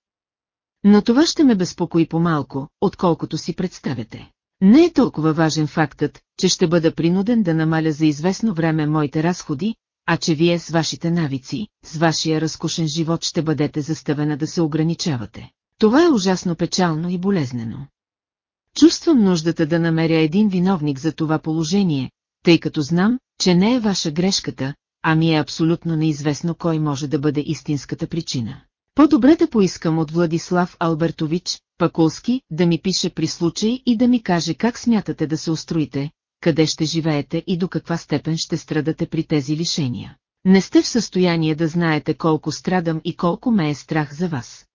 Но това ще ме безпокои по-малко, отколкото си представяте. Не е толкова важен фактът, че ще бъда принуден да намаля за известно време моите разходи, а че вие с вашите навици, с вашия разкошен живот ще бъдете заставена да се ограничавате. Това е ужасно печално и болезнено. Чувствам нуждата да намеря един виновник за това положение, тъй като знам, че не е ваша грешката, а ми е абсолютно неизвестно кой може да бъде истинската причина. По-добре да поискам от Владислав Албертович, Пакулски, да ми пише при случай и да ми каже как смятате да се устроите, къде ще живеете и до каква степен ще страдате при тези лишения. Не сте в състояние да знаете колко страдам и колко ме е страх за вас.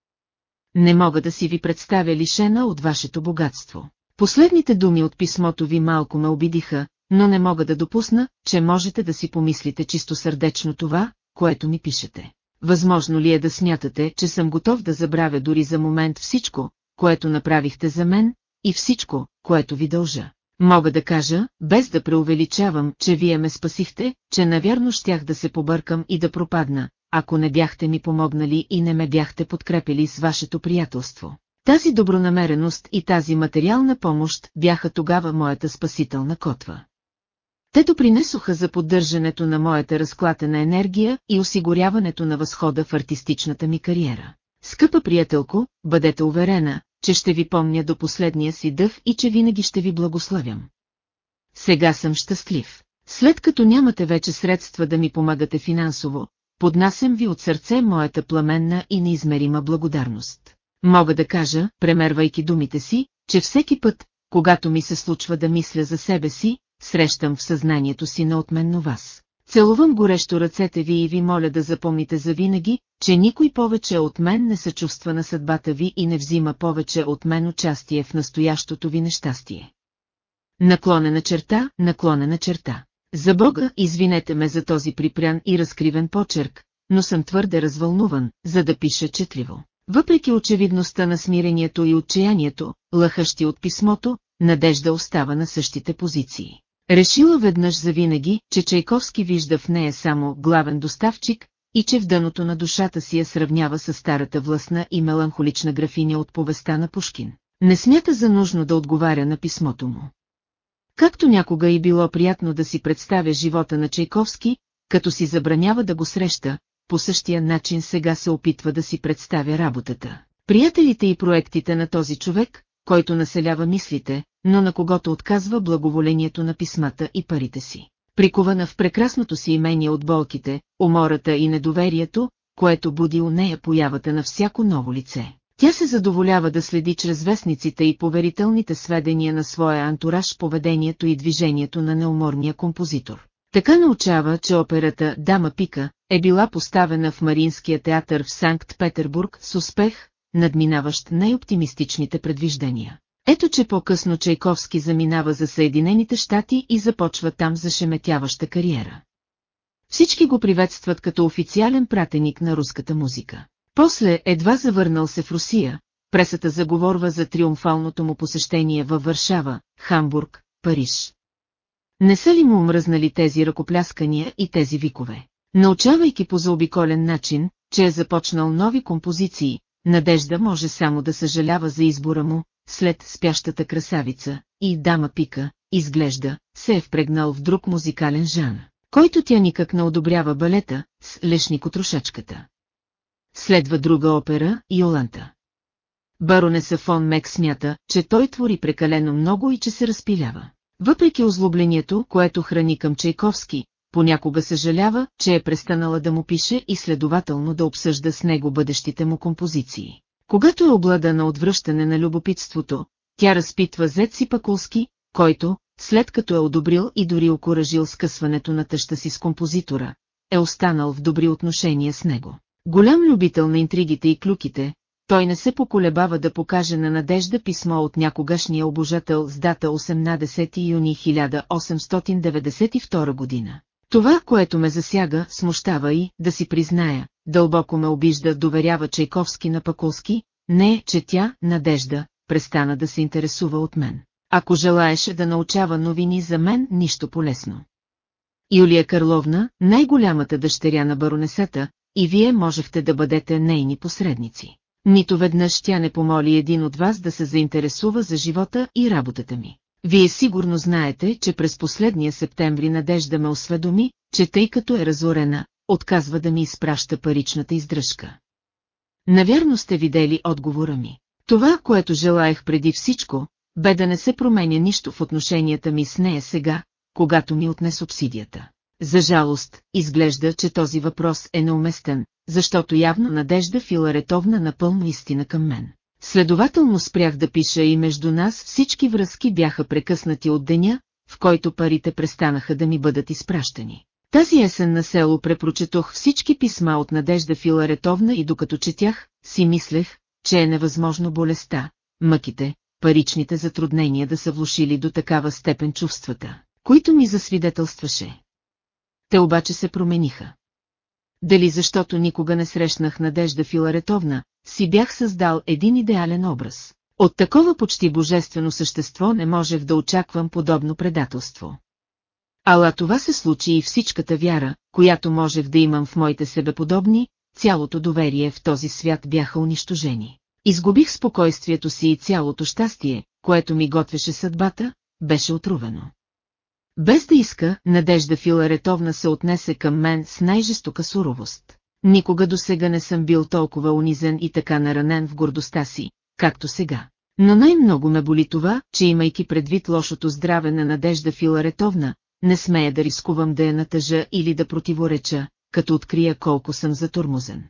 Не мога да си ви представя лишена от вашето богатство. Последните думи от писмото ви малко ме обидиха, но не мога да допусна, че можете да си помислите чисто сърдечно това, което ми пишете. Възможно ли е да смятате, че съм готов да забравя дори за момент всичко, което направихте за мен, и всичко, което ви дължа? Мога да кажа, без да преувеличавам, че вие ме спасихте, че навярно щях да се побъркам и да пропадна, ако не бяхте ми помогнали и не ме бяхте подкрепили с вашето приятелство. Тази добронамереност и тази материална помощ бяха тогава моята спасителна котва. Те допринесоха за поддържането на моята разклатена енергия и осигуряването на възхода в артистичната ми кариера. Скъпа приятелко, бъдете уверена, че ще ви помня до последния си дъх и че винаги ще ви благославям. Сега съм щастлив. След като нямате вече средства да ми помагате финансово, поднасям ви от сърце моята пламенна и неизмерима благодарност. Мога да кажа, премервайки думите си, че всеки път, когато ми се случва да мисля за себе си, срещам в съзнанието си на отменно вас. Целувам горещо ръцете ви и ви моля да запомните завинаги, че никой повече от мен не съчувства на съдбата ви и не взима повече от мен участие в настоящото ви нещастие. Наклонена черта, наклонена черта. За Бога, извинете ме за този припрян и разкривен почерк, но съм твърде развълнуван, за да пиша четливо. Въпреки очевидността на смирението и отчаянието, лъхащи от писмото, надежда остава на същите позиции. Решила веднъж завинаги, че Чайковски вижда в нея само главен доставчик и че в дъното на душата си я сравнява с старата властна и меланхолична графиня от повеста на Пушкин. Не смята за нужно да отговаря на писмото му. Както някога и било приятно да си представя живота на Чайковски, като си забранява да го среща, по същия начин сега се опитва да си представя работата. Приятелите и проектите на този човек, който населява мислите, но на когото отказва благоволението на писмата и парите си. Прикована в прекрасното си имение от болките, умората и недоверието, което буди у нея появата на всяко ново лице. Тя се задоволява да следи чрез вестниците и поверителните сведения на своя антураж поведението и движението на неуморния композитор. Така научава, че операта «Дама Пика» е била поставена в Маринския театър в Санкт-Петербург с успех, надминаващ най-оптимистичните предвиждения. Ето че по-късно Чайковски заминава за Съединените щати и започва там зашеметяваща кариера. Всички го приветстват като официален пратеник на руската музика. После, едва завърнал се в Русия, пресата заговорва за триумфалното му посещение във Варшава, Хамбург, Париж. Не са ли му мръзнали тези ръкопляскания и тези викове? Научавайки по заобиколен начин, че е започнал нови композиции, Надежда може само да съжалява за избора му, след спящата красавица, и дама пика, изглежда, се е впрегнал в друг музикален жанр. който тя никак не одобрява балета, с Лешникотрошачката. Следва друга опера, Йоланта. Баронеса фон Мек смята, че той твори прекалено много и че се разпилява. Въпреки озлоблението, което храни към Чайковски, понякога съжалява, че е престанала да му пише и следователно да обсъжда с него бъдещите му композиции. Когато е обладана от връщане на любопитството, тя разпитва зет си Пакулски, който, след като е одобрил и дори окоръжил скъсването на тъща си с композитора, е останал в добри отношения с него. Голям любител на интригите и клюките, той не се поколебава да покаже на Надежда писмо от някогашния обожател с дата 18 юни 1892 година. Това, което ме засяга, смущава и, да си призная, дълбоко ме обижда, доверява Чайковски на Пакулски, не, че тя, Надежда, престана да се интересува от мен. Ако желаеше да научава новини за мен, нищо полезно. Юлия Карловна, най-голямата дъщеря на баронесата, и вие можехте да бъдете нейни посредници. Нито веднъж тя не помоли един от вас да се заинтересува за живота и работата ми. Вие сигурно знаете, че през последния септември Надежда ме осведоми, че тъй като е разорена, отказва да ми изпраща паричната издръжка. Навярно сте видели отговора ми. Това, което желаях преди всичко, бе да не се променя нищо в отношенията ми с нея сега, когато ми отне субсидията. За жалост, изглежда, че този въпрос е неуместен, защото явно Надежда Филаретовна напълно истина към мен. Следователно спрях да пиша и между нас всички връзки бяха прекъснати от деня, в който парите престанаха да ми бъдат изпращани. Тази есен на село препрочетох всички писма от Надежда Филаретовна и докато четях, си мислех, че е невъзможно болестта, мъките, паричните затруднения да са влушили до такава степен чувствата, които ми засвидетелстваше. Те обаче се промениха. Дали защото никога не срещнах Надежда Филаретовна, си бях създал един идеален образ. От такова почти божествено същество не можех да очаквам подобно предателство. Ала това се случи и всичката вяра, която можех да имам в моите себеподобни, цялото доверие в този свят бяха унищожени. Изгубих спокойствието си и цялото щастие, което ми готвеше съдбата, беше отрувено. Без да иска, Надежда Филаретовна се отнесе към мен с най-жестока суровост. Никога до сега не съм бил толкова унизен и така наранен в гордостта си, както сега. Но най-много ме боли това, че имайки предвид лошото здраве на Надежда Филаретовна, не смея да рискувам да я натъжа или да противореча, като открия колко съм затурмозен.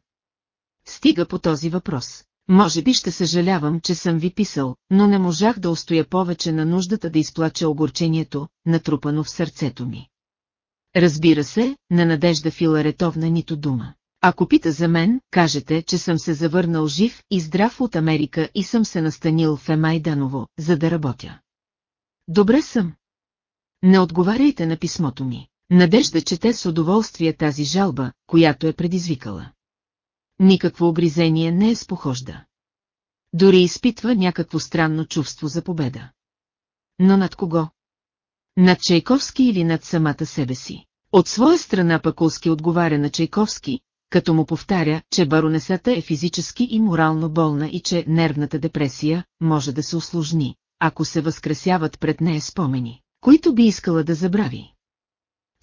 Стига по този въпрос. Може би ще съжалявам, че съм ви писал, но не можах да устоя повече на нуждата да изплача огорчението, натрупано в сърцето ми. Разбира се, на Надежда Филаретовна нито дума. Ако пита за мен, кажете, че съм се завърнал жив и здрав от Америка и съм се настанил в Емайданово, за да работя. Добре съм. Не отговаряйте на писмото ми. Надежда чете с удоволствие тази жалба, която е предизвикала. Никакво обризение не е спохожда. Дори изпитва някакво странно чувство за победа. Но над кого? Над Чайковски или над самата себе си? От своя страна Пакулски отговаря на Чайковски, като му повтаря, че баронесата е физически и морално болна и че нервната депресия може да се усложни, ако се възкрасяват пред нея спомени, които би искала да забрави.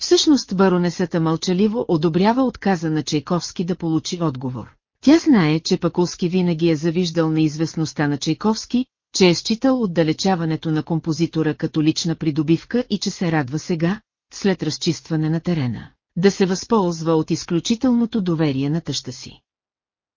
Всъщност баронесата мълчаливо одобрява отказа на Чайковски да получи отговор. Тя знае, че Пакулски винаги е завиждал неизвестността на Чайковски, че е считал отдалечаването на композитора като лична придобивка и че се радва сега, след разчистване на терена, да се възползва от изключителното доверие на тъща си.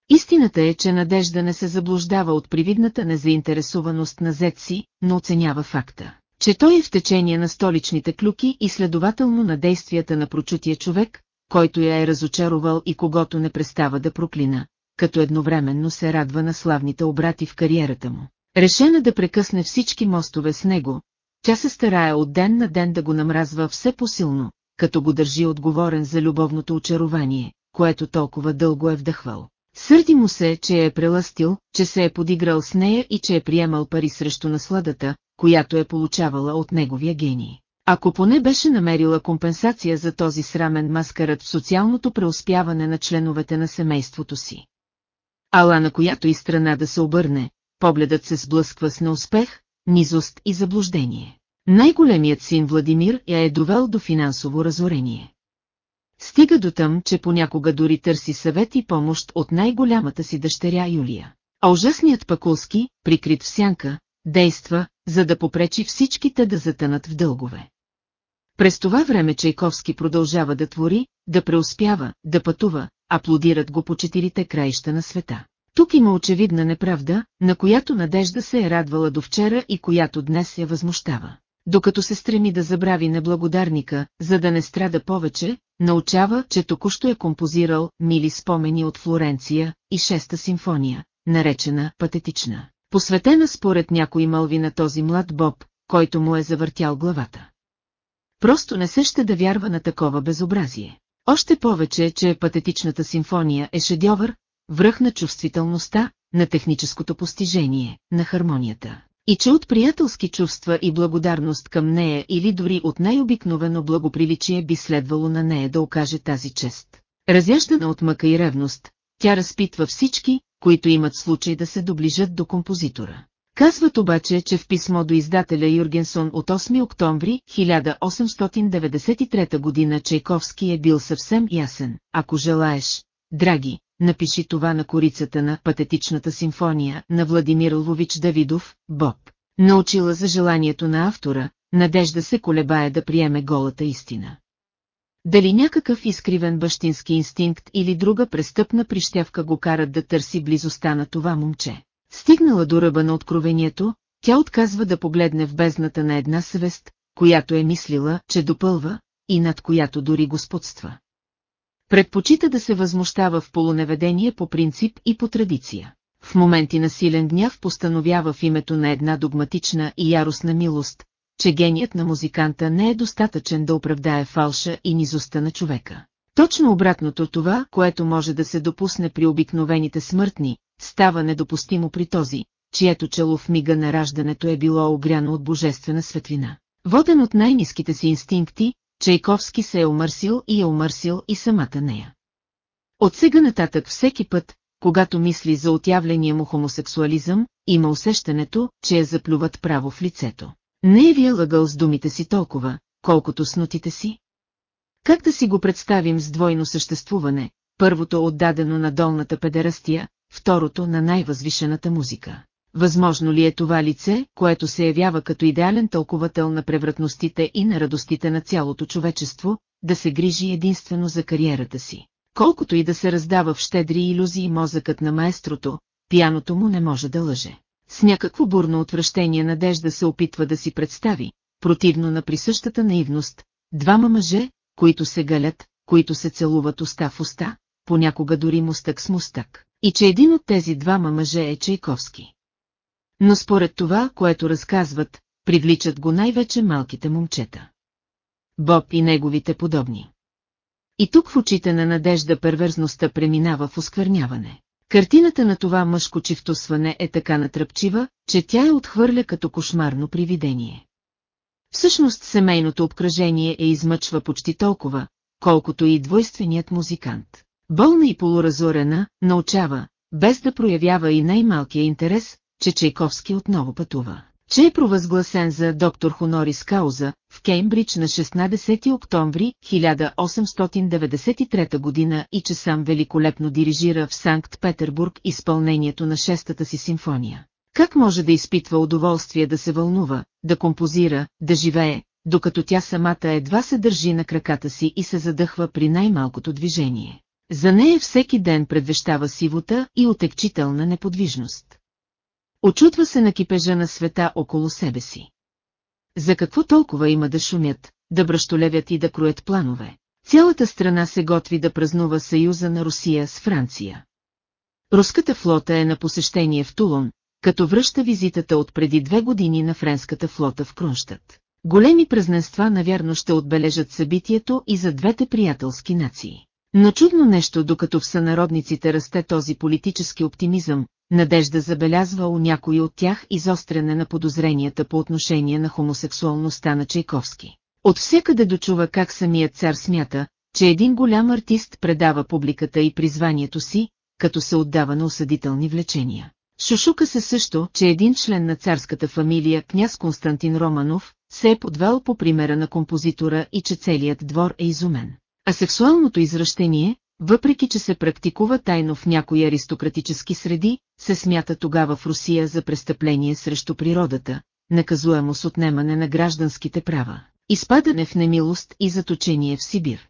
Истината е, че Надежда не се заблуждава от привидната незаинтересованост на зет си, но оценява факта, че той е в течение на столичните клюки и следователно на действията на прочутия човек, който я е разочаровал и когото не престава да проклина, като едновременно се радва на славните обрати в кариерата му. Решена да прекъсне всички мостове с него, тя се старае от ден на ден да го намразва все по-силно, като го държи отговорен за любовното очарование, което толкова дълго е вдъхвал. Сърди му се, че е прелъстил, че се е подиграл с нея и че е приемал пари срещу насладата, която е получавала от неговия гений. Ако поне беше намерила компенсация за този срамен маскарът в социалното преуспяване на членовете на семейството си. Ала на която и страна да се обърне, погледът се сблъсква с неуспех, низост и заблуждение. Най-големият син Владимир я е довел до финансово разорение. Стига до там, че понякога дори търси съвет и помощ от най-голямата си дъщеря Юлия. А ужасният Пакулски, прикрит в сянка, действа, за да попречи всичките да затънат в дългове. През това време Чайковски продължава да твори, да преуспява, да пътува, аплодират го по четирите краища на света. Тук има очевидна неправда, на която Надежда се е радвала до вчера и която днес я възмущава. Докато се стреми да забрави неблагодарника, за да не страда повече, научава, че току-що е композирал «Мили спомени от Флоренция» и шеста симфония, наречена «Патетична», посветена според някои мълви на този млад Боб, който му е завъртял главата. Просто не се ще да вярва на такова безобразие. Още повече, че патетичната симфония е шедьовър, връх на чувствителността, на техническото постижение, на хармонията. И че от приятелски чувства и благодарност към нея или дори от най-обикновено благоприличие би следвало на нея да окаже тази чест. Разяждана от мъка и ревност, тя разпитва всички, които имат случай да се доближат до композитора. Казват обаче, че в писмо до издателя Юргенсон от 8 октомври 1893 година Чайковски е бил съвсем ясен. Ако желаеш, драги, напиши това на корицата на патетичната симфония на Владимир Лвович Давидов, Боб. Научила за желанието на автора, надежда се колебае да приеме голата истина. Дали някакъв изкривен бащински инстинкт или друга престъпна прищявка го карат да търси близостта на това момче. Стигнала до ръба на откровението, тя отказва да погледне в бездната на една съвест, която е мислила, че допълва, и над която дори господства. Предпочита да се възмущава в полуневедение по принцип и по традиция. В моменти на силен гняв постановява в името на една догматична и яростна милост, че геният на музиканта не е достатъчен да оправдае фалша и низостта на човека. Точно обратното това, което може да се допусне при обикновените смъртни, става недопустимо при този, чието чело в мига на раждането е било огряно от божествена светлина. Воден от най-низките си инстинкти, Чайковски се е омърсил и е омърсил и самата нея. От сега нататък всеки път, когато мисли за отявления му хомосексуализъм, има усещането, че я заплюват право в лицето. Не е вие лъгъл с думите си толкова, колкото с нотите си? Как да си го представим с двойно съществуване, първото отдадено на долната педерастия, второто на най-възвишената музика? Възможно ли е това лице, което се явява като идеален тълковател на превратностите и на радостите на цялото човечество, да се грижи единствено за кариерата си? Колкото и да се раздава в щедри иллюзии мозъкът на маестрото, пияното му не може да лъже. С някакво бурно отвращение надежда се опитва да си представи, противно на присъщата наивност, двама мъже, които се галят, които се целуват уста в уста, понякога дори мустък с мустък, и че един от тези двама мъже е Чайковски. Но според това, което разказват, привличат го най-вече малките момчета. Боб и неговите подобни. И тук в очите на надежда перверзността преминава в оскверняване. Картината на това мъжко чифтосване е така натръпчива, че тя я отхвърля като кошмарно привидение. Всъщност семейното обкръжение е измъчва почти толкова, колкото и двойственият музикант. Болна и полуразорена, научава, без да проявява и най-малкия интерес, че Чайковски отново пътува. Че е провъзгласен за доктор Хонорис Кауза в Кеймбридж на 16 октомври 1893 година и че сам великолепно дирижира в Санкт-Петербург изпълнението на шестата си симфония. Как може да изпитва удоволствие да се вълнува, да композира, да живее, докато тя самата едва се държи на краката си и се задъхва при най-малкото движение? За нея всеки ден предвещава сивота и отекчителна неподвижност. Очутва се на кипежа на света около себе си. За какво толкова има да шумят, да бръщолевят и да кроят планове? Цялата страна се готви да празнува съюза на Русия с Франция. Руската флота е на посещение в Тулон, като връща визитата от преди две години на френската флота в Кронштадт. Големи празненства навярно ще отбележат събитието и за двете приятелски нации. Но чудно нещо, докато в сънародниците расте този политически оптимизъм, Надежда забелязва у някои от тях изостряне на подозренията по отношение на хомосексуалността на Чайковски. От всекъде дочува как самият цар смята, че един голям артист предава публиката и призванието си, като се отдава на осъдителни влечения. Шушука се също, че един член на царската фамилия, княз Константин Романов, се е подвел по примера на композитора и че целият двор е изумен. А сексуалното извращение, въпреки че се практикува тайно в някои аристократически среди, се смята тогава в Русия за престъпление срещу природата, наказуемо с отнемане на гражданските права, изпадане в немилост и заточение в Сибир.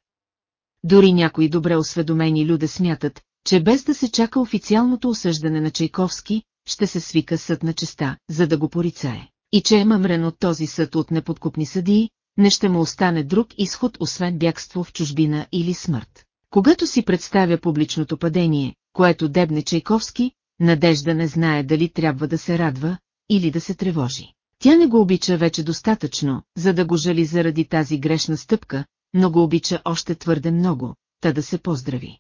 Дори някои добре осведомени люди смятат, че без да се чака официалното осъждане на Чайковски, ще се свика съд на честа, за да го порицае. И че е мъмрен от този съд от неподкупни съдии, не ще му остане друг изход освен бягство в чужбина или смърт. Когато си представя публичното падение, което дебне Чайковски, Надежда не знае дали трябва да се радва или да се тревожи. Тя не го обича вече достатъчно, за да го жали заради тази грешна стъпка, но го обича още твърде много, та да се поздрави.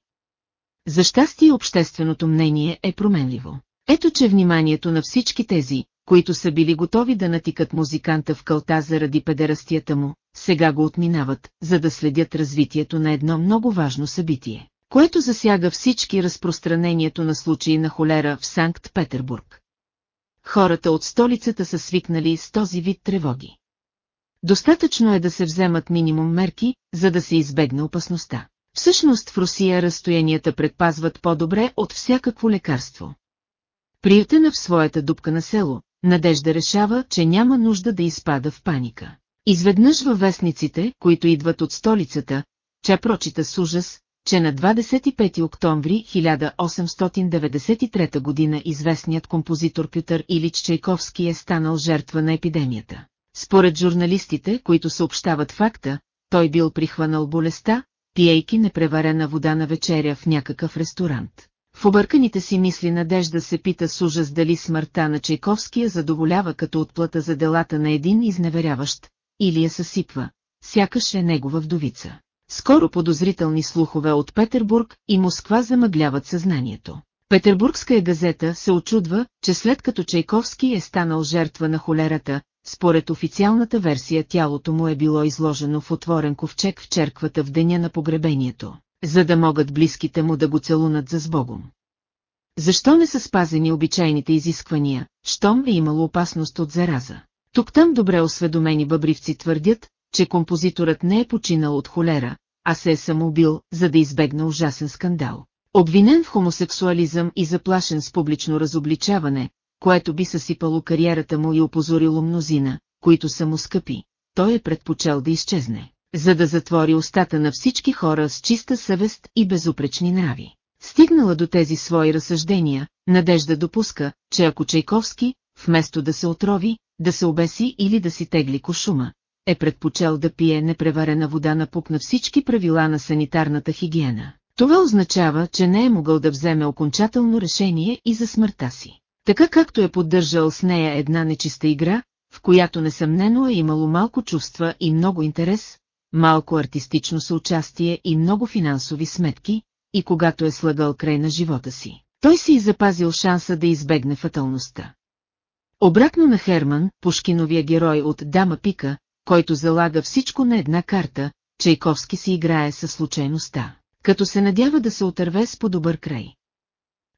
За щастие общественото мнение е променливо. Ето че вниманието на всички тези, които са били готови да натикат музиканта в кълта заради педерастията му, сега го отминават, за да следят развитието на едно много важно събитие, което засяга всички разпространението на случаи на холера в Санкт-Петербург. Хората от столицата са свикнали с този вид тревоги. Достатъчно е да се вземат минимум мерки, за да се избегне опасността. Всъщност в Русия разстоянията предпазват по-добре от всякакво лекарство. Приютена в своята дупка на село, Надежда решава, че няма нужда да изпада в паника. Изведнъж във вестниците, които идват от столицата, че прочита с ужас, че на 25 октомври 1893 година известният композитор Пютър Илич Чайковски е станал жертва на епидемията. Според журналистите, които съобщават факта, той бил прихванал болестта, пиейки непреварена вода на вечеря в някакъв ресторант. В обърканите си мисли Надежда се пита с ужас дали смъртта на Чайковския задоволява като отплата за делата на един изневеряващ, или я съсипва, сякаш е негова вдовица. Скоро подозрителни слухове от Петербург и Москва замъгляват съзнанието. Петербургска газета се очудва, че след като Чайковски е станал жертва на холерата, според официалната версия тялото му е било изложено в отворен ковчег в черквата в деня на погребението, за да могат близките му да го целунат за сбогом. Защо не са спазени обичайните изисквания, щом е имало опасност от зараза? Тук-там добре осведомени бъбривци твърдят, че композиторът не е починал от холера, а се е самоубил, за да избегне ужасен скандал. Обвинен в хомосексуализъм и заплашен с публично разобличаване, което би съсипало кариерата му и опозорило мнозина, които са му скъпи, той е предпочел да изчезне, за да затвори устата на всички хора с чиста съвест и безупречни нрави. Стигнала до тези свои разсъждения, Надежда допуска, че ако Чайковски, вместо да се отрови, да се обеси или да си тегли кошума, е предпочел да пие непреварена вода на пук на всички правила на санитарната хигиена. Това означава, че не е могъл да вземе окончателно решение и за смъртта си. Така както е поддържал с нея една нечиста игра, в която несъмнено е имало малко чувства и много интерес, малко артистично съучастие и много финансови сметки, и когато е слагал край на живота си. Той си и запазил шанса да избегне фаталността. Обратно на Херман, Пушкиновия герой от Дама Пика, който залага всичко на една карта, Чайковски си играе със случайността, като се надява да се отърве с по-добър край.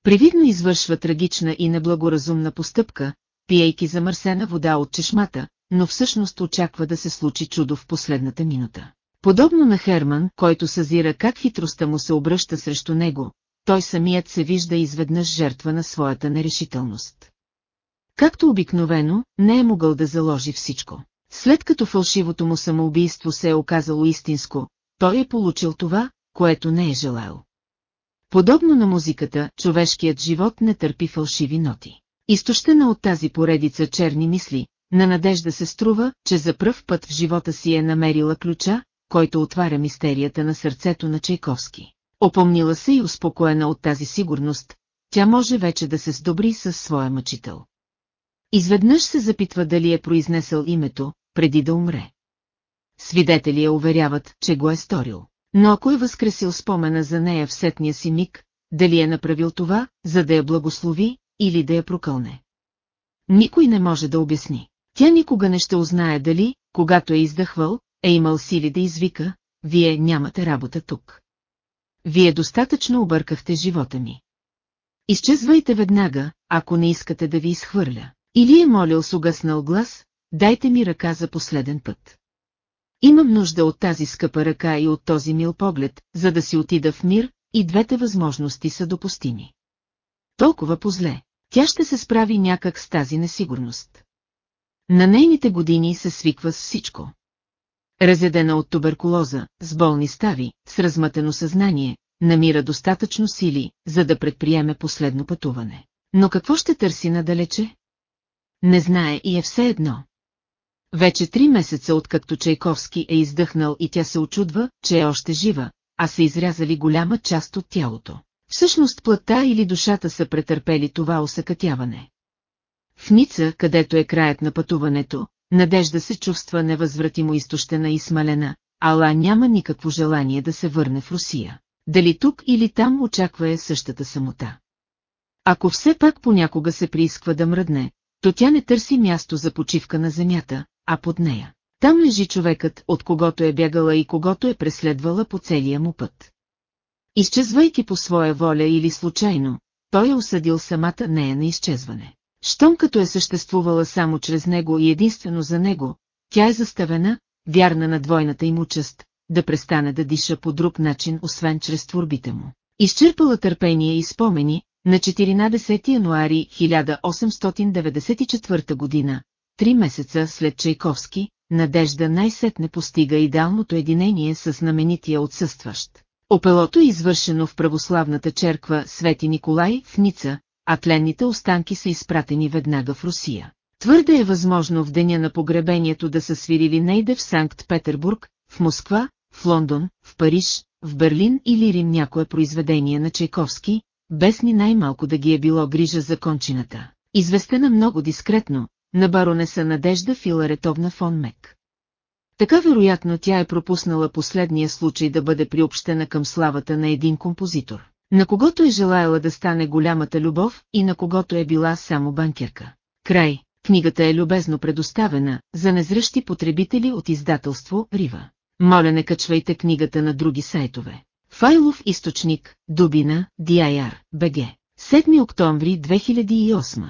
Привидно извършва трагична и неблагоразумна постъпка, пиейки замърсена вода от чешмата, но всъщност очаква да се случи чудо в последната минута. Подобно на Херман, който съзира как хитростта му се обръща срещу него, той самият се вижда изведнъж жертва на своята нерешителност. Както обикновено, не е могъл да заложи всичко. След като фалшивото му самоубийство се е оказало истинско, той е получил това, което не е желал. Подобно на музиката, човешкият живот не търпи фалшиви ноти. Изтощена от тази поредица черни мисли, на надежда се струва, че за пръв път в живота си е намерила ключа, който отваря мистерията на сърцето на Чайковски. Опомнила се и успокоена от тази сигурност, тя може вече да се сдобри със своя мъчител. Изведнъж се запитва дали е произнесъл името, преди да умре. Свидетели я уверяват, че го е сторил. Но ако е възкресил спомена за нея в сетния си миг, дали е направил това, за да я благослови или да я прокълне. Никой не може да обясни. Тя никога не ще узнае дали, когато е издъхвал, е имал сили да извика, вие нямате работа тук. Вие достатъчно объркахте живота ми. Изчезвайте веднага, ако не искате да ви изхвърля. Или е молил с угаснал глас, дайте ми ръка за последен път. Имам нужда от тази скъпа ръка и от този мил поглед, за да си отида в мир, и двете възможности са допустими. Толкова позле. Тя ще се справи някак с тази несигурност. На нейните години се свиква с всичко. Разедена от туберкулоза, с болни стави, с размътено съзнание, намира достатъчно сили, за да предприеме последно пътуване. Но какво ще търси надалече? Не знае и е все едно. Вече три месеца откакто Чайковски е издъхнал и тя се очудва, че е още жива, а са изрязали голяма част от тялото. Всъщност плътта или душата са претърпели това усъкътяване. В Ница, където е краят на пътуването, Надежда се чувства невъзвратимо изтощена и смалена, ала няма никакво желание да се върне в Русия. Дали тук или там очаква е същата самота. Ако все пак понякога се приисква да мръдне, то тя не търси място за почивка на земята, а под нея. Там лежи човекът, от когото е бягала и когото е преследвала по целия му път. Изчезвайки по своя воля или случайно, той е осъдил самата нея на изчезване. Щом като е съществувала само чрез него и единствено за него, тя е заставена, вярна на двойната им участ, да престане да диша по друг начин, освен чрез творбите му. Изчерпала търпение и спомени, на 14 януари 1894 година, три месеца след Чайковски, Надежда най-сетне постига идеалното единение с знаменития отсъстващ. Опелото е извършено в православната черква Свети Николай в Ница, а тленните останки са изпратени веднага в Русия. Твърде е възможно в деня на погребението да са свирили нейде в Санкт-Петербург, в Москва, в Лондон, в Париж, в Берлин или Рим някое произведение на Чайковски, без ни най-малко да ги е било грижа за кончината. Известена много дискретно, на баронеса Надежда Филаретовна фон Мек. Така вероятно тя е пропуснала последния случай да бъде приобщена към славата на един композитор, на когото е желаяла да стане голямата любов и на когото е била само банкерка. Край, книгата е любезно предоставена за незръщи потребители от издателство Рива. Моля не качвайте книгата на други сайтове. Файлов източник, Дубина, DIR, BG. 7 октомври 2008